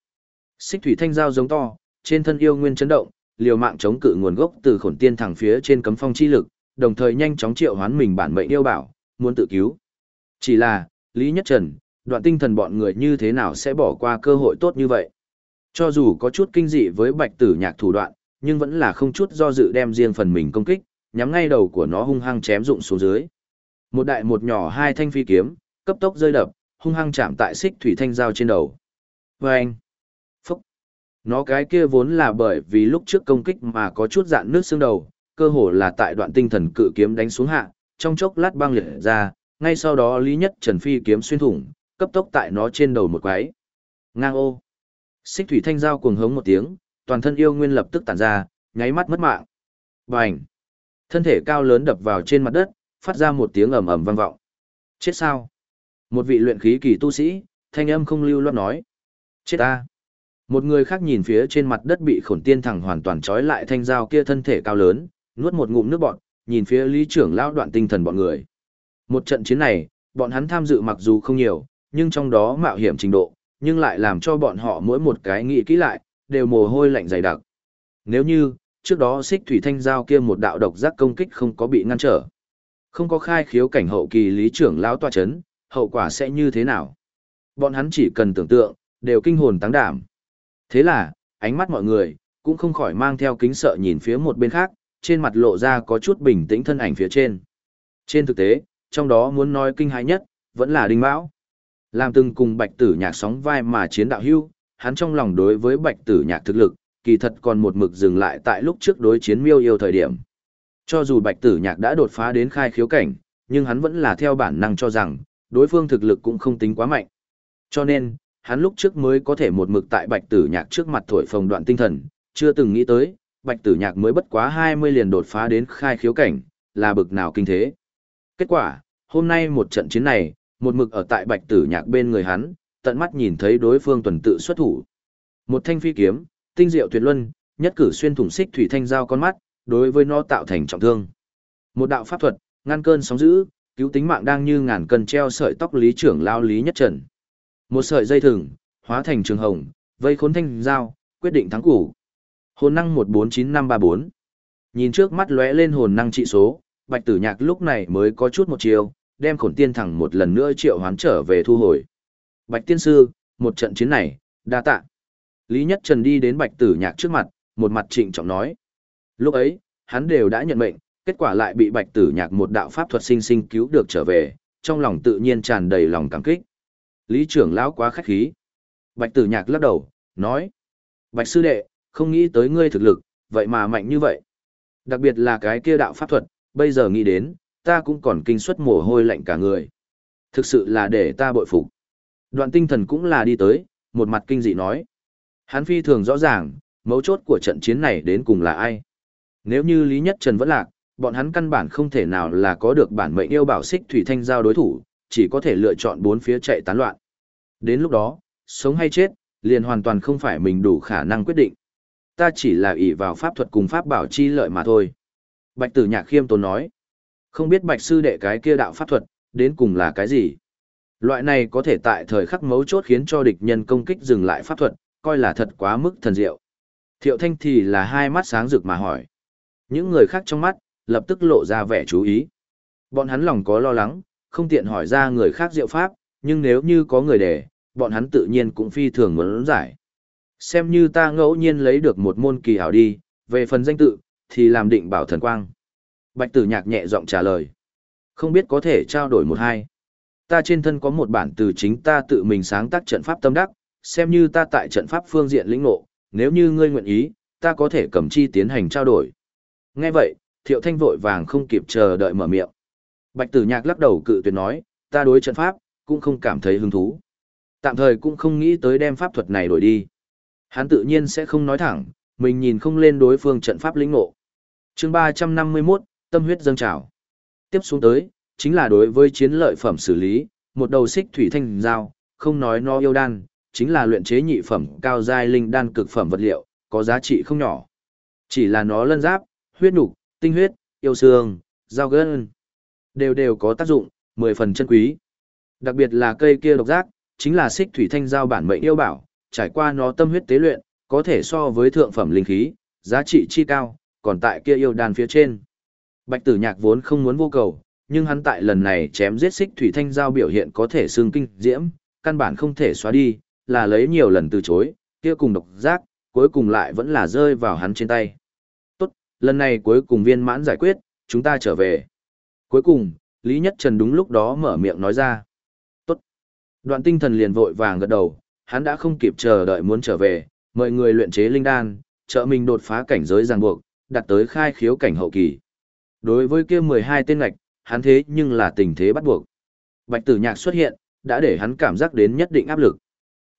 Speaker 1: Xích thủy thanh giao giống to, trên thân yêu nguyên chấn động, liều mạng chống cự nguồn gốc từ khổn tiên thẳng phía trên cấm phong chi lực, đồng thời nhanh chóng triệu hoán mình bản mệnh yêu bảo, muốn tự cứu. Chỉ là, Lý Nhất Trần, đoạn tinh thần bọn người như thế nào sẽ bỏ qua cơ hội tốt như vậy. Cho dù có chút kinh dị với bạch tử nhạc thủ đoạn, nhưng vẫn là không chút do dự đem riêng phần mình công kích, nhắm ngay đầu của nó hung hăng chém rụng xuống dưới. Một đại một nhỏ hai thanh phi kiếm, cấp tốc rơi đập, hung hăng chạm tại xích thủy thanh giao trên đầu. Vâng! anh, nó cái kia vốn là bởi vì lúc trước công kích mà có chút dạn nước xương đầu, cơ hồ là tại đoạn tinh thần cự kiếm đánh xuống hạ, trong chốc lát băng liệt ra, ngay sau đó Lý Nhất Trần phi kiếm xuyên thủng, cấp tốc tại nó trên đầu một quái. Ngang ô. Xích thủy thanh giao cuồng hống một tiếng, toàn thân yêu nguyên lập tức tản ra, nháy mắt mất mạng. Bành. Thân thể cao lớn đập vào trên mặt đất, phát ra một tiếng ầm ầm vang vọng. Chết sao? Một vị luyện khí kỳ tu sĩ, thanh âm không lưu loát nói. Chết ta. Một người khác nhìn phía trên mặt đất bị khổn tiên thẳng hoàn toàn trói lại thanh dao kia thân thể cao lớn, nuốt một ngụm nước bọt, nhìn phía lý trưởng lão đoạn tinh thần bọn người. Một trận chiến này, bọn hắn tham dự mặc dù không nhiều, nhưng trong đó mạo hiểm trình độ, nhưng lại làm cho bọn họ mỗi một cái nghĩ kỹ lại, đều mồ hôi lạnh dày đặc. Nếu như, trước đó xích thủy thanh giao kia một đạo độc giác công kích không có bị ngăn trở. Không có khai khiếu cảnh hậu kỳ lý trưởng lão tòa chấn, hậu quả sẽ như thế nào? Bọn hắn chỉ cần tưởng tượng, đều kinh hồn táng đảm. Thế là, ánh mắt mọi người, cũng không khỏi mang theo kính sợ nhìn phía một bên khác, trên mặt lộ ra có chút bình tĩnh thân ảnh phía trên. Trên thực tế, trong đó muốn nói kinh hãi nhất, vẫn là Đinh Mão. Làm từng cùng bạch tử nhạc sóng vai mà chiến đạo hưu, hắn trong lòng đối với bạch tử nhạc thực lực, kỳ thật còn một mực dừng lại tại lúc trước đối chiến miêu yêu thời điểm. Cho dù bạch tử nhạc đã đột phá đến khai khiếu cảnh, nhưng hắn vẫn là theo bản năng cho rằng, đối phương thực lực cũng không tính quá mạnh. Cho nên, hắn lúc trước mới có thể một mực tại bạch tử nhạc trước mặt thổi phồng đoạn tinh thần, chưa từng nghĩ tới, bạch tử nhạc mới bất quá 20 liền đột phá đến khai khiếu cảnh, là bực nào kinh thế. Kết quả, hôm nay một trận chiến này, một mực ở tại bạch tử nhạc bên người hắn, tận mắt nhìn thấy đối phương tuần tự xuất thủ. Một thanh phi kiếm, tinh diệu tuyệt luân, nhất cử xuyên thủng xích thủy thanh giao con mắt, đối với nó tạo thành trọng thương. Một đạo pháp thuật, ngăn cơn sóng dữ, cứu tính mạng đang như ngàn cân treo sợi tóc lý trưởng lao lý nhất trần. Một sợi dây thừng, hóa thành trường hồng, vây khốn thanh dao quyết định thắng củ. Hồn năng 149534. Nhìn trước mắt lóe lên hồn năng trị số, Bạch Tử Nhạc lúc này mới có chút một chiều, đem khổn tiên thẳng một lần nữa triệu hoán trở về thu hồi. Bạch Tiên Sư, một trận chiến này, đa tạ. Lý Nhất Trần đi đến Bạch Tử Nhạc trước mặt, một mặt trịnh trọng nói. Lúc ấy, hắn đều đã nhận mệnh, kết quả lại bị Bạch Tử Nhạc một đạo pháp thuật sinh sinh cứu được trở về, trong lòng tự nhiên tràn đầy lòng cảm kích. Lý trưởng lão quá khách khí. Bạch Tử Nhạc lắc đầu, nói: "Bạch sư đệ, không nghĩ tới ngươi thực lực, vậy mà mạnh như vậy. Đặc biệt là cái kia đạo pháp thuật, bây giờ nghĩ đến, ta cũng còn kinh suất mồ hôi lạnh cả người. Thực sự là để ta bội phục." Đoạn tinh thần cũng là đi tới, một mặt kinh dị nói. Hắn phi thường rõ ràng, mấu chốt của trận chiến này đến cùng là ai. Nếu như Lý Nhất Trần vẫn lạc, bọn hắn căn bản không thể nào là có được bản mệnh yêu bảo xích thủy thanh giao đối thủ, chỉ có thể lựa chọn bốn phía chạy tán loạn. Đến lúc đó, sống hay chết, liền hoàn toàn không phải mình đủ khả năng quyết định. Ta chỉ là ỷ vào pháp thuật cùng pháp bảo chi lợi mà thôi. Bạch tử nhạc khiêm tốn nói. Không biết bạch sư đệ cái kia đạo pháp thuật, đến cùng là cái gì? Loại này có thể tại thời khắc mấu chốt khiến cho địch nhân công kích dừng lại pháp thuật, coi là thật quá mức thần diệu. Thiệu thanh thì là hai mắt sáng rực mà hỏi. Những người khác trong mắt, lập tức lộ ra vẻ chú ý. Bọn hắn lòng có lo lắng, không tiện hỏi ra người khác diệu pháp, nhưng nếu như có người để, bọn hắn tự nhiên cũng phi thường muốn giải. Xem như ta ngẫu nhiên lấy được một môn kỳ hảo đi, về phần danh tự, thì làm định bảo thần quang. Bạch tử nhạc nhẹ giọng trả lời. Không biết có thể trao đổi một hai. Ta trên thân có một bản từ chính ta tự mình sáng tác trận pháp tâm đắc, xem như ta tại trận pháp phương diện lĩnh ngộ, nếu như ngươi nguyện ý, ta có thể cầm chi tiến hành trao đổi. Nghe vậy, thiệu thanh vội vàng không kịp chờ đợi mở miệng. Bạch tử nhạc lắc đầu cự tuyệt nói, ta đối trận pháp, cũng không cảm thấy hứng thú. Tạm thời cũng không nghĩ tới đem pháp thuật này đổi đi. Hắn tự nhiên sẽ không nói thẳng, mình nhìn không lên đối phương trận pháp lĩnh ngộ. chương 351, tâm huyết dâng trào. Tiếp xuống tới, chính là đối với chiến lợi phẩm xử lý, một đầu xích thủy thanh dao, không nói nó yêu đan, chính là luyện chế nhị phẩm cao giai linh đan cực phẩm vật liệu, có giá trị không nhỏ. Chỉ là nó lân giáp, huyết nục, tinh huyết, yêu xương, dao gân, đều đều có tác dụng, mười phần chân quý. Đặc biệt là cây kia độc giác, chính là xích thủy thanh giao bản mệnh yêu bảo, trải qua nó tâm huyết tế luyện, có thể so với thượng phẩm linh khí, giá trị chi cao, còn tại kia yêu đàn phía trên. Bạch tử nhạc vốn không muốn vô cầu, nhưng hắn tại lần này chém giết xích thủy thanh giao biểu hiện có thể xương kinh diễm, căn bản không thể xóa đi, là lấy nhiều lần từ chối, kia cùng độc giác, cuối cùng lại vẫn là rơi vào hắn trên tay. Tốt, lần này cuối cùng viên mãn giải quyết, chúng ta trở về. Cuối cùng, Lý Nhất Trần đúng lúc đó mở miệng nói ra. Tốt. Đoạn tinh thần liền vội vàng gật đầu, hắn đã không kịp chờ đợi muốn trở về, mời người luyện chế linh đan, trợ mình đột phá cảnh giới ràng buộc, đặt tới khai khiếu cảnh hậu kỳ. Đối với kia 12 tên ngạch, hắn thế nhưng là tình thế bắt buộc. Bạch tử nhạc xuất hiện, đã để hắn cảm giác đến nhất định áp lực.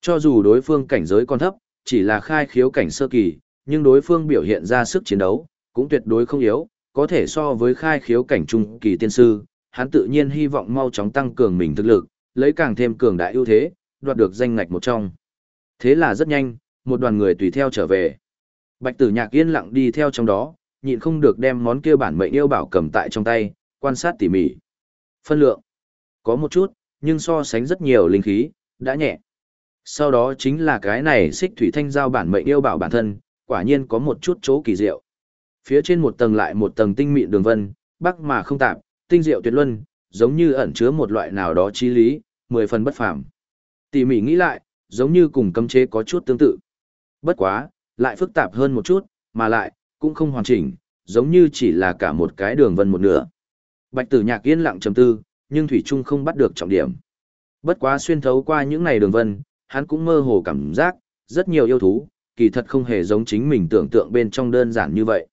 Speaker 1: Cho dù đối phương cảnh giới còn thấp, chỉ là khai khiếu cảnh sơ kỳ, nhưng đối phương biểu hiện ra sức chiến đấu, cũng tuyệt đối không yếu, có thể so với khai khiếu cảnh trung kỳ tiên sư, hắn tự nhiên hy vọng mau chóng tăng cường mình thực lực, lấy càng thêm cường đại ưu thế, đoạt được danh ngạch một trong. Thế là rất nhanh, một đoàn người tùy theo trở về. Bạch tử nhạc yên lặng đi theo trong đó, nhịn không được đem món kia bản mệnh yêu bảo cầm tại trong tay, quan sát tỉ mỉ. Phân lượng. Có một chút, nhưng so sánh rất nhiều linh khí, đã nhẹ. Sau đó chính là cái này xích thủy thanh giao bản mệnh yêu bảo bản thân, quả nhiên có một chút chỗ kỳ diệu. Phía trên một tầng lại một tầng tinh mịn đường vân, bắc mà không tạp, tinh diệu tuyệt luân, giống như ẩn chứa một loại nào đó chí lý, mười phần bất phàm. Tỉ mỉ nghĩ lại, giống như cùng cấm chế có chút tương tự. Bất quá, lại phức tạp hơn một chút, mà lại, cũng không hoàn chỉnh, giống như chỉ là cả một cái đường vân một nửa. Bạch tử nhạc yên lặng trầm tư, nhưng Thủy Trung không bắt được trọng điểm. Bất quá xuyên thấu qua những này đường vân, hắn cũng mơ hồ cảm giác, rất nhiều yêu thú, kỳ thật không hề giống chính mình tưởng tượng bên trong đơn giản như vậy.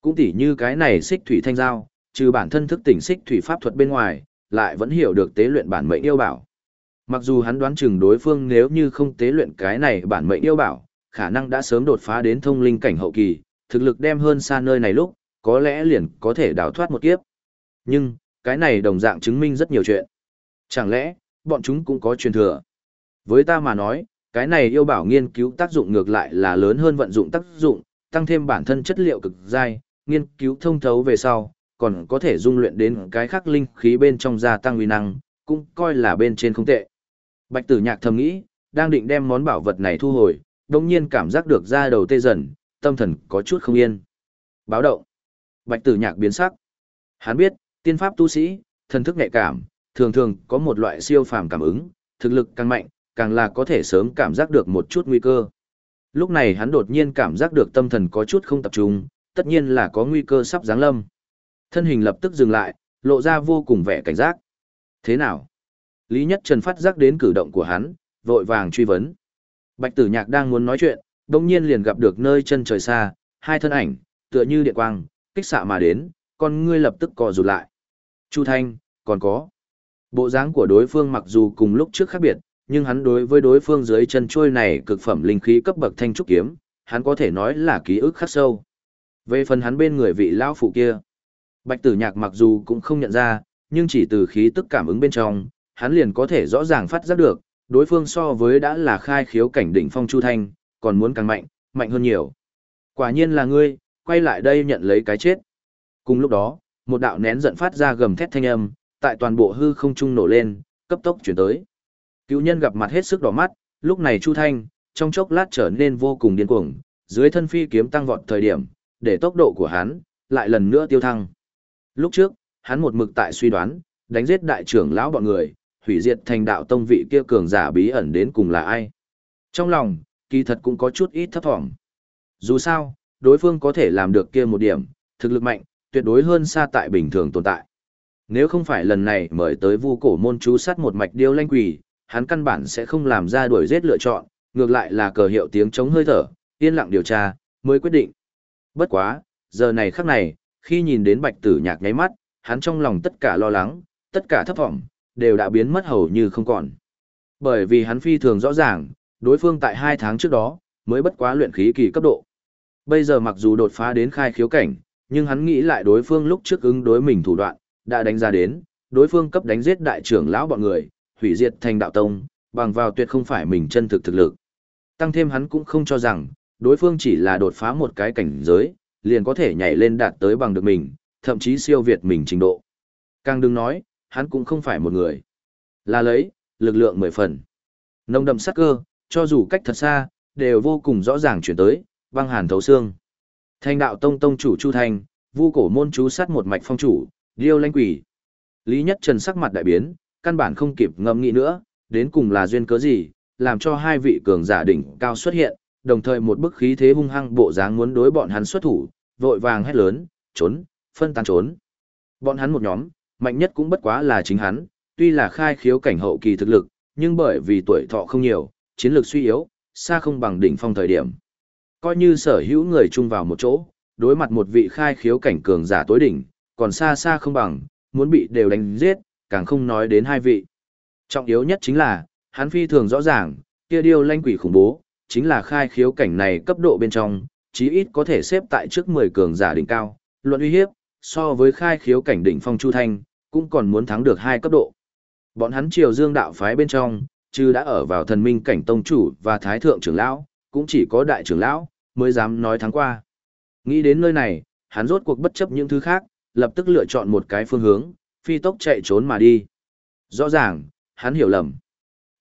Speaker 1: Cũng tỉ như cái này xích thủy thanh giao, trừ bản thân thức tỉnh xích thủy pháp thuật bên ngoài, lại vẫn hiểu được tế luyện bản mệnh yêu bảo. Mặc dù hắn đoán chừng đối phương nếu như không tế luyện cái này bản mệnh yêu bảo, khả năng đã sớm đột phá đến thông linh cảnh hậu kỳ, thực lực đem hơn xa nơi này lúc, có lẽ liền có thể đào thoát một kiếp. Nhưng, cái này đồng dạng chứng minh rất nhiều chuyện. Chẳng lẽ, bọn chúng cũng có truyền thừa? Với ta mà nói, cái này yêu bảo nghiên cứu tác dụng ngược lại là lớn hơn vận dụng tác dụng, tăng thêm bản thân chất liệu cực dai, nghiên cứu thông thấu về sau, còn có thể dung luyện đến cái khác linh khí bên trong gia tăng uy năng, cũng coi là bên trên không tệ. Bạch tử nhạc thầm nghĩ, đang định đem món bảo vật này thu hồi, đồng nhiên cảm giác được da đầu tê dần, tâm thần có chút không yên. Báo động. Bạch tử nhạc biến sắc. Hắn biết, tiên pháp tu sĩ, thần thức nhạy cảm, thường thường có một loại siêu phàm cảm ứng, thực lực càng mạnh, càng là có thể sớm cảm giác được một chút nguy cơ. Lúc này hắn đột nhiên cảm giác được tâm thần có chút không tập trung, tất nhiên là có nguy cơ sắp giáng lâm. Thân hình lập tức dừng lại, lộ ra vô cùng vẻ cảnh giác. Thế nào? Lý Nhất Trần phát giác đến cử động của hắn, vội vàng truy vấn. Bạch Tử Nhạc đang muốn nói chuyện, đột nhiên liền gặp được nơi chân trời xa, hai thân ảnh, tựa như điện quang, kích xạ mà đến, con ngươi lập tức co rụt lại. Chu Thanh, còn có. Bộ dáng của đối phương mặc dù cùng lúc trước khác biệt, nhưng hắn đối với đối phương dưới chân trôi này cực phẩm linh khí cấp bậc thanh trúc kiếm, hắn có thể nói là ký ức khắc sâu. Về phần hắn bên người vị lão phụ kia, Bạch Tử Nhạc mặc dù cũng không nhận ra, nhưng chỉ từ khí tức cảm ứng bên trong, hắn liền có thể rõ ràng phát giác được, đối phương so với đã là khai khiếu cảnh đỉnh phong Chu Thanh, còn muốn càng mạnh, mạnh hơn nhiều. Quả nhiên là ngươi, quay lại đây nhận lấy cái chết. Cùng lúc đó, một đạo nén giận phát ra gầm thét thanh âm, tại toàn bộ hư không trung nổ lên, cấp tốc chuyển tới. Cựu nhân gặp mặt hết sức đỏ mắt, lúc này Chu Thanh, trong chốc lát trở nên vô cùng điên cuồng, dưới thân phi kiếm tăng vọt thời điểm, để tốc độ của hắn lại lần nữa tiêu thăng. Lúc trước, hắn một mực tại suy đoán, đánh giết đại trưởng lão bọn người, hủy diệt thành đạo tông vị kia cường giả bí ẩn đến cùng là ai. Trong lòng, kỳ thật cũng có chút ít thấp thỏm. Dù sao, đối phương có thể làm được kia một điểm, thực lực mạnh, tuyệt đối hơn xa tại bình thường tồn tại. Nếu không phải lần này mời tới vu cổ môn chú sát một mạch điêu lanh quỷ, hắn căn bản sẽ không làm ra đuổi giết lựa chọn, ngược lại là cờ hiệu tiếng chống hơi thở, yên lặng điều tra, mới quyết định. Bất quá, giờ này khắc này, khi nhìn đến bạch tử nhạc nháy mắt, hắn trong lòng tất cả lo lắng, tất cả thấp vọng, đều đã biến mất hầu như không còn. Bởi vì hắn phi thường rõ ràng, đối phương tại hai tháng trước đó, mới bất quá luyện khí kỳ cấp độ. Bây giờ mặc dù đột phá đến khai khiếu cảnh, nhưng hắn nghĩ lại đối phương lúc trước ứng đối mình thủ đoạn, đã đánh ra đến, đối phương cấp đánh giết đại trưởng lão bọn người, hủy diệt thành đạo tông, bằng vào tuyệt không phải mình chân thực thực lực. Tăng thêm hắn cũng không cho rằng, đối phương chỉ là đột phá một cái cảnh giới, liền có thể nhảy lên đạt tới bằng được mình, thậm chí siêu việt mình trình độ. Càng đừng nói, hắn cũng không phải một người. Là lấy, lực lượng mười phần. Nông đậm sắc cơ, cho dù cách thật xa, đều vô cùng rõ ràng chuyển tới, băng hàn thấu xương. Thanh đạo tông tông chủ Chu Thanh, vu cổ môn chú sát một mạch phong chủ, điêu lanh quỷ. Lý Nhất Trần sắc mặt đại biến, căn bản không kịp ngâm nghĩ nữa, đến cùng là duyên cớ gì, làm cho hai vị cường giả đỉnh cao xuất hiện, đồng thời một bức khí thế hung hăng bộ dáng muốn đối bọn hắn xuất thủ, vội vàng hét lớn, trốn, phân tán trốn. Bọn hắn một nhóm, mạnh nhất cũng bất quá là chính hắn, tuy là khai khiếu cảnh hậu kỳ thực lực, nhưng bởi vì tuổi thọ không nhiều, chiến lược suy yếu, xa không bằng đỉnh phong thời điểm. Coi như sở hữu người chung vào một chỗ, đối mặt một vị khai khiếu cảnh cường giả tối đỉnh, còn xa xa không bằng, muốn bị đều đánh giết, càng không nói đến hai vị. Trọng yếu nhất chính là, hắn phi thường rõ ràng, kia điêu lanh quỷ khủng bố, chính là khai khiếu cảnh này cấp độ bên trong, chí ít có thể xếp tại trước 10 cường giả đỉnh cao, luận uy hiếp, so với khai khiếu cảnh đỉnh phong Chu Thanh, cũng còn muốn thắng được hai cấp độ. Bọn hắn triều dương đạo phái bên trong, chứ đã ở vào thần minh cảnh tông chủ và thái thượng trưởng lão, cũng chỉ có đại trưởng lão, mới dám nói thắng qua. Nghĩ đến nơi này, hắn rốt cuộc bất chấp những thứ khác, lập tức lựa chọn một cái phương hướng, phi tốc chạy trốn mà đi. Rõ ràng, hắn hiểu lầm.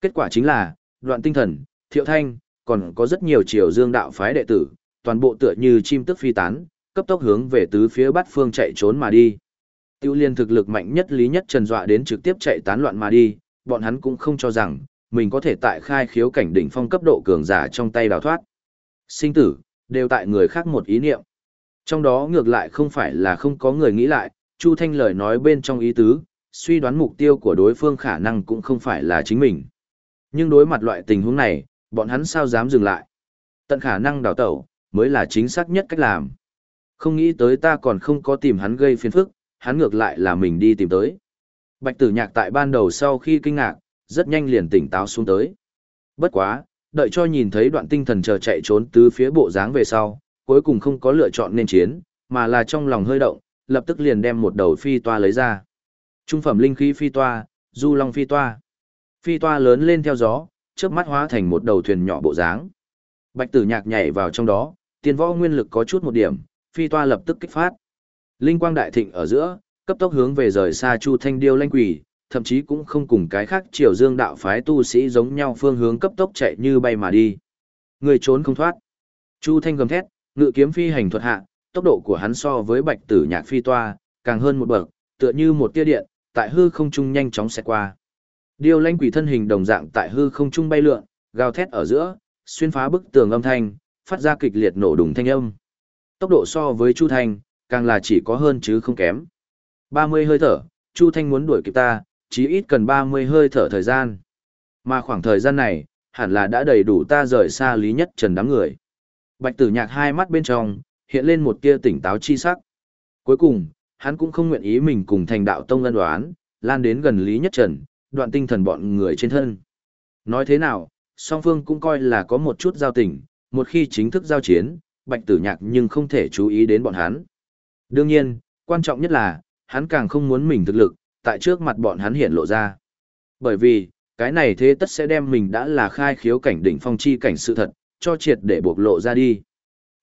Speaker 1: Kết quả chính là, đoạn tinh thần, thiệu thanh, còn có rất nhiều triều dương đạo phái đệ tử, toàn bộ tựa như chim tức phi tán, cấp tốc hướng về tứ phía bát phương chạy trốn mà đi. Tiêu liên thực lực mạnh nhất lý nhất trần dọa đến trực tiếp chạy tán loạn mà đi, bọn hắn cũng không cho rằng, mình có thể tại khai khiếu cảnh đỉnh phong cấp độ cường giả trong tay đào thoát. Sinh tử, đều tại người khác một ý niệm. Trong đó ngược lại không phải là không có người nghĩ lại, Chu Thanh lời nói bên trong ý tứ, suy đoán mục tiêu của đối phương khả năng cũng không phải là chính mình. Nhưng đối mặt loại tình huống này, bọn hắn sao dám dừng lại. Tận khả năng đào tẩu, mới là chính xác nhất cách làm. Không nghĩ tới ta còn không có tìm hắn gây phiền phức, hắn ngược lại là mình đi tìm tới. Bạch tử nhạc tại ban đầu sau khi kinh ngạc, rất nhanh liền tỉnh táo xuống tới. Bất quá, đợi cho nhìn thấy đoạn tinh thần chờ chạy trốn từ phía bộ dáng về sau, cuối cùng không có lựa chọn nên chiến, mà là trong lòng hơi động, lập tức liền đem một đầu phi toa lấy ra. Trung phẩm linh khí phi toa, du long phi toa. Phi toa lớn lên theo gió, chớp mắt hóa thành một đầu thuyền nhỏ bộ dáng. Bạch tử nhạc nhảy vào trong đó, tiền võ nguyên lực có chút một điểm, phi toa lập tức kích phát. Linh quang đại thịnh ở giữa, cấp tốc hướng về rời xa Chu Thanh Điêu lanh quỷ, thậm chí cũng không cùng cái khác triều dương đạo phái tu sĩ giống nhau phương hướng cấp tốc chạy như bay mà đi. Người trốn không thoát. Chu Thanh gầm thét, ngự kiếm phi hành thuật hạ, tốc độ của hắn so với bạch tử nhạc phi toa, càng hơn một bậc, tựa như một tia điện, tại hư không trung nhanh chóng xẹt qua. Điêu lanh quỷ thân hình đồng dạng tại hư không trung bay lượn, gào thét ở giữa, xuyên phá bức tường âm thanh, phát ra kịch liệt nổ đùng thanh âm. Tốc độ so với Chu Thanh, càng là chỉ có hơn chứ không kém. 30 hơi thở, Chu Thanh muốn đuổi kịp ta, chí ít cần 30 hơi thở thời gian. Mà khoảng thời gian này, hẳn là đã đầy đủ ta rời xa Lý Nhất Trần đám người. Bạch tử nhạc hai mắt bên trong, hiện lên một tia tỉnh táo chi sắc. Cuối cùng, hắn cũng không nguyện ý mình cùng thành đạo tông ân đoán, lan đến gần Lý Nhất Trần, đoạn tinh thần bọn người trên thân. Nói thế nào, song phương cũng coi là có một chút giao tình, một khi chính thức giao chiến, bạch tử nhạc nhưng không thể chú ý đến bọn hắn. Đương nhiên, quan trọng nhất là, hắn càng không muốn mình thực lực, tại trước mặt bọn hắn hiện lộ ra. Bởi vì, cái này thế tất sẽ đem mình đã là khai khiếu cảnh đỉnh phong chi cảnh sự thật, cho triệt để bộc lộ ra đi.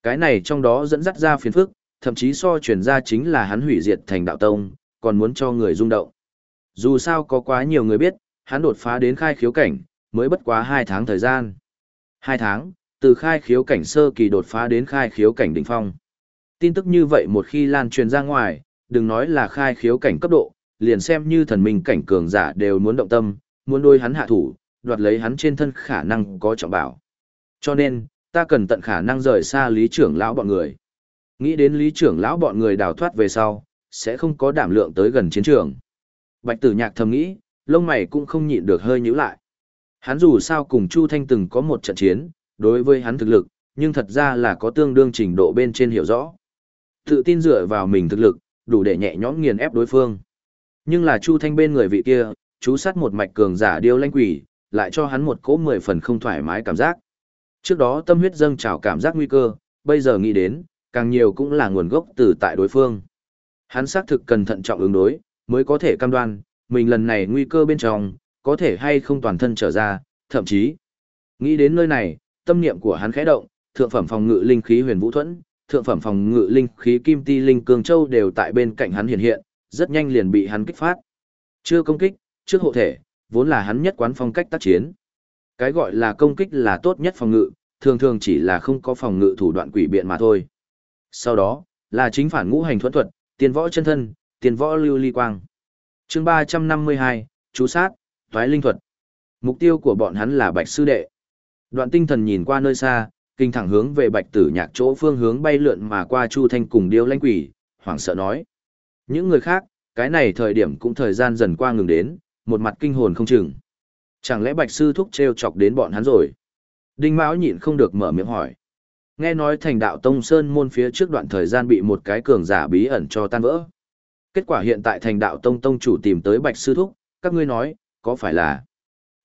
Speaker 1: Cái này trong đó dẫn dắt ra phiền phức, thậm chí so truyền ra chính là hắn hủy diệt thành đạo tông, còn muốn cho người rung động. Dù sao có quá nhiều người biết, hắn đột phá đến khai khiếu cảnh, mới bất quá 2 tháng thời gian. 2 tháng, từ khai khiếu cảnh sơ kỳ đột phá đến khai khiếu cảnh đỉnh phong. Tin tức như vậy một khi lan truyền ra ngoài, đừng nói là khai khiếu cảnh cấp độ, liền xem như thần minh cảnh cường giả đều muốn động tâm, muốn đôi hắn hạ thủ, đoạt lấy hắn trên thân khả năng có trọng bảo. Cho nên, ta cần tận khả năng rời xa lý trưởng lão bọn người. Nghĩ đến lý trưởng lão bọn người đào thoát về sau, sẽ không có đảm lượng tới gần chiến trường. Bạch tử nhạc thầm nghĩ, lông mày cũng không nhịn được hơi nhíu lại. Hắn dù sao cùng Chu Thanh từng có một trận chiến, đối với hắn thực lực, nhưng thật ra là có tương đương trình độ bên trên hiểu rõ. Tự tin dựa vào mình thực lực, đủ để nhẹ nhõm nghiền ép đối phương. Nhưng là Chu Thanh bên người vị kia, chú sát một mạch cường giả điêu lanh quỷ, lại cho hắn một cỗ mười phần không thoải mái cảm giác. Trước đó tâm huyết dâng trào cảm giác nguy cơ, bây giờ nghĩ đến, càng nhiều cũng là nguồn gốc từ tại đối phương. Hắn xác thực cần thận trọng ứng đối, mới có thể cam đoan, mình lần này nguy cơ bên trong, có thể hay không toàn thân trở ra, thậm chí. Nghĩ đến nơi này, tâm niệm của hắn khẽ động, thượng phẩm phòng ngự linh khí huyền vũ thuẫn, thượng phẩm phòng ngự linh khí kim ti linh cường châu đều tại bên cạnh hắn hiện hiện, rất nhanh liền bị hắn kích phát. Chưa công kích, trước hộ thể, vốn là hắn nhất quán phong cách tác chiến. Cái gọi là công kích là tốt nhất phòng ngự, thường thường chỉ là không có phòng ngự thủ đoạn quỷ biện mà thôi. Sau đó, là chính phản ngũ hành thuẫn thuật, tiền võ chân thân, tiền võ lưu ly quang. chương 352, chú sát, toái linh thuật. Mục tiêu của bọn hắn là bạch sư đệ. Đoạn tinh thần nhìn qua nơi xa, kinh thẳng hướng về bạch tử nhạc chỗ phương hướng bay lượn mà qua chu thanh cùng điêu lãnh quỷ, hoảng sợ nói. Những người khác, cái này thời điểm cũng thời gian dần qua ngừng đến, một mặt kinh hồn không chừng. Chẳng lẽ bạch sư thúc treo chọc đến bọn hắn rồi? Đinh Mão nhịn không được mở miệng hỏi. Nghe nói thành đạo Tông Sơn môn phía trước đoạn thời gian bị một cái cường giả bí ẩn cho tan vỡ. Kết quả hiện tại thành đạo Tông Tông chủ tìm tới bạch sư thúc, các ngươi nói, có phải là...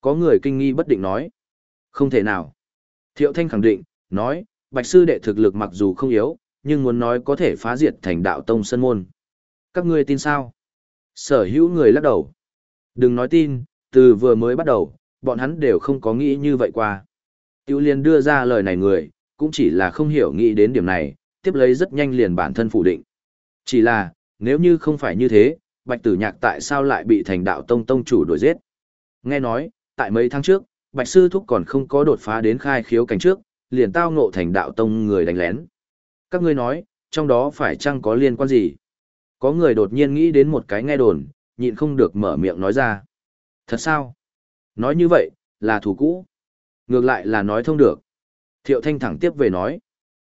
Speaker 1: Có người kinh nghi bất định nói. Không thể nào. Thiệu Thanh khẳng định, nói, bạch sư đệ thực lực mặc dù không yếu, nhưng muốn nói có thể phá diệt thành đạo Tông Sơn môn. Các ngươi tin sao? Sở hữu người lắc đầu. Đừng nói tin, từ vừa mới bắt đầu, bọn hắn đều không có nghĩ như vậy qua. Tiêu liên đưa ra lời này người, cũng chỉ là không hiểu nghĩ đến điểm này, tiếp lấy rất nhanh liền bản thân phủ định. Chỉ là, nếu như không phải như thế, Bạch Tử Nhạc tại sao lại bị thành đạo tông tông chủ đuổi giết? Nghe nói, tại mấy tháng trước, Bạch Sư Thúc còn không có đột phá đến khai khiếu cảnh trước, liền tao ngộ thành đạo tông người đánh lén. Các ngươi nói, trong đó phải chăng có liên quan gì? Có người đột nhiên nghĩ đến một cái nghe đồn, nhịn không được mở miệng nói ra. Thật sao? Nói như vậy, là thủ cũ. Ngược lại là nói thông được. Thiệu Thanh thẳng tiếp về nói.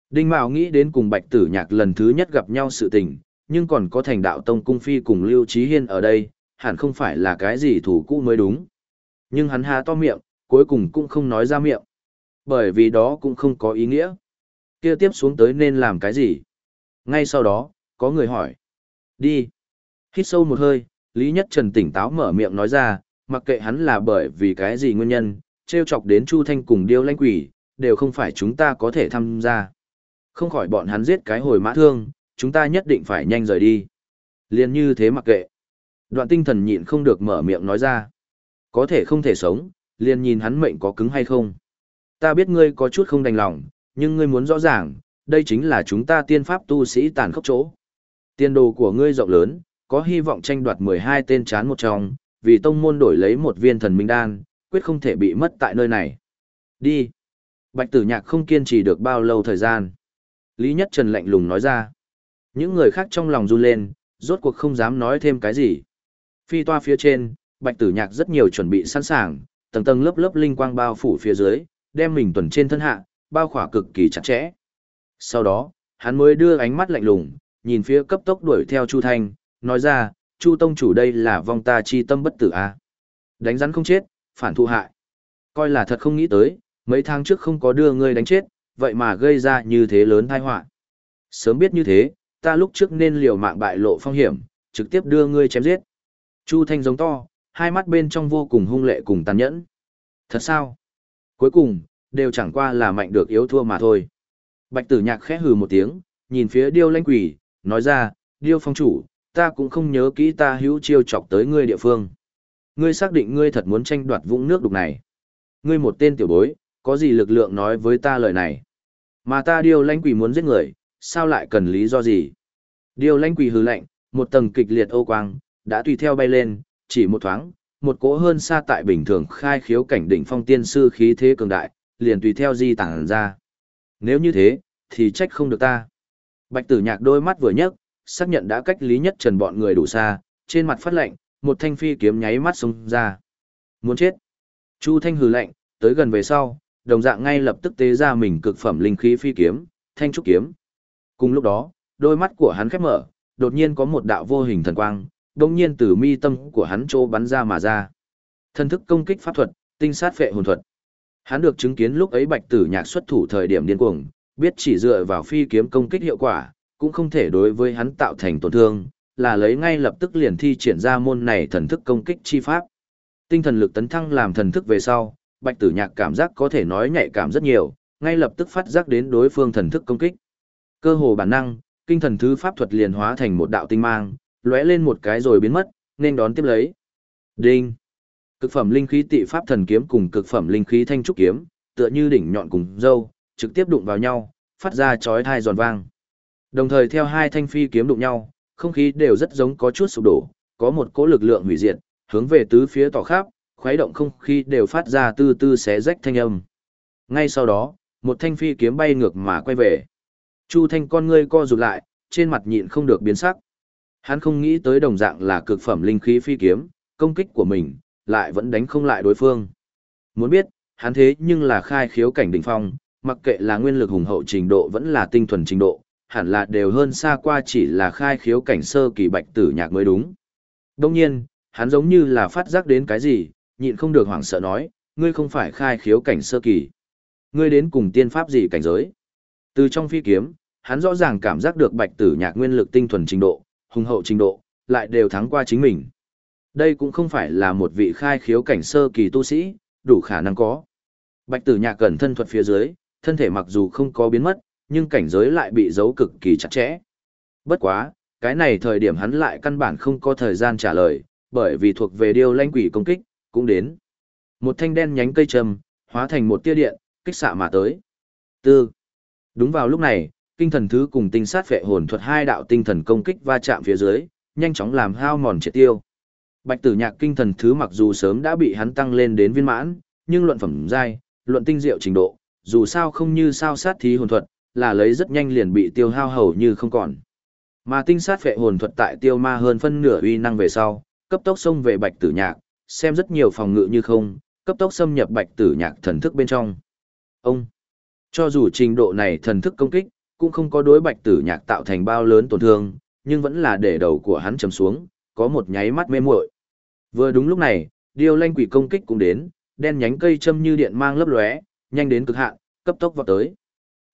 Speaker 1: Đinh Mạo nghĩ đến cùng Bạch Tử Nhạc lần thứ nhất gặp nhau sự tình, nhưng còn có thành đạo tông cung phi cùng Lưu Trí Hiên ở đây, hẳn không phải là cái gì thủ cũ mới đúng. Nhưng hắn há to miệng, cuối cùng cũng không nói ra miệng. Bởi vì đó cũng không có ý nghĩa. Kia tiếp xuống tới nên làm cái gì? Ngay sau đó, có người hỏi. Đi. Hít sâu một hơi, Lý Nhất Trần tỉnh táo mở miệng nói ra, mặc kệ hắn là bởi vì cái gì nguyên nhân, treo chọc đến Chu Thanh cùng Điêu Lanh Quỷ, đều không phải chúng ta có thể tham gia. Không khỏi bọn hắn giết cái hồi mã thương, chúng ta nhất định phải nhanh rời đi. Liên như thế mặc kệ. Đoạn tinh thần nhịn không được mở miệng nói ra. Có thể không thể sống, liền nhìn hắn mệnh có cứng hay không. Ta biết ngươi có chút không đành lòng, nhưng ngươi muốn rõ ràng, đây chính là chúng ta tiên pháp tu sĩ tàn khốc chỗ. Tiên đồ của ngươi rộng lớn, có hy vọng tranh đoạt 12 tên chán một trong, vì tông môn đổi lấy một viên thần minh đan, quyết không thể bị mất tại nơi này. Đi. Bạch tử nhạc không kiên trì được bao lâu thời gian. Lý Nhất Trần lạnh lùng nói ra. Những người khác trong lòng run lên, rốt cuộc không dám nói thêm cái gì. Phi toa phía trên, bạch tử nhạc rất nhiều chuẩn bị sẵn sàng, tầng tầng lớp lớp linh quang bao phủ phía dưới, đem mình tuần trên thân hạ, bao khỏa cực kỳ chặt chẽ. Sau đó, hắn mới đưa ánh mắt lạnh lùng, nhìn phía cấp tốc đuổi theo Chu Thanh, nói ra, Chu Tông chủ đây là vong ta chi tâm bất tử a à? Đánh rắn không chết, phản thụ hại. Coi là thật không nghĩ tới, mấy tháng trước không có đưa ngươi đánh chết, vậy mà gây ra như thế lớn tai họa. Sớm biết như thế, ta lúc trước nên liều mạng bại lộ phong hiểm, trực tiếp đưa ngươi chém giết. Chu Thanh giống to, hai mắt bên trong vô cùng hung lệ cùng tàn nhẫn. Thật sao? Cuối cùng, đều chẳng qua là mạnh được yếu thua mà thôi. Bạch tử nhạc khẽ hừ một tiếng, nhìn phía điêu lanh quỷ, nói ra, điêu phong chủ, ta cũng không nhớ kỹ ta hữu chiêu chọc tới ngươi địa phương. Ngươi xác định ngươi thật muốn tranh đoạt vũng nước đục này. Ngươi một tên tiểu bối, có gì lực lượng nói với ta lời này. Mà ta điêu lanh quỷ muốn giết người, sao lại cần lý do gì? Điều lãnh quỷ hừ lạnh, một tầng kịch liệt ô quang, đã tùy theo bay lên, chỉ một thoáng, một cỗ hơn xa tại bình thường khai khiếu cảnh đỉnh phong tiên sư khí thế cường đại, liền tùy theo di tản ra. Nếu như thế, thì trách không được ta. Bạch tử nhạc đôi mắt vừa nhấc, xác nhận đã cách lý nhất trần bọn người đủ xa, trên mặt phát lệnh, một thanh phi kiếm nháy mắt xông ra. Muốn chết. Chu thanh hừ lạnh, tới gần về sau, đồng dạng ngay lập tức tế ra mình cực phẩm linh khí phi kiếm, thanh trúc kiếm. Cùng lúc đó, đôi mắt của hắn khép mở, đột nhiên có một đạo vô hình thần quang, đột nhiên từ mi tâm của hắn trô bắn ra mà ra. Thần thức công kích pháp thuật, tinh sát phệ hồn thuật. Hắn được chứng kiến lúc ấy bạch tử nhạc xuất thủ thời điểm điên cuồng, biết chỉ dựa vào phi kiếm công kích hiệu quả, cũng không thể đối với hắn tạo thành tổn thương, là lấy ngay lập tức liền thi triển ra môn này thần thức công kích chi pháp. Tinh thần lực tấn thăng làm thần thức về sau, bạch tử nhạc cảm giác có thể nói nhạy cảm rất nhiều, ngay lập tức phát giác đến đối phương thần thức công kích. Cơ hồ bản năng, kinh thần thứ pháp thuật liền hóa thành một đạo tinh mang, lóe lên một cái rồi biến mất, nên đón tiếp lấy. Đinh. Cực phẩm linh khí tị pháp thần kiếm cùng cực phẩm linh khí thanh trúc kiếm, tựa như đỉnh nhọn cùng dâu, trực tiếp đụng vào nhau, phát ra chói tai giòn vang. Đồng thời theo hai thanh phi kiếm đụng nhau, không khí đều rất giống có chút sụp đổ, có một cỗ lực lượng hủy diệt, hướng về tứ phía tỏ khắp, khuấy động không khí đều phát ra tư tư xé rách thanh âm. Ngay sau đó, một thanh phi kiếm bay ngược mà quay về. Chu Thanh con ngươi co rụt lại, trên mặt nhịn không được biến sắc. Hắn không nghĩ tới đồng dạng là cực phẩm linh khí phi kiếm, công kích của mình, lại vẫn đánh không lại đối phương. Muốn biết, hắn thế nhưng là khai khiếu cảnh đỉnh phong, mặc kệ là nguyên lực hùng hậu trình độ vẫn là tinh thuần trình độ, hẳn là đều hơn xa qua chỉ là khai khiếu cảnh sơ kỳ bạch tử nhạc mới đúng. Đông nhiên, hắn giống như là phát giác đến cái gì, nhịn không được hoảng sợ nói, ngươi không phải khai khiếu cảnh sơ kỳ. Ngươi đến cùng tiên pháp gì cảnh giới? Từ trong phi kiếm, hắn rõ ràng cảm giác được bạch tử nhạc nguyên lực tinh thuần trình độ, hùng hậu trình độ, lại đều thắng qua chính mình. Đây cũng không phải là một vị khai khiếu cảnh sơ kỳ tu sĩ, đủ khả năng có. Bạch tử nhạc cẩn thân thuật phía dưới, thân thể mặc dù không có biến mất, nhưng cảnh giới lại bị giấu cực kỳ chặt chẽ. Bất quá, cái này thời điểm hắn lại căn bản không có thời gian trả lời, bởi vì thuộc về điêu lãnh quỷ công kích, cũng đến. Một thanh đen nhánh cây trầm, hóa thành một tia điện, kích xạ mà tới. Tư. Đúng vào lúc này, kinh thần thứ cùng tinh sát phệ hồn thuật hai đạo tinh thần công kích va chạm phía dưới, nhanh chóng làm hao mòn triệt tiêu. Bạch Tử Nhạc kinh thần thứ mặc dù sớm đã bị hắn tăng lên đến viên mãn, nhưng luận phẩm giai, luận tinh diệu trình độ, dù sao không như sao sát thí hồn thuật, là lấy rất nhanh liền bị tiêu hao hầu như không còn. Mà tinh sát phệ hồn thuật tại tiêu ma hơn phân nửa uy năng về sau, cấp tốc xông về Bạch Tử Nhạc, xem rất nhiều phòng ngự như không, cấp tốc xâm nhập Bạch Tử Nhạc thần thức bên trong. Ông, cho dù trình độ này thần thức công kích, cũng không có đối Bạch Tử Nhạc tạo thành bao lớn tổn thương, nhưng vẫn là để đầu của hắn chầm xuống, có một nháy mắt mê muội. Vừa đúng lúc này, điêu lanh quỷ công kích cũng đến, đen nhánh cây châm như điện mang lấp lóe, nhanh đến cực hạn, cấp tốc vào tới.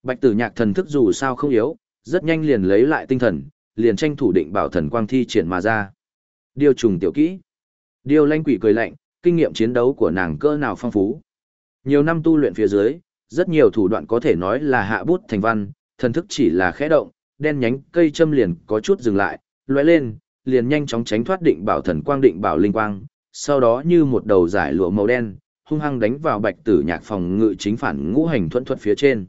Speaker 1: Bạch Tử Nhạc thần thức dù sao không yếu, rất nhanh liền lấy lại tinh thần, liền tranh thủ định bảo thần quang thi triển mà ra. Điêu trùng tiểu kỹ. Điêu lanh quỷ cười lạnh, kinh nghiệm chiến đấu của nàng cơ nào phong phú. Nhiều năm tu luyện phía dưới, rất nhiều thủ đoạn có thể nói là hạ bút thành văn, thần thức chỉ là khẽ động, đen nhánh cây châm liền có chút dừng lại, lóe lên, liền nhanh chóng tránh thoát định bảo thần quang định bảo linh quang, sau đó như một đầu giải lụa màu đen, hung hăng đánh vào bạch tử nhạc phòng ngự chính phản ngũ hành thuẫn thuật phía trên.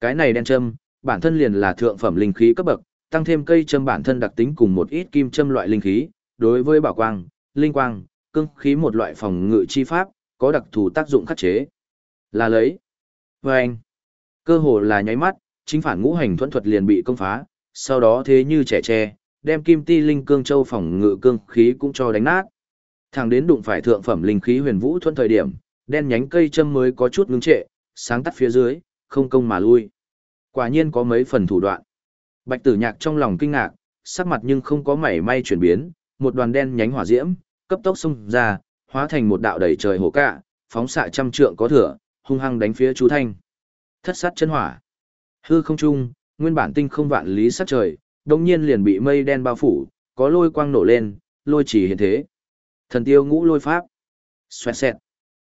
Speaker 1: Cái này đen châm, bản thân liền là thượng phẩm linh khí cấp bậc, tăng thêm cây châm bản thân đặc tính cùng một ít kim châm loại linh khí, đối với bảo quang, linh quang, cương khí một loại phòng ngự chi pháp, có đặc thù tác dụng khắc chế. Là lấy. Vâng. anh, cơ hồ là nháy mắt, chính phản ngũ hành thuẫn thuật liền bị công phá, sau đó thế như trẻ tre, đem kim ti linh cương châu phòng ngự cương khí cũng cho đánh nát. Thẳng đến đụng phải thượng phẩm linh khí huyền vũ thuẫn thời điểm, đen nhánh cây châm mới có chút ngưng trệ, sáng tắt phía dưới, không công mà lui. Quả nhiên có mấy phần thủ đoạn. Bạch tử nhạc trong lòng kinh ngạc, sắc mặt nhưng không có mảy may chuyển biến, một đoàn đen nhánh hỏa diễm, cấp tốc xung ra, hóa thành một đạo đầy trời hổ cạ, phóng xạ trăm trượng có thừa, hung hăng đánh phía chú Thanh. Thất sát chân hỏa. Hư không trung, nguyên bản tinh không vạn lý sắc trời, đồng nhiên liền bị mây đen bao phủ, có lôi quang nổ lên, lôi chỉ hiện thế. Thần tiêu ngũ lôi pháp. Xoẹt xẹt.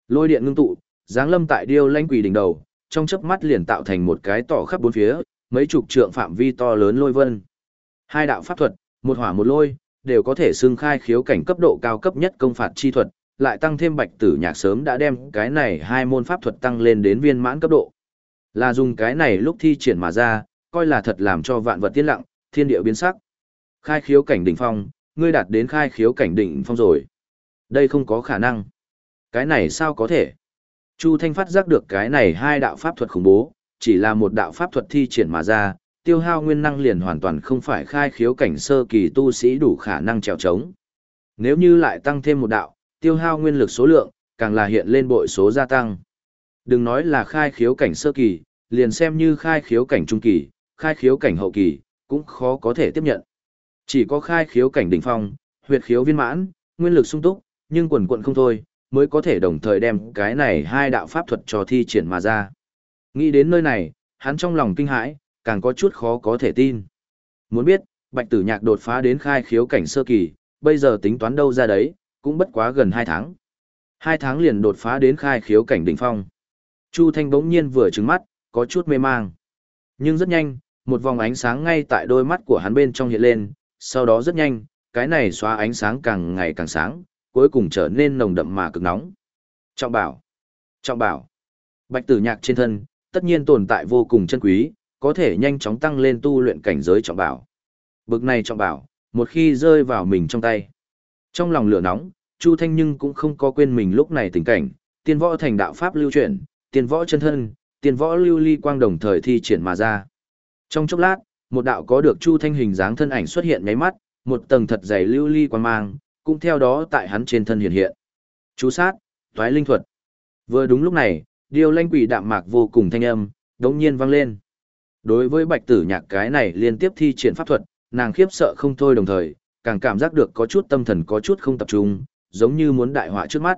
Speaker 1: Lôi điện ngưng tụ, giáng lâm tại điêu lãnh quỷ đỉnh đầu, trong chớp mắt liền tạo thành một cái tỏ khắp bốn phía, mấy chục trượng phạm vi to lớn lôi vân. Hai đạo pháp thuật, một hỏa một lôi, đều có thể xưng khai khiếu cảnh cấp độ cao cấp nhất công phạt chi thuật, lại tăng thêm bạch tử nhạc sớm đã đem cái này hai môn pháp thuật tăng lên đến viên mãn cấp độ. Là dùng cái này lúc thi triển mà ra, coi là thật làm cho vạn vật tiến lặng, thiên địa biến sắc. Khai khiếu cảnh đỉnh phong, ngươi đạt đến khai khiếu cảnh đỉnh phong rồi. Đây không có khả năng. Cái này sao có thể? Chu Thanh phát giác được cái này hai đạo pháp thuật khủng bố, chỉ là một đạo pháp thuật thi triển mà ra, tiêu hao nguyên năng liền hoàn toàn không phải khai khiếu cảnh sơ kỳ tu sĩ đủ khả năng trèo trống. Nếu như lại tăng thêm một đạo, tiêu hao nguyên lực số lượng, càng là hiện lên bội số gia tăng. Đừng nói là khai khiếu cảnh sơ kỳ, liền xem như khai khiếu cảnh trung kỳ, khai khiếu cảnh hậu kỳ, cũng khó có thể tiếp nhận. Chỉ có khai khiếu cảnh đỉnh phong, huyệt khiếu viên mãn, nguyên lực sung túc, nhưng quần quận không thôi, mới có thể đồng thời đem cái này hai đạo pháp thuật cho thi triển mà ra. Nghĩ đến nơi này, hắn trong lòng kinh hãi, càng có chút khó có thể tin. Muốn biết, bạch tử nhạc đột phá đến khai khiếu cảnh sơ kỳ, bây giờ tính toán đâu ra đấy, cũng bất quá gần 2 tháng. 2 tháng liền đột phá đến khai khiếu cảnh đỉnh phong. Chu Thanh bỗng nhiên vừa trừng mắt, có chút mê mang. Nhưng rất nhanh, một vòng ánh sáng ngay tại đôi mắt của hắn bên trong hiện lên, sau đó rất nhanh, cái này xóa ánh sáng càng ngày càng sáng, cuối cùng trở nên nồng đậm mà cực nóng. Trọng bảo. Trọng bảo. Bạch tử nhạc trên thân, tất nhiên tồn tại vô cùng chân quý, có thể nhanh chóng tăng lên tu luyện cảnh giới trọng bảo. Bực này trọng bảo, một khi rơi vào mình trong tay. Trong lòng lửa nóng, Chu Thanh nhưng cũng không có quên mình lúc này tình cảnh, tiên võ thành đạo pháp lưu chuyển, tiên võ chân thân, tiên võ lưu ly quang đồng thời thi triển mà ra. Trong chốc lát, một đạo có được Chu Thanh hình dáng thân ảnh xuất hiện nháy mắt, một tầng thật dày lưu ly quang mang, cũng theo đó tại hắn trên thân hiện hiện. Chú sát, toái linh thuật. Vừa đúng lúc này, điều lanh quỷ đạm mạc vô cùng thanh âm, đống nhiên vang lên. Đối với bạch tử nhạc cái này liên tiếp thi triển pháp thuật, nàng khiếp sợ không thôi đồng thời, càng cảm giác được có chút tâm thần có chút không tập trung, giống như muốn đại họa trước mắt.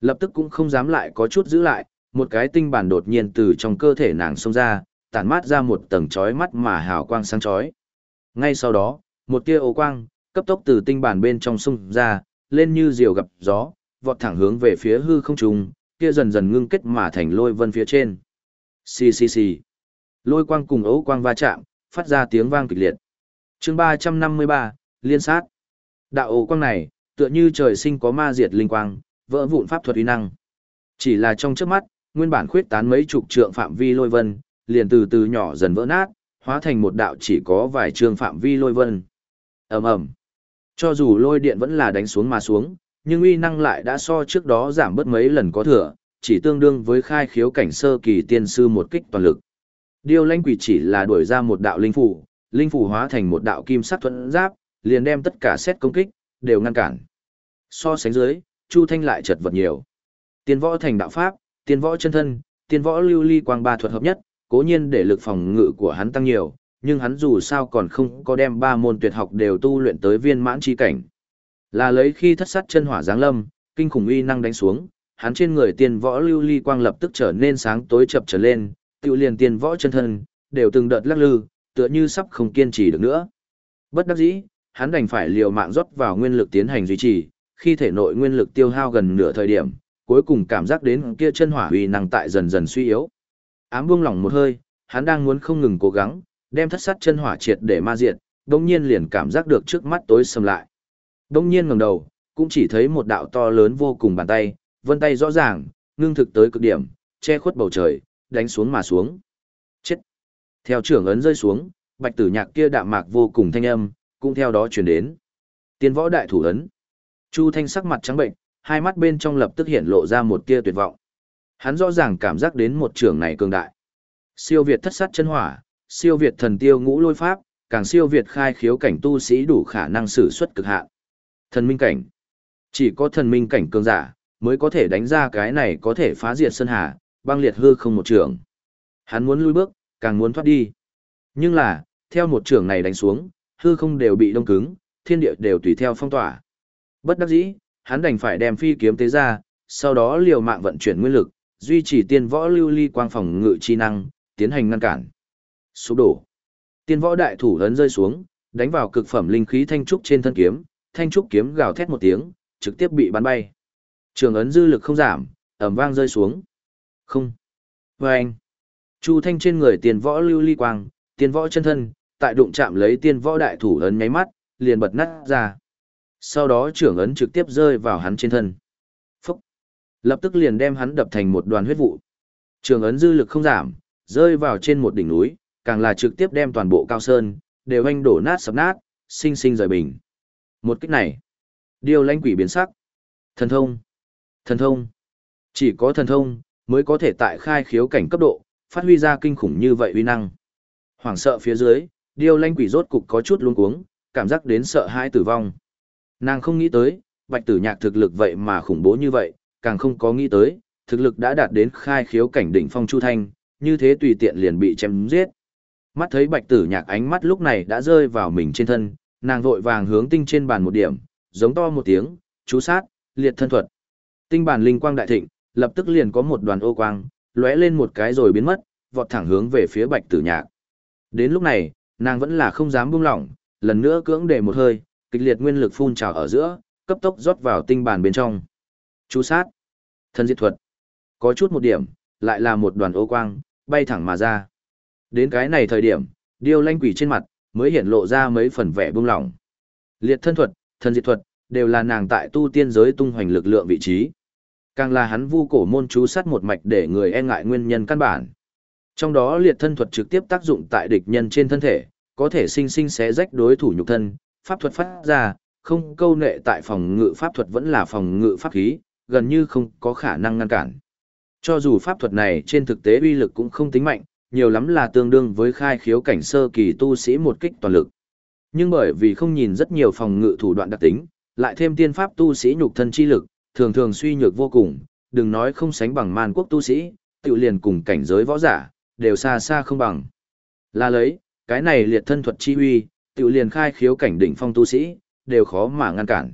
Speaker 1: Lập tức cũng không dám lại có chút giữ lại, một cái tinh bản đột nhiên từ trong cơ thể nàng xông ra, tản mát ra một tầng chói mắt mà hào quang sáng chói. Ngay sau đó, một tia ô quang, cấp tốc từ tinh bản bên trong xông ra, lên như diều gặp gió, vọt thẳng hướng về phía hư không trung, kia dần dần ngưng kết mà thành lôi vân phía trên. Xì xì xì. Lôi quang cùng ấu quang va chạm, phát ra tiếng vang kịch liệt. chương 353, liên sát. Đạo ấu quang này, tựa như trời sinh có ma diệt linh quang, vỡ vụn pháp thuật uy năng. Chỉ là trong trước mắt, nguyên bản khuyết tán mấy chục trượng phạm vi lôi vân, liền từ từ nhỏ dần vỡ nát, hóa thành một đạo chỉ có vài trường phạm vi lôi vân. ầm ầm Cho dù lôi điện vẫn là đánh xuống mà xuống, nhưng uy năng lại đã so trước đó giảm bớt mấy lần có thừa, chỉ tương đương với khai khiếu cảnh sơ kỳ tiên sư một kích toàn lực. Điều lãnh quỷ chỉ là đuổi ra một đạo linh phủ, linh phủ hóa thành một đạo kim sắc thuận giáp, liền đem tất cả xét công kích, đều ngăn cản. So sánh dưới, Chu Thanh lại chật vật nhiều. Tiên võ thành đạo pháp, tiên võ chân thân, tiên võ lưu ly quang ba thuật hợp nhất, cố nhiên để lực phòng ngự của hắn tăng nhiều, nhưng hắn dù sao còn không có đem ba môn tuyệt học đều tu luyện tới viên mãn chi cảnh. Là lấy khi thất sát chân hỏa giáng lâm, kinh khủng uy năng đánh xuống, hắn trên người tiên võ lưu ly quang lập tức trở nên sáng tối chập trở lên, tiêu liền tiên võ chân thân, đều từng đợt lắc lư, tựa như sắp không kiên trì được nữa. Bất đắc dĩ, hắn đành phải liều mạng rót vào nguyên lực tiến hành duy trì, khi thể nội nguyên lực tiêu hao gần nửa thời điểm, cuối cùng cảm giác đến kia chân hỏa uy năng tại dần dần suy yếu. Ám buông lỏng một hơi, hắn đang muốn không ngừng cố gắng, đem thất sát chân hỏa triệt để ma diệt, đồng nhiên liền cảm giác được trước mắt tối sầm lại. Đồng nhiên ngẩng đầu, cũng chỉ thấy một đạo to lớn vô cùng bàn tay, vân tay rõ ràng, ngưng thực tới cực điểm, che khuất bầu trời, đánh xuống mà xuống. Chết! Theo trưởng ấn rơi xuống, bạch tử nhạc kia đạm mạc vô cùng thanh âm, cũng theo đó truyền đến. Tiên võ đại thủ ấn. Chu Thanh sắc mặt trắng bệnh, hai mắt bên trong lập tức hiện lộ ra một tia tuyệt vọng. Hắn rõ ràng cảm giác đến một trường này cường đại. Siêu việt thất sát chân hỏa, siêu việt thần tiêu ngũ lôi pháp, càng siêu việt khai khiếu cảnh tu sĩ đủ khả năng sử xuất cực hạn. Thần minh cảnh. Chỉ có thần minh cảnh cường giả mới có thể đánh ra cái này có thể phá diệt sơn hà, băng liệt hư không một trường. Hắn muốn lui bước, càng muốn thoát đi. Nhưng là, theo một trường này đánh xuống, hư không đều bị đông cứng, thiên địa đều tùy theo phong tỏa. Bất đắc dĩ, hắn đành phải đem phi kiếm tế ra, sau đó liều mạng vận chuyển nguyên lực, duy trì tiên võ lưu ly quang phòng ngự chi năng, tiến hành ngăn cản. Sụp đổ. Tiên võ đại thủ ấn rơi xuống, đánh vào cực phẩm linh khí thanh trúc trên thân kiếm, thanh trúc kiếm gào thét một tiếng, trực tiếp bị bắn bay. Trường ấn dư lực không giảm, ầm vang rơi xuống. Không. Và anh. Chu thanh trên người tiền võ lưu ly quang, tiền võ chân thân, tại đụng chạm lấy tiên võ đại thủ ấn nháy mắt, liền bật nát ra. Sau đó trưởng ấn trực tiếp rơi vào hắn trên thân. Phúc. Lập tức liền đem hắn đập thành một đoàn huyết vụ. Trường ấn dư lực không giảm, rơi vào trên một đỉnh núi, càng là trực tiếp đem toàn bộ cao sơn, đều anh đổ nát sập nát, sinh sinh rời bình. Một kích này, điều lãnh quỷ biến sắc. Thần thông. Thần thông. Chỉ có thần thông, mới có thể tại khai khiếu cảnh cấp độ, phát huy ra kinh khủng như vậy uy năng. Hoảng sợ phía dưới, điều lãnh quỷ rốt cục có chút luống cuống, cảm giác đến sợ hãi tử vong. Nàng không nghĩ tới, bạch tử nhạc thực lực vậy mà khủng bố như vậy, càng không có nghĩ tới, thực lực đã đạt đến khai khiếu cảnh đỉnh phong chu thanh, như thế tùy tiện liền bị chém giết. Mắt thấy bạch tử nhạc ánh mắt lúc này đã rơi vào mình trên thân, nàng vội vàng hướng tinh trên bàn một điểm, giống to một tiếng, chú sát, liệt thân thuật. Tinh bàn linh quang đại thịnh, lập tức liền có một đoàn ô quang, lóe lên một cái rồi biến mất, vọt thẳng hướng về phía bạch tử nhạc. Đến lúc này, nàng vẫn là không dám buông lỏng, lần nữa cưỡng để một hơi, kịch liệt nguyên lực phun trào ở giữa, cấp tốc rót vào tinh bản bên trong. Chú sát, thân diệt thuật. Có chút một điểm, lại là một đoàn ô quang, bay thẳng mà ra. Đến cái này thời điểm, điêu lanh quỷ trên mặt, mới hiện lộ ra mấy phần vẻ buông lỏng. Liệt thân thuật, thân diệt thuật, đều là nàng tại tu tiên giới tung hoành lực lượng vị trí. Càng là hắn vu cổ môn chú sát một mạch để người e ngại nguyên nhân căn bản. Trong đó liệt thân thuật trực tiếp tác dụng tại địch nhân trên thân thể, có thể sinh sinh xé rách đối thủ nhục thân, pháp thuật phát ra, không câu nệ tại phòng ngự pháp thuật vẫn là phòng ngự pháp khí, gần như không có khả năng ngăn cản. Cho dù pháp thuật này trên thực tế uy lực cũng không tính mạnh, nhiều lắm là tương đương với khai khiếu cảnh sơ kỳ tu sĩ một kích toàn lực. Nhưng bởi vì không nhìn rất nhiều phòng ngự thủ đoạn đặc tính, lại thêm tiên pháp tu sĩ nhục thân chi lực, thường thường suy nhược vô cùng, đừng nói không sánh bằng man quốc tu sĩ, tự liền cùng cảnh giới võ giả, đều xa xa không bằng. Là lấy, cái này liệt thân thuật chi uy, tự liền khai khiếu cảnh đỉnh phong tu sĩ, đều khó mà ngăn cản.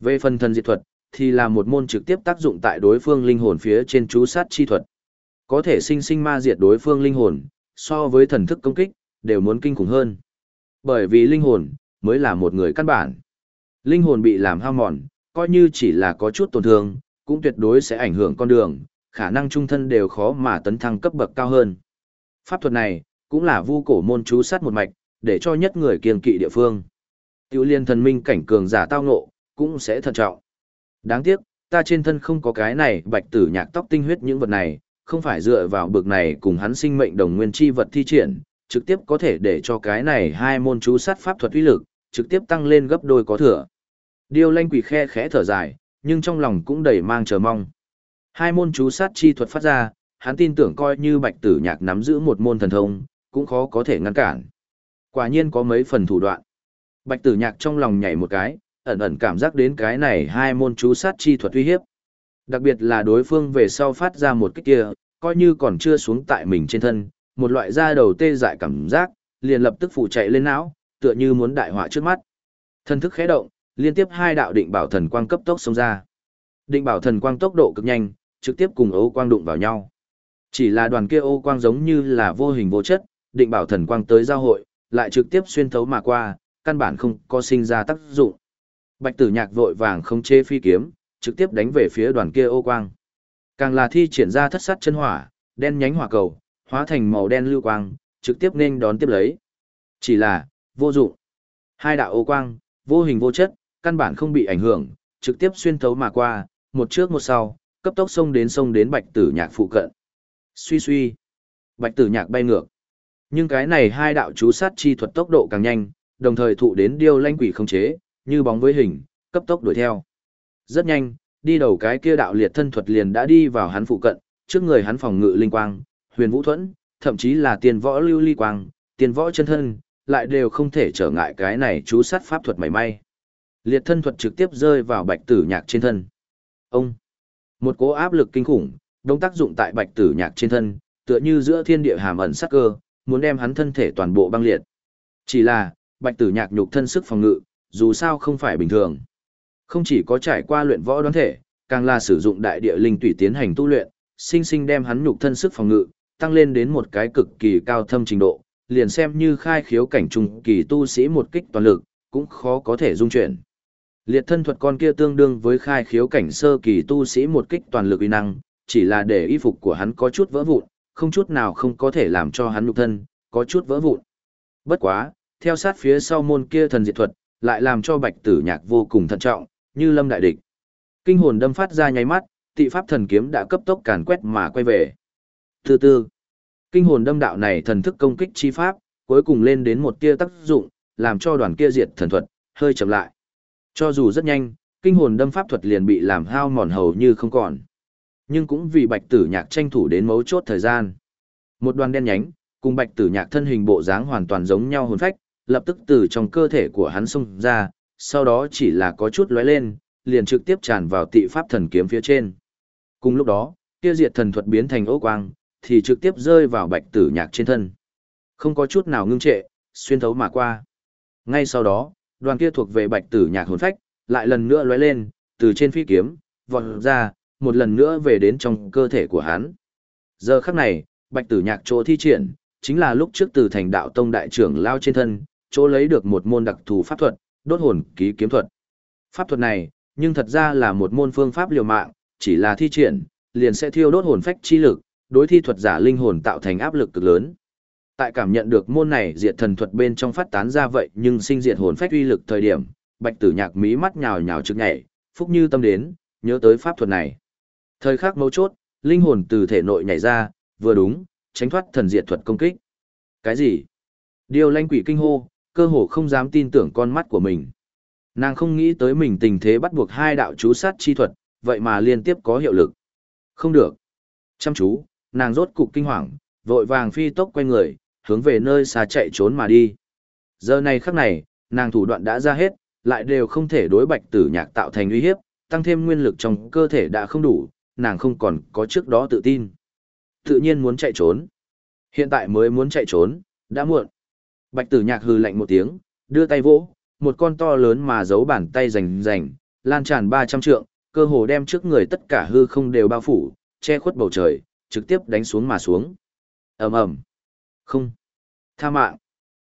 Speaker 1: Về phần thần diệt thuật, thì là một môn trực tiếp tác dụng tại đối phương linh hồn phía trên chú sát chi thuật. Có thể sinh sinh ma diệt đối phương linh hồn, so với thần thức công kích, đều muốn kinh khủng hơn. Bởi vì linh hồn, mới là một người căn bản. Linh hồn bị làm hao mòn, coi như chỉ là có chút tổn thương, cũng tuyệt đối sẽ ảnh hưởng con đường, khả năng trung thân đều khó mà tấn thăng cấp bậc cao hơn. Pháp thuật này, cũng là vu cổ môn chú sát một mạch, để cho nhất người kiên kỵ địa phương. Tiểu liên thần minh cảnh cường giả tao ngộ, cũng sẽ thận trọng. Đáng tiếc, ta trên thân không có cái này bạch tử nhạc tóc tinh huyết những vật này, không phải dựa vào bực này cùng hắn sinh mệnh đồng nguyên chi vật thi triển, trực tiếp có thể để cho cái này hai môn chú sát pháp thuật uy lực, trực tiếp tăng lên gấp đôi có thừa. Điêu lanh quỷ khe khẽ thở dài, nhưng trong lòng cũng đầy mang chờ mong. Hai môn chú sát chi thuật phát ra, hắn tin tưởng coi như bạch tử nhạc nắm giữ một môn thần thông, cũng khó có thể ngăn cản. Quả nhiên có mấy phần thủ đoạn. Bạch tử nhạc trong lòng nhảy một cái, ẩn ẩn cảm giác đến cái này hai môn chú sát chi thuật uy hiếp. Đặc biệt là đối phương về sau phát ra một kích kia, coi như còn chưa xuống tại mình trên thân, một loại da đầu tê dại cảm giác, liền lập tức phụ chạy lên não, tựa như muốn đại họa trước mắt. Thân thức khẽ động, liên tiếp hai đạo định bảo thần quang cấp tốc xông ra. Định bảo thần quang tốc độ cực nhanh, trực tiếp cùng ấu quang đụng vào nhau. Chỉ là đoàn kia ô quang giống như là vô hình vô chất, định bảo thần quang tới giao hội, lại trực tiếp xuyên thấu mà qua, căn bản không có sinh ra tác dụng. Bạch tử nhạc vội vàng không chê phi kiếm, trực tiếp đánh về phía đoàn kia ô quang. Càng là thi triển ra thất sát chân hỏa, đen nhánh hỏa cầu, hóa thành màu đen lưu quang, trực tiếp nên đón tiếp lấy. Chỉ là, vô dụng. Hai đạo ô quang, vô hình vô chất, căn bản không bị ảnh hưởng, trực tiếp xuyên thấu mà qua, một trước một sau, cấp tốc xông đến sông đến bạch tử nhạc phụ cận. Suy suy, bạch tử nhạc bay ngược. Nhưng cái này hai đạo chú sát chi thuật tốc độ càng nhanh, đồng thời thụ đến điêu lanh quỷ không chế, như bóng với hình, cấp tốc đuổi theo. Rất nhanh, đi đầu cái kia đạo liệt thân thuật liền đã đi vào hắn phụ cận, trước người hắn phòng ngự linh quang, huyền vũ thuẫn, thậm chí là tiền võ lưu ly quang, tiền võ chân thân, lại đều không thể trở ngại cái này chú sát pháp thuật mảy may. Liệt thân thuật trực tiếp rơi vào bạch tử nhạc trên thân. Ông, một cố áp lực kinh khủng, đông tác dụng tại bạch tử nhạc trên thân, tựa như giữa thiên địa hàm ẩn sắc cơ, muốn đem hắn thân thể toàn bộ băng liệt. Chỉ là, bạch tử nhạc nhục thân sức phòng ngự, dù sao không phải bình thường. Không chỉ có trải qua luyện võ đoán thể, càng là sử dụng đại địa linh tùy tiến hành tu luyện, sinh sinh đem hắn nhục thân sức phòng ngự, tăng lên đến một cái cực kỳ cao thâm trình độ, liền xem như khai khiếu cảnh trung kỳ tu sĩ một kích toàn lực, cũng khó có thể dung chuyển. Liệt thân thuật con kia tương đương với khai khiếu cảnh sơ kỳ tu sĩ một kích toàn lực uy năng, chỉ là để y phục của hắn có chút vỡ vụn, không chút nào không có thể làm cho hắn nhục thân có chút vỡ vụn. Bất quá, theo sát phía sau môn kia thần diệt thuật, lại làm cho Bạch Tử Nhạc vô cùng thận trọng, như lâm đại địch. Kinh hồn đâm phát ra nháy mắt, tị pháp thần kiếm đã cấp tốc càn quét mà quay về. Từ từ, kinh hồn đâm đạo này thần thức công kích chi pháp, cuối cùng lên đến một tia tác dụng, làm cho đoàn kia diệt thần thuật hơi chậm lại. Cho dù rất nhanh, kinh hồn đâm pháp thuật liền bị làm hao mòn hầu như không còn. Nhưng cũng vì Bạch Tử Nhạc tranh thủ đến mấu chốt thời gian. Một đoàn đen nhánh, cùng Bạch Tử Nhạc thân hình bộ dáng hoàn toàn giống nhau hồn phách, lập tức từ trong cơ thể của hắn xông ra, sau đó chỉ là có chút lóe lên, liền trực tiếp tràn vào tị pháp thần kiếm phía trên. Cùng lúc đó, kia diệt thần thuật biến thành ố quang, thì trực tiếp rơi vào bạch tử nhạc trên thân. Không có chút nào ngưng trệ, xuyên thấu mà qua. Ngay sau đó, đoàn kia thuộc về bạch tử nhạc hồn phách, lại lần nữa lóe lên, từ trên phi kiếm, vọt ra, một lần nữa về đến trong cơ thể của hắn. Giờ khắc này, bạch tử nhạc chỗ thi triển, chính là lúc trước từ thành đạo tông đại trưởng lao trên thân, chỗ lấy được một môn đặc thù pháp thuật, đốt hồn ký kiếm thuật. Pháp thuật này, nhưng thật ra là một môn phương pháp liều mạng, chỉ là thi triển, liền sẽ thiêu đốt hồn phách chi lực, đối thi thuật giả linh hồn tạo thành áp lực cực lớn. Tại cảm nhận được môn này diệt thần thuật bên trong phát tán ra vậy nhưng sinh diệt hồn phách uy lực thời điểm, Bạch Tử Nhạc mí mắt nhào nhào trực nhảy, phúc như tâm đến, nhớ tới pháp thuật này. Thời khắc mấu chốt, linh hồn từ thể nội nhảy ra, vừa đúng, tránh thoát thần diệt thuật công kích. Cái gì? Điều lanh quỷ kinh hô, cơ hồ không dám tin tưởng con mắt của mình. Nàng không nghĩ tới mình tình thế bắt buộc hai đạo chú sát chi thuật, vậy mà liên tiếp có hiệu lực. Không được. Chăm chú, nàng rốt cục kinh hoàng, vội vàng phi tốc quay người, hướng về nơi xa chạy trốn mà đi. Giờ này khắc này, nàng thủ đoạn đã ra hết, lại đều không thể đối bạch tử nhạc tạo thành uy hiếp, tăng thêm nguyên lực trong cơ thể đã không đủ, nàng không còn có trước đó tự tin. Tự nhiên muốn chạy trốn. Hiện tại mới muốn chạy trốn, đã muộn. Bạch tử nhạc hừ lạnh một tiếng, đưa tay vỗ, một con to lớn mà giấu bàn tay rành rành, lan tràn 300 trượng, cơ hồ đem trước người tất cả hư không đều bao phủ, che khuất bầu trời, trực tiếp đánh xuống mà xuống. ầm ầm Không. Tha mạng.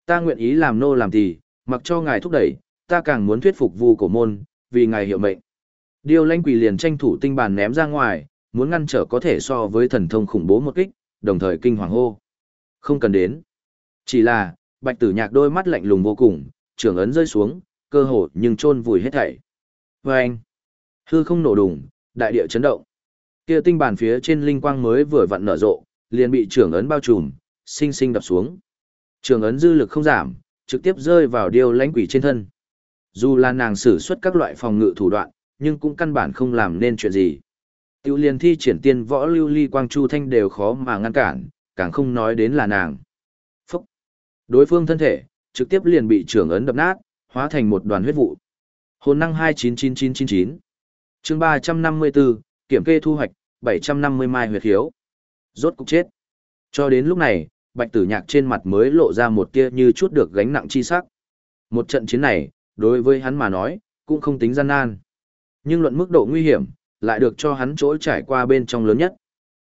Speaker 1: Ta nguyện ý làm nô làm thì, mặc cho ngài thúc đẩy, ta càng muốn thuyết phục vu cổ môn, vì ngài hiệu mệnh. Điều lanh quỷ liền tranh thủ tinh bàn ném ra ngoài, muốn ngăn trở có thể so với thần thông khủng bố một kích, đồng thời kinh hoàng hô. Không cần đến. Chỉ là, bạch tử nhạc đôi mắt lạnh lùng vô cùng, trưởng ấn rơi xuống, cơ hồ nhưng chôn vùi hết thảy. Và anh, hư không nổ đùng, đại địa chấn động. Kia tinh bàn phía trên linh quang mới vừa vặn nở rộ, liền bị trưởng ấn bao trùm, sinh sinh đập xuống. Trưởng ấn dư lực không giảm, trực tiếp rơi vào điêu lãnh quỷ trên thân. Dù là nàng sử xuất các loại phòng ngự thủ đoạn, nhưng cũng căn bản không làm nên chuyện gì. Tiêu liền thi triển tiên võ lưu ly quang chu thanh đều khó mà ngăn cản, càng không nói đến là nàng. Đối phương thân thể, trực tiếp liền bị trưởng ấn đập nát, hóa thành một đoàn huyết vụ. Hồn năng 299999. Chương 354, kiểm kê thu hoạch, 750 mai huyệt hiếu. Rốt cục chết. Cho đến lúc này, Bạch Tử Nhạc trên mặt mới lộ ra một tia như chút được gánh nặng chi sắc. Một trận chiến này, đối với hắn mà nói, cũng không tính gian nan. Nhưng luận mức độ nguy hiểm, lại được cho hắn chỗ trải qua bên trong lớn nhất.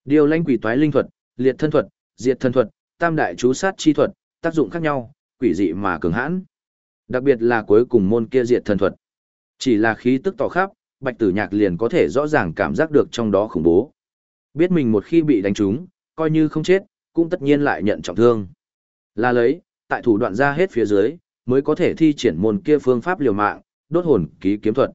Speaker 1: Điều lãnh quỷ toái linh thuật, liệt thân thuật, diệt thân thuật, tam đại chú sát chi thuật, tác dụng khác nhau, quỷ dị mà cường hãn. Đặc biệt là cuối cùng môn kia diệt thân thuật. Chỉ là khí tức tỏ khắp, Bạch Tử Nhạc liền có thể rõ ràng cảm giác được trong đó khủng bố. Biết mình một khi bị đánh trúng, coi như không chết, cũng tất nhiên lại nhận trọng thương. Là lấy, tại thủ đoạn ra hết phía dưới, mới có thể thi triển môn kia phương pháp liều mạng, đốt hồn ký kiếm thuật.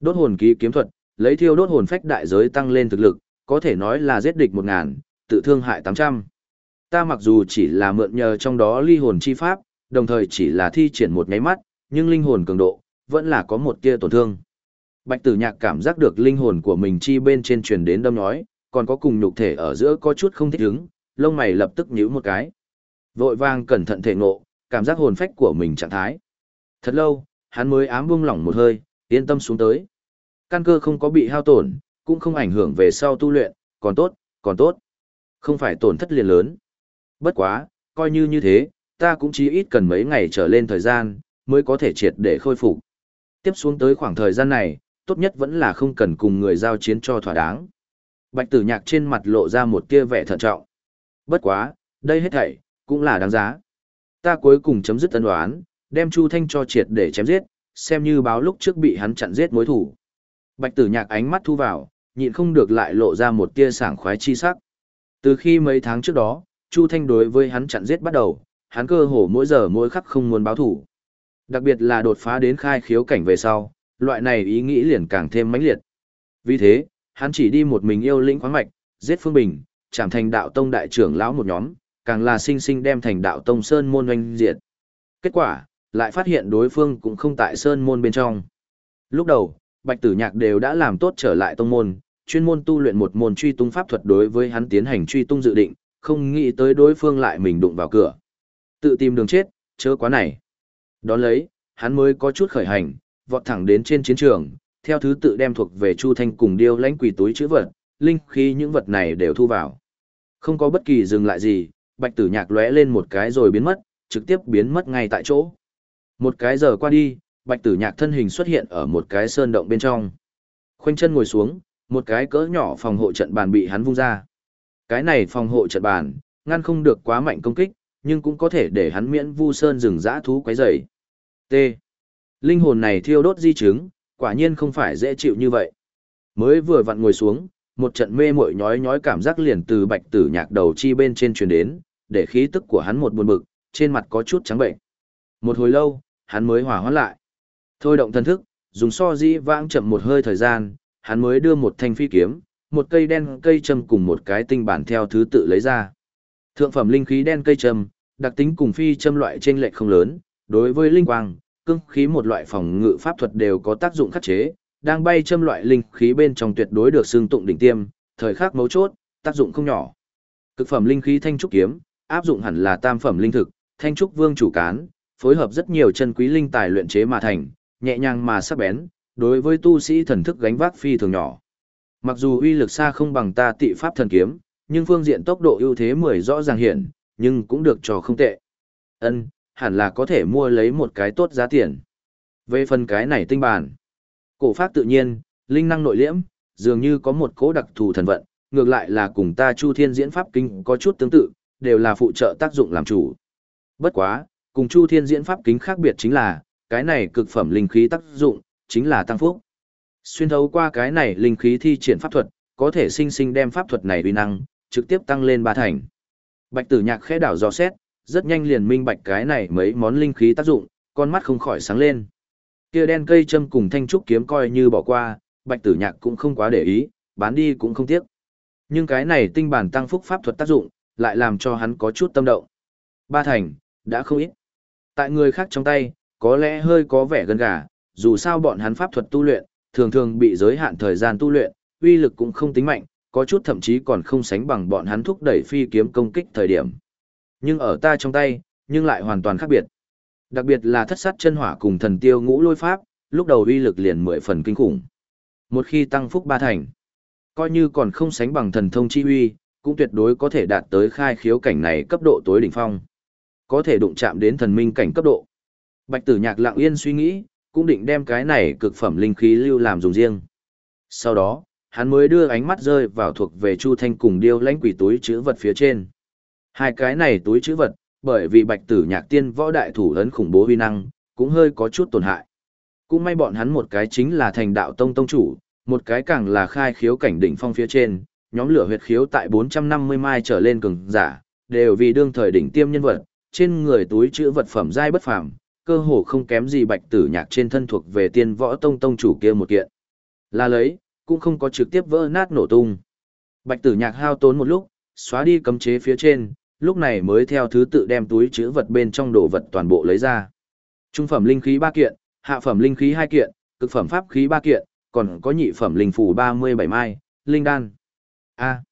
Speaker 1: Đốt hồn ký kiếm thuật, lấy thiêu đốt hồn phách đại giới tăng lên thực lực, có thể nói là giết địch 1000, tự thương hại 800. Ta mặc dù chỉ là mượn nhờ trong đó ly hồn chi pháp, đồng thời chỉ là thi triển một nháy mắt, nhưng linh hồn cường độ vẫn là có một tia tổn thương. Bạch Tử Nhạc cảm giác được linh hồn của mình chi bên trên truyền đến đâm nhói, còn có cùng nhục thể ở giữa có chút không thích ứng, lông mày lập tức nhíu một cái. Vội vàng cẩn thận thể ngộ, cảm giác hồn phách của mình trạng thái. Thật lâu, hắn mới ám buông lỏng một hơi, yên tâm xuống tới. Căn cơ không có bị hao tổn, cũng không ảnh hưởng về sau tu luyện, còn tốt, còn tốt. Không phải tổn thất liền lớn. Bất quá, coi như như thế, ta cũng chỉ ít cần mấy ngày trở lên thời gian, mới có thể triệt để khôi phục. Tiếp xuống tới khoảng thời gian này, tốt nhất vẫn là không cần cùng người giao chiến cho thỏa đáng. Bạch tử nhạc trên mặt lộ ra một tia vẻ thận trọng. Bất quá, đây hết thảy, cũng là đáng giá. Ta cuối cùng chấm dứt tân đoán, đem Chu Thanh cho triệt để chém giết, xem như báo lúc trước bị hắn chặn giết mối thủ. Bạch tử nhạc ánh mắt thu vào, nhịn không được lại lộ ra một tia sảng khoái chi sắc. Từ khi mấy tháng trước đó, Chu Thanh đối với hắn chặn giết bắt đầu, hắn cơ hồ mỗi giờ mỗi khắc không muốn báo thủ. Đặc biệt là đột phá đến khai khiếu cảnh về sau, loại này ý nghĩ liền càng thêm mãnh liệt. Vì thế, hắn chỉ đi một mình yêu lĩnh khoáng mạch, giết Phương Bình, chạm thành đạo tông đại trưởng lão một nhóm, càng là sinh sinh đem thành đạo tông sơn môn oanh diệt. Kết quả, lại phát hiện đối phương cũng không tại sơn môn bên trong. Lúc đầu, Bạch Tử Nhạc đều đã làm tốt trở lại tông môn, chuyên môn tu luyện một môn truy tung pháp thuật đối với hắn tiến hành truy tung dự định, không nghĩ tới đối phương lại mình đụng vào cửa. Tự tìm đường chết, chớ quá này. Đón lấy, hắn mới có chút khởi hành, vọt thẳng đến trên chiến trường, theo thứ tự đem thuộc về Chu Thanh cùng điêu lãnh quỷ túi chữ vật, linh khí những vật này đều thu vào. Không có bất kỳ dừng lại gì, Bạch Tử Nhạc lóe lên một cái rồi biến mất, trực tiếp biến mất ngay tại chỗ. Một cái giờ qua đi, Bạch Tử Nhạc thân hình xuất hiện ở một cái sơn động bên trong. Khoanh chân ngồi xuống, một cái cỡ nhỏ phòng hộ trận bàn bị hắn vung ra. Cái này phòng hộ trận bàn, ngăn không được quá mạnh công kích, nhưng cũng có thể để hắn miễn vu sơn rừng dã thú quấy rầy. T. Linh hồn này thiêu đốt di chứng, quả nhiên không phải dễ chịu như vậy. Mới vừa vặn ngồi xuống, một trận mê muội nhói nhói cảm giác liền từ bạch tử nhạc đầu chi bên trên truyền đến, để khí tức của hắn một buồn bực, trên mặt có chút trắng bệnh. Một hồi lâu, hắn mới hòa hoãn lại. Thôi động thần thức, dùng so dĩ vãng chậm một hơi thời gian, hắn mới đưa một thanh phi kiếm, một cây đen cây châm cùng một cái tinh bản theo thứ tự lấy ra. Thượng phẩm linh khí đen cây châm, đặc tính cùng phi châm loại trên lệch không lớn, đối với linh quang, cương khí một loại phòng ngự pháp thuật đều có tác dụng khắc chế, đang bay châm loại linh khí bên trong tuyệt đối được xương tụng đỉnh tiêm, thời khắc mấu chốt, tác dụng không nhỏ. Cực phẩm linh khí thanh trúc kiếm, áp dụng hẳn là tam phẩm linh thực, thanh trúc vương chủ cán, phối hợp rất nhiều chân quý linh tài luyện chế mà thành, nhẹ nhàng mà sắc bén, đối với tu sĩ thần thức gánh vác phi thường nhỏ. Mặc dù uy lực xa không bằng ta tị pháp thần kiếm, nhưng phương diện tốc độ ưu thế mười rõ ràng hiện, nhưng cũng được cho không tệ. Ân, hẳn là có thể mua lấy một cái tốt giá tiền. Về phần cái này tinh bản, cổ pháp tự nhiên, linh năng nội liễm, dường như có một cố đặc thù thần vận, ngược lại là cùng ta Chu Thiên diễn pháp kinh có chút tương tự, đều là phụ trợ tác dụng làm chủ. Bất quá, cùng Chu Thiên diễn pháp kính khác biệt chính là, cái này cực phẩm linh khí tác dụng, chính là tăng phúc. Xuyên thấu qua cái này linh khí thi triển pháp thuật, có thể sinh sinh đem pháp thuật này uy năng, trực tiếp tăng lên ba thành. Bạch tử nhạc khẽ đảo dò xét, rất nhanh liền minh bạch cái này mấy món linh khí tác dụng, con mắt không khỏi sáng lên. Kia đen cây châm cùng thanh trúc kiếm coi như bỏ qua, bạch tử nhạc cũng không quá để ý, bán đi cũng không tiếc. Nhưng cái này tinh bản tăng phúc pháp thuật tác dụng, lại làm cho hắn có chút tâm động. Ba thành, đã không ít. Tại người khác trong tay, có lẽ hơi có vẻ gần gà, dù sao bọn hắn pháp thuật tu luyện, thường thường bị giới hạn thời gian tu luyện, uy lực cũng không tính mạnh, có chút thậm chí còn không sánh bằng bọn hắn thúc đẩy phi kiếm công kích thời điểm. Nhưng ở ta trong tay, nhưng lại hoàn toàn khác biệt. Đặc biệt là thất sát chân hỏa cùng thần tiêu ngũ lôi pháp, lúc đầu uy lực liền mười phần kinh khủng. Một khi tăng phúc ba thành, coi như còn không sánh bằng thần thông chi uy, cũng tuyệt đối có thể đạt tới khai khiếu cảnh này cấp độ tối đỉnh phong. Có thể đụng chạm đến thần minh cảnh cấp độ. Bạch tử nhạc lặng yên suy nghĩ, cũng định đem cái này cực phẩm linh khí lưu làm dùng riêng. Sau đó, hắn mới đưa ánh mắt rơi vào thuộc về Chu Thanh cùng điêu lãnh quỷ túi chữ vật phía trên. Hai cái này túi chữ vật, bởi vì bạch tử nhạc tiên võ đại thủ ấn khủng bố huy năng, cũng hơi có chút tổn hại. Cũng may bọn hắn một cái chính là thành đạo tông tông chủ, một cái càng là khai khiếu cảnh đỉnh phong phía trên, nhóm lửa huyệt khiếu tại 450 mai trở lên cường giả, đều vì đương thời đỉnh tiêm nhân vật, trên người túi chữ vật phẩm giai bất phàm, cơ hồ không kém gì bạch tử nhạc trên thân thuộc về tiên võ tông tông chủ kia một kiện. Là lấy, cũng không có trực tiếp vỡ nát nổ tung. Bạch tử nhạc hao tốn một lúc, xóa đi cấm chế phía trên, lúc này mới theo thứ tự đem túi chữ vật bên trong đồ vật toàn bộ lấy ra. Trung phẩm linh khí ba kiện, hạ phẩm linh khí hai kiện, cực phẩm pháp khí ba kiện, còn có nhị phẩm linh phù 37 mai, linh đan. A.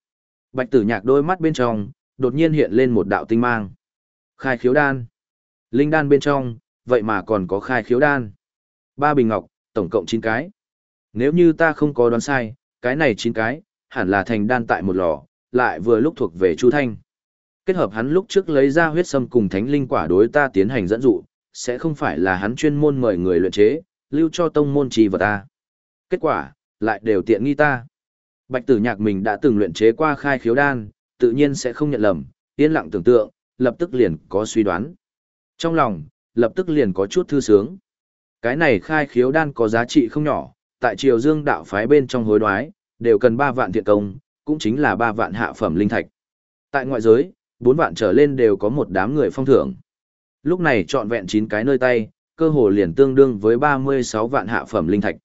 Speaker 1: Bạch Tử Nhạc đôi mắt bên trong đột nhiên hiện lên một đạo tinh mang. Khai khiếu đan. Linh đan bên trong, vậy mà còn có khai khiếu đan. Ba bình ngọc, tổng cộng 9 cái. Nếu như ta không có đoán sai, cái này 9 cái, hẳn là thành đan tại một lò, lại vừa lúc thuộc về Chu Thanh. Kết hợp hắn lúc trước lấy ra huyết sâm cùng thánh linh quả đối ta tiến hành dẫn dụ, sẽ không phải là hắn chuyên môn mời người luyện chế, lưu cho tông môn trì vật ta. Kết quả, lại đều tiện nghi ta. Bạch tử nhạc mình đã từng luyện chế qua khai khiếu đan, tự nhiên sẽ không nhận lầm, yên lặng tưởng tượng, lập tức liền có suy đoán. Trong lòng, lập tức liền có chút thư sướng. Cái này khai khiếu đan có giá trị không nhỏ, tại triều dương đạo phái bên trong hối đoái, đều cần 3 vạn thiện công, cũng chính là 3 vạn hạ phẩm linh thạch. Tại ngoại giới, 4 vạn trở lên đều có một đám người phong thưởng. Lúc này chọn vẹn 9 cái nơi tay, cơ hồ liền tương đương với 36 vạn hạ phẩm linh thạch.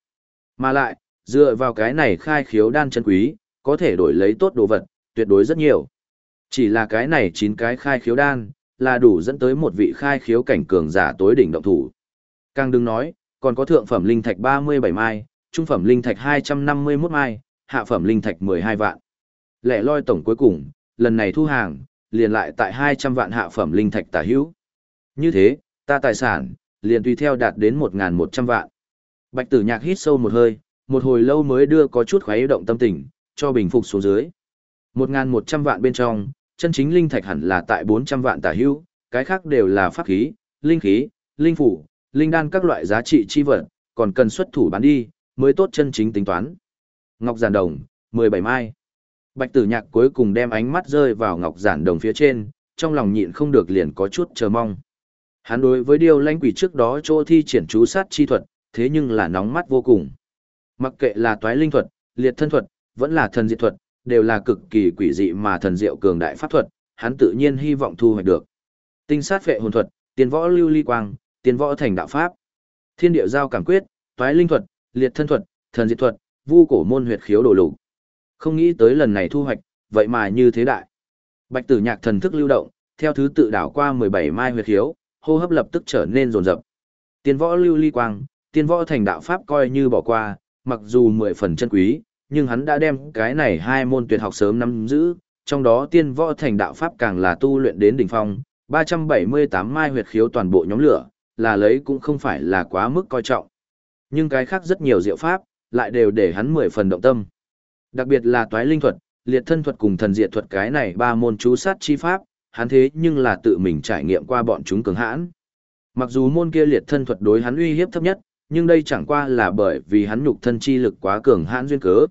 Speaker 1: Mà lại, dựa vào cái này khai khiếu đan chân quý, có thể đổi lấy tốt đồ vật, tuyệt đối rất nhiều. Chỉ là cái này chín cái khai khiếu đan, là đủ dẫn tới một vị khai khiếu cảnh cường giả tối đỉnh động thủ. Càng đừng nói, còn có thượng phẩm linh thạch 37 mai, trung phẩm linh thạch 251 mai, hạ phẩm linh thạch 12 vạn. Lẻ loi tổng cuối cùng, lần này thu hàng, liền lại tại 200 vạn hạ phẩm linh thạch tả hữu. Như thế, ta tài sản, liền tùy theo đạt đến 1.100 vạn. Bạch tử nhạc hít sâu một hơi, một hồi lâu mới đưa có chút khóe động tâm tình, cho bình phục xuống dưới. 1.100 vạn bên trong, chân chính linh thạch hẳn là tại 400 vạn tả hữu, cái khác đều là pháp khí, linh khí, linh phủ, linh đan các loại giá trị chi vật, còn cần xuất thủ bán đi, mới tốt chân chính tính toán. Ngọc Giản Đồng, 17 mai. Bạch tử nhạc cuối cùng đem ánh mắt rơi vào Ngọc Giản Đồng phía trên, trong lòng nhịn không được liền có chút chờ mong. Hắn đối với điều lãnh quỷ trước đó chỗ thi triển chú sát chi thuật, thế nhưng là nóng mắt vô cùng. Mặc kệ là toái linh thuật, liệt thân thuật, vẫn là thần diệt thuật, đều là cực kỳ quỷ dị mà thần diệu cường đại pháp thuật, hắn tự nhiên hy vọng thu hoạch được. Tinh sát phệ hồn thuật, tiền võ lưu ly quang, tiền võ thành đạo pháp. Thiên địa giao cảm quyết, toái linh thuật, liệt thân thuật, thần diệt thuật, vu cổ môn huyệt khiếu đổ lục. Không nghĩ tới lần này thu hoạch, vậy mà như thế đại. Bạch Tử Nhạc thần thức lưu động, theo thứ tự đảo qua 17 mai huyệt khiếu, hô hấp lập tức trở nên rồn rập. Tiên võ lưu ly quang, tiên võ thành đạo pháp coi như bỏ qua, mặc dù mười phần chân quý, nhưng hắn đã đem cái này hai môn tuyệt học sớm nắm giữ, trong đó tiên võ thành đạo pháp càng là tu luyện đến đỉnh phong, 378 mai huyệt khiếu toàn bộ nhóm lửa, là lấy cũng không phải là quá mức coi trọng. Nhưng cái khác rất nhiều diệu pháp, lại đều để hắn mười phần động tâm. Đặc biệt là toái linh thuật, liệt thân thuật cùng thần diệt thuật cái này ba môn chú sát chi pháp, hắn thế nhưng là tự mình trải nghiệm qua bọn chúng cường hãn. Mặc dù môn kia liệt thân thuật đối hắn uy hiếp thấp nhất, nhưng đây chẳng qua là bởi vì hắn nhục thân chi lực quá cường hãn duyên cớ.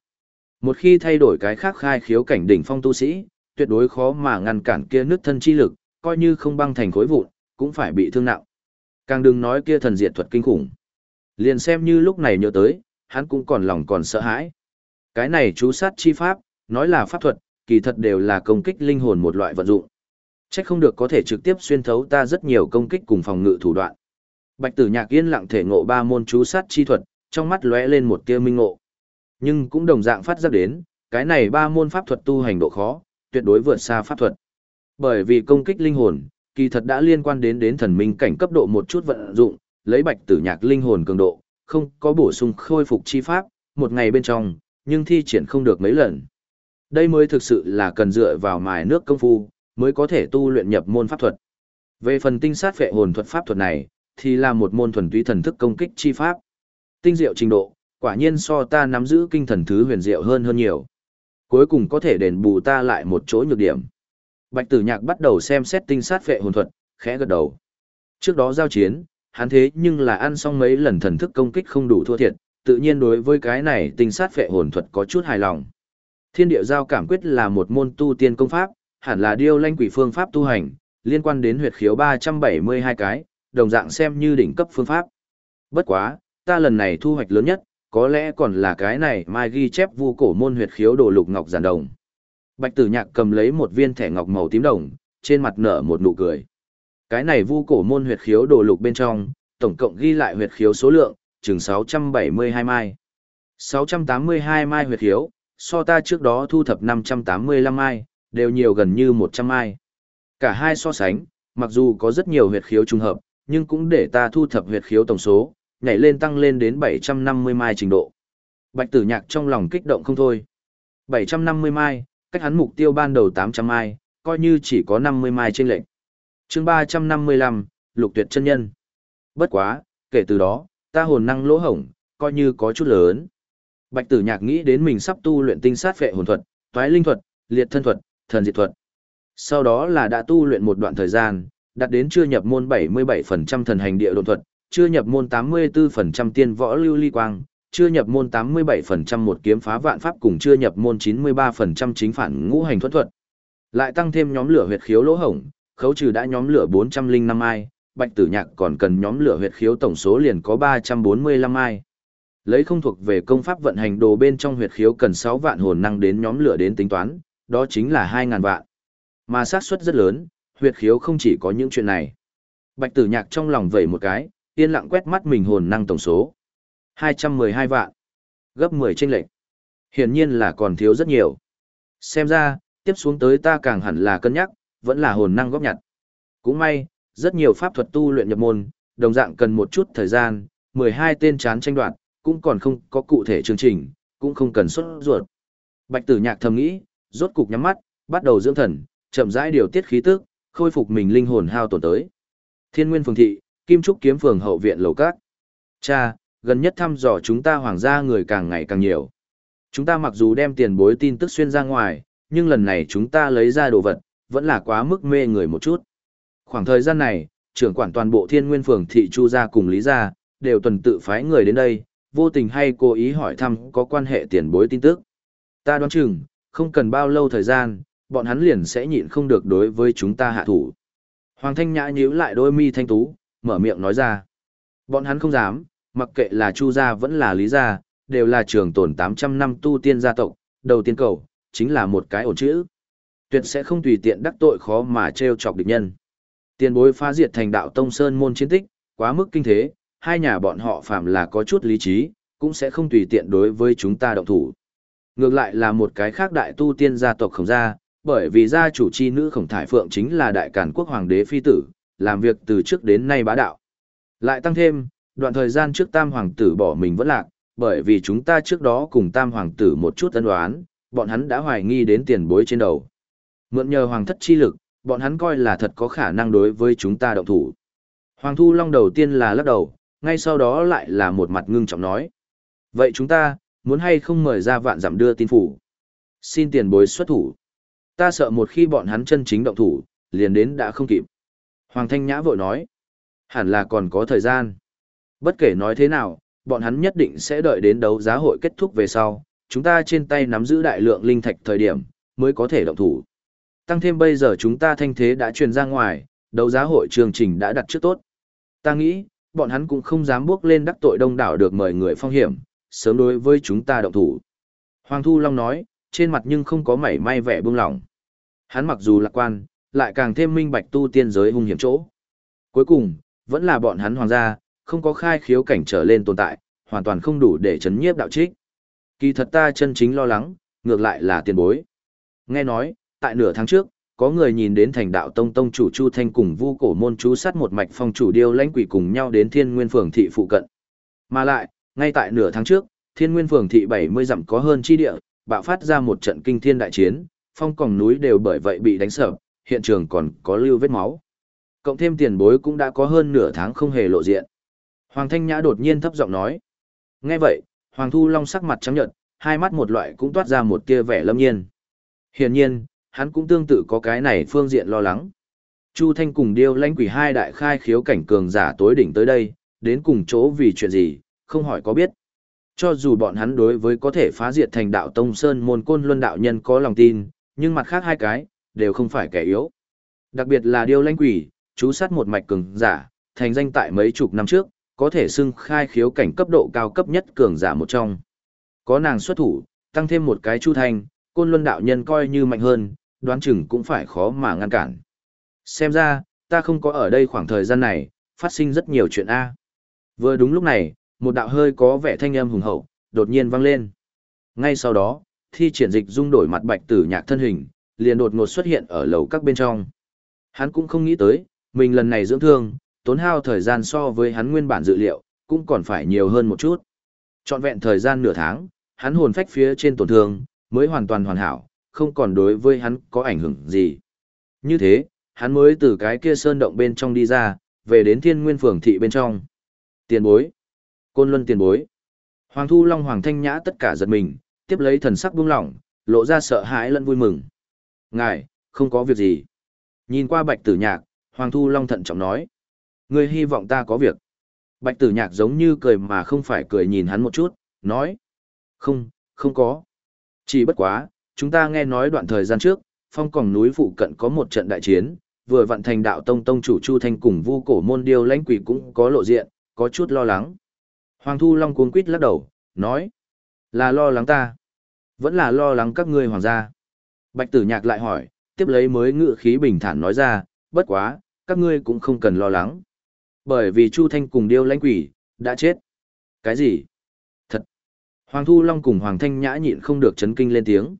Speaker 1: Một khi thay đổi cái khác khai khiếu cảnh đỉnh phong tu sĩ, tuyệt đối khó mà ngăn cản kia nước thân chi lực, coi như không băng thành khối vụn, cũng phải bị thương nặng. Càng đừng nói kia thần diệt thuật kinh khủng. Liền xem như lúc này nhớ tới, hắn cũng còn lòng còn sợ hãi. Cái này chú sát chi pháp, nói là pháp thuật, kỳ thật đều là công kích linh hồn một loại vận dụng. Chắc không được có thể trực tiếp xuyên thấu ta rất nhiều công kích cùng phòng ngự thủ đoạn. Bạch Tử Nhạc yên lặng thể ngộ ba môn chú sát chi thuật, trong mắt lóe lên một tia minh ngộ. Nhưng cũng đồng dạng phát giác đến, cái này ba môn pháp thuật tu hành độ khó, tuyệt đối vượt xa pháp thuật. Bởi vì công kích linh hồn, kỳ thật đã liên quan đến đến thần minh cảnh cấp độ một chút vận dụng, lấy Bạch Tử Nhạc linh hồn cường độ, không có bổ sung khôi phục chi pháp, một ngày bên trong, nhưng thi triển không được mấy lần. Đây mới thực sự là cần dựa vào mài nước công phu, mới có thể tu luyện nhập môn pháp thuật. Về phần tinh sát phệ hồn thuật pháp thuật này, thì là một môn thuần túy thần thức công kích chi pháp. Tinh diệu trình độ, quả nhiên so ta nắm giữ kinh thần thứ huyền diệu hơn hơn nhiều. Cuối cùng có thể đền bù ta lại một chỗ nhược điểm. Bạch Tử Nhạc bắt đầu xem xét tinh sát phệ hồn thuật, khẽ gật đầu. Trước đó giao chiến, hắn thế nhưng là ăn xong mấy lần thần thức công kích không đủ thua thiệt, tự nhiên đối với cái này tinh sát phệ hồn thuật có chút hài lòng. Thiên địa giao cảm quyết là một môn tu tiên công pháp, hẳn là điêu lanh quỷ phương pháp tu hành, liên quan đến huyệt khiếu 372 cái, đồng dạng xem như đỉnh cấp phương pháp. Bất quá, ta lần này thu hoạch lớn nhất, có lẽ còn là cái này mai ghi chép vu cổ môn huyệt khiếu đồ lục ngọc giản đồng. Bạch tử nhạc cầm lấy một viên thẻ ngọc màu tím đồng, trên mặt nở một nụ cười. Cái này vu cổ môn huyệt khiếu đồ lục bên trong, tổng cộng ghi lại huyệt khiếu số lượng, chừng 672 mai. 682 mai huyệt khiếu, so ta trước đó thu thập 585 mai, đều nhiều gần như 100 mai. Cả hai so sánh, mặc dù có rất nhiều huyệt khiếu trùng hợp, nhưng cũng để ta thu thập huyệt khiếu tổng số, nhảy lên tăng lên đến 750 mai trình độ. Bạch tử nhạc trong lòng kích động không thôi. 750 mai, cách hắn mục tiêu ban đầu 800 mai, coi như chỉ có 50 mai trên lệnh. chương 355, lục tuyệt chân nhân. Bất quá, kể từ đó, ta hồn năng lỗ hổng, coi như có chút lớn. Bạch tử nhạc nghĩ đến mình sắp tu luyện tinh sát vệ hồn thuật, toái linh thuật, liệt thân thuật, thần diệt thuật. Sau đó là đã tu luyện một đoạn thời gian, đạt đến chưa nhập môn 77% thần hành địa độn thuật, chưa nhập môn 84% tiên võ lưu ly quang, chưa nhập môn 87% một kiếm phá vạn pháp cùng chưa nhập môn 93% chính phản ngũ hành thuật thuật. Lại tăng thêm nhóm lửa huyệt khiếu lỗ hổng, khấu trừ đã nhóm lửa 405 ai, bạch tử nhạc còn cần nhóm lửa huyệt khiếu tổng số liền có 345 ai. Lấy không thuộc về công pháp vận hành đồ bên trong huyệt khiếu cần 6 vạn hồn năng đến nhóm lửa đến tính toán, đó chính là 2.000 vạn. Mà xác suất rất lớn, huyệt khiếu không chỉ có những chuyện này. Bạch tử nhạc trong lòng vẩy một cái, yên lặng quét mắt mình hồn năng tổng số. 212 vạn. Gấp 10 chênh lệch. Hiển nhiên là còn thiếu rất nhiều. Xem ra, tiếp xuống tới ta càng hẳn là cân nhắc, vẫn là hồn năng góp nhặt. Cũng may, rất nhiều pháp thuật tu luyện nhập môn, đồng dạng cần một chút thời gian, 12 tên chán tranh đoạt, cũng còn không có cụ thể chương trình, cũng không cần xuất ruột. Bạch tử nhạc thầm nghĩ, rốt cục nhắm mắt, bắt đầu dưỡng thần, chậm rãi điều tiết khí tức, khôi phục mình linh hồn hao tổn tới. Thiên Nguyên Phường Thị, Kim Trúc Kiếm Phường Hậu Viện Lầu Cát. Cha, gần nhất thăm dò chúng ta hoàng gia người càng ngày càng nhiều. Chúng ta mặc dù đem tiền bối tin tức xuyên ra ngoài, nhưng lần này chúng ta lấy ra đồ vật, vẫn là quá mức mê người một chút. Khoảng thời gian này, trưởng quản toàn bộ Thiên Nguyên Phường Thị Chu gia cùng Lý gia, đều tuần tự phái người đến đây, vô tình hay cố ý hỏi thăm có quan hệ tiền bối tin tức. Ta đoán chừng, không cần bao lâu thời gian, bọn hắn liền sẽ nhịn không được đối với chúng ta hạ thủ. Hoàng Thanh Nhã nhíu lại đôi mi thanh tú, mở miệng nói ra. Bọn hắn không dám, mặc kệ là Chu gia vẫn là Lý gia, đều là trường tồn 800 năm tu tiên gia tộc, đầu tiên cầu, chính là một cái ổn chữ. Tuyệt sẽ không tùy tiện đắc tội khó mà treo chọc địch nhân. Tiền bối phá diệt thành đạo tông sơn môn chiến tích, quá mức kinh thế, hai nhà bọn họ phạm là có chút lý trí, cũng sẽ không tùy tiện đối với chúng ta động thủ. Ngược lại là một cái khác đại tu tiên gia tộc khổng gia, bởi vì gia chủ chi nữ khổng thải phượng chính là đại cản quốc hoàng đế phi tử, làm việc từ trước đến nay bá đạo. Lại tăng thêm, đoạn thời gian trước tam hoàng tử bỏ mình vẫn lạc, bởi vì chúng ta trước đó cùng tam hoàng tử một chút ân đoán, bọn hắn đã hoài nghi đến tiền bối trên đầu. Mượn nhờ hoàng thất chi lực, bọn hắn coi là thật có khả năng đối với chúng ta động thủ. Hoàng Thu Long đầu tiên là lắc đầu, ngay sau đó lại là một mặt ngưng trọng nói. Vậy chúng ta, muốn hay không mời ra vạn giảm đưa tin phủ? Xin tiền bối xuất thủ. Ta sợ một khi bọn hắn chân chính động thủ, liền đến đã không kịp. Hoàng Thanh Nhã vội nói. Hẳn là còn có thời gian. Bất kể nói thế nào, bọn hắn nhất định sẽ đợi đến đấu giá hội kết thúc về sau, chúng ta trên tay nắm giữ đại lượng linh thạch thời điểm, mới có thể động thủ. Tăng thêm bây giờ chúng ta thanh thế đã truyền ra ngoài, đấu giá hội chương trình đã đặt trước tốt. Ta nghĩ, bọn hắn cũng không dám bước lên đắc tội đông đảo được mời người phong hiểm, sớm đối với chúng ta động thủ. Hoàng Thu Long nói, trên mặt nhưng không có mảy may vẻ buông lỏng. Hắn mặc dù lạc quan, lại càng thêm minh bạch tu tiên giới hung hiểm chỗ. Cuối cùng, vẫn là bọn hắn hoàng gia, không có khai khiếu cảnh trở lên tồn tại, hoàn toàn không đủ để chấn nhiếp đạo trích. Kỳ thật ta chân chính lo lắng, ngược lại là tiền bối. Nghe nói, tại nửa tháng trước, có người nhìn đến thành đạo tông tông chủ Chu Thanh cùng vu cổ môn chú sát một mạch phong chủ điêu lãnh quỷ cùng nhau đến thiên nguyên phường thị phụ cận. Mà lại, ngay tại nửa tháng trước, thiên nguyên phường thị 70 dặm có hơn chi địa, bạo phát ra một trận kinh thiên đại chiến, phong còng núi đều bởi vậy bị đánh sập, hiện trường còn có lưu vết máu. Cộng thêm tiền bối cũng đã có hơn nửa tháng không hề lộ diện. Hoàng Thanh Nhã đột nhiên thấp giọng nói. Nghe vậy, Hoàng Thu Long sắc mặt trắng nhợt, hai mắt một loại cũng toát ra một tia vẻ lâm nhiên. Hiển nhiên, hắn cũng tương tự có cái này phương diện lo lắng. Chu Thanh cùng Điêu Lãnh Quỷ hai đại khai khiếu cảnh cường giả tối đỉnh tới đây, đến cùng chỗ vì chuyện gì, không hỏi có biết. Cho dù bọn hắn đối với có thể phá diệt thành đạo Tông Sơn môn côn luân đạo nhân có lòng tin, nhưng mặt khác hai cái, đều không phải kẻ yếu. Đặc biệt là Điêu Lãnh Quỷ, chú sát một mạch cường giả, thành danh tại mấy chục năm trước, có thể xưng khai khiếu cảnh cấp độ cao cấp nhất cường giả một trong. Có nàng xuất thủ, tăng thêm một cái Chu thành, côn luân đạo nhân coi như mạnh hơn, đoán chừng cũng phải khó mà ngăn cản. Xem ra, ta không có ở đây khoảng thời gian này, phát sinh rất nhiều chuyện A. Vừa đúng lúc này, một đạo hơi có vẻ thanh âm hùng hậu, đột nhiên vang lên. Ngay sau đó, thi triển dịch dung đổi mặt bạch tử nhạc thân hình, liền đột ngột xuất hiện ở lầu các bên trong. Hắn cũng không nghĩ tới, mình lần này dưỡng thương, tốn hao thời gian so với hắn nguyên bản dự liệu, cũng còn phải nhiều hơn một chút. Trọn vẹn thời gian nửa tháng, hắn hồn phách phía trên tổn thương, mới hoàn toàn hoàn hảo, không còn đối với hắn có ảnh hưởng gì. Như thế, hắn mới từ cái kia sơn động bên trong đi ra, về đến thiên nguyên phường thị bên trong. Tiền bối. Côn luân tiền bối. Hoàng thu long hoàng thanh nhã tất cả giật mình, tiếp lấy thần sắc buông lỏng, lộ ra sợ hãi lẫn vui mừng. Ngài, không có việc gì. Nhìn qua bạch tử nhạc, hoàng thu long thận trọng nói. Ngươi hy vọng ta có việc. Bạch tử nhạc giống như cười mà không phải cười nhìn hắn một chút, nói. Không, không có. Chỉ bất quá, chúng ta nghe nói đoạn thời gian trước, phong còng núi phụ cận có một trận đại chiến, vừa vận thành đạo tông tông chủ Chu Thanh cùng vu cổ môn điêu lãnh quỷ cũng có lộ diện, có chút lo lắng. Hoàng Thu Long cuống quýt lắc đầu, nói, là lo lắng ta, vẫn là lo lắng các ngươi hoàng gia. Bạch tử nhạc lại hỏi, tiếp lấy mới ngự khí bình thản nói ra, bất quá, các ngươi cũng không cần lo lắng. Bởi vì Chu Thanh cùng điêu lãnh quỷ, đã chết. Cái gì? Thật. Hoàng Thu Long cùng Hoàng Thanh Nhã nhịn không được chấn kinh lên tiếng.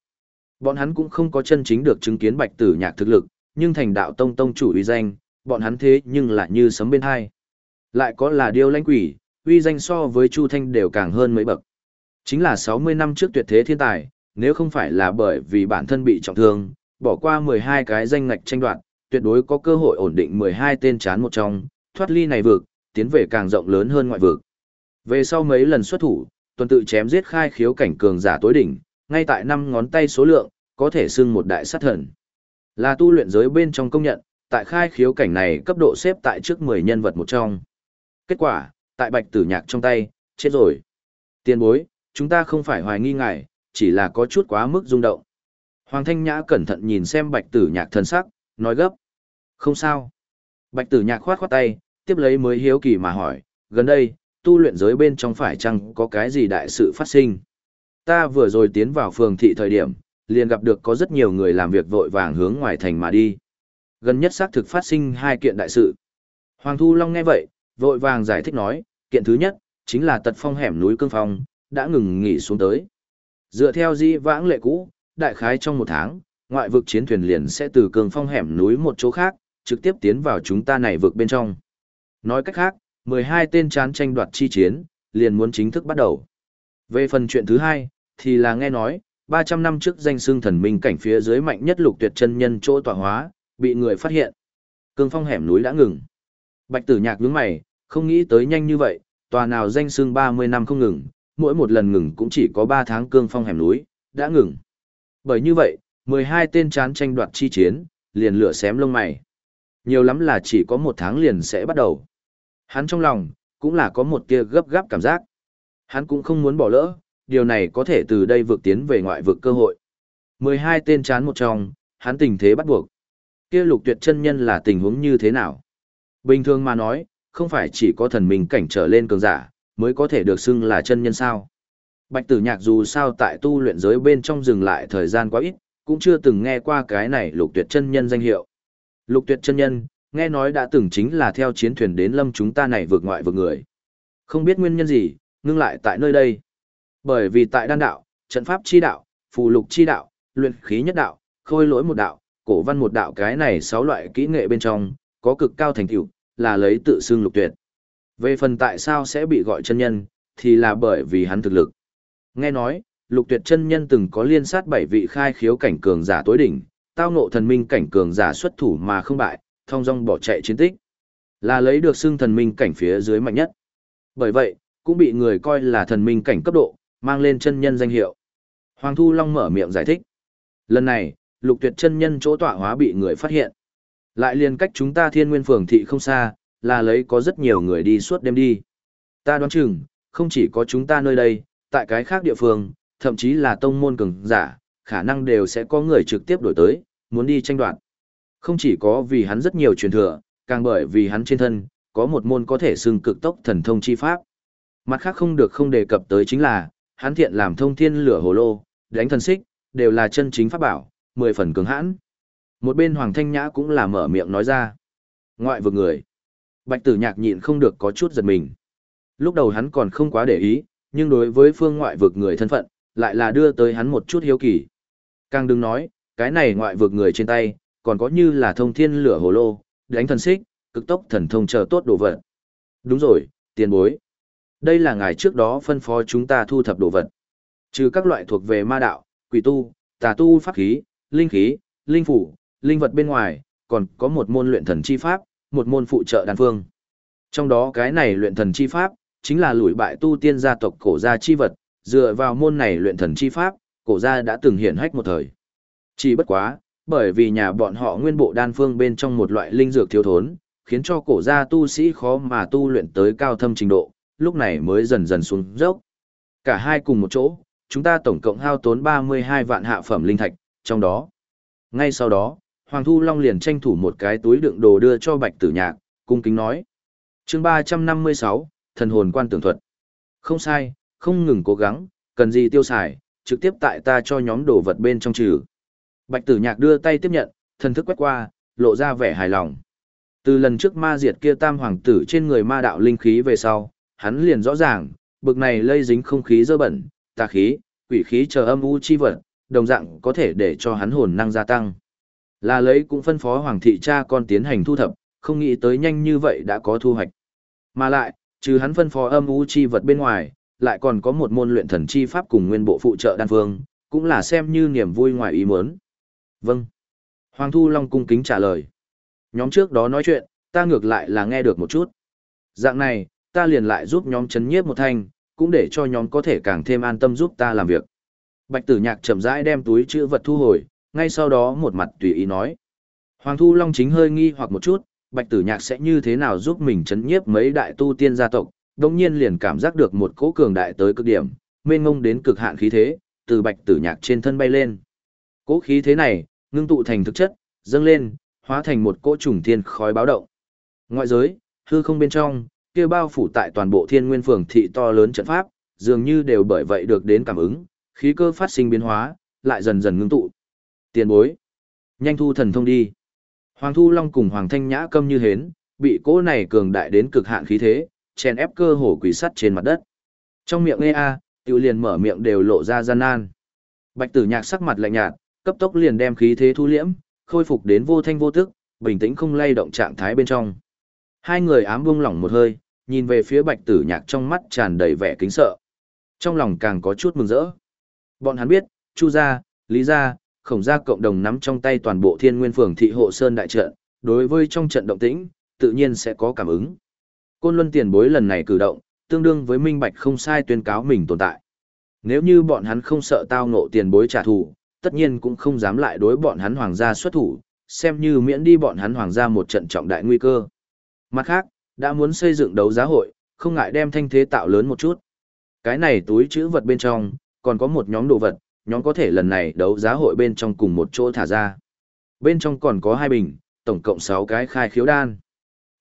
Speaker 1: Bọn hắn cũng không có chân chính được chứng kiến bạch tử nhạc thực lực, nhưng thành đạo tông tông chủ uy danh, bọn hắn thế nhưng lại như sấm bên hai. Lại có là điêu lãnh quỷ, uy danh so với Chu Thanh đều càng hơn mấy bậc. Chính là 60 năm trước tuyệt thế thiên tài, nếu không phải là bởi vì bản thân bị trọng thương, bỏ qua 12 cái danh ngạch tranh đoạt, tuyệt đối có cơ hội ổn định 12 tên chán một trong, thoát ly này vực, tiến về càng rộng lớn hơn ngoại vực. Về sau mấy lần xuất thủ, tuần tự chém giết khai khiếu cảnh cường giả tối đỉnh, ngay tại năm ngón tay số lượng, có thể xưng một đại sát thần. Là tu luyện giới bên trong công nhận, tại khai khiếu cảnh này cấp độ xếp tại trước 10 nhân vật một trong. Kết quả, tại bạch tử nhạc trong tay, chết rồi. Tiền bối, chúng ta không phải hoài nghi ngài, chỉ là có chút quá mức rung động. Hoàng Thanh Nhã cẩn thận nhìn xem bạch tử nhạc thân sắc, nói gấp. Không sao. Bạch tử nhạc khoát khoát tay, tiếp lấy mới hiếu kỳ mà hỏi, gần đây, tu luyện giới bên trong phải chăng có cái gì đại sự phát sinh? Ta vừa rồi tiến vào phường thị thời điểm, liền gặp được có rất nhiều người làm việc vội vàng hướng ngoài thành mà đi. Gần nhất xác thực phát sinh hai kiện đại sự. Hoàng Thu Long nghe vậy, vội vàng giải thích nói, kiện thứ nhất, chính là tật phong hẻm núi Cương Phong, đã ngừng nghỉ xuống tới. Dựa theo di vãng lệ cũ, đại khái trong một tháng, ngoại vực chiến thuyền liền sẽ từ Cương Phong hẻm núi một chỗ khác, trực tiếp tiến vào chúng ta này vực bên trong. Nói cách khác, 12 tên chán tranh đoạt chi chiến, liền muốn chính thức bắt đầu. Về phần chuyện thứ hai, thì là nghe nói, 300 năm trước danh xương thần minh cảnh phía dưới mạnh nhất lục tuyệt chân nhân chỗ tỏa hóa, bị người phát hiện. Cương phong hẻm núi đã ngừng. Bạch tử nhạc nhướng mày, không nghĩ tới nhanh như vậy, tòa nào danh xương 30 năm không ngừng, mỗi một lần ngừng cũng chỉ có 3 tháng cương phong hẻm núi, đã ngừng. Bởi như vậy, 12 tên chán tranh đoạt chi chiến, liền lửa xém lông mày. Nhiều lắm là chỉ có một tháng liền sẽ bắt đầu. Hắn trong lòng, cũng là có một tia gấp gáp cảm giác. Hắn cũng không muốn bỏ lỡ, điều này có thể từ đây vượt tiến về ngoại vực cơ hội. 12 tên chán một trong, hắn tình thế bắt buộc. Kia lục tuyệt chân nhân là tình huống như thế nào? Bình thường mà nói, không phải chỉ có thần minh cảnh trở lên cường giả, mới có thể được xưng là chân nhân sao. Bạch tử nhạc dù sao tại tu luyện giới bên trong dừng lại thời gian quá ít, cũng chưa từng nghe qua cái này lục tuyệt chân nhân danh hiệu. Lục tuyệt chân nhân, nghe nói đã từng chính là theo chiến thuyền đến lâm chúng ta này vượt ngoại vượt người. Không biết nguyên nhân gì, ngưng lại tại nơi đây. Bởi vì tại đan đạo, trận pháp chi đạo, phù lục chi đạo, luyện khí nhất đạo, khôi lỗi một đạo, cổ văn một đạo cái này sáu loại kỹ nghệ bên trong, có cực cao thành tựu, là lấy tự xưng lục tuyệt. Về phần tại sao sẽ bị gọi chân nhân, thì là bởi vì hắn thực lực. Nghe nói, lục tuyệt chân nhân từng có liên sát bảy vị khai khiếu cảnh cường giả tối đỉnh, tao ngộ thần minh cảnh cường giả xuất thủ mà không bại, thông dong bỏ chạy chiến tích. Là lấy được xưng thần minh cảnh phía dưới mạnh nhất. Bởi vậy, cũng bị người coi là thần minh cảnh cấp độ, mang lên chân nhân danh hiệu. Hoàng Thu Long mở miệng giải thích. Lần này, lục tuyệt chân nhân chỗ tọa hóa bị người phát hiện. Lại liền cách chúng ta thiên nguyên phường thị không xa, là lấy có rất nhiều người đi suốt đêm đi. Ta đoán chừng, không chỉ có chúng ta nơi đây, tại cái khác địa phương, thậm chí là tông môn cường giả, khả năng đều sẽ có người trực tiếp đổi tới, muốn đi tranh đoạt. Không chỉ có vì hắn rất nhiều truyền thừa, càng bởi vì hắn trên thân, có một môn có thể xưng cực tốc thần thông chi pháp. Mặt khác không được không đề cập tới chính là, hắn thiện làm thông thiên lửa hồ lô, đánh thần xích, đều là chân chính pháp bảo, mười phần cứng hãn. Một bên Hoàng Thanh Nhã cũng là mở miệng nói ra. Ngoại vực người. Bạch tử nhạc nhịn không được có chút giật mình. Lúc đầu hắn còn không quá để ý, nhưng đối với phương ngoại vực người thân phận, lại là đưa tới hắn một chút hiếu kỳ. Càng đừng nói, cái này ngoại vực người trên tay, còn có như là thông thiên lửa hồ lô, đánh thần xích, cực tốc thần thông chờ tốt đồ vật. Đúng rồi, tiền bối. Đây là ngài trước đó phân phó chúng ta thu thập đồ vật. Trừ các loại thuộc về ma đạo, quỷ tu, tà tu pháp khí, linh khí, linh phủ, linh vật bên ngoài, còn có một môn luyện thần chi pháp, một môn phụ trợ đan phương. Trong đó cái này luyện thần chi pháp, chính là lùi bại tu tiên gia tộc cổ gia chi vật, dựa vào môn này luyện thần chi pháp, cổ gia đã từng hiển hách một thời. Chỉ bất quá, bởi vì nhà bọn họ nguyên bộ đan phương bên trong một loại linh dược thiếu thốn, khiến cho cổ gia tu sĩ khó mà tu luyện tới cao thâm trình độ, lúc này mới dần dần xuống dốc. Cả hai cùng một chỗ, chúng ta tổng cộng hao tốn 32 vạn hạ phẩm linh thạch, trong đó. Ngay sau đó, Hoàng Thu Long liền tranh thủ một cái túi đựng đồ đưa cho Bạch Tử Nhạc, cung kính nói. chương 356, thần hồn quan tưởng thuật. Không sai, không ngừng cố gắng, cần gì tiêu xài, trực tiếp tại ta cho nhóm đồ vật bên trong trừ. Bạch Tử Nhạc đưa tay tiếp nhận, thần thức quét qua, lộ ra vẻ hài lòng. Từ lần trước ma diệt kia tam hoàng tử trên người ma đạo linh khí về sau, hắn liền rõ ràng, bực này lây dính không khí dơ bẩn, tà khí, quỷ khí chờ âm u chi vật, đồng dạng có thể để cho hắn hồn năng gia tăng. Là lấy cũng phân phó hoàng thị cha con tiến hành thu thập, không nghĩ tới nhanh như vậy đã có thu hoạch. Mà lại, trừ hắn phân phó âm u chi vật bên ngoài, lại còn có một môn luyện thần chi pháp cùng nguyên bộ phụ trợ đan phương, cũng là xem như niềm vui ngoài ý muốn. Vâng. Hoàng Thu Long cung kính trả lời. Nhóm trước đó nói chuyện, ta ngược lại là nghe được một chút. Dạng này, ta liền lại giúp nhóm chấn nhiếp một thanh, cũng để cho nhóm có thể càng thêm an tâm giúp ta làm việc. Bạch tử nhạc chậm rãi đem túi chữ vật thu hồi, ngay sau đó một mặt tùy ý nói. Hoàng Thu Long chính hơi nghi hoặc một chút, bạch tử nhạc sẽ như thế nào giúp mình chấn nhiếp mấy đại tu tiên gia tộc, đồng nhiên liền cảm giác được một cỗ cường đại tới cực điểm, mênh ngông đến cực hạn khí thế, từ bạch tử nhạc trên thân bay lên. Cỗ khí thế này, ngưng tụ thành thực chất, dâng lên, hóa thành một cỗ trùng thiên khói báo động. Ngoại giới, hư không bên trong, kia bao phủ tại toàn bộ thiên nguyên phường thị to lớn trận pháp, dường như đều bởi vậy được đến cảm ứng, khí cơ phát sinh biến hóa, lại dần dần ngưng tụ. Tiền bối, nhanh thu thần thông đi. Hoàng Thu Long cùng Hoàng Thanh Nhã câm như hến, bị cỗ này cường đại đến cực hạn khí thế, chèn ép cơ hồ quỷ sắt trên mặt đất. Trong miệng nghe a, tiểu liền mở miệng đều lộ ra gian nan. Bạch Tử Nhạc sắc mặt lạnh nhạt, cấp tốc liền đem khí thế thu liễm, khôi phục đến vô thanh vô tức, bình tĩnh không lay động trạng thái bên trong. Hai người ám buông lỏng một hơi, nhìn về phía Bạch Tử Nhạc trong mắt tràn đầy vẻ kính sợ. Trong lòng càng có chút mừng rỡ. Bọn hắn biết, Chu gia, Lý gia, Khổng gia cộng đồng nắm trong tay toàn bộ Thiên Nguyên Phường thị hộ sơn đại trận, đối với trong trận động tĩnh, tự nhiên sẽ có cảm ứng. Côn Luân tiền bối lần này cử động, tương đương với minh bạch không sai tuyên cáo mình tồn tại. Nếu như bọn hắn không sợ tao ngộ tiền bối trả thù, tất nhiên cũng không dám lại đối bọn hắn hoàng gia xuất thủ, xem như miễn đi bọn hắn hoàng gia một trận trọng đại nguy cơ. Mặt khác, đã muốn xây dựng đấu giá hội, không ngại đem thanh thế tạo lớn một chút. Cái này túi chữ vật bên trong, còn có một nhóm đồ vật, nhóm có thể lần này đấu giá hội bên trong cùng một chỗ thả ra. Bên trong còn có hai bình, tổng cộng 6 cái khai khiếu đan.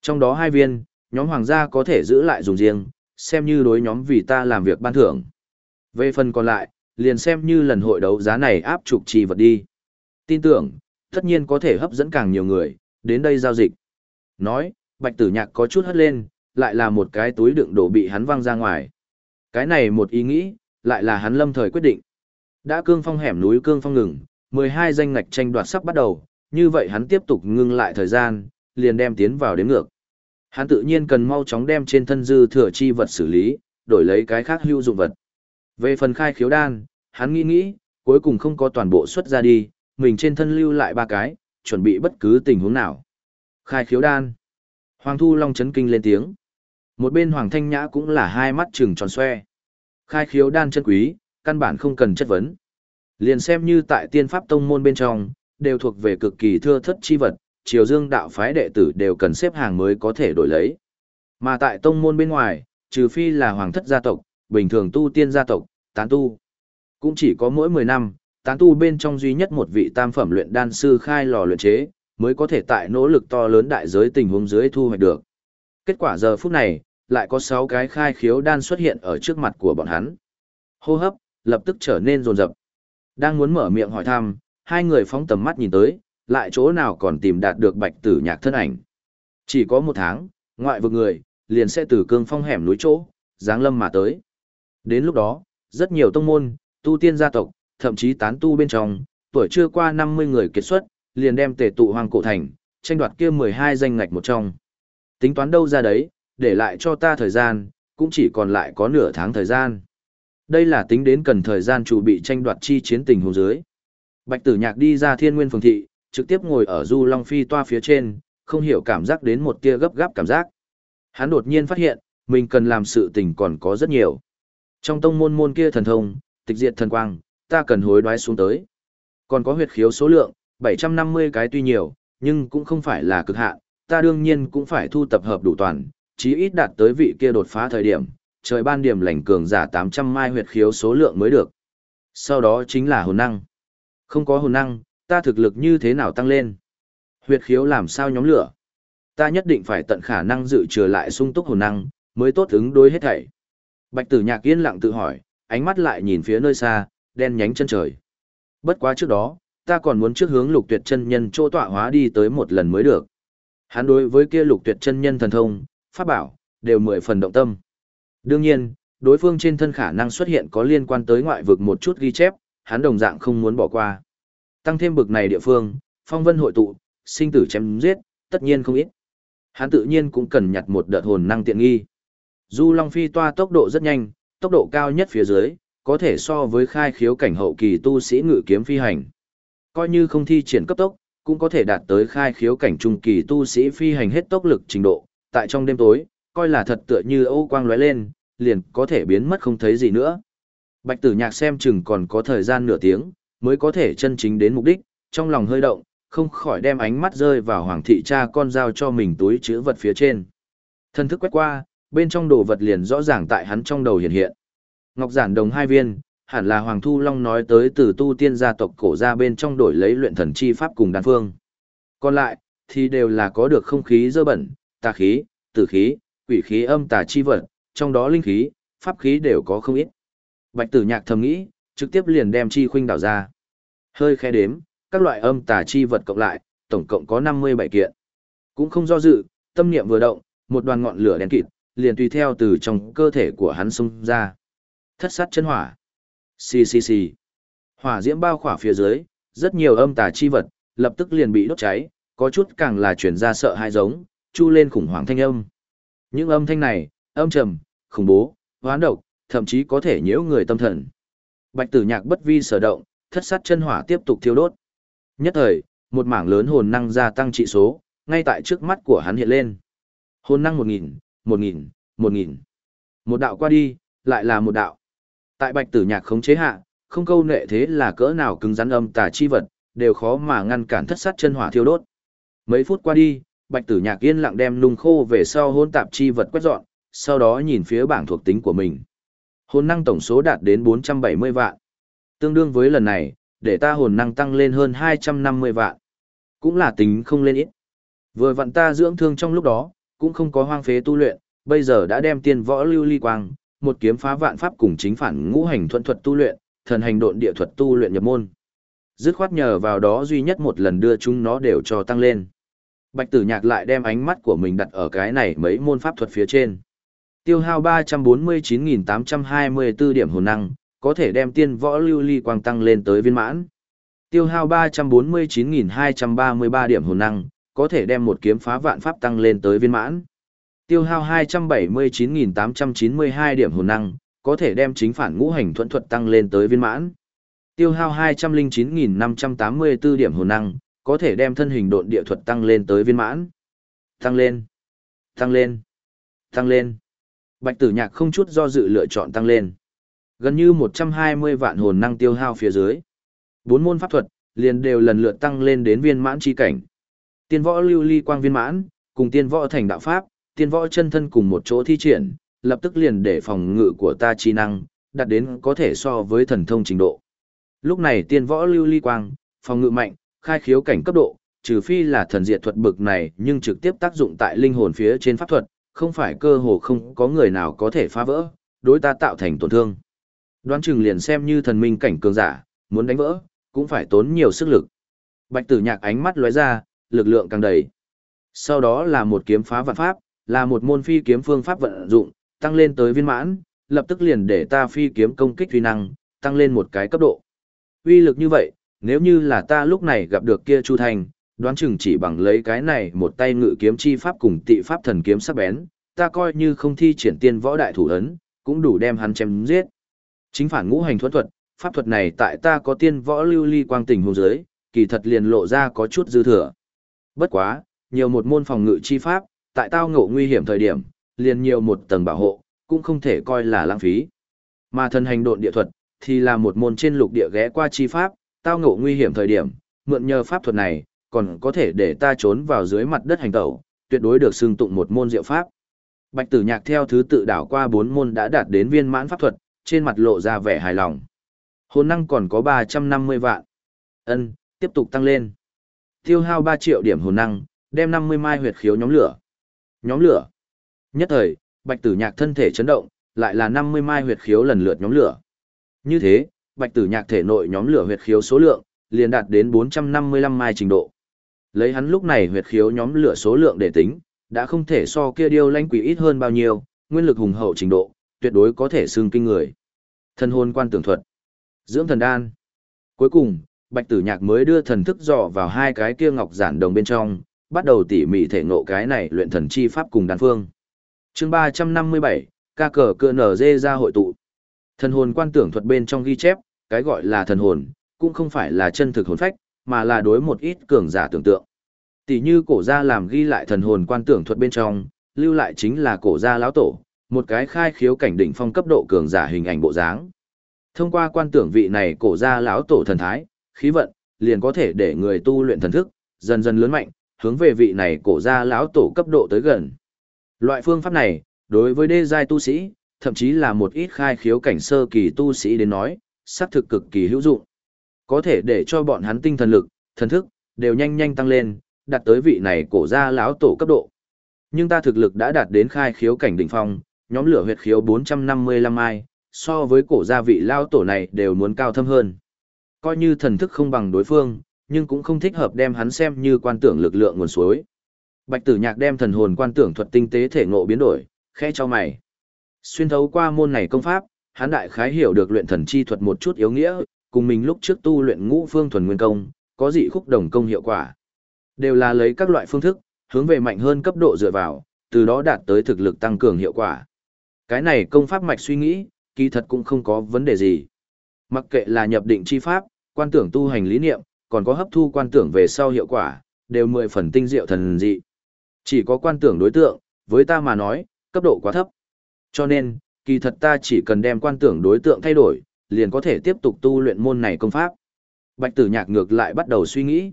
Speaker 1: Trong đó hai viên, nhóm hoàng gia có thể giữ lại dùng riêng, xem như đối nhóm vì ta làm việc ban thưởng. Về phần còn lại, liền xem như lần hội đấu giá này áp trục trì vật đi. Tin tưởng, tất nhiên có thể hấp dẫn càng nhiều người, đến đây giao dịch. Nói, bạch tử nhạc có chút hất lên, lại là một cái túi đựng đồ bị hắn văng ra ngoài. Cái này một ý nghĩ, lại là hắn lâm thời quyết định. Đã cương phong hẻm núi cương phong ngừng, 12 danh ngạch tranh đoạt sắp bắt đầu, như vậy hắn tiếp tục ngưng lại thời gian, liền đem tiến vào đến ngược. Hắn tự nhiên cần mau chóng đem trên thân dư thừa chi vật xử lý, đổi lấy cái khác hữu dụng vật. Về phần khai khiếu đan, hắn nghĩ nghĩ, cuối cùng không có toàn bộ xuất ra đi, mình trên thân lưu lại ba cái, chuẩn bị bất cứ tình huống nào. Khai khiếu đan. Hoàng Thu Long chấn kinh lên tiếng. Một bên Hoàng Thanh Nhã cũng là hai mắt trừng tròn xoe. Khai khiếu đan chân quý, căn bản không cần chất vấn. Liền xem như tại tiên pháp tông môn bên trong, đều thuộc về cực kỳ thưa thất chi vật, triều dương đạo phái đệ tử đều cần xếp hàng mới có thể đổi lấy. Mà tại tông môn bên ngoài, trừ phi là hoàng thất gia tộc, bình thường tu tiên gia tộc, tán tu. Cũng chỉ có mỗi 10 năm, tán tu bên trong duy nhất một vị tam phẩm luyện đan sư khai lò luyện chế, mới có thể tại nỗ lực to lớn đại giới tình huống dưới thu hoạch được. Kết quả giờ phút này, lại có 6 cái khai khiếu đan xuất hiện ở trước mặt của bọn hắn. Hô hấp, lập tức trở nên rồn rập. Đang muốn mở miệng hỏi thăm, hai người phóng tầm mắt nhìn tới, lại chỗ nào còn tìm đạt được bạch tử nhạc thân ảnh. Chỉ có một tháng, ngoại vực người, liền sẽ từ cương phong hẻm núi chỗ, giáng lâm mà tới. Đến lúc đó, rất nhiều tông môn, tu tiên gia tộc, thậm chí tán tu bên trong, tuổi chưa qua 50 người kết xuất, liền đem tề tụ hoàng cổ thành, tranh đoạt kia 12 danh ngạch một trong. Tính toán đâu ra đấy, để lại cho ta thời gian, cũng chỉ còn lại có nửa tháng thời gian. Đây là tính đến cần thời gian chuẩn bị tranh đoạt chi chiến tình hồ dưới. Bạch tử nhạc đi ra thiên nguyên phường thị, trực tiếp ngồi ở du long phi toa phía trên, không hiểu cảm giác đến một tia gấp gáp cảm giác. Hắn đột nhiên phát hiện, mình cần làm sự tình còn có rất nhiều. Trong tông môn môn kia thần thông, tịch diệt thần quang, ta cần hối đoái xuống tới. Còn có huyệt khiếu số lượng, 750 cái tuy nhiều, nhưng cũng không phải là cực hạn, ta đương nhiên cũng phải thu tập hợp đủ toàn, chí ít đạt tới vị kia đột phá thời điểm, trời ban điểm lành cường giả 800 mai huyệt khiếu số lượng mới được. Sau đó chính là hồn năng. Không có hồn năng, ta thực lực như thế nào tăng lên? Huyệt khiếu làm sao nhóm lửa? Ta nhất định phải tận khả năng dự trừ lại sung túc hồn năng, mới tốt ứng đối hết thảy. Bạch tử nhạc yên lặng tự hỏi, ánh mắt lại nhìn phía nơi xa, đen nhánh chân trời. Bất quá trước đó, ta còn muốn trước hướng lục tuyệt chân nhân chỗ tọa hóa đi tới một lần mới được. Hắn đối với kia lục tuyệt chân nhân thần thông, pháp bảo, đều mười phần động tâm. Đương nhiên, đối phương trên thân khả năng xuất hiện có liên quan tới ngoại vực một chút ghi chép, hắn đồng dạng không muốn bỏ qua. Tăng thêm bực này địa phương, phong vân hội tụ, sinh tử chém giết, tất nhiên không ít. Hắn tự nhiên cũng cần nhặt một đợt hồn năng tiện nghi. Du Long Phi toa tốc độ rất nhanh, tốc độ cao nhất phía dưới, có thể so với khai khiếu cảnh hậu kỳ tu sĩ ngự kiếm phi hành. Coi như không thi triển cấp tốc, cũng có thể đạt tới khai khiếu cảnh trung kỳ tu sĩ phi hành hết tốc lực trình độ, tại trong đêm tối, coi là thật tựa như ô quang lóe lên, liền có thể biến mất không thấy gì nữa. Bạch tử nhạc xem chừng còn có thời gian nửa tiếng, mới có thể chân chính đến mục đích, trong lòng hơi động, không khỏi đem ánh mắt rơi vào hoàng thị cha con giao cho mình túi chữ vật phía trên. Thân thức quét qua, bên trong đồ vật liền rõ ràng tại hắn trong đầu hiện hiện. Ngọc giản đồng hai viên, hẳn là Hoàng Thu Long nói tới từ tu tiên gia tộc cổ ra bên trong đổi lấy luyện thần chi pháp cùng đan phương. Còn lại, thì đều là có được không khí dơ bẩn, tà khí, tử khí, quỷ khí âm tà chi vật, trong đó linh khí, pháp khí đều có không ít. Bạch tử nhạc thầm nghĩ, trực tiếp liền đem chi khuynh đảo ra. Hơi khẽ đếm, các loại âm tà chi vật cộng lại, tổng cộng có 57 kiện. Cũng không do dự, tâm niệm vừa động, một đoàn ngọn lửa đen kịt, liền tùy theo từ trong cơ thể của hắn xung ra. Thất sát chân hỏa. Xì xì xì. Hỏa diễm bao khỏa phía dưới, rất nhiều âm tà chi vật, lập tức liền bị đốt cháy, có chút càng là chuyển ra sợ hai giống, chu lên khủng hoảng thanh âm. Những âm thanh này, âm trầm, khủng bố, hoán độc, thậm chí có thể nhiễu người tâm thần. Bạch tử nhạc bất vi sở động, thất sát chân hỏa tiếp tục thiêu đốt. Nhất thời, một mảng lớn hồn năng gia tăng trị số, ngay tại trước mắt của hắn hiện lên. Hồn năng 1000, 1000, 1000. Một đạo qua đi, lại là một đạo. Tại bạch tử nhạc khống chế hạ, không câu nệ thế là cỡ nào cứng rắn âm tà chi vật, đều khó mà ngăn cản thất sát chân hỏa thiêu đốt. Mấy phút qua đi, bạch tử nhạc yên lặng đem nung khô về sau hôn tạp chi vật quét dọn, sau đó nhìn phía bảng thuộc tính của mình. Hồn năng tổng số đạt đến 470 vạn. Tương đương với lần này, để ta hồn năng tăng lên hơn 250 vạn. Cũng là tính không lên ít. Vừa vặn ta dưỡng thương trong lúc đó, cũng không có hoang phế tu luyện, bây giờ đã đem tiên võ lưu ly quang, một kiếm phá vạn pháp cùng chính phản ngũ hành thuận thuật tu luyện, thần hành độn địa thuật tu luyện nhập môn. Dứt khoát nhờ vào đó duy nhất một lần đưa chúng nó đều cho tăng lên. Bạch tử nhạc lại đem ánh mắt của mình đặt ở cái này mấy môn pháp thuật phía trên. Tiêu hao 349.824 điểm hồn năng, có thể đem tiên võ lưu ly quang tăng lên tới viên mãn. Tiêu hao 349.233 điểm hồn năng, có thể đem một kiếm phá vạn pháp tăng lên tới viên mãn. Tiêu hao 279.892 điểm hồn năng, có thể đem chính phản ngũ hành thuận thuật tăng lên tới viên mãn. Tiêu hao 209.584 điểm hồn năng, có thể đem thân hình độn địa thuật tăng lên tới viên mãn. Tăng lên, tăng lên, tăng lên. Bạch tử nhạc không chút do dự lựa chọn tăng lên. Gần như 120 vạn hồn năng tiêu hao phía dưới. Bốn môn pháp thuật, liền đều lần lượt tăng lên đến viên mãn chi cảnh. Tiên võ lưu ly quang viên mãn, cùng tiên võ thành đạo pháp, tiên võ chân thân cùng một chỗ thi triển, lập tức liền để phòng ngự của ta chi năng, đạt đến có thể so với thần thông trình độ. Lúc này tiên võ lưu ly quang, phòng ngự mạnh, khai khiếu cảnh cấp độ, trừ phi là thần diệt thuật bực này nhưng trực tiếp tác dụng tại linh hồn phía trên pháp thuật, không phải cơ hồ không có người nào có thể phá vỡ, đối ta tạo thành tổn thương. Đoán chừng liền xem như thần minh cảnh cường giả, muốn đánh vỡ, cũng phải tốn nhiều sức lực. Bạch tử nhạc ánh mắt lóe ra, lực lượng càng đầy. Sau đó là một kiếm phá vạn pháp, là một môn phi kiếm phương pháp vận dụng, tăng lên tới viên mãn, lập tức liền để ta phi kiếm công kích uy năng, tăng lên một cái cấp độ. Uy lực như vậy, nếu như là ta lúc này gặp được kia Chu Thành, đoán chừng chỉ bằng lấy cái này một tay ngự kiếm chi pháp cùng tị pháp thần kiếm sắc bén, ta coi như không thi triển tiên võ đại thủ ấn, cũng đủ đem hắn chém giết. Chính phản ngũ hành thuẫn thuật, pháp thuật này tại ta có tiên võ lưu ly quang tình hồn giới, kỳ thật liền lộ ra có chút dư thừa. Bất quá, nhiều một môn phòng ngự chi pháp, tại tao ngộ nguy hiểm thời điểm, liền nhiều một tầng bảo hộ, cũng không thể coi là lãng phí. Mà thần hành độn địa thuật, thì là một môn trên lục địa ghé qua chi pháp, tao ngộ nguy hiểm thời điểm, mượn nhờ pháp thuật này, còn có thể để ta trốn vào dưới mặt đất hành tẩu, tuyệt đối được xưng tụng một môn diệu pháp. Bạch Tử Nhạc theo thứ tự đảo qua bốn môn đã đạt đến viên mãn pháp thuật, trên mặt lộ ra vẻ hài lòng. Hồn năng còn có 350 vạn. Ân, tiếp tục tăng lên. Tiêu hao 3 triệu điểm hồn năng, đem 50 mai huyệt khiếu nhóm lửa. Nhóm lửa. Nhất thời, Bạch Tử Nhạc thân thể chấn động, lại là 50 mai huyệt khiếu lần lượt nhóm lửa. Như thế, Bạch Tử Nhạc thể nội nhóm lửa huyệt khiếu số lượng liền đạt đến 455 mai trình độ. Lấy hắn lúc này huyệt khiếu nhóm lửa số lượng để tính, đã không thể so kia điêu lãnh quỷ ít hơn bao nhiêu, nguyên lực hùng hậu trình độ, tuyệt đối có thể xưng kinh người. Thân hồn quan tưởng thuật, dưỡng thần đan. Cuối cùng, Bạch Tử Nhạc mới đưa thần thức dò vào hai cái kia ngọc giản đồng bên trong, bắt đầu tỉ mỉ thể ngộ cái này luyện thần chi pháp cùng đan phương. Chương 357, ca cờ cựa nở dê ra hội tụ. Thần hồn quan tưởng thuật bên trong ghi chép, cái gọi là thần hồn, cũng không phải là chân thực hồn phách, mà là đối một ít cường giả tưởng tượng. Tỷ như cổ gia làm ghi lại thần hồn quan tưởng thuật bên trong, lưu lại chính là cổ gia lão tổ, một cái khai khiếu cảnh đỉnh phong cấp độ cường giả hình ảnh bộ dáng. Thông qua quan tưởng vị này cổ gia lão tổ thần thái, khí vận, liền có thể để người tu luyện thần thức, dần dần lớn mạnh, hướng về vị này cổ gia lão tổ cấp độ tới gần. Loại phương pháp này, đối với đê giai tu sĩ, thậm chí là một ít khai khiếu cảnh sơ kỳ tu sĩ đến nói, xác thực cực kỳ hữu dụng. Có thể để cho bọn hắn tinh thần lực, thần thức, đều nhanh nhanh tăng lên, đạt tới vị này cổ gia lão tổ cấp độ. Nhưng ta thực lực đã đạt đến khai khiếu cảnh đỉnh phong, nhóm lửa huyệt khiếu 455 ai, so với cổ gia vị lão tổ này đều muốn cao thâm hơn. Coi như thần thức không bằng đối phương, nhưng cũng không thích hợp đem hắn xem như quan tưởng lực lượng nguồn suối. Bạch Tử Nhạc đem thần hồn quan tưởng thuật tinh tế thể ngộ biến đổi, khẽ cho mày. Xuyên thấu qua môn này công pháp, hắn đại khái hiểu được luyện thần chi thuật một chút yếu nghĩa, cùng mình lúc trước tu luyện ngũ phương thuần nguyên công, có dị khúc đồng công hiệu quả. Đều là lấy các loại phương thức, hướng về mạnh hơn cấp độ dựa vào, từ đó đạt tới thực lực tăng cường hiệu quả. Cái này công pháp mạch suy nghĩ, kỳ thật cũng không có vấn đề gì. Mặc kệ là nhập định chi pháp, quan tưởng tu hành lý niệm, còn có hấp thu quan tưởng về sau hiệu quả, đều mười phần tinh diệu thần dị. Chỉ có quan tưởng đối tượng, với ta mà nói, cấp độ quá thấp. Cho nên, kỳ thật ta chỉ cần đem quan tưởng đối tượng thay đổi, liền có thể tiếp tục tu luyện môn này công pháp. Bạch tử nhạc ngược lại bắt đầu suy nghĩ.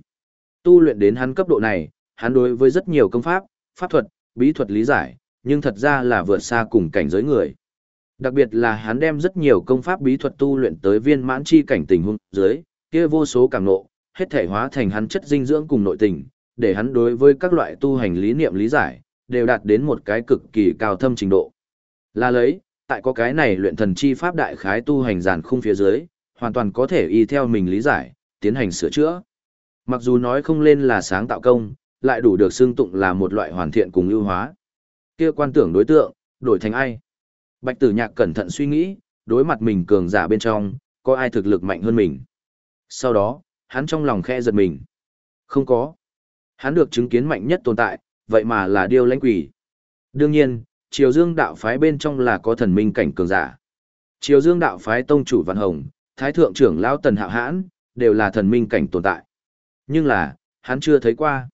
Speaker 1: Tu luyện đến hắn cấp độ này, hắn đối với rất nhiều công pháp, pháp thuật, bí thuật lý giải, nhưng thật ra là vượt xa cùng cảnh giới người. Đặc biệt là hắn đem rất nhiều công pháp bí thuật tu luyện tới viên mãn chi cảnh tình huống dưới, kia vô số cảm nộ, hết thể hóa thành hắn chất dinh dưỡng cùng nội tình, để hắn đối với các loại tu hành lý niệm lý giải, đều đạt đến một cái cực kỳ cao thâm trình độ. Là lấy, tại có cái này luyện thần chi pháp đại khái tu hành giàn khung phía dưới, hoàn toàn có thể y theo mình lý giải, tiến hành sửa chữa. Mặc dù nói không lên là sáng tạo công, lại đủ được xưng tụng là một loại hoàn thiện cùng ưu hóa. Kia quan tưởng đối tượng, đổi thành ai? Bạch tử nhạc cẩn thận suy nghĩ, đối mặt mình cường giả bên trong, có ai thực lực mạnh hơn mình. Sau đó, hắn trong lòng khe giật mình. Không có. Hắn được chứng kiến mạnh nhất tồn tại, vậy mà là điêu lãnh quỷ. Đương nhiên, triều dương đạo phái bên trong là có thần minh cảnh cường giả. Triều dương đạo phái tông chủ Văn Hồng, thái thượng trưởng lão tần hạo hãn, đều là thần minh cảnh tồn tại. Nhưng là, hắn chưa thấy qua.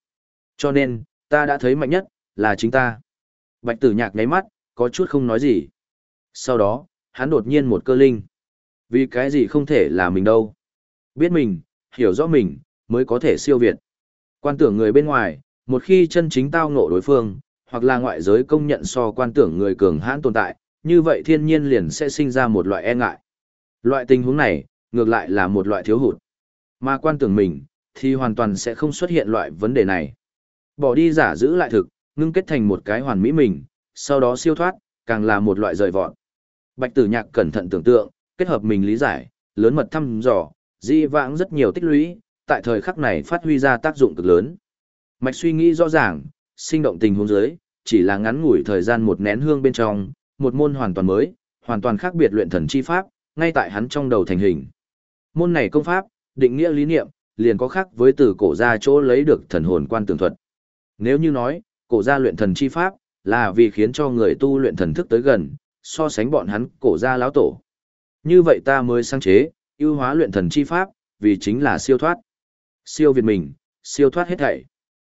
Speaker 1: Cho nên, ta đã thấy mạnh nhất, là chính ta. Bạch tử nhạc ngáy mắt, có chút không nói gì. Sau đó, hắn đột nhiên một cơ linh. Vì cái gì không thể là mình đâu. Biết mình, hiểu rõ mình, mới có thể siêu việt. Quan tưởng người bên ngoài, một khi chân chính tao ngộ đối phương, hoặc là ngoại giới công nhận so quan tưởng người cường hãn tồn tại, như vậy thiên nhiên liền sẽ sinh ra một loại e ngại. Loại tình huống này, ngược lại là một loại thiếu hụt. Mà quan tưởng mình, thì hoàn toàn sẽ không xuất hiện loại vấn đề này. Bỏ đi giả giữ lại thực, ngưng kết thành một cái hoàn mỹ mình, sau đó siêu thoát, càng là một loại rời vọt. Bạch tử nhạc cẩn thận tưởng tượng, kết hợp mình lý giải, lớn mật thăm dò, di vãng rất nhiều tích lũy, tại thời khắc này phát huy ra tác dụng cực lớn. Mạch suy nghĩ rõ ràng, sinh động tình huống dưới, chỉ là ngắn ngủi thời gian một nén hương bên trong, một môn hoàn toàn mới, hoàn toàn khác biệt luyện thần chi pháp, ngay tại hắn trong đầu thành hình. Môn này công pháp, định nghĩa lý niệm, liền có khác với từ cổ gia chỗ lấy được thần hồn quan tường thuật. Nếu như nói, cổ gia luyện thần chi pháp, là vì khiến cho người tu luyện thần thức tới gần, so sánh bọn hắn cổ gia lão tổ. Như vậy ta mới sáng chế, ưu hóa luyện thần chi pháp, vì chính là siêu thoát. Siêu việt mình, siêu thoát hết thảy.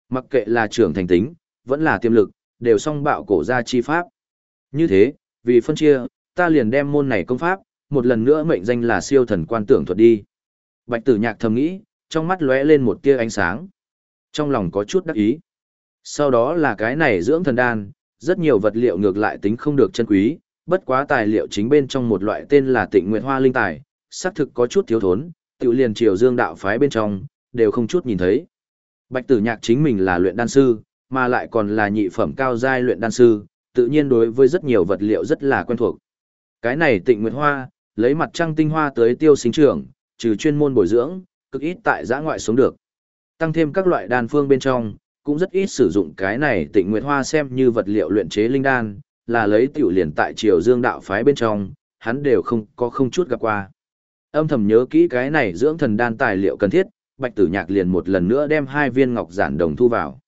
Speaker 1: Mặc kệ là trưởng thành tính, vẫn là tiềm lực, đều song bạo cổ gia chi pháp. Như thế, vì phân chia, ta liền đem môn này công pháp, một lần nữa mệnh danh là siêu thần quan tưởng thuật đi. Bạch tử nhạc thầm nghĩ, trong mắt lóe lên một tia ánh sáng. Trong lòng có chút đắc ý. Sau đó là cái này dưỡng thần đan, rất nhiều vật liệu ngược lại tính không được chân quý, bất quá tài liệu chính bên trong một loại tên là tịnh nguyệt hoa linh tài, xác thực có chút thiếu thốn, tự liền triều dương đạo phái bên trong, đều không chút nhìn thấy. Bạch tử nhạc chính mình là luyện đan sư, mà lại còn là nhị phẩm cao giai luyện đan sư, tự nhiên đối với rất nhiều vật liệu rất là quen thuộc. Cái này tịnh nguyệt hoa, lấy mặt trăng tinh hoa tới tiêu sinh trưởng, trừ chuyên môn bồi dưỡng, cực ít tại giã ngoại sống được. Tăng thêm các loại đan phương bên trong, cũng rất ít sử dụng cái này tịnh nguyệt hoa xem như vật liệu luyện chế linh đan, là lấy tiểu liền tại triều dương đạo phái bên trong, hắn đều không có không chút gặp qua. Âm thầm nhớ kỹ cái này dưỡng thần đan tài liệu cần thiết, bạch tử nhạc liền một lần nữa đem hai viên ngọc giản đồng thu vào.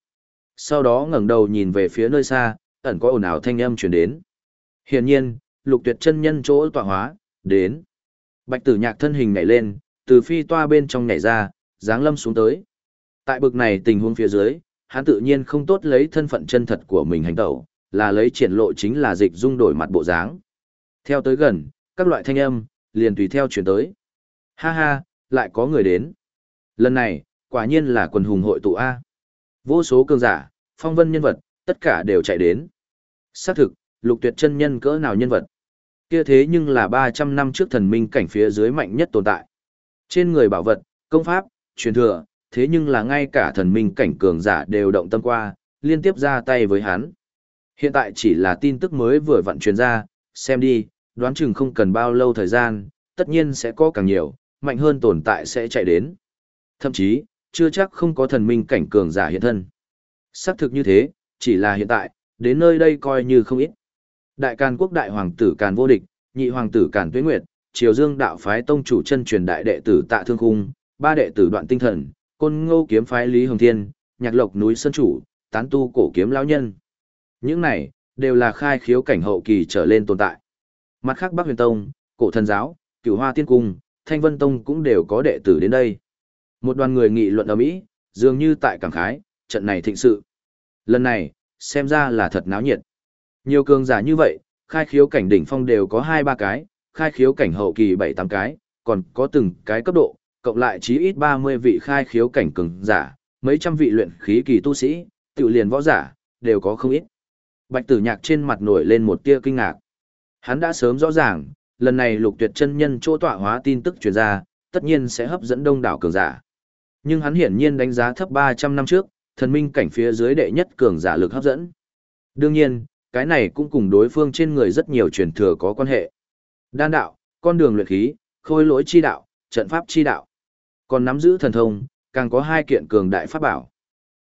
Speaker 1: Sau đó ngẩng đầu nhìn về phía nơi xa, ẩn có ồn ào thanh âm truyền đến. Hiển nhiên, lục tuyệt chân nhân chỗ tọa hóa, đến. Bạch tử nhạc thân hình nhảy lên, từ phi toa bên trong nhảy ra, dáng lâm xuống tới. Tại bực này tình huống phía dưới, hắn tự nhiên không tốt lấy thân phận chân thật của mình hành tẩu, là lấy triển lộ chính là dịch dung đổi mặt bộ dáng. Theo tới gần, các loại thanh âm, liền tùy theo chuyển tới. Ha ha, lại có người đến. Lần này, quả nhiên là quần hùng hội tụ A. Vô số cường giả, phong vân nhân vật, tất cả đều chạy đến. Xác thực, lục tuyệt chân nhân cỡ nào nhân vật. Kia thế nhưng là 300 năm trước thần minh cảnh phía dưới mạnh nhất tồn tại. Trên người bảo vật, công pháp, truyền thừa, thế nhưng là ngay cả thần minh cảnh cường giả đều động tâm qua, liên tiếp ra tay với hắn. Hiện tại chỉ là tin tức mới vừa vặn truyền ra, xem đi, đoán chừng không cần bao lâu thời gian, tất nhiên sẽ có càng nhiều, mạnh hơn tồn tại sẽ chạy đến. Thậm chí, chưa chắc không có thần minh cảnh cường giả hiện thân. Xác thực như thế, chỉ là hiện tại, đến nơi đây coi như không ít. Đại Càn quốc đại hoàng tử Càn vô địch, nhị hoàng tử Càn Tuế Nguyệt, Triều Dương đạo phái tông chủ chân truyền đại đệ tử Tạ Thương Khung, ba đệ tử Đoạn Tinh Thần, Côn Ngô kiếm phái Lý Hồng Thiên, Nhạc Lộc núi Sơn chủ, tán tu cổ kiếm lão nhân. Những này đều là khai khiếu cảnh hậu kỳ trở lên tồn tại. Mặt khác Bắc Huyền Tông, Cổ Thần giáo, Cửu Hoa Tiên cung, Thanh Vân Tông cũng đều có đệ tử đến đây. Một đoàn người nghị luận ở mỹ, dường như tại cảng khái, trận này thịnh sự. Lần này, xem ra là thật náo nhiệt. Nhiều cường giả như vậy, khai khiếu cảnh đỉnh phong đều có 2-3 cái, khai khiếu cảnh hậu kỳ 7-8 cái, còn có từng cái cấp độ, cộng lại chí ít 30 vị khai khiếu cảnh cường giả, mấy trăm vị luyện khí kỳ tu sĩ, tự liền võ giả, đều có không ít. Bạch tử nhạc trên mặt nổi lên một tia kinh ngạc. Hắn đã sớm rõ ràng, lần này lục tuyệt chân nhân chỗ tọa hóa tin tức truyền ra, tất nhiên sẽ hấp dẫn đông đảo cường giả. Nhưng hắn hiển nhiên đánh giá thấp 300 năm trước, thần minh cảnh phía dưới đệ nhất cường giả lực hấp dẫn. Đương nhiên, cái này cũng cùng đối phương trên người rất nhiều truyền thừa có quan hệ. Đan đạo, con đường luyện khí, khôi lỗi chi đạo, trận pháp chi đạo. Còn nắm giữ thần thông, càng có hai kiện cường đại pháp bảo.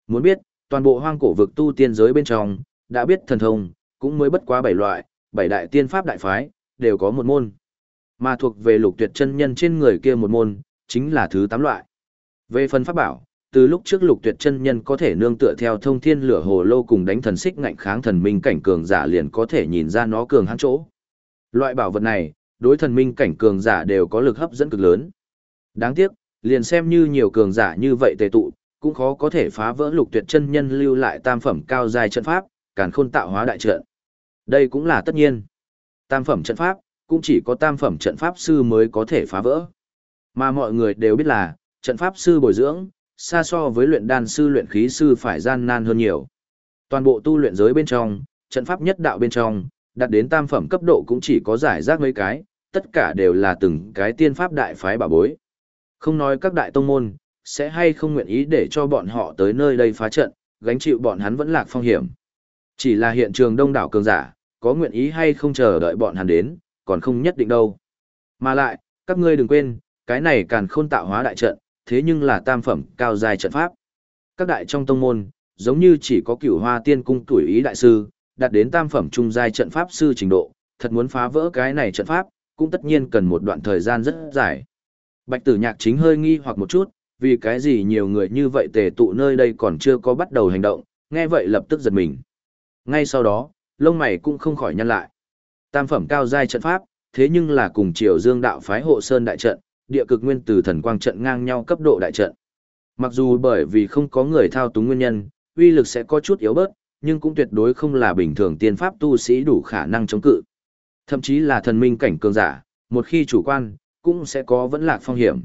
Speaker 1: Muốn biết, toàn bộ hoang cổ vực tu tiên giới bên trong, đã biết thần thông, cũng mới bất quá bảy loại, bảy đại tiên pháp đại phái, đều có một môn. Mà thuộc về lục tuyệt chân nhân trên người kia một môn, chính là thứ tám loại. Về phần pháp bảo, từ lúc trước lục tuyệt chân nhân có thể nương tựa theo thông thiên lửa hồ lô cùng đánh thần xích ngạnh kháng thần minh cảnh cường giả liền có thể nhìn ra nó cường hãn chỗ. Loại bảo vật này, đối thần minh cảnh cường giả đều có lực hấp dẫn cực lớn. Đáng tiếc, liền xem như nhiều cường giả như vậy tề tụ, cũng khó có thể phá vỡ lục tuyệt chân nhân lưu lại tam phẩm cao dài trận pháp, càn khôn tạo hóa đại trận. Đây cũng là tất nhiên. Tam phẩm trận pháp, cũng chỉ có tam phẩm trận pháp sư mới có thể phá vỡ. Mà mọi người đều biết là, trận pháp sư bồi dưỡng, xa so với luyện đan sư luyện khí sư phải gian nan hơn nhiều. Toàn bộ tu luyện giới bên trong, trận pháp nhất đạo bên trong, đạt đến tam phẩm cấp độ cũng chỉ có giải rác mấy cái, tất cả đều là từng cái tiên pháp đại phái bảo bối. Không nói các đại tông môn, sẽ hay không nguyện ý để cho bọn họ tới nơi đây phá trận, gánh chịu bọn hắn vẫn lạc phong hiểm. Chỉ là hiện trường đông đảo cường giả, có nguyện ý hay không chờ đợi bọn hắn đến, còn không nhất định đâu. Mà lại, các ngươi đừng quên, cái này càng khôn tạo hóa đại trận, thế nhưng là tam phẩm cao dài trận pháp. Các đại trong tông môn, giống như chỉ có cửu hoa tiên cung tuổi ý đại sư, đạt đến tam phẩm trung giai trận pháp sư trình độ, thật muốn phá vỡ cái này trận pháp, cũng tất nhiên cần một đoạn thời gian rất dài. Bạch tử nhạc chính hơi nghi hoặc một chút, vì cái gì nhiều người như vậy tề tụ nơi đây còn chưa có bắt đầu hành động, nghe vậy lập tức giật mình. Ngay sau đó, lông mày cũng không khỏi nhăn lại. Tam phẩm cao giai trận pháp, thế nhưng là cùng triều dương đạo phái hộ sơn đại trận, địa cực nguyên tử thần quang trận ngang nhau cấp độ đại trận. Mặc dù bởi vì không có người thao túng nguyên nhân, uy lực sẽ có chút yếu bớt, nhưng cũng tuyệt đối không là bình thường tiên pháp tu sĩ đủ khả năng chống cự. Thậm chí là thần minh cảnh cường giả, một khi chủ quan, cũng sẽ có vẫn lạc phong hiểm.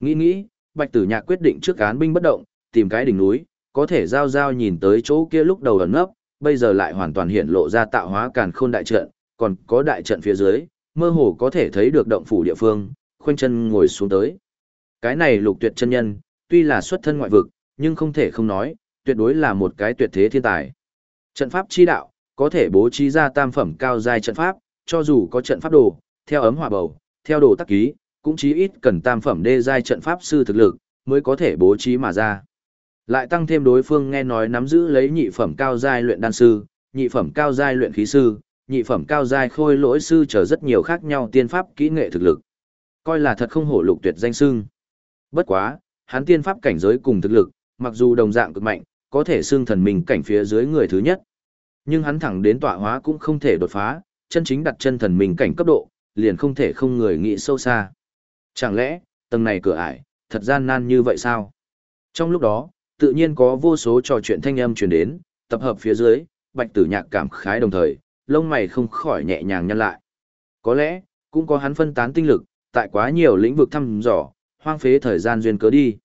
Speaker 1: Nghĩ nghĩ, Bạch Tử Nhạc quyết định trước án binh bất động, tìm cái đỉnh núi, có thể giao giao nhìn tới chỗ kia lúc đầu ẩn nấp, bây giờ lại hoàn toàn hiện lộ ra tạo hóa càn khôn đại trận, còn có đại trận phía dưới, mơ hồ có thể thấy được động phủ địa phương, khoanh chân ngồi xuống tới. Cái này lục tuyệt chân nhân, tuy là xuất thân ngoại vực, nhưng không thể không nói, tuyệt đối là một cái tuyệt thế thiên tài. Trận pháp chi đạo, có thể bố trí ra tam phẩm cao giai trận pháp, cho dù có trận pháp đồ, theo ấm hòa bầu, theo đồ tắc ký, cũng chí ít cần tam phẩm đê giai trận pháp sư thực lực, mới có thể bố trí mà ra. Lại tăng thêm đối phương nghe nói nắm giữ lấy nhị phẩm cao giai luyện đan sư, nhị phẩm cao giai luyện khí sư, nhị phẩm cao giai khôi lỗi sư chờ rất nhiều khác nhau tiên pháp kỹ nghệ thực lực. Coi là thật không hổ lục tuyệt danh xưng. Bất quá, hắn tiên pháp cảnh giới cùng thực lực, mặc dù đồng dạng cực mạnh, có thể xưng thần mình cảnh phía dưới người thứ nhất. Nhưng hắn thẳng đến tọa hóa cũng không thể đột phá, chân chính đặt chân thần mình cảnh cấp độ, liền không thể không người nghĩ sâu xa. Chẳng lẽ, tầng này cửa ải, thật gian nan như vậy sao? Trong lúc đó, tự nhiên có vô số trò chuyện thanh âm truyền đến, tập hợp phía dưới, bạch tử nhạc cảm khái đồng thời, lông mày không khỏi nhẹ nhàng nhăn lại. Có lẽ, cũng có hắn phân tán tinh lực, tại quá nhiều lĩnh vực thăm dò, hoang phế thời gian duyên cớ đi.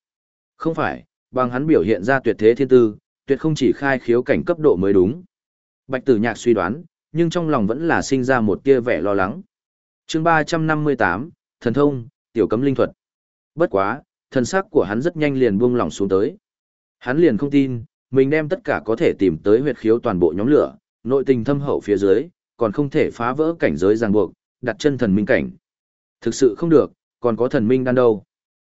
Speaker 1: Không phải, bằng hắn biểu hiện ra tuyệt thế thiên tư, tuyệt không chỉ khai khiếu cảnh cấp độ mới đúng. Bạch tử nhạc suy đoán, nhưng trong lòng vẫn là sinh ra một tia vẻ lo lắng. chương 358, Thần Thông, Tiểu Cấm Linh Thuật. Bất quá, thần sắc của hắn rất nhanh liền buông lỏng xuống tới. Hắn liền không tin, mình đem tất cả có thể tìm tới huyệt khiếu toàn bộ nhóm lửa, nội tình thâm hậu phía dưới, còn không thể phá vỡ cảnh giới ràng buộc, đặt chân thần minh cảnh. Thực sự không được, còn có thần minh đan đâu.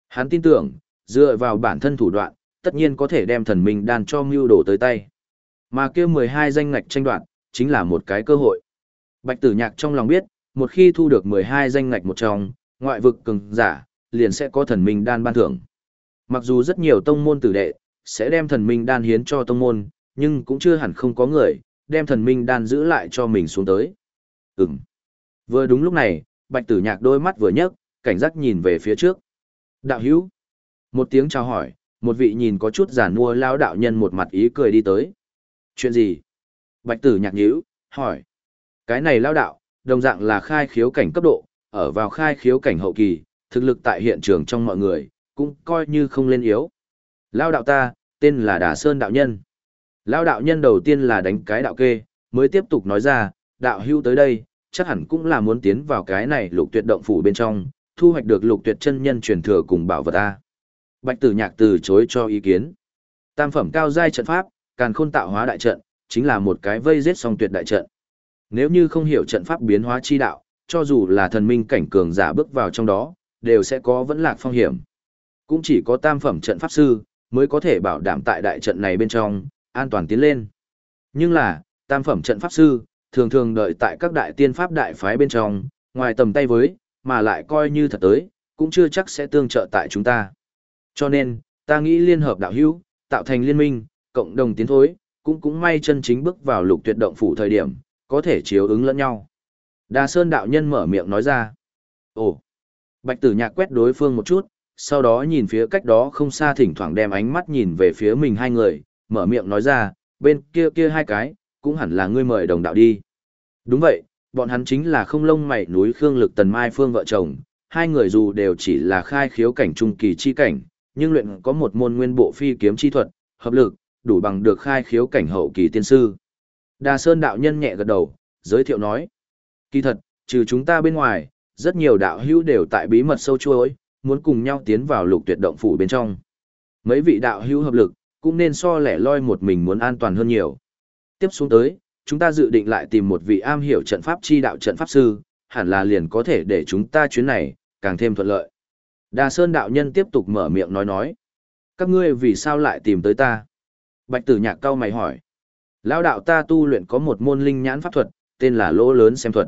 Speaker 1: Hắn tin tưởng, dựa vào bản thân thủ đoạn, tất nhiên có thể đem thần minh đan cho mưu đồ tới tay. Mà kia 12 danh ngạch tranh đoạt, chính là một cái cơ hội. Bạch tử nhạc trong lòng biết, một khi thu được 12 danh ngạch một trong, ngoại vực cường giả, liền sẽ có thần minh đan ban thưởng. Mặc dù rất nhiều tông môn tử đệ, sẽ đem thần minh đan hiến cho tông môn, nhưng cũng chưa hẳn không có người, đem thần minh đan giữ lại cho mình xuống tới. Ừm. Vừa đúng lúc này, bạch tử nhạc đôi mắt vừa nhấc, cảnh giác nhìn về phía trước. Đạo hữu. Một tiếng chào hỏi, một vị nhìn có chút giản mua lao đạo nhân một mặt ý cười đi tới. Chuyện gì? Bạch tử nhạc nhữ, hỏi. Cái này lao đạo, đồng dạng là khai khiếu cảnh cấp độ, ở vào khai khiếu cảnh hậu kỳ, thực lực tại hiện trường trong mọi người, cũng coi như không lên yếu. Lao đạo ta, tên là Đà Sơn đạo nhân. Lao đạo nhân đầu tiên là đánh cái đạo kê, mới tiếp tục nói ra, đạo hưu tới đây, chắc hẳn cũng là muốn tiến vào cái này lục tuyệt động phủ bên trong, thu hoạch được lục tuyệt chân nhân truyền thừa cùng bảo vật A. Bạch tử nhạc từ chối cho ý kiến. Tam phẩm cao giai trận pháp, càn khôn tạo hóa đại trận, chính là một cái vây giết song tuyệt đại trận. Nếu như không hiểu trận pháp biến hóa chi đạo, cho dù là thần minh cảnh cường giả bước vào trong đó, đều sẽ có vẫn lạc phong hiểm. Cũng chỉ có tam phẩm trận pháp sư, mới có thể bảo đảm tại đại trận này bên trong, an toàn tiến lên. Nhưng là, tam phẩm trận pháp sư, thường thường đợi tại các đại tiên pháp đại phái bên trong, ngoài tầm tay với, mà lại coi như thật tới, cũng chưa chắc sẽ tương trợ tại chúng ta. Cho nên, ta nghĩ liên hợp đạo hữu, tạo thành liên minh, cộng đồng tiến thối, cũng cũng may chân chính bước vào lục tuyệt động phủ thời điểm, có thể chiếu ứng lẫn nhau. Đà Sơn đạo nhân mở miệng nói ra. Ồ! Bạch tử nhạc quét đối phương một chút, sau đó nhìn phía cách đó không xa thỉnh thoảng đem ánh mắt nhìn về phía mình hai người, mở miệng nói ra, bên kia kia hai cái, cũng hẳn là ngươi mời đồng đạo đi. Đúng vậy, bọn hắn chính là không lông mày núi Khương Lực Tần Mai Phương vợ chồng, hai người dù đều chỉ là khai khiếu cảnh trung kỳ chi cảnh, nhưng luyện có một môn nguyên bộ phi kiếm chi thuật, hợp lực, đủ bằng được khai khiếu cảnh hậu kỳ tiên sư. Đà Sơn đạo nhân nhẹ gật đầu, giới thiệu nói. Kỳ thật, trừ chúng ta bên ngoài, rất nhiều đạo hữu đều tại bí mật sâu chuối, muốn cùng nhau tiến vào lục tuyệt động phủ bên trong. Mấy vị đạo hữu hợp lực, cũng nên so lẻ loi một mình muốn an toàn hơn nhiều. Tiếp xuống tới, chúng ta dự định lại tìm một vị am hiểu trận pháp chi đạo trận pháp sư, hẳn là liền có thể để chúng ta chuyến này, càng thêm thuận lợi. Đa Sơn đạo nhân tiếp tục mở miệng nói nói. Các ngươi vì sao lại tìm tới ta? Bạch tử nhạc cao mày hỏi. Lão đạo ta tu luyện có một môn linh nhãn pháp thuật, tên là lỗ lớn xem thuật.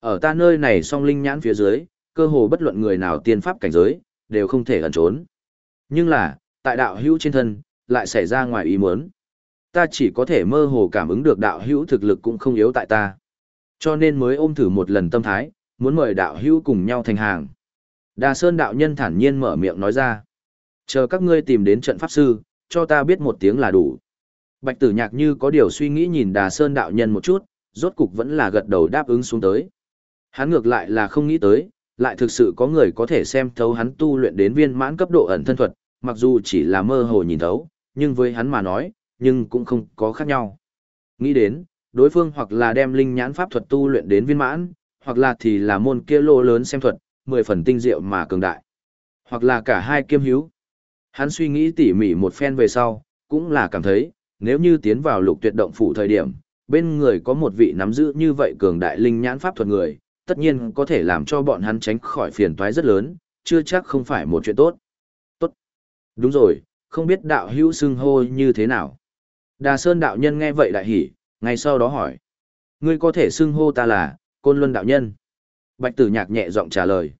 Speaker 1: Ở ta nơi này song linh nhãn phía dưới, cơ hồ bất luận người nào tiên pháp cảnh giới, đều không thể ẩn trốn. Nhưng là, tại đạo hữu trên thân, lại xảy ra ngoài ý muốn. Ta chỉ có thể mơ hồ cảm ứng được đạo hữu thực lực cũng không yếu tại ta. Cho nên mới ôm thử một lần tâm thái, muốn mời đạo hữu cùng nhau thành hàng. Đà Sơn đạo nhân thản nhiên mở miệng nói ra. Chờ các ngươi tìm đến trận pháp sư, cho ta biết một tiếng là đủ. Bạch tử nhạc như có điều suy nghĩ nhìn Đà Sơn đạo nhân một chút, rốt cục vẫn là gật đầu đáp ứng xuống tới. Hắn ngược lại là không nghĩ tới, lại thực sự có người có thể xem thấu hắn tu luyện đến viên mãn cấp độ ẩn thân thuật, mặc dù chỉ là mơ hồ nhìn thấu, nhưng với hắn mà nói, nhưng cũng không có khác nhau. Nghĩ đến, đối phương hoặc là đem linh nhãn pháp thuật tu luyện đến viên mãn, hoặc là thì là môn kia lô lớn xem thuật, mười phần tinh diệu mà cường đại. Hoặc là cả hai kiêm hữu. Hắn suy nghĩ tỉ mỉ một phen về sau, cũng là cảm thấy, nếu như tiến vào lục tuyệt động phủ thời điểm, bên người có một vị nắm giữ như vậy cường đại linh nhãn pháp thuật người, tất nhiên có thể làm cho bọn hắn tránh khỏi phiền toái rất lớn, chưa chắc không phải một chuyện tốt. Tốt. Đúng rồi, không biết đạo hữu xưng hô như thế nào. Đà Sơn đạo nhân nghe vậy đại hỉ, ngay sau đó hỏi. Ngươi có thể xưng hô ta là, Côn Luân đạo nhân. Bạch tử nhạc nhẹ giọng trả lời.